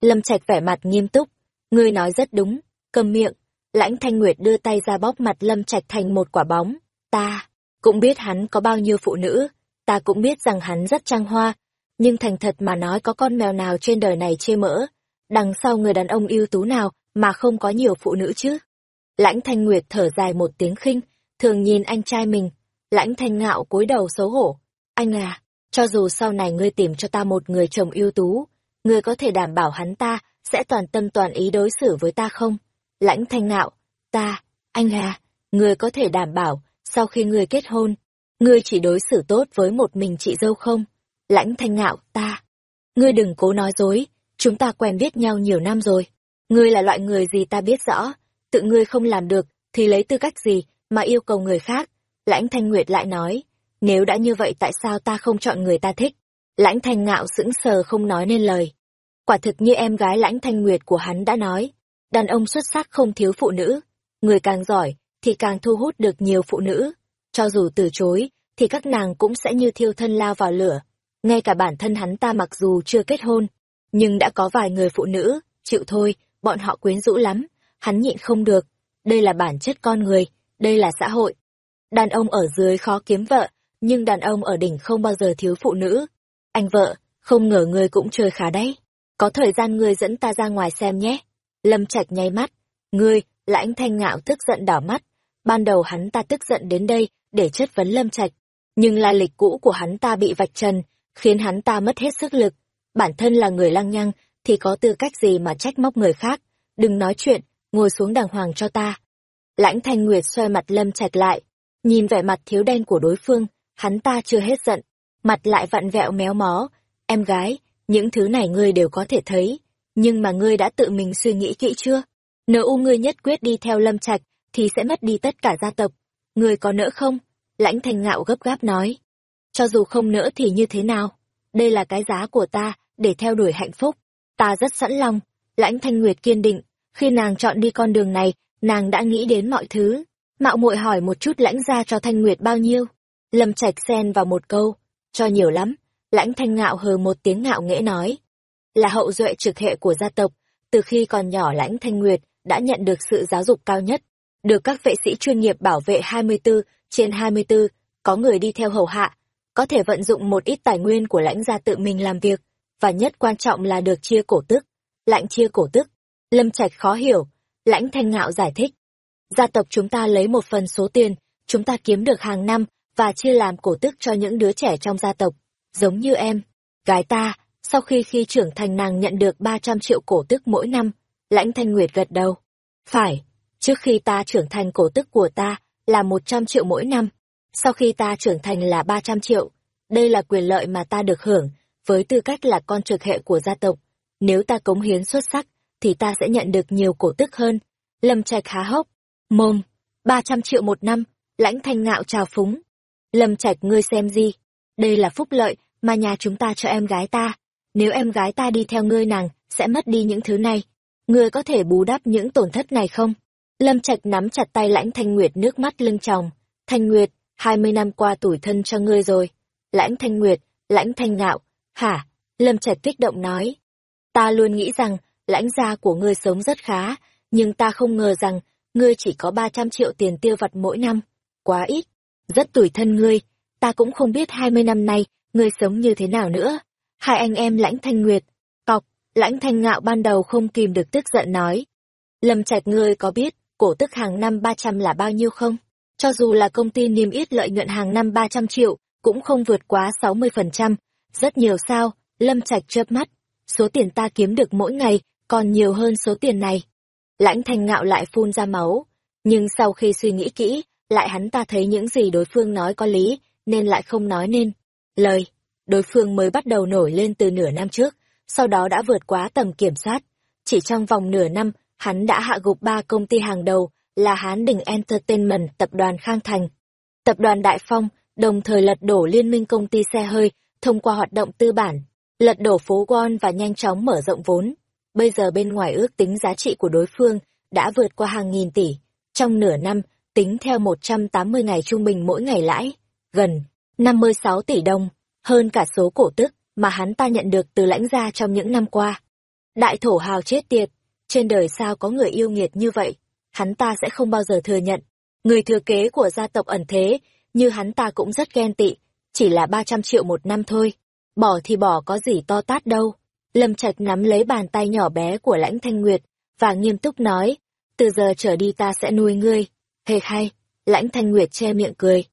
Lâm Trạch vẻ mặt nghiêm túc, ngươi nói rất đúng, cầm miệng. Lãnh Thanh Nguyệt đưa tay ra bóp mặt Lâm Trạch thành một quả bóng. Ta cũng biết hắn có bao nhiêu phụ nữ, ta cũng biết rằng hắn rất trăng hoa, nhưng thành thật mà nói có con mèo nào trên đời này chê mỡ, đằng sau người đàn ông ưu tú nào mà không có nhiều phụ nữ chứ? Lãnh Thanh Nguyệt thở dài một tiếng khinh, thường nhìn anh trai mình, lãnh thanh ngạo cúi đầu xấu hổ. Anh à, cho dù sau này ngươi tìm cho ta một người chồng ưu tú, ngươi có thể đảm bảo hắn ta sẽ toàn tâm toàn ý đối xử với ta không? Lãnh thanh ngạo, ta, anh là, ngươi có thể đảm bảo, sau khi ngươi kết hôn, ngươi chỉ đối xử tốt với một mình chị dâu không? Lãnh thanh ngạo, ta. Ngươi đừng cố nói dối, chúng ta quen biết nhau nhiều năm rồi. Ngươi là loại người gì ta biết rõ, tự ngươi không làm được, thì lấy tư cách gì mà yêu cầu người khác. Lãnh Thanh Nguyệt lại nói, nếu đã như vậy tại sao ta không chọn người ta thích? Lãnh Thanh ngạo sững sờ không nói nên lời. Quả thực như em gái Lãnh Thanh Nguyệt của hắn đã nói, đàn ông xuất sắc không thiếu phụ nữ, người càng giỏi thì càng thu hút được nhiều phụ nữ. Cho dù từ chối, thì các nàng cũng sẽ như thiêu thân lao vào lửa. ngay cả bản thân hắn ta mặc dù chưa kết hôn, nhưng đã có vài người phụ nữ, chịu thôi, bọn họ quyến rũ lắm, hắn nhịn không được, đây là bản chất con người, đây là xã hội. Đàn ông ở dưới khó kiếm vợ, nhưng đàn ông ở đỉnh không bao giờ thiếu phụ nữ. Anh vợ, không ngờ người cũng chơi khá đấy. Có thời gian ngươi dẫn ta ra ngoài xem nhé. Lâm Trạch nháy mắt. Ngươi, lãnh thanh ngạo tức giận đỏ mắt. Ban đầu hắn ta tức giận đến đây để chất vấn Lâm Trạch. Nhưng lai lịch cũ của hắn ta bị vạch trần, khiến hắn ta mất hết sức lực. Bản thân là người lăng nhăng, thì có tư cách gì mà trách móc người khác. Đừng nói chuyện, ngồi xuống đàng hoàng cho ta. Lãnh Thanh Nguyệt xoay mặt Lâm Trạch lại, nhìn vẻ mặt thiếu đen của đối phương, hắn ta chưa hết giận, mặt lại vặn vẹo méo mó. Em gái, những thứ này ngươi đều có thể thấy, nhưng mà ngươi đã tự mình suy nghĩ kỹ chưa? Nếu u ngươi nhất quyết đi theo Lâm Trạch, thì sẽ mất đi tất cả gia tộc. Ngươi có nỡ không? Lãnh Thanh Ngạo gấp gáp nói. Cho dù không nỡ thì như thế nào? Đây là cái giá của ta, để theo đuổi hạnh phúc. Ta rất sẵn lòng. Lãnh Thanh Nguyệt kiên định, khi nàng chọn đi con đường này, nàng đã nghĩ đến mọi thứ. Mạo muội hỏi một chút lãnh ra cho Thanh Nguyệt bao nhiêu? Lâm Trạch xen vào một câu, cho nhiều lắm. Lãnh Thanh Ngạo hờ một tiếng ngạo nghễ nói. Là hậu duệ trực hệ của gia tộc, từ khi còn nhỏ Lãnh Thanh Nguyệt đã nhận được sự giáo dục cao nhất, được các vệ sĩ chuyên nghiệp bảo vệ 24 trên 24, có người đi theo hầu hạ, có thể vận dụng một ít tài nguyên của lãnh gia tự mình làm việc, và nhất quan trọng là được chia cổ tức. Lãnh chia cổ tức, Lâm Trạch khó hiểu, lãnh thanh ngạo giải thích. Gia tộc chúng ta lấy một phần số tiền, chúng ta kiếm được hàng năm, và chia làm cổ tức cho những đứa trẻ trong gia tộc. Giống như em, gái ta, sau khi khi trưởng thành nàng nhận được 300 triệu cổ tức mỗi năm, lãnh thanh nguyệt gật đầu. Phải, trước khi ta trưởng thành cổ tức của ta là 100 triệu mỗi năm, sau khi ta trưởng thành là 300 triệu. Đây là quyền lợi mà ta được hưởng, với tư cách là con trực hệ của gia tộc. Nếu ta cống hiến xuất sắc, thì ta sẽ nhận được nhiều cổ tức hơn. Lâm Trạch há hốc, mồm, 300 triệu một năm, lãnh thanh ngạo trào phúng. Lâm Trạch ngươi xem gì? Đây là phúc lợi mà nhà chúng ta cho em gái ta. Nếu em gái ta đi theo ngươi nàng, sẽ mất đi những thứ này. Ngươi có thể bù đắp những tổn thất này không? Lâm Trạch nắm chặt tay lãnh Thanh Nguyệt nước mắt lưng tròng. Thanh Nguyệt, hai mươi năm qua tủi thân cho ngươi rồi. Lãnh Thanh Nguyệt, lãnh Thanh Ngạo, hả? Lâm Trạch kích động nói. Ta luôn nghĩ rằng, lãnh gia của ngươi sống rất khá, nhưng ta không ngờ rằng, ngươi chỉ có ba trăm triệu tiền tiêu vặt mỗi năm. Quá ít. Rất tủi thân ngươi, ta cũng không biết hai mươi năm nay, ngươi sống như thế nào nữa. Hai anh em lãnh thanh nguyệt, cọc, lãnh thanh ngạo ban đầu không kìm được tức giận nói. Lâm Trạch ngươi có biết, cổ tức hàng năm ba trăm là bao nhiêu không? Cho dù là công ty niêm yết lợi nhuận hàng năm ba trăm triệu, cũng không vượt quá sáu mươi phần trăm. Rất nhiều sao, Lâm Trạch chớp mắt. Số tiền ta kiếm được mỗi ngày, còn nhiều hơn số tiền này. Lãnh thanh ngạo lại phun ra máu, nhưng sau khi suy nghĩ kỹ, lại hắn ta thấy những gì đối phương nói có lý, nên lại không nói nên. Lời, đối phương mới bắt đầu nổi lên từ nửa năm trước, sau đó đã vượt quá tầm kiểm soát. Chỉ trong vòng nửa năm, hắn đã hạ gục ba công ty hàng đầu là Hán Đình Entertainment, tập đoàn Khang Thành, tập đoàn Đại Phong, đồng thời lật đổ liên minh công ty xe hơi thông qua hoạt động tư bản, lật đổ phố Wall và nhanh chóng mở rộng vốn. Bây giờ bên ngoài ước tính giá trị của đối phương đã vượt qua hàng nghìn tỷ. Trong nửa năm, tính theo 180 ngày trung bình mỗi ngày lãi, gần 56 tỷ đồng, hơn cả số cổ tức mà hắn ta nhận được từ lãnh gia trong những năm qua. Đại thổ hào chết tiệt, trên đời sao có người yêu nghiệt như vậy, hắn ta sẽ không bao giờ thừa nhận. Người thừa kế của gia tộc ẩn thế, như hắn ta cũng rất ghen tị, chỉ là 300 triệu một năm thôi. Bỏ thì bỏ có gì to tát đâu. Lâm Trạch nắm lấy bàn tay nhỏ bé của lãnh thanh nguyệt, và nghiêm túc nói, từ giờ trở đi ta sẽ nuôi ngươi. Hề hay, lãnh thanh nguyệt che miệng cười.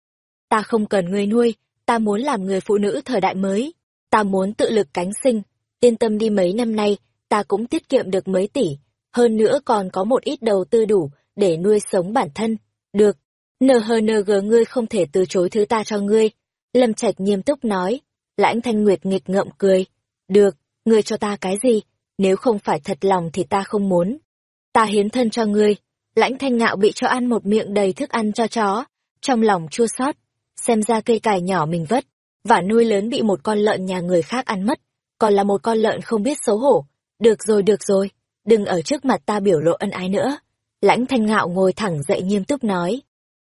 Ta không cần ngươi nuôi, ta muốn làm người phụ nữ thời đại mới. Ta muốn tự lực cánh sinh, yên tâm đi mấy năm nay, ta cũng tiết kiệm được mấy tỷ, hơn nữa còn có một ít đầu tư đủ để nuôi sống bản thân. Được, nờ hờ nờ gờ ngươi không thể từ chối thứ ta cho ngươi. Lâm Trạch nghiêm túc nói. Lãnh Thanh Nguyệt nghịch ngợm cười. Được, ngươi cho ta cái gì? Nếu không phải thật lòng thì ta không muốn. Ta hiến thân cho ngươi. Lãnh Thanh Ngạo bị cho ăn một miệng đầy thức ăn cho chó. Trong lòng chua xót xem ra cây cải nhỏ mình vất. Và nuôi lớn bị một con lợn nhà người khác ăn mất. Còn là một con lợn không biết xấu hổ. Được rồi, được rồi đừng ở trước mặt ta biểu lộ ân ái nữa. Lãnh thanh ngạo ngồi thẳng dậy nghiêm túc nói.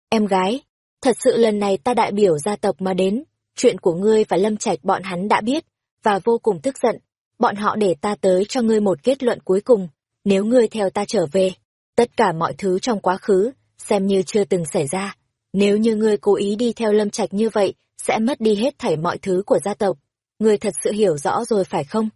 Em gái, thật sự lần này ta đại biểu gia tộc mà đến, chuyện của ngươi và Lâm Trạch bọn hắn đã biết, và vô cùng tức giận. Bọn họ để ta tới cho ngươi một kết luận cuối cùng, nếu ngươi theo ta trở về, tất cả mọi thứ trong quá khứ, xem như chưa từng xảy ra. Nếu như ngươi cố ý đi theo Lâm Trạch như vậy, sẽ mất đi hết thảy mọi thứ của gia tộc. Ngươi thật sự hiểu rõ rồi phải không?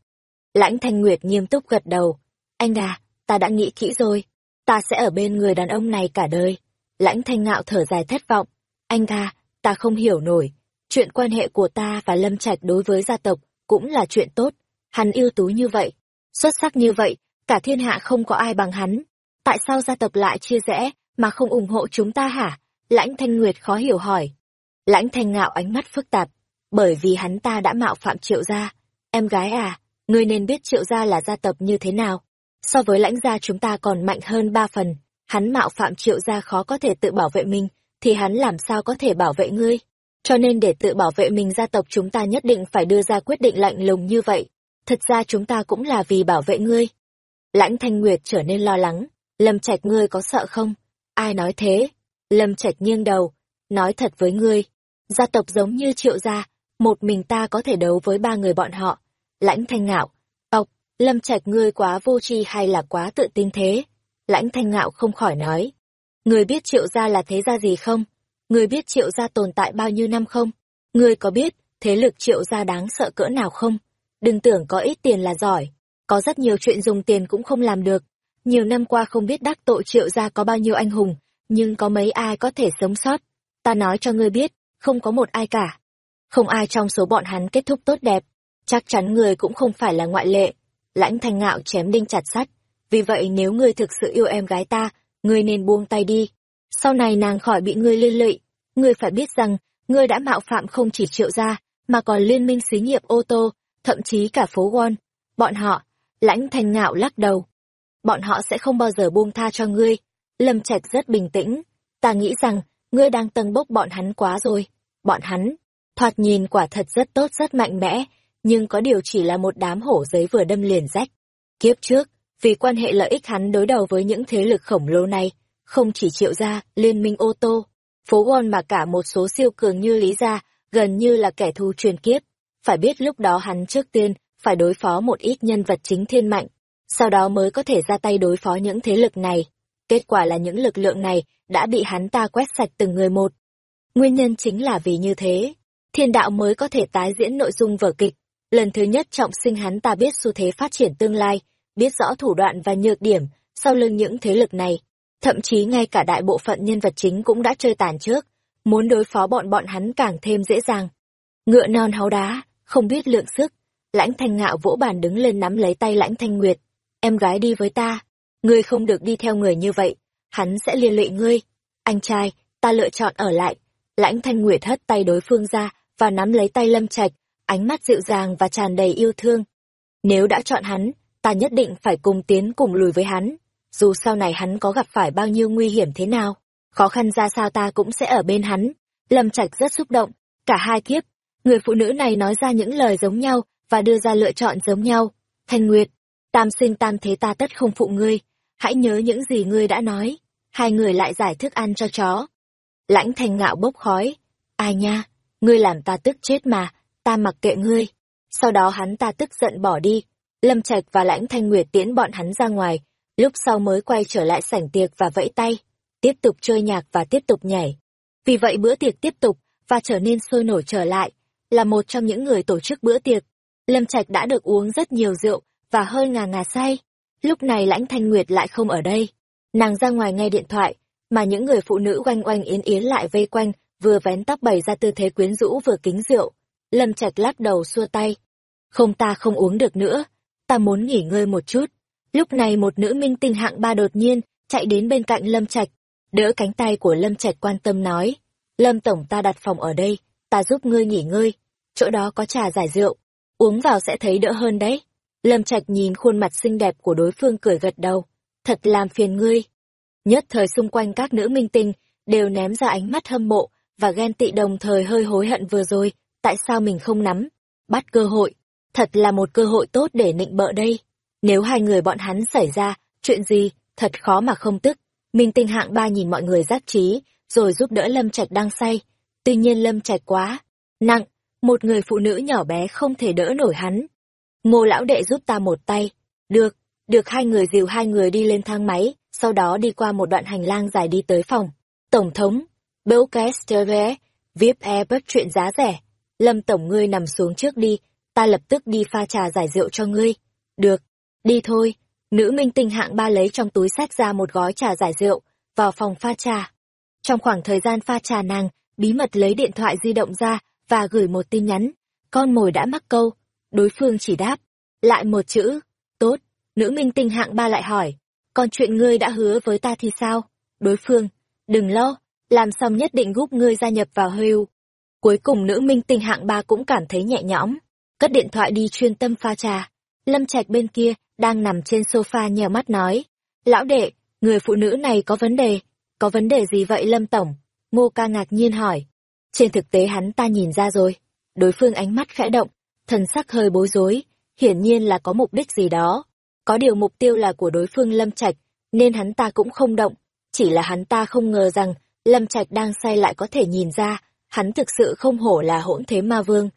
Lãnh Thanh Nguyệt nghiêm túc gật đầu. Anh Đà, ta đã nghĩ kỹ rồi. Ta sẽ ở bên người đàn ông này cả đời. Lãnh Thanh Ngạo thở dài thất vọng. Anh Đà, ta không hiểu nổi. Chuyện quan hệ của ta và Lâm Trạch đối với gia tộc cũng là chuyện tốt. Hắn ưu tú như vậy, xuất sắc như vậy, cả thiên hạ không có ai bằng hắn. Tại sao gia tộc lại chia rẽ, mà không ủng hộ chúng ta hả? Lãnh Thanh Nguyệt khó hiểu hỏi. Lãnh Thanh Ngạo ánh mắt phức tạp, bởi vì hắn ta đã mạo phạm triệu gia. Em gái à, ngươi nên biết triệu gia là gia tộc như thế nào. So với lãnh gia chúng ta còn mạnh hơn ba phần, hắn mạo phạm triệu gia khó có thể tự bảo vệ mình, thì hắn làm sao có thể bảo vệ ngươi. Cho nên để tự bảo vệ mình gia tộc chúng ta nhất định phải đưa ra quyết định lạnh lùng như vậy. Thật ra chúng ta cũng là vì bảo vệ ngươi. Lãnh Thanh Nguyệt trở nên lo lắng. Lâm Trạch ngươi có sợ không? Ai nói thế? Lâm Trạch nghiêng đầu. Nói thật với ngươi. Gia tộc giống như triệu gia. Một mình ta có thể đấu với ba người bọn họ. Lãnh Thanh Ngạo. ọc. Lâm Trạch ngươi quá vô tri hay là quá tự tin thế? Lãnh Thanh Ngạo không khỏi nói. Ngươi biết triệu gia là thế gia gì không? Ngươi biết triệu gia tồn tại bao nhiêu năm không? Ngươi có biết thế lực triệu gia đáng sợ cỡ nào không? Đừng tưởng có ít tiền là giỏi. Có rất nhiều chuyện dùng tiền cũng không làm được. Nhiều năm qua không biết đắc tội triệu gia có bao nhiêu anh hùng, nhưng có mấy ai có thể sống sót. Ta nói cho ngươi biết, không có một ai cả. Không ai trong số bọn hắn kết thúc tốt đẹp. Chắc chắn ngươi cũng không phải là ngoại lệ. Lãnh thanh ngạo chém đinh chặt sắt. Vì vậy nếu ngươi thực sự yêu em gái ta, ngươi nên buông tay đi sau này nàng khỏi bị ngươi liên lụy. Ngươi phải biết rằng, ngươi đã mạo phạm không chỉ triệu gia, mà còn liên minh xí nghiệp ô tô, thậm chí cả phố Won. Bọn họ, lãnh thanh ngạo lắc đầu. Bọn họ sẽ không bao giờ buông tha cho ngươi. Lâm Trạch rất bình tĩnh. Ta nghĩ rằng, ngươi đang tâng bốc bọn hắn quá rồi. Bọn hắn, thoạt nhìn quả thật rất tốt rất mạnh mẽ, nhưng có điều chỉ là một đám hổ giấy vừa đâm liền rách. Kiếp trước, vì quan hệ lợi ích hắn đối đầu với những thế lực khổng lồ này, không chỉ triệu gia, liên minh ô tô, phố Wall mà cả một số siêu cường như Lý Gia, gần như là kẻ thù truyền kiếp. Phải biết lúc đó hắn trước tiên, phải đối phó một ít nhân vật chính thiên mạnh, sau đó mới có thể ra tay đối phó những thế lực này. Kết quả là những lực lượng này đã bị hắn ta quét sạch từng người một. Nguyên nhân chính là vì như thế, thiên đạo mới có thể tái diễn nội dung vở kịch. Lần thứ nhất trọng sinh hắn ta biết xu thế phát triển tương lai, biết rõ thủ đoạn và nhược điểm sau lưng những thế lực này. Thậm chí ngay cả đại bộ phận nhân vật chính cũng đã chơi tàn trước, muốn đối phó bọn bọn hắn càng thêm dễ dàng. Ngựa non háu đá, không biết lượng sức, lãnh thanh ngạo vỗ bàn đứng lên nắm lấy tay lãnh thanh nguyệt. Em gái đi với ta, ngươi không được đi theo người như vậy, hắn sẽ liên lụy ngươi. Anh trai, ta lựa chọn ở lại. Lãnh thanh nguyệt hất tay đối phương ra và nắm lấy tay lâm trạch, ánh mắt dịu dàng và tràn đầy yêu thương. Nếu đã chọn hắn, ta nhất định phải cùng tiến cùng lùi với hắn dù sau này hắn có gặp phải bao nhiêu nguy hiểm thế nào, khó khăn ra sao ta cũng sẽ ở bên hắn. Lâm Trạch rất xúc động, cả hai kiếp, người phụ nữ này nói ra những lời giống nhau và đưa ra lựa chọn giống nhau. Thanh Nguyệt, tam sinh tam thế ta tất không phụ ngươi, hãy nhớ những gì ngươi đã nói. Hai người lại giải thức ăn cho chó. Lãnh thành ngạo bốc khói. Ai nha, ngươi làm ta tức chết mà, ta mặc kệ ngươi. Sau đó hắn ta tức giận bỏ đi. Lâm Trạch và Lãnh Thanh Nguyệt tiễn bọn hắn ra ngoài, lúc sau mới quay trở lại sảnh tiệc và vẫy tay, tiếp tục chơi nhạc và tiếp tục nhảy. Vì vậy bữa tiệc tiếp tục và trở nên sôi nổi trở lại, là một trong những người tổ chức bữa tiệc. Lâm Trạch đã được uống rất nhiều rượu và hơi ngà ngà say. Lúc này Lãnh Thanh Nguyệt lại không ở đây. Nàng ra ngoài nghe điện thoại, mà những người phụ nữ oanh oanh yến yến lại vây quanh, vừa vén tóc bày ra tư thế quyến rũ vừa kính rượu. Lâm Trạch lắc đầu xua tay. Không ta không uống được nữa, ta muốn nghỉ ngơi một chút. Lúc này một nữ minh tinh hạng ba đột nhiên chạy đến bên cạnh Lâm Trạch, đỡ cánh tay của Lâm Trạch quan tâm nói: "Lâm tổng ta đặt phòng ở đây, ta giúp ngươi nghỉ ngơi, chỗ đó có trà giải rượu, uống vào sẽ thấy đỡ hơn đấy." Lâm Trạch nhìn khuôn mặt xinh đẹp của đối phương cười gật đầu, "Thật làm phiền ngươi." Nhất thời xung quanh các nữ minh tinh đều ném ra ánh mắt hâm mộ và ghen tị đồng thời hơi hối hận vừa rồi, tại sao mình không nắm bắt cơ hội, thật là một cơ hội tốt để nịnh bợ đây. Nếu hai người bọn hắn xảy ra, chuyện gì, thật khó mà không tức. Minh tinh hạng ba nhìn mọi người giác trí, rồi giúp đỡ Lâm Trạch đang say. Tuy nhiên Lâm Trạch quá nặng, một người phụ nữ nhỏ bé không thể đỡ nổi hắn. Ngô lão đệ giúp ta một tay. Được, được hai người dìu hai người đi lên thang máy, sau đó đi qua một đoạn hành lang dài đi tới phòng. Tổng thống, Belkestere, VIP Airbus chuyện giá rẻ. Lâm Tổng ngươi nằm xuống trước đi, ta lập tức đi pha trà giải rượu cho ngươi. Được, đi thôi. Nữ minh tinh hạng ba lấy trong túi sách ra một gói trà giải rượu, vào phòng pha trà. Trong khoảng thời gian pha trà nàng, bí mật lấy điện thoại di động ra và gửi một tin nhắn. Con mồi đã mắc câu. Đối phương chỉ đáp. Lại một chữ. Tốt. Nữ minh tinh hạng ba lại hỏi. Còn chuyện ngươi đã hứa với ta thì sao? Đối phương. Đừng lo. Làm xong nhất định giúp ngươi gia nhập vào hưu. Cuối cùng nữ minh tinh hạng ba cũng cảm thấy nhẹ nhõm. Cất điện thoại đi chuyên tâm pha trà. Lâm Trạch bên kia, đang nằm trên sofa nhờ mắt nói. Lão đệ, người phụ nữ này có vấn đề. Có vấn đề gì vậy Lâm Tổng? Ngô ca ngạc nhiên hỏi. Trên thực tế hắn ta nhìn ra rồi. Đối phương ánh mắt khẽ động, thần sắc hơi bối rối, hiển nhiên là có mục đích gì đó. Có điều mục tiêu là của đối phương Lâm Trạch, nên hắn ta cũng không động. Chỉ là hắn ta không ngờ rằng Lâm Trạch đang say lại có thể nhìn ra, hắn thực sự không hổ là hỗn thế ma vương.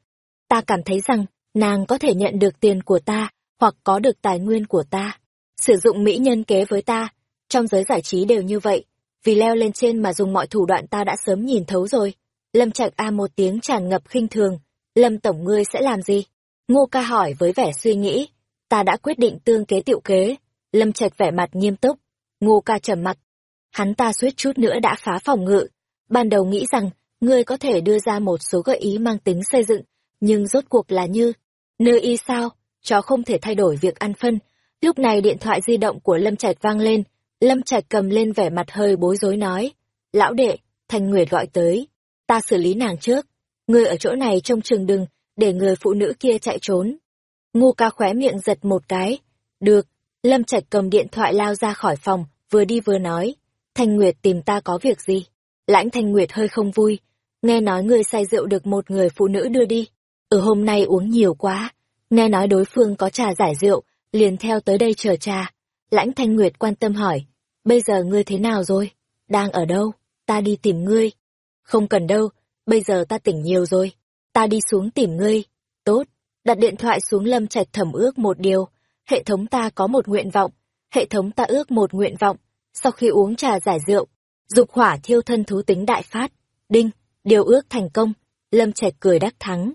Ta cảm thấy rằng, nàng có thể nhận được tiền của ta, hoặc có được tài nguyên của ta. Sử dụng mỹ nhân kế với ta, trong giới giải trí đều như vậy, vì leo lên trên mà dùng mọi thủ đoạn ta đã sớm nhìn thấu rồi. Lâm Trạch a một tiếng tràn ngập khinh thường, Lâm Tổng ngươi sẽ làm gì? Ngô ca hỏi với vẻ suy nghĩ, ta đã quyết định tương kế tiệu kế. Lâm Trạch vẻ mặt nghiêm túc, Ngô ca trầm mặc. Hắn ta suýt chút nữa đã phá phòng ngự. Ban đầu nghĩ rằng, ngươi có thể đưa ra một số gợi ý mang tính xây dựng, nhưng rốt cuộc là như, nơi y sao, chó không thể thay đổi việc ăn phân. Lúc này điện thoại di động của Lâm Trạch vang lên, Lâm Trạch cầm lên vẻ mặt hơi bối rối nói, lão đệ, Thanh Nguyệt gọi tới, ta xử lý nàng trước, ngươi ở chỗ này trông chừng đừng, để người phụ nữ kia chạy trốn. Ngu ca khóe miệng giật một cái, được, Lâm Trạch cầm điện thoại lao ra khỏi phòng, vừa đi vừa nói, Thanh Nguyệt tìm ta có việc gì? Lãnh Thanh Nguyệt hơi không vui, nghe nói ngươi say rượu được một người phụ nữ đưa đi, ở hôm nay uống nhiều quá, nghe nói đối phương có trà giải rượu, liền theo tới đây chờ trà. Lãnh Thanh Nguyệt quan tâm hỏi, bây giờ ngươi thế nào rồi? Đang ở đâu? Ta đi tìm ngươi. Không cần đâu, bây giờ ta tỉnh nhiều rồi. Ta đi xuống tìm ngươi. Tốt, đặt điện thoại xuống lâm trạch thẩm ước một điều. Hệ thống ta có một nguyện vọng. Hệ thống ta ước một nguyện vọng. Sau khi uống trà giải rượu, dục hỏa thiêu thân thú tính đại phát. Đinh, điều ước thành công. Lâm trạch cười đắc thắng.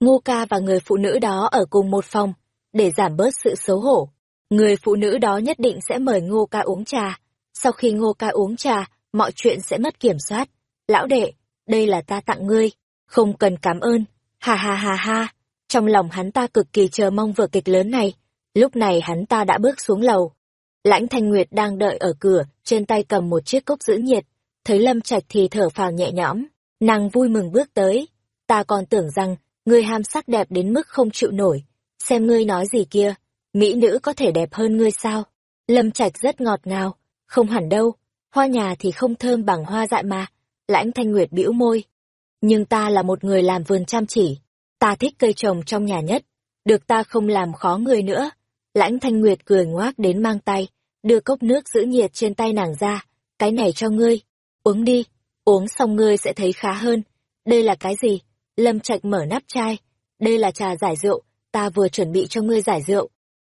Ngô ca và người phụ nữ đó ở cùng một phòng, để giảm bớt sự xấu hổ. Người phụ nữ đó nhất định sẽ mời Ngô ca uống trà. Sau khi Ngô ca uống trà, mọi chuyện sẽ mất kiểm soát. Lão đệ, đây là ta tặng ngươi, không cần cảm ơn. Ha ha ha ha. Trong lòng hắn ta cực kỳ chờ mong vở kịch lớn này. Lúc này hắn ta đã bước xuống lầu. Lãnh Thanh Nguyệt đang đợi ở cửa, trên tay cầm một chiếc cốc giữ nhiệt. Thấy Lâm Trạch thì thở phào nhẹ nhõm. Nàng vui mừng bước tới. Ta còn tưởng rằng, ngươi ham sắc đẹp đến mức không chịu nổi. Xem ngươi nói gì kia, mỹ nữ có thể đẹp hơn ngươi sao? Lâm Trạch rất ngọt ngào, không hẳn đâu, hoa nhà thì không thơm bằng hoa dại mà. Lãnh Thanh Nguyệt bĩu môi. Nhưng ta là một người làm vườn chăm chỉ, ta thích cây trồng trong nhà nhất, được ta không làm khó người nữa. Lãnh Thanh Nguyệt cười ngoác đến mang tay, đưa cốc nước giữ nhiệt trên tay nàng ra, cái này cho ngươi, uống đi, uống xong ngươi sẽ thấy khá hơn. Đây là cái gì? Lâm Trạch mở nắp chai, đây là trà giải rượu, ta vừa chuẩn bị cho ngươi giải rượu.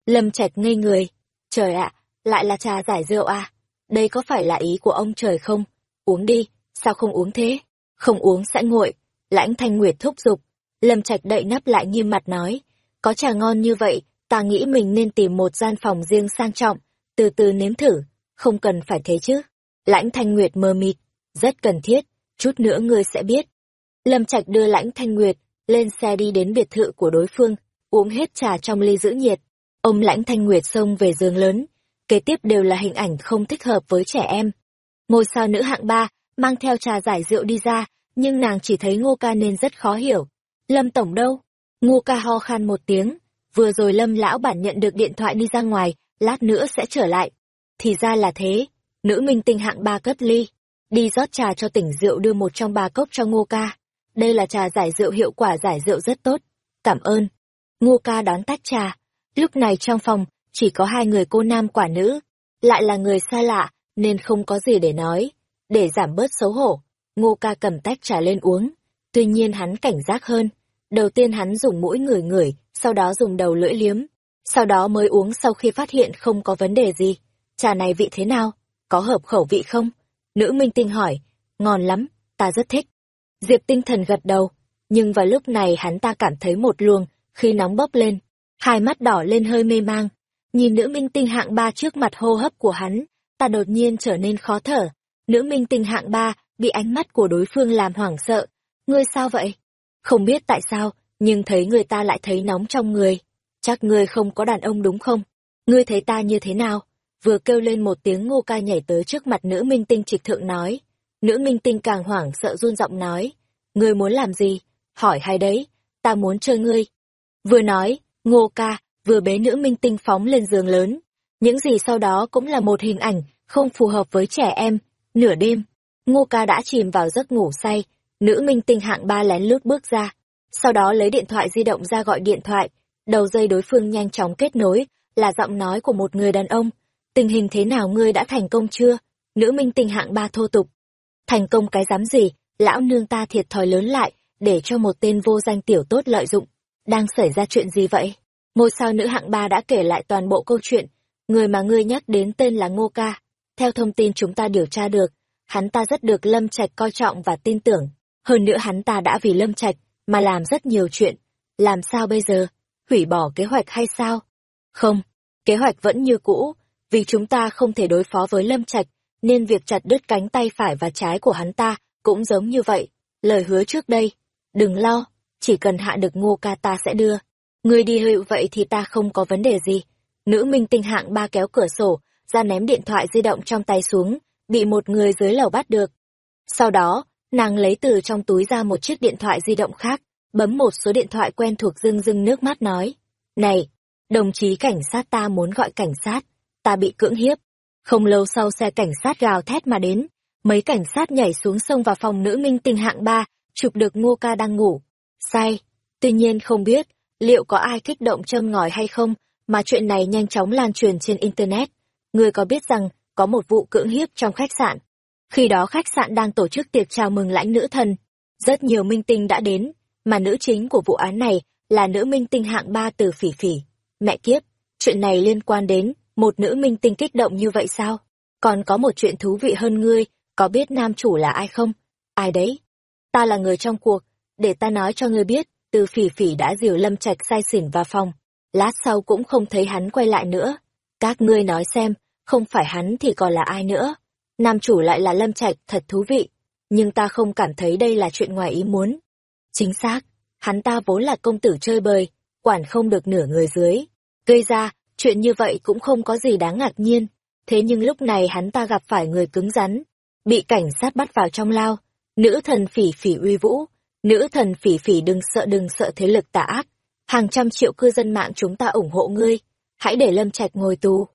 Lâm Trạch ngây người, trời ạ, lại là trà giải rượu à? Đây có phải là ý của ông trời không? Uống đi, sao không uống thế? Không uống sẽ nguội. Lãnh Thanh Nguyệt thúc giục. Lâm Trạch đậy nắp lại nghiêm mặt nói, có trà ngon như vậy, ta nghĩ mình nên tìm một gian phòng riêng sang trọng, từ từ nếm thử, không cần phải thế chứ. Lãnh Thanh Nguyệt mơ mịt, rất cần thiết, chút nữa ngươi sẽ biết. Lâm Trạch đưa Lãnh Thanh Nguyệt lên xe đi đến biệt thự của đối phương, uống hết trà trong ly giữ nhiệt. Ông Lãnh Thanh Nguyệt xông về giường lớn, kế tiếp đều là hình ảnh không thích hợp với trẻ em. Ngôi sao nữ hạng ba, mang theo trà giải rượu đi ra, nhưng nàng chỉ thấy Ngô Ca nên rất khó hiểu. Lâm Tổng đâu? Ngô Ca ho khan một tiếng, vừa rồi Lâm Lão Bản nhận được điện thoại đi ra ngoài, lát nữa sẽ trở lại. Thì ra là thế, nữ minh tinh hạng ba cất ly, đi rót trà cho tỉnh rượu đưa một trong ba cốc cho Ngô Ca. Đây là trà giải rượu hiệu quả giải rượu rất tốt. Cảm ơn. Ngô Ca đón tách trà. Lúc này trong phòng, chỉ có hai người cô nam quả nữ. Lại là người xa lạ, nên không có gì để nói. Để giảm bớt xấu hổ, Ngô Ca cầm tách trà lên uống. Tuy nhiên hắn cảnh giác hơn. Đầu tiên hắn dùng mũi ngửi ngửi, sau đó dùng đầu lưỡi liếm, sau đó mới uống sau khi phát hiện không có vấn đề gì. Trà này vị thế nào? Có hợp khẩu vị không? Nữ minh tinh hỏi. Ngon lắm, ta rất thích. Diệp tinh thần gật đầu, nhưng vào lúc này hắn ta cảm thấy một luồng, khi nóng bốc lên, hai mắt đỏ lên hơi mê mang. Nhìn nữ minh tinh hạng ba trước mặt hô hấp của hắn, ta đột nhiên trở nên khó thở. Nữ minh tinh hạng ba bị ánh mắt của đối phương làm hoảng sợ. Ngươi sao vậy? Không biết tại sao, nhưng thấy người ta lại thấy nóng trong người. Chắc ngươi không có đàn ông đúng không? Ngươi thấy ta như thế nào? Vừa kêu lên một tiếng ngô ca nhảy tới trước mặt nữ minh tinh trịch thượng nói. Nữ minh tinh càng hoảng sợ run giọng nói. Ngươi muốn làm gì? Hỏi hay đấy, ta muốn chơi ngươi. Vừa nói, ngô ca, vừa bế nữ minh tinh phóng lên giường lớn. Những gì sau đó cũng là một hình ảnh không phù hợp với trẻ em. Nửa đêm, ngô ca đã chìm vào giấc ngủ say, nữ minh tinh hạng ba lén lút bước ra. Sau đó lấy điện thoại di động ra gọi điện thoại, đầu dây đối phương nhanh chóng kết nối, là giọng nói của một người đàn ông. Tình hình thế nào ngươi đã thành công chưa? Nữ minh tinh hạng ba thô tục. Thành công cái dám gì, lão nương ta thiệt thòi lớn lại, để cho một tên vô danh tiểu tốt lợi dụng. Đang xảy ra chuyện gì vậy? Ngôi sao nữ hạng ba đã kể lại toàn bộ câu chuyện. Người mà ngươi nhắc đến tên là Ngô Ca. Theo thông tin chúng ta điều tra được, hắn ta rất được Lâm Trạch coi trọng và tin tưởng. Hơn nữa hắn ta đã vì Lâm Trạch mà làm rất nhiều chuyện. Làm sao bây giờ? Hủy bỏ kế hoạch hay sao? Không, kế hoạch vẫn như cũ, vì chúng ta không thể đối phó với Lâm Trạch, nên việc chặt đứt cánh tay phải và trái của hắn ta cũng giống như vậy. Lời hứa trước đây, đừng lo, chỉ cần hạ được ngô ca ta sẽ đưa. Người đi hữu vậy thì ta không có vấn đề gì. Nữ minh tinh hạng ba kéo cửa sổ, ra ném điện thoại di động trong tay xuống, bị một người dưới lầu bắt được. Sau đó, nàng lấy từ trong túi ra một chiếc điện thoại di động khác, bấm một số điện thoại quen thuộc dưng dưng nước mắt nói. Này, đồng chí cảnh sát ta muốn gọi cảnh sát, ta bị cưỡng hiếp. Không lâu sau xe cảnh sát gào thét mà đến, mấy cảnh sát nhảy xuống sông vào phòng nữ minh tinh hạng ba, chụp được ngô ca đang ngủ. Sai, tuy nhiên không biết, liệu có ai kích động châm ngòi hay không, mà chuyện này nhanh chóng lan truyền trên Internet. Ngươi có biết rằng, có một vụ cưỡng hiếp trong khách sạn. Khi đó khách sạn đang tổ chức tiệc chào mừng lãnh nữ thần. Rất nhiều minh tinh đã đến, mà nữ chính của vụ án này là nữ minh tinh hạng ba từ phỉ phỉ. Mẹ kiếp, chuyện này liên quan đến một nữ minh tinh kích động như vậy sao? Còn có một chuyện thú vị hơn ngươi, có biết nam chủ là ai không? Ai đấy? Ta là người trong cuộc, để ta nói cho ngươi biết, từ phỉ phỉ đã dìu lâm trạch sai xỉn vào phòng. Lát sau cũng không thấy hắn quay lại nữa. Các ngươi nói xem, không phải hắn thì còn là ai nữa? Nam chủ lại là lâm trạch, thật thú vị. Nhưng ta không cảm thấy đây là chuyện ngoài ý muốn. Chính xác, hắn ta vốn là công tử chơi bời, quản không được nửa người dưới. Gây ra, chuyện như vậy cũng không có gì đáng ngạc nhiên. Thế nhưng lúc này hắn ta gặp phải người cứng rắn, bị cảnh sát bắt vào trong lao. Nữ thần phỉ phỉ uy vũ, nữ thần phỉ phỉ đừng sợ đừng sợ thế lực tà ác. Hàng trăm triệu cư dân mạng chúng ta ủng hộ ngươi. Hãy để Lâm Trạch ngồi tù.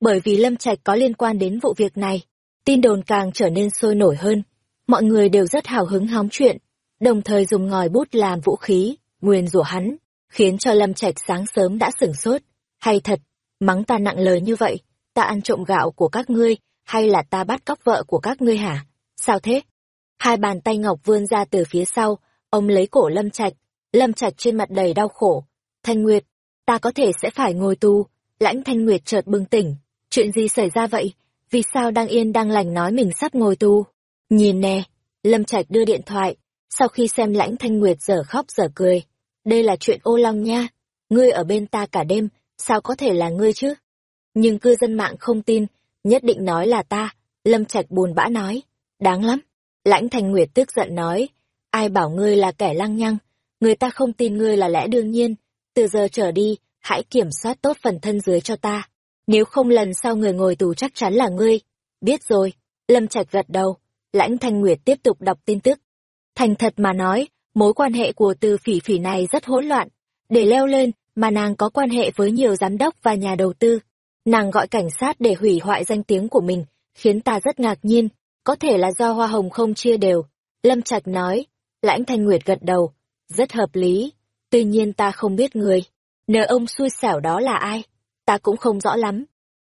Bởi vì Lâm Trạch có liên quan đến vụ việc này, tin đồn càng trở nên sôi nổi hơn. Mọi người đều rất hào hứng hóng chuyện, đồng thời dùng ngòi bút làm vũ khí, nguyền rủa hắn, khiến cho Lâm Trạch sáng sớm đã sửng sốt. Hay thật, mắng ta nặng lời như vậy, ta ăn trộm gạo của các ngươi, hay là ta bắt cóc vợ của các ngươi hả? Sao thế? Hai bàn tay ngọc vươn ra từ phía sau, ông lấy cổ Lâm Trạch, Lâm Trạch trên mặt đầy đau khổ. Thanh Nguyệt, ta có thể sẽ phải ngồi tù. Lãnh Thanh Nguyệt chợt bừng tỉnh, chuyện gì xảy ra vậy? Vì sao đang yên đang lành nói mình sắp ngồi tù? Nhìn nè, Lâm Trạch đưa điện thoại, sau khi xem Lãnh Thanh Nguyệt giờ khóc giờ cười. Đây là chuyện ô long nha, ngươi ở bên ta cả đêm, sao có thể là ngươi chứ? Nhưng cư dân mạng không tin, nhất định nói là ta, Lâm Trạch buồn bã nói, đáng lắm. Lãnh Thanh Nguyệt tức giận nói, ai bảo ngươi là kẻ lăng nhăng, người ta không tin ngươi là lẽ đương nhiên, từ giờ trở đi, hãy kiểm soát tốt phần thân dưới cho ta. Nếu không lần sau người ngồi tù chắc chắn là ngươi. Biết rồi, Lâm Trạch gật đầu, Lãnh Thanh Nguyệt tiếp tục đọc tin tức. Thành thật mà nói, mối quan hệ của từ phỉ phỉ này rất hỗn loạn. Để leo lên, mà nàng có quan hệ với nhiều giám đốc và nhà đầu tư. Nàng gọi cảnh sát để hủy hoại danh tiếng của mình, khiến ta rất ngạc nhiên, có thể là do hoa hồng không chia đều. Lâm Trạch nói, Lãnh Thanh Nguyệt gật đầu, rất hợp lý, tuy nhiên ta không biết người. Nờ ông xui xẻo đó là ai? Ta cũng không rõ lắm.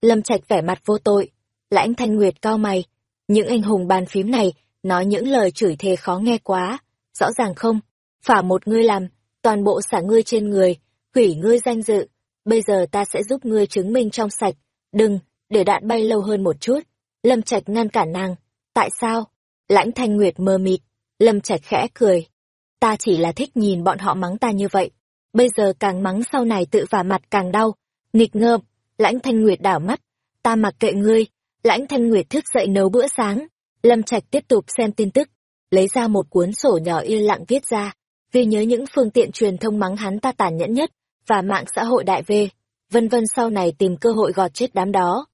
Lâm Trạch vẻ mặt vô tội, Lãnh Thanh Nguyệt cao mày, những anh hùng bàn phím này nói những lời chửi thề khó nghe quá, rõ ràng không, phả một ngươi làm, toàn bộ xả ngươi trên người, hủy ngươi danh dự. Bây giờ ta sẽ giúp ngươi chứng minh trong sạch. Đừng, để đạn bay lâu hơn một chút. Lâm Trạch ngăn cản nàng. Tại sao? Lãnh Thanh Nguyệt mơ mịt. Lâm Trạch khẽ cười. Ta chỉ là thích nhìn bọn họ mắng ta như vậy. Bây giờ càng mắng sau này tự vả mặt càng đau. Nghịch ngợm, Lãnh Thanh Nguyệt đảo mắt. Ta mặc kệ ngươi. Lãnh Thanh Nguyệt thức dậy nấu bữa sáng. Lâm Trạch tiếp tục xem tin tức. Lấy ra một cuốn sổ nhỏ yên lặng viết ra. Vì nhớ những phương tiện truyền thông mắng hắn ta tàn nhẫn nhất, và mạng xã hội đại về. Vân vân sau này tìm cơ hội gọt chết đám đó.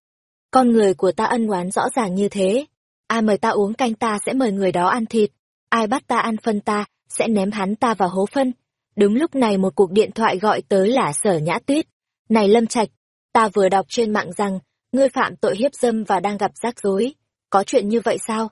Con người của ta ân oán rõ ràng như thế. Ai mời ta uống canh ta sẽ mời người đó ăn thịt. Ai bắt ta ăn phân ta, sẽ ném hắn ta vào hố phân. Đúng lúc này một cuộc điện thoại gọi tới là sở nhã tuyết. Này Lâm Trạch, ta vừa đọc trên mạng rằng, ngươi phạm tội hiếp dâm và đang gặp rắc rối. Có chuyện như vậy sao?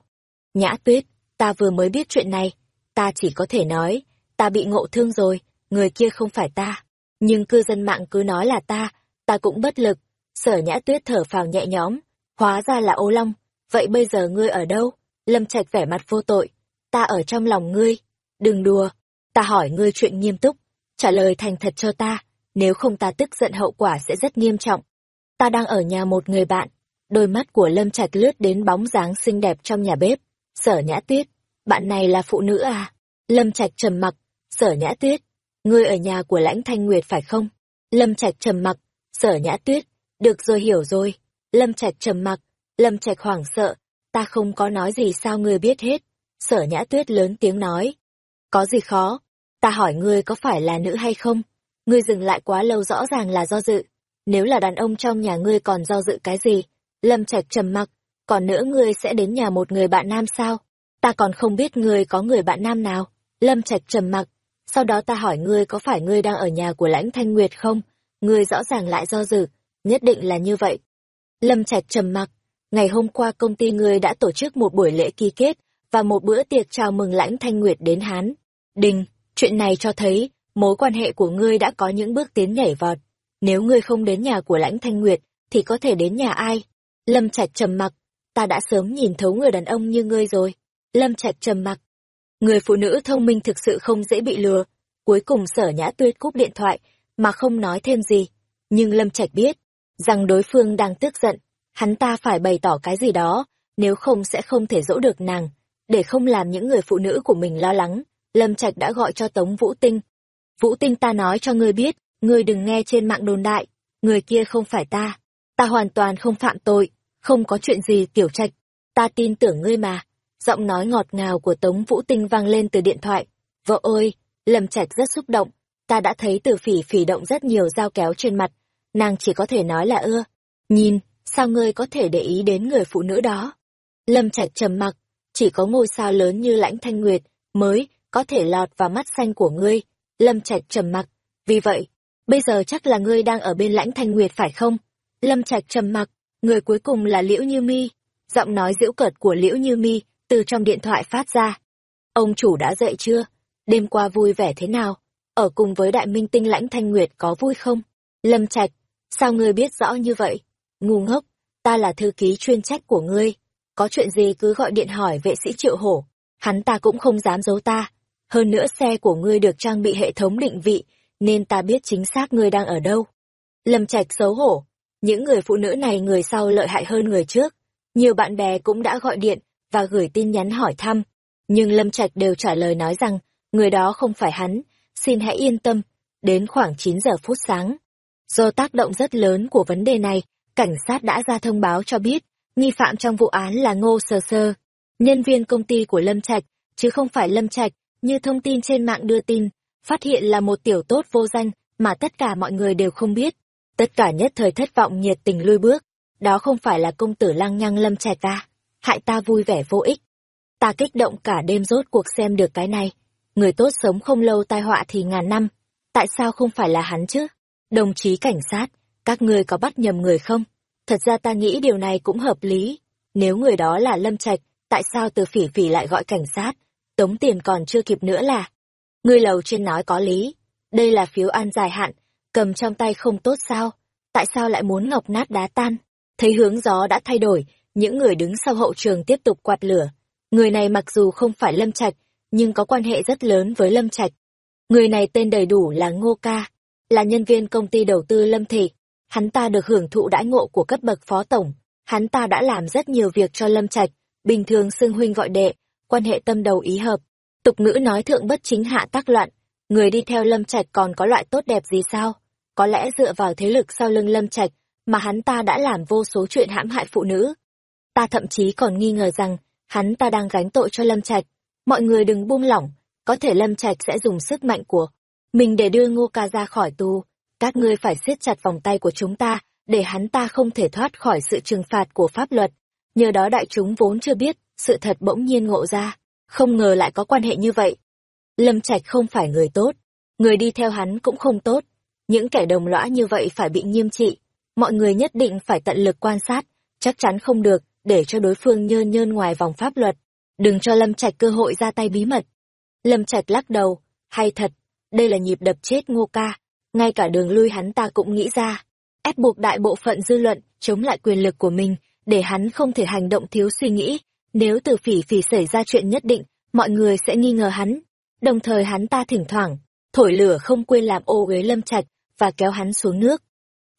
Nhã tuyết, ta vừa mới biết chuyện này. Ta chỉ có thể nói, ta bị ngộ thương rồi, người kia không phải ta. Nhưng cư dân mạng cứ nói là ta, ta cũng bất lực. Sở nhã tuyết thở phào nhẹ nhõm, hóa ra là ô long. Vậy bây giờ ngươi ở đâu? Lâm Trạch vẻ mặt vô tội. Ta ở trong lòng ngươi. Đừng đùa. Ta hỏi ngươi chuyện nghiêm túc. Trả lời thành thật cho ta. Nếu không ta tức giận hậu quả sẽ rất nghiêm trọng. Ta đang ở nhà một người bạn. Đôi mắt của Lâm Trạch lướt đến bóng dáng xinh đẹp trong nhà bếp. Sở nhã tuyết. Bạn này là phụ nữ à? Lâm Trạch trầm mặc. Sở nhã tuyết. Ngươi ở nhà của lãnh thanh nguyệt phải không? Lâm Trạch trầm mặc. Sở nhã tuyết. Được rồi hiểu rồi. Lâm Trạch trầm mặc. Lâm Trạch hoảng sợ, ta không có nói gì sao ngươi biết hết. Sở nhã tuyết lớn tiếng nói. Có gì khó? Ta hỏi ngươi có phải là nữ hay không? Ngươi dừng lại quá lâu rõ ràng là do dự. Nếu là đàn ông trong nhà ngươi còn do dự cái gì? Lâm Trạch trầm mặc. Còn nữa ngươi sẽ đến nhà một người bạn nam sao? Ta còn không biết ngươi có người bạn nam nào. Lâm Trạch trầm mặc. Sau đó ta hỏi ngươi có phải ngươi đang ở nhà của lãnh thanh nguyệt không? Ngươi rõ ràng lại do dự. Nhất định là như vậy. Lâm Trạch trầm mặc ngày hôm qua công ty ngươi đã tổ chức một buổi lễ ký kết và một bữa tiệc chào mừng lãnh thanh nguyệt đến Hán. Đình, chuyện này cho thấy mối quan hệ của ngươi đã có những bước tiến nhảy vọt. Nếu ngươi không đến nhà của lãnh thanh nguyệt, thì có thể đến nhà ai? Lâm Trạch trầm mặc, ta đã sớm nhìn thấu người đàn ông như ngươi rồi. Lâm Trạch trầm mặc. Người phụ nữ thông minh thực sự không dễ bị lừa. Cuối cùng sở nhã tuyết cúp điện thoại, mà không nói thêm gì. Nhưng Lâm Trạch biết, rằng đối phương đang tức giận, hắn ta phải bày tỏ cái gì đó, nếu không sẽ không thể dỗ được nàng. Để không làm những người phụ nữ của mình lo lắng, Lâm Trạch đã gọi cho Tống Vũ Tinh. Vũ Tinh ta nói cho ngươi biết, ngươi đừng nghe trên mạng đồn đại, người kia không phải ta. Ta hoàn toàn không phạm tội, không có chuyện gì tiểu trạch. Ta tin tưởng ngươi mà. Giọng nói ngọt ngào của Tống Vũ Tinh vang lên từ điện thoại. Vợ ơi, Lâm Trạch rất xúc động. Ta đã thấy từ phỉ phỉ động rất nhiều dao kéo trên mặt. Nàng chỉ có thể nói là ưa. Nhìn, sao ngươi có thể để ý đến người phụ nữ đó? Lâm Trạch trầm mặc, chỉ có ngôi sao lớn như Lãnh Thanh Nguyệt mới có thể lọt vào mắt xanh của ngươi. Lâm Trạch trầm mặc, vì vậy, bây giờ chắc là ngươi đang ở bên Lãnh Thanh Nguyệt phải không? Lâm Trạch trầm mặc, người cuối cùng là Liễu Như Mi. Giọng nói giễu cợt của Liễu Như Mi từ trong điện thoại phát ra. Ông chủ đã dậy chưa? Đêm qua vui vẻ thế nào? Ở cùng với đại minh tinh Lãnh Thanh Nguyệt có vui không? Lâm Trạch, sao ngươi biết rõ như vậy? ngu ngốc, ta là thư ký chuyên trách của ngươi, có chuyện gì cứ gọi điện hỏi vệ sĩ triệu hổ, hắn ta cũng không dám giấu ta. Hơn nữa xe của ngươi được trang bị hệ thống định vị, nên ta biết chính xác ngươi đang ở đâu. Lâm Trạch xấu hổ, những người phụ nữ này người sau lợi hại hơn người trước. Nhiều bạn bè cũng đã gọi điện và gửi tin nhắn hỏi thăm, nhưng Lâm Trạch đều trả lời nói rằng người đó không phải hắn, xin hãy yên tâm. Đến khoảng 9 giờ phút sáng, do tác động rất lớn của vấn đề này, cảnh sát đã ra thông báo cho biết, nghi phạm trong vụ án là Ngô Sơ Sơ, nhân viên công ty của Lâm Trạch, chứ không phải Lâm Trạch, như thông tin trên mạng đưa tin, phát hiện là một tiểu tốt vô danh mà tất cả mọi người đều không biết. Tất cả nhất thời thất vọng nhiệt tình lui bước, đó không phải là công tử lăng nhăng Lâm Trạch ta, hại ta vui vẻ vô ích. Ta kích động cả đêm rốt cuộc xem được cái này, người tốt sống không lâu tai họa thì ngàn năm, tại sao không phải là hắn chứ? Đồng chí cảnh sát, các ngươi có bắt nhầm người không? Thật ra ta nghĩ điều này cũng hợp lý. Nếu người đó là Lâm Trạch, tại sao từ phỉ phỉ lại gọi cảnh sát? Tống tiền còn chưa kịp nữa là. Ngươi lầu trên nói có lý. Đây là phiếu an dài hạn, cầm trong tay không tốt sao? Tại sao lại muốn ngọc nát đá tan? Thấy hướng gió đã thay đổi, những người đứng sau hậu trường tiếp tục quạt lửa. Người này mặc dù không phải Lâm Trạch, nhưng có quan hệ rất lớn với Lâm Trạch. Người này tên đầy đủ là Ngô Ca, là nhân viên công ty đầu tư Lâm Thị. Hắn ta được hưởng thụ đãi ngộ của cấp bậc phó tổng. Hắn ta đã làm rất nhiều việc cho Lâm Trạch, bình thường xưng huynh gọi đệ, quan hệ tâm đầu ý hợp. Tục ngữ nói thượng bất chính hạ tác loạn, người đi theo Lâm Trạch còn có loại tốt đẹp gì sao? Có lẽ dựa vào thế lực sau lưng Lâm Trạch, mà hắn ta đã làm vô số chuyện hãm hại phụ nữ. Ta thậm chí còn nghi ngờ rằng, hắn ta đang gánh tội cho Lâm Trạch. Mọi người đừng buông lỏng, có thể Lâm Trạch sẽ dùng sức mạnh của mình để đưa Ngô Ca ra khỏi tù. Các ngươi phải siết chặt vòng tay của chúng ta, để hắn ta không thể thoát khỏi sự trừng phạt của pháp luật. Nhờ đó đại chúng vốn chưa biết, sự thật bỗng nhiên ngộ ra, không ngờ lại có quan hệ như vậy. Lâm Trạch không phải người tốt, người đi theo hắn cũng không tốt. Những kẻ đồng lõa như vậy phải bị nghiêm trị. Mọi người nhất định phải tận lực quan sát, chắc chắn không được, để cho đối phương nhơn nhơn ngoài vòng pháp luật. Đừng cho Lâm Trạch cơ hội ra tay bí mật. Lâm Trạch lắc đầu, hay thật, đây là nhịp đập chết ngô ca. Ngay cả đường lui hắn ta cũng nghĩ ra. Ép buộc đại bộ phận dư luận, chống lại quyền lực của mình, để hắn không thể hành động thiếu suy nghĩ. Nếu từ phỉ phỉ xảy ra chuyện nhất định, mọi người sẽ nghi ngờ hắn. Đồng thời hắn ta thỉnh thoảng, thổi lửa không quên làm ô uế lâm trạch và kéo hắn xuống nước.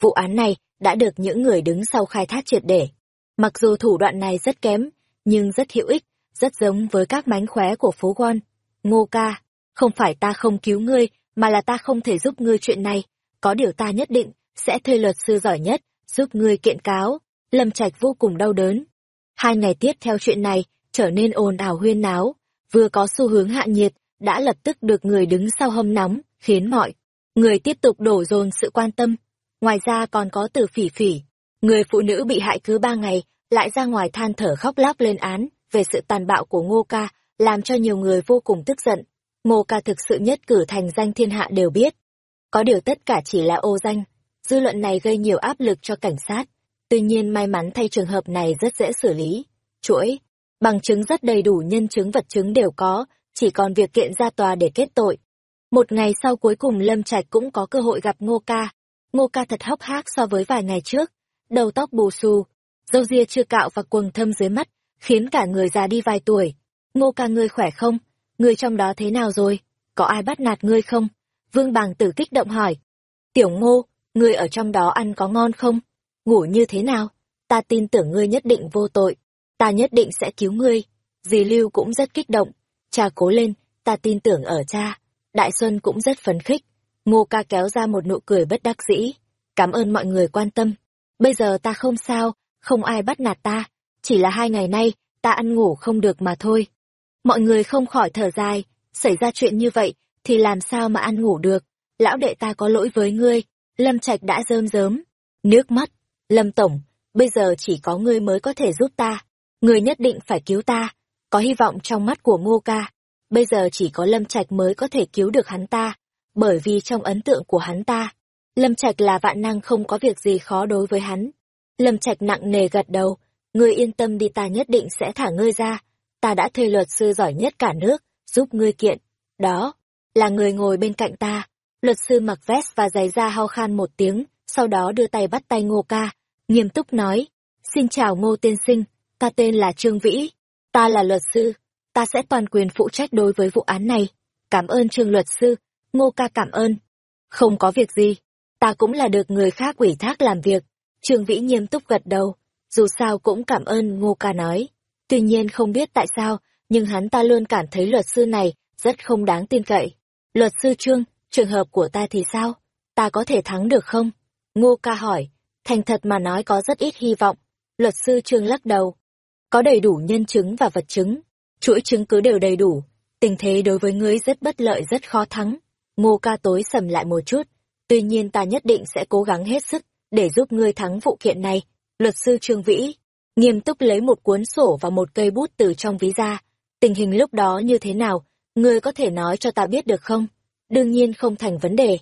Vụ án này đã được những người đứng sau khai thác triệt để. Mặc dù thủ đoạn này rất kém, nhưng rất hữu ích, rất giống với các mánh khóe của phố Gon. Ngô ca, không phải ta không cứu ngươi, mà là ta không thể giúp ngươi chuyện này. Có điều ta nhất định, sẽ thuê luật sư giỏi nhất, giúp ngươi kiện cáo. Lâm Trạch vô cùng đau đớn. Hai ngày tiếp theo chuyện này, trở nên ồn ào huyên náo, vừa có xu hướng hạ nhiệt, đã lập tức được người đứng sau hâm nóng, khiến mọi người tiếp tục đổ dồn sự quan tâm. Ngoài ra còn có từ phỉ phỉ, người phụ nữ bị hại cứ ba ngày, lại ra ngoài than thở khóc lóc lên án về sự tàn bạo của Ngô Ca, làm cho nhiều người vô cùng tức giận. Ngô Ca thực sự nhất cử thành danh thiên hạ đều biết. Có điều tất cả chỉ là ô danh. Dư luận này gây nhiều áp lực cho cảnh sát. Tuy nhiên may mắn thay trường hợp này rất dễ xử lý. Chuỗi, bằng chứng rất đầy đủ nhân chứng vật chứng đều có, chỉ còn việc kiện ra tòa để kết tội. Một ngày sau cuối cùng Lâm Trạch cũng có cơ hội gặp Ngô Ca. Ngô Ca thật hốc hác so với vài ngày trước. Đầu tóc bù xù, râu ria chưa cạo và quầng thâm dưới mắt, khiến cả người già đi vài tuổi. Ngô Ca ngươi khỏe không? Ngươi trong đó thế nào rồi? Có ai bắt nạt ngươi không? Vương Bàng Tử kích động hỏi. Tiểu Ngô, ngươi ở trong đó ăn có ngon không? Ngủ như thế nào? Ta tin tưởng ngươi nhất định vô tội. Ta nhất định sẽ cứu ngươi. Dì Lưu cũng rất kích động. Cha cố lên, ta tin tưởng ở cha. Đại Xuân cũng rất phấn khích. Ngô ca kéo ra một nụ cười bất đắc dĩ. Cảm ơn mọi người quan tâm. Bây giờ ta không sao, không ai bắt nạt ta. Chỉ là hai ngày nay, ta ăn ngủ không được mà thôi. Mọi người không khỏi thở dài, xảy ra chuyện như vậy, thì làm sao mà ăn ngủ được. Lão đệ ta có lỗi với ngươi, Lâm Trạch đã rơm rớm. Nước mắt, Lâm Tổng, bây giờ chỉ có ngươi mới có thể giúp ta. Ngươi nhất định phải cứu ta. Có hy vọng trong mắt của Ngô Ca. Bây giờ chỉ có Lâm Trạch mới có thể cứu được hắn ta. Bởi vì trong ấn tượng của hắn ta, Lâm Trạch là vạn năng không có việc gì khó đối với hắn. Lâm Trạch nặng nề gật đầu, ngươi yên tâm đi ta nhất định sẽ thả ngươi ra. Ta đã thuê luật sư giỏi nhất cả nước, giúp ngươi kiện. Đó, là người ngồi bên cạnh ta. Luật sư mặc vest và giày da hao khan một tiếng, sau đó đưa tay bắt tay Ngô Ca, nghiêm túc nói. Xin chào Ngô Tiên Sinh, ta tên là Trương Vĩ, ta là luật sư, ta sẽ toàn quyền phụ trách đối với vụ án này. Cảm ơn Trương luật sư, Ngô Ca cảm ơn. Không có việc gì, ta cũng là được người khác ủy thác làm việc. Trương Vĩ nghiêm túc gật đầu, dù sao cũng cảm ơn Ngô Ca nói. Tuy nhiên không biết tại sao, nhưng hắn ta luôn cảm thấy luật sư này rất không đáng tin cậy. Luật sư Trương, trường hợp của ta thì sao? Ta có thể thắng được không? Ngô Ca hỏi, thành thật mà nói có rất ít hy vọng. Luật sư Trương lắc đầu. Có đầy đủ nhân chứng và vật chứng. Chuỗi chứng cứ đều đầy đủ. Tình thế đối với ngươi rất bất lợi rất khó thắng. Ngô Ca tối sầm lại một chút. Tuy nhiên ta nhất định sẽ cố gắng hết sức để giúp ngươi thắng vụ kiện này. Luật sư Trương Vĩ, nghiêm túc lấy một cuốn sổ và một cây bút từ trong ví ra. Tình hình lúc đó như thế nào, ngươi có thể nói cho ta biết được không? Đương nhiên không thành vấn đề.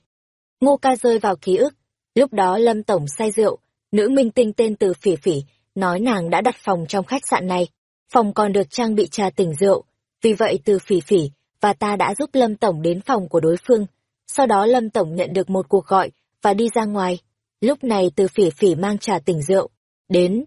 Ngô ca rơi vào ký ức. Lúc đó Lâm Tổng say rượu, nữ minh tinh tên từ phỉ phỉ, nói nàng đã đặt phòng trong khách sạn này. Phòng còn được trang bị trà tỉnh rượu. Vì vậy từ phỉ phỉ, và ta đã giúp Lâm Tổng đến phòng của đối phương. Sau đó Lâm Tổng nhận được một cuộc gọi, và đi ra ngoài. Lúc này từ phỉ phỉ mang trà tỉnh rượu. Đến,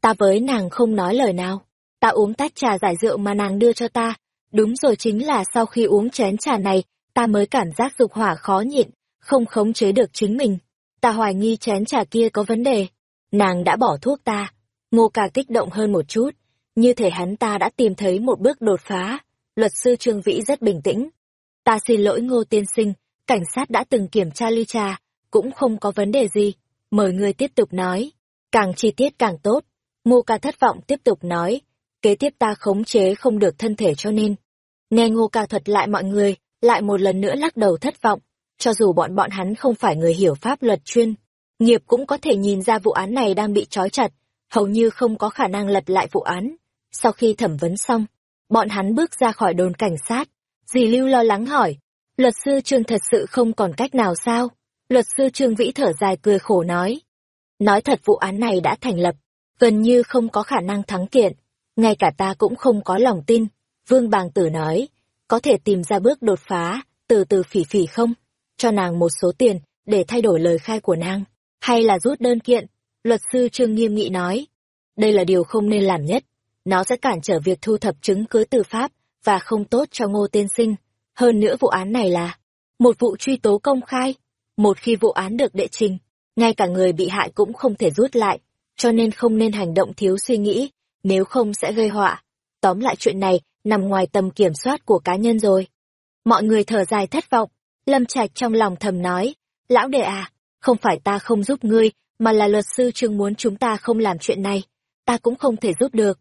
Ta với nàng không nói lời nào. Ta uống tách trà giải rượu mà nàng đưa cho ta. Đúng rồi chính là sau khi uống chén trà này, ta mới cảm giác dục hỏa khó nhịn, không khống chế được chính mình. Ta hoài nghi chén trà kia có vấn đề. Nàng đã bỏ thuốc ta. Ngô ca kích động hơn một chút. Như thể hắn ta đã tìm thấy một bước đột phá. Luật sư Trương Vĩ rất bình tĩnh. Ta xin lỗi ngô tiên sinh, cảnh sát đã từng kiểm tra ly trà, cũng không có vấn đề gì. Mời người tiếp tục nói. Càng chi tiết càng tốt. Ngô ca thất vọng tiếp tục nói. Kế tiếp ta khống chế không được thân thể cho nên. Nghe ngô ca thuật lại mọi người, lại một lần nữa lắc đầu thất vọng. Cho dù bọn bọn hắn không phải người hiểu pháp luật chuyên, nghiệp cũng có thể nhìn ra vụ án này đang bị trói chặt, hầu như không có khả năng lật lại vụ án. Sau khi thẩm vấn xong, bọn hắn bước ra khỏi đồn cảnh sát. Dì Lưu lo lắng hỏi, luật sư Trương thật sự không còn cách nào sao? Luật sư Trương Vĩ thở dài cười khổ nói. Nói thật vụ án này đã thành lập, gần như không có khả năng thắng kiện. Ngay cả ta cũng không có lòng tin. Vương Bàng Tử nói, có thể tìm ra bước đột phá, từ từ phỉ phỉ không? Cho nàng một số tiền, để thay đổi lời khai của nàng. Hay là rút đơn kiện? Luật sư Trương nghiêm nghị nói. Đây là điều không nên làm nhất. Nó sẽ cản trở việc thu thập chứng cứ từ pháp, và không tốt cho ngô tiên sinh. Hơn nữa vụ án này là một vụ truy tố công khai. Một khi vụ án được đệ trình, ngay cả người bị hại cũng không thể rút lại, cho nên không nên hành động thiếu suy nghĩ, nếu không sẽ gây họa. Tóm lại chuyện này nằm ngoài tầm kiểm soát của cá nhân rồi. Mọi người thở dài thất vọng, Lâm Trạch trong lòng thầm nói, lão đệ à, không phải ta không giúp ngươi, mà là luật sư Trương muốn chúng ta không làm chuyện này, ta cũng không thể giúp được.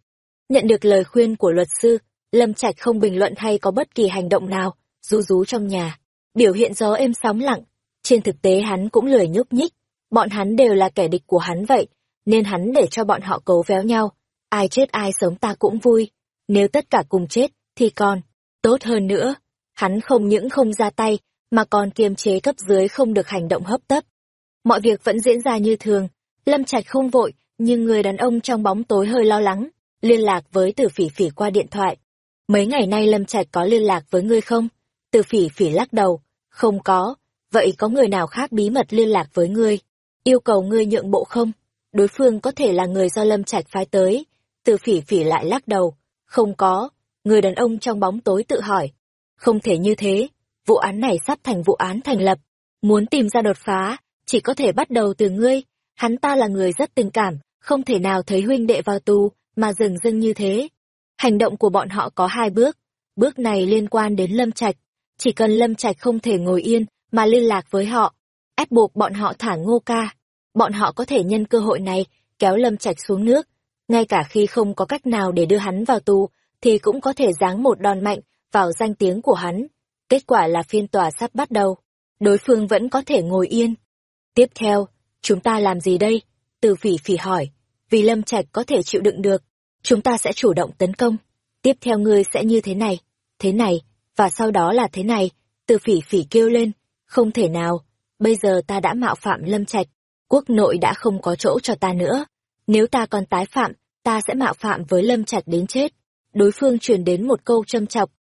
Nhận được lời khuyên của luật sư, Lâm Trạch không bình luận hay có bất kỳ hành động nào, rú rú trong nhà, biểu hiện gió êm sóng lặng. Trên thực tế hắn cũng lười nhúc nhích, bọn hắn đều là kẻ địch của hắn vậy, nên hắn để cho bọn họ cấu véo nhau, ai chết ai sống ta cũng vui, nếu tất cả cùng chết, thì còn, tốt hơn nữa, hắn không những không ra tay, mà còn kiềm chế cấp dưới không được hành động hấp tấp. Mọi việc vẫn diễn ra như thường, Lâm Trạch không vội, nhưng người đàn ông trong bóng tối hơi lo lắng, liên lạc với Tử Phỉ Phỉ qua điện thoại. Mấy ngày nay Lâm Trạch có liên lạc với ngươi không? Tử Phỉ Phỉ lắc đầu, không có, vậy có người nào khác bí mật liên lạc với ngươi? Yêu cầu ngươi nhượng bộ không? Đối phương có thể là người do Lâm Trạch phái tới. Tử Phỉ Phỉ lại lắc đầu, không có. Người đàn ông trong bóng tối tự hỏi, không thể như thế, vụ án này sắp thành vụ án thành lập. Muốn tìm ra đột phá, chỉ có thể bắt đầu từ ngươi. Hắn ta là người rất tình cảm, không thể nào thấy huynh đệ vào tù, mà dừng dưng như thế. Hành động của bọn họ có hai bước. Bước này liên quan đến Lâm Trạch. Chỉ cần Lâm Trạch không thể ngồi yên, mà liên lạc với họ, ép buộc bọn họ thả ngô ca. Bọn họ có thể nhân cơ hội này, kéo Lâm Trạch xuống nước. Ngay cả khi không có cách nào để đưa hắn vào tù, thì cũng có thể giáng một đòn mạnh vào danh tiếng của hắn. Kết quả là phiên tòa sắp bắt đầu. Đối phương vẫn có thể ngồi yên. Tiếp theo, chúng ta làm gì đây? Từ phỉ phỉ hỏi. Vì Lâm Trạch có thể chịu đựng được, chúng ta sẽ chủ động tấn công. Tiếp theo ngươi sẽ như thế này, thế này, và sau đó là thế này. Từ phỉ phỉ kêu lên. Không thể nào, bây giờ ta đã mạo phạm Lâm Trạch. Quốc nội đã không có chỗ cho ta nữa. Nếu ta còn tái phạm, ta sẽ mạo phạm với Lâm Trạch đến chết. Đối phương truyền đến một câu châm chọc,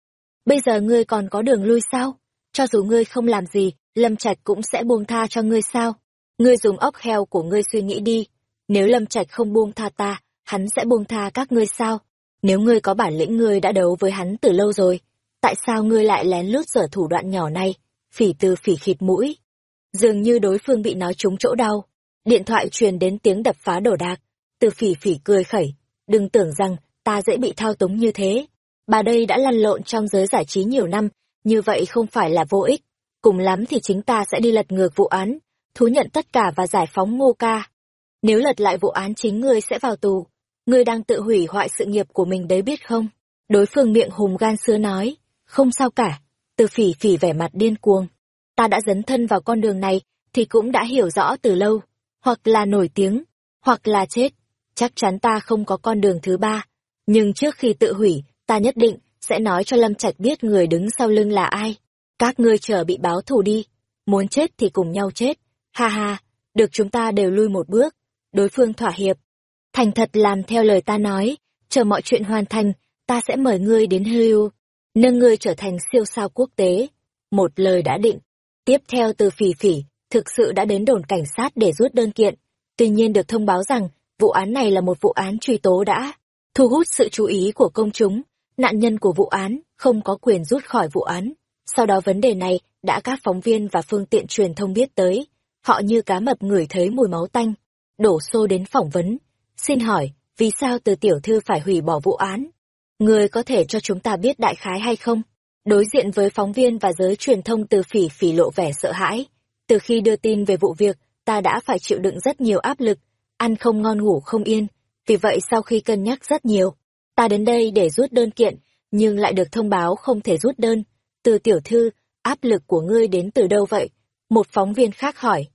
bây giờ ngươi còn có đường lui sao? Cho dù ngươi không làm gì, Lâm Trạch cũng sẽ buông tha cho ngươi sao? Ngươi dùng óc heo của ngươi suy nghĩ đi, nếu Lâm Trạch không buông tha ta, hắn sẽ buông tha các ngươi sao? Nếu ngươi có bản lĩnh ngươi đã đấu với hắn từ lâu rồi, tại sao ngươi lại lén lút giở thủ đoạn nhỏ này? Phỉ từ phỉ khịt mũi. Dường như đối phương bị nói trúng chỗ đau. Điện thoại truyền đến tiếng đập phá đổ đạc. Từ phỉ phỉ cười khẩy. Đừng tưởng rằng ta dễ bị thao túng như thế bà đây đã lăn lộn trong giới giải trí nhiều năm, như vậy không phải là vô ích. Cùng lắm thì chính ta sẽ đi lật ngược vụ án, thú nhận tất cả và giải phóng ngô ca. Nếu lật lại vụ án chính ngươi sẽ vào tù, ngươi đang tự hủy hoại sự nghiệp của mình đấy biết không? Đối phương miệng hùng gan xưa nói, không sao cả, từ phỉ phỉ vẻ mặt điên cuồng. Ta đã dấn thân vào con đường này, thì cũng đã hiểu rõ từ lâu, hoặc là nổi tiếng, hoặc là chết. Chắc chắn ta không có con đường thứ ba. Nhưng trước khi tự hủy, ta nhất định sẽ nói cho Lâm Trạch biết người đứng sau lưng là ai. Các ngươi chờ bị báo thù đi, muốn chết thì cùng nhau chết. Ha ha, được chúng ta đều lui một bước. Đối phương thỏa hiệp. Thành thật làm theo lời ta nói, chờ mọi chuyện hoàn thành, ta sẽ mời ngươi đến hưu, nâng ngươi trở thành siêu sao quốc tế. Một lời đã định. Tiếp theo từ phỉ phỉ, thực sự đã đến đồn cảnh sát để rút đơn kiện. Tuy nhiên được thông báo rằng, vụ án này là một vụ án truy tố đã thu hút sự chú ý của công chúng nạn nhân của vụ án không có quyền rút khỏi vụ án Sau đó vấn đề này đã các phóng viên và phương tiện truyền thông biết tới. Họ như cá mập ngửi thấy mùi máu tanh, đổ xô đến phỏng vấn. Xin hỏi, vì sao từ tiểu thư phải hủy bỏ vụ án? Người có thể cho chúng ta biết đại khái hay không? Đối diện với phóng viên và giới truyền thông từ phỉ phỉ lộ vẻ sợ hãi. Từ khi đưa tin về vụ việc, ta đã phải chịu đựng rất nhiều áp lực, ăn không ngon ngủ không yên. Vì vậy sau khi cân nhắc rất nhiều, ta đến đây để rút đơn kiện, nhưng lại được thông báo không thể rút đơn. Từ tiểu thư, áp lực của ngươi đến từ đâu vậy? Một phóng viên khác hỏi.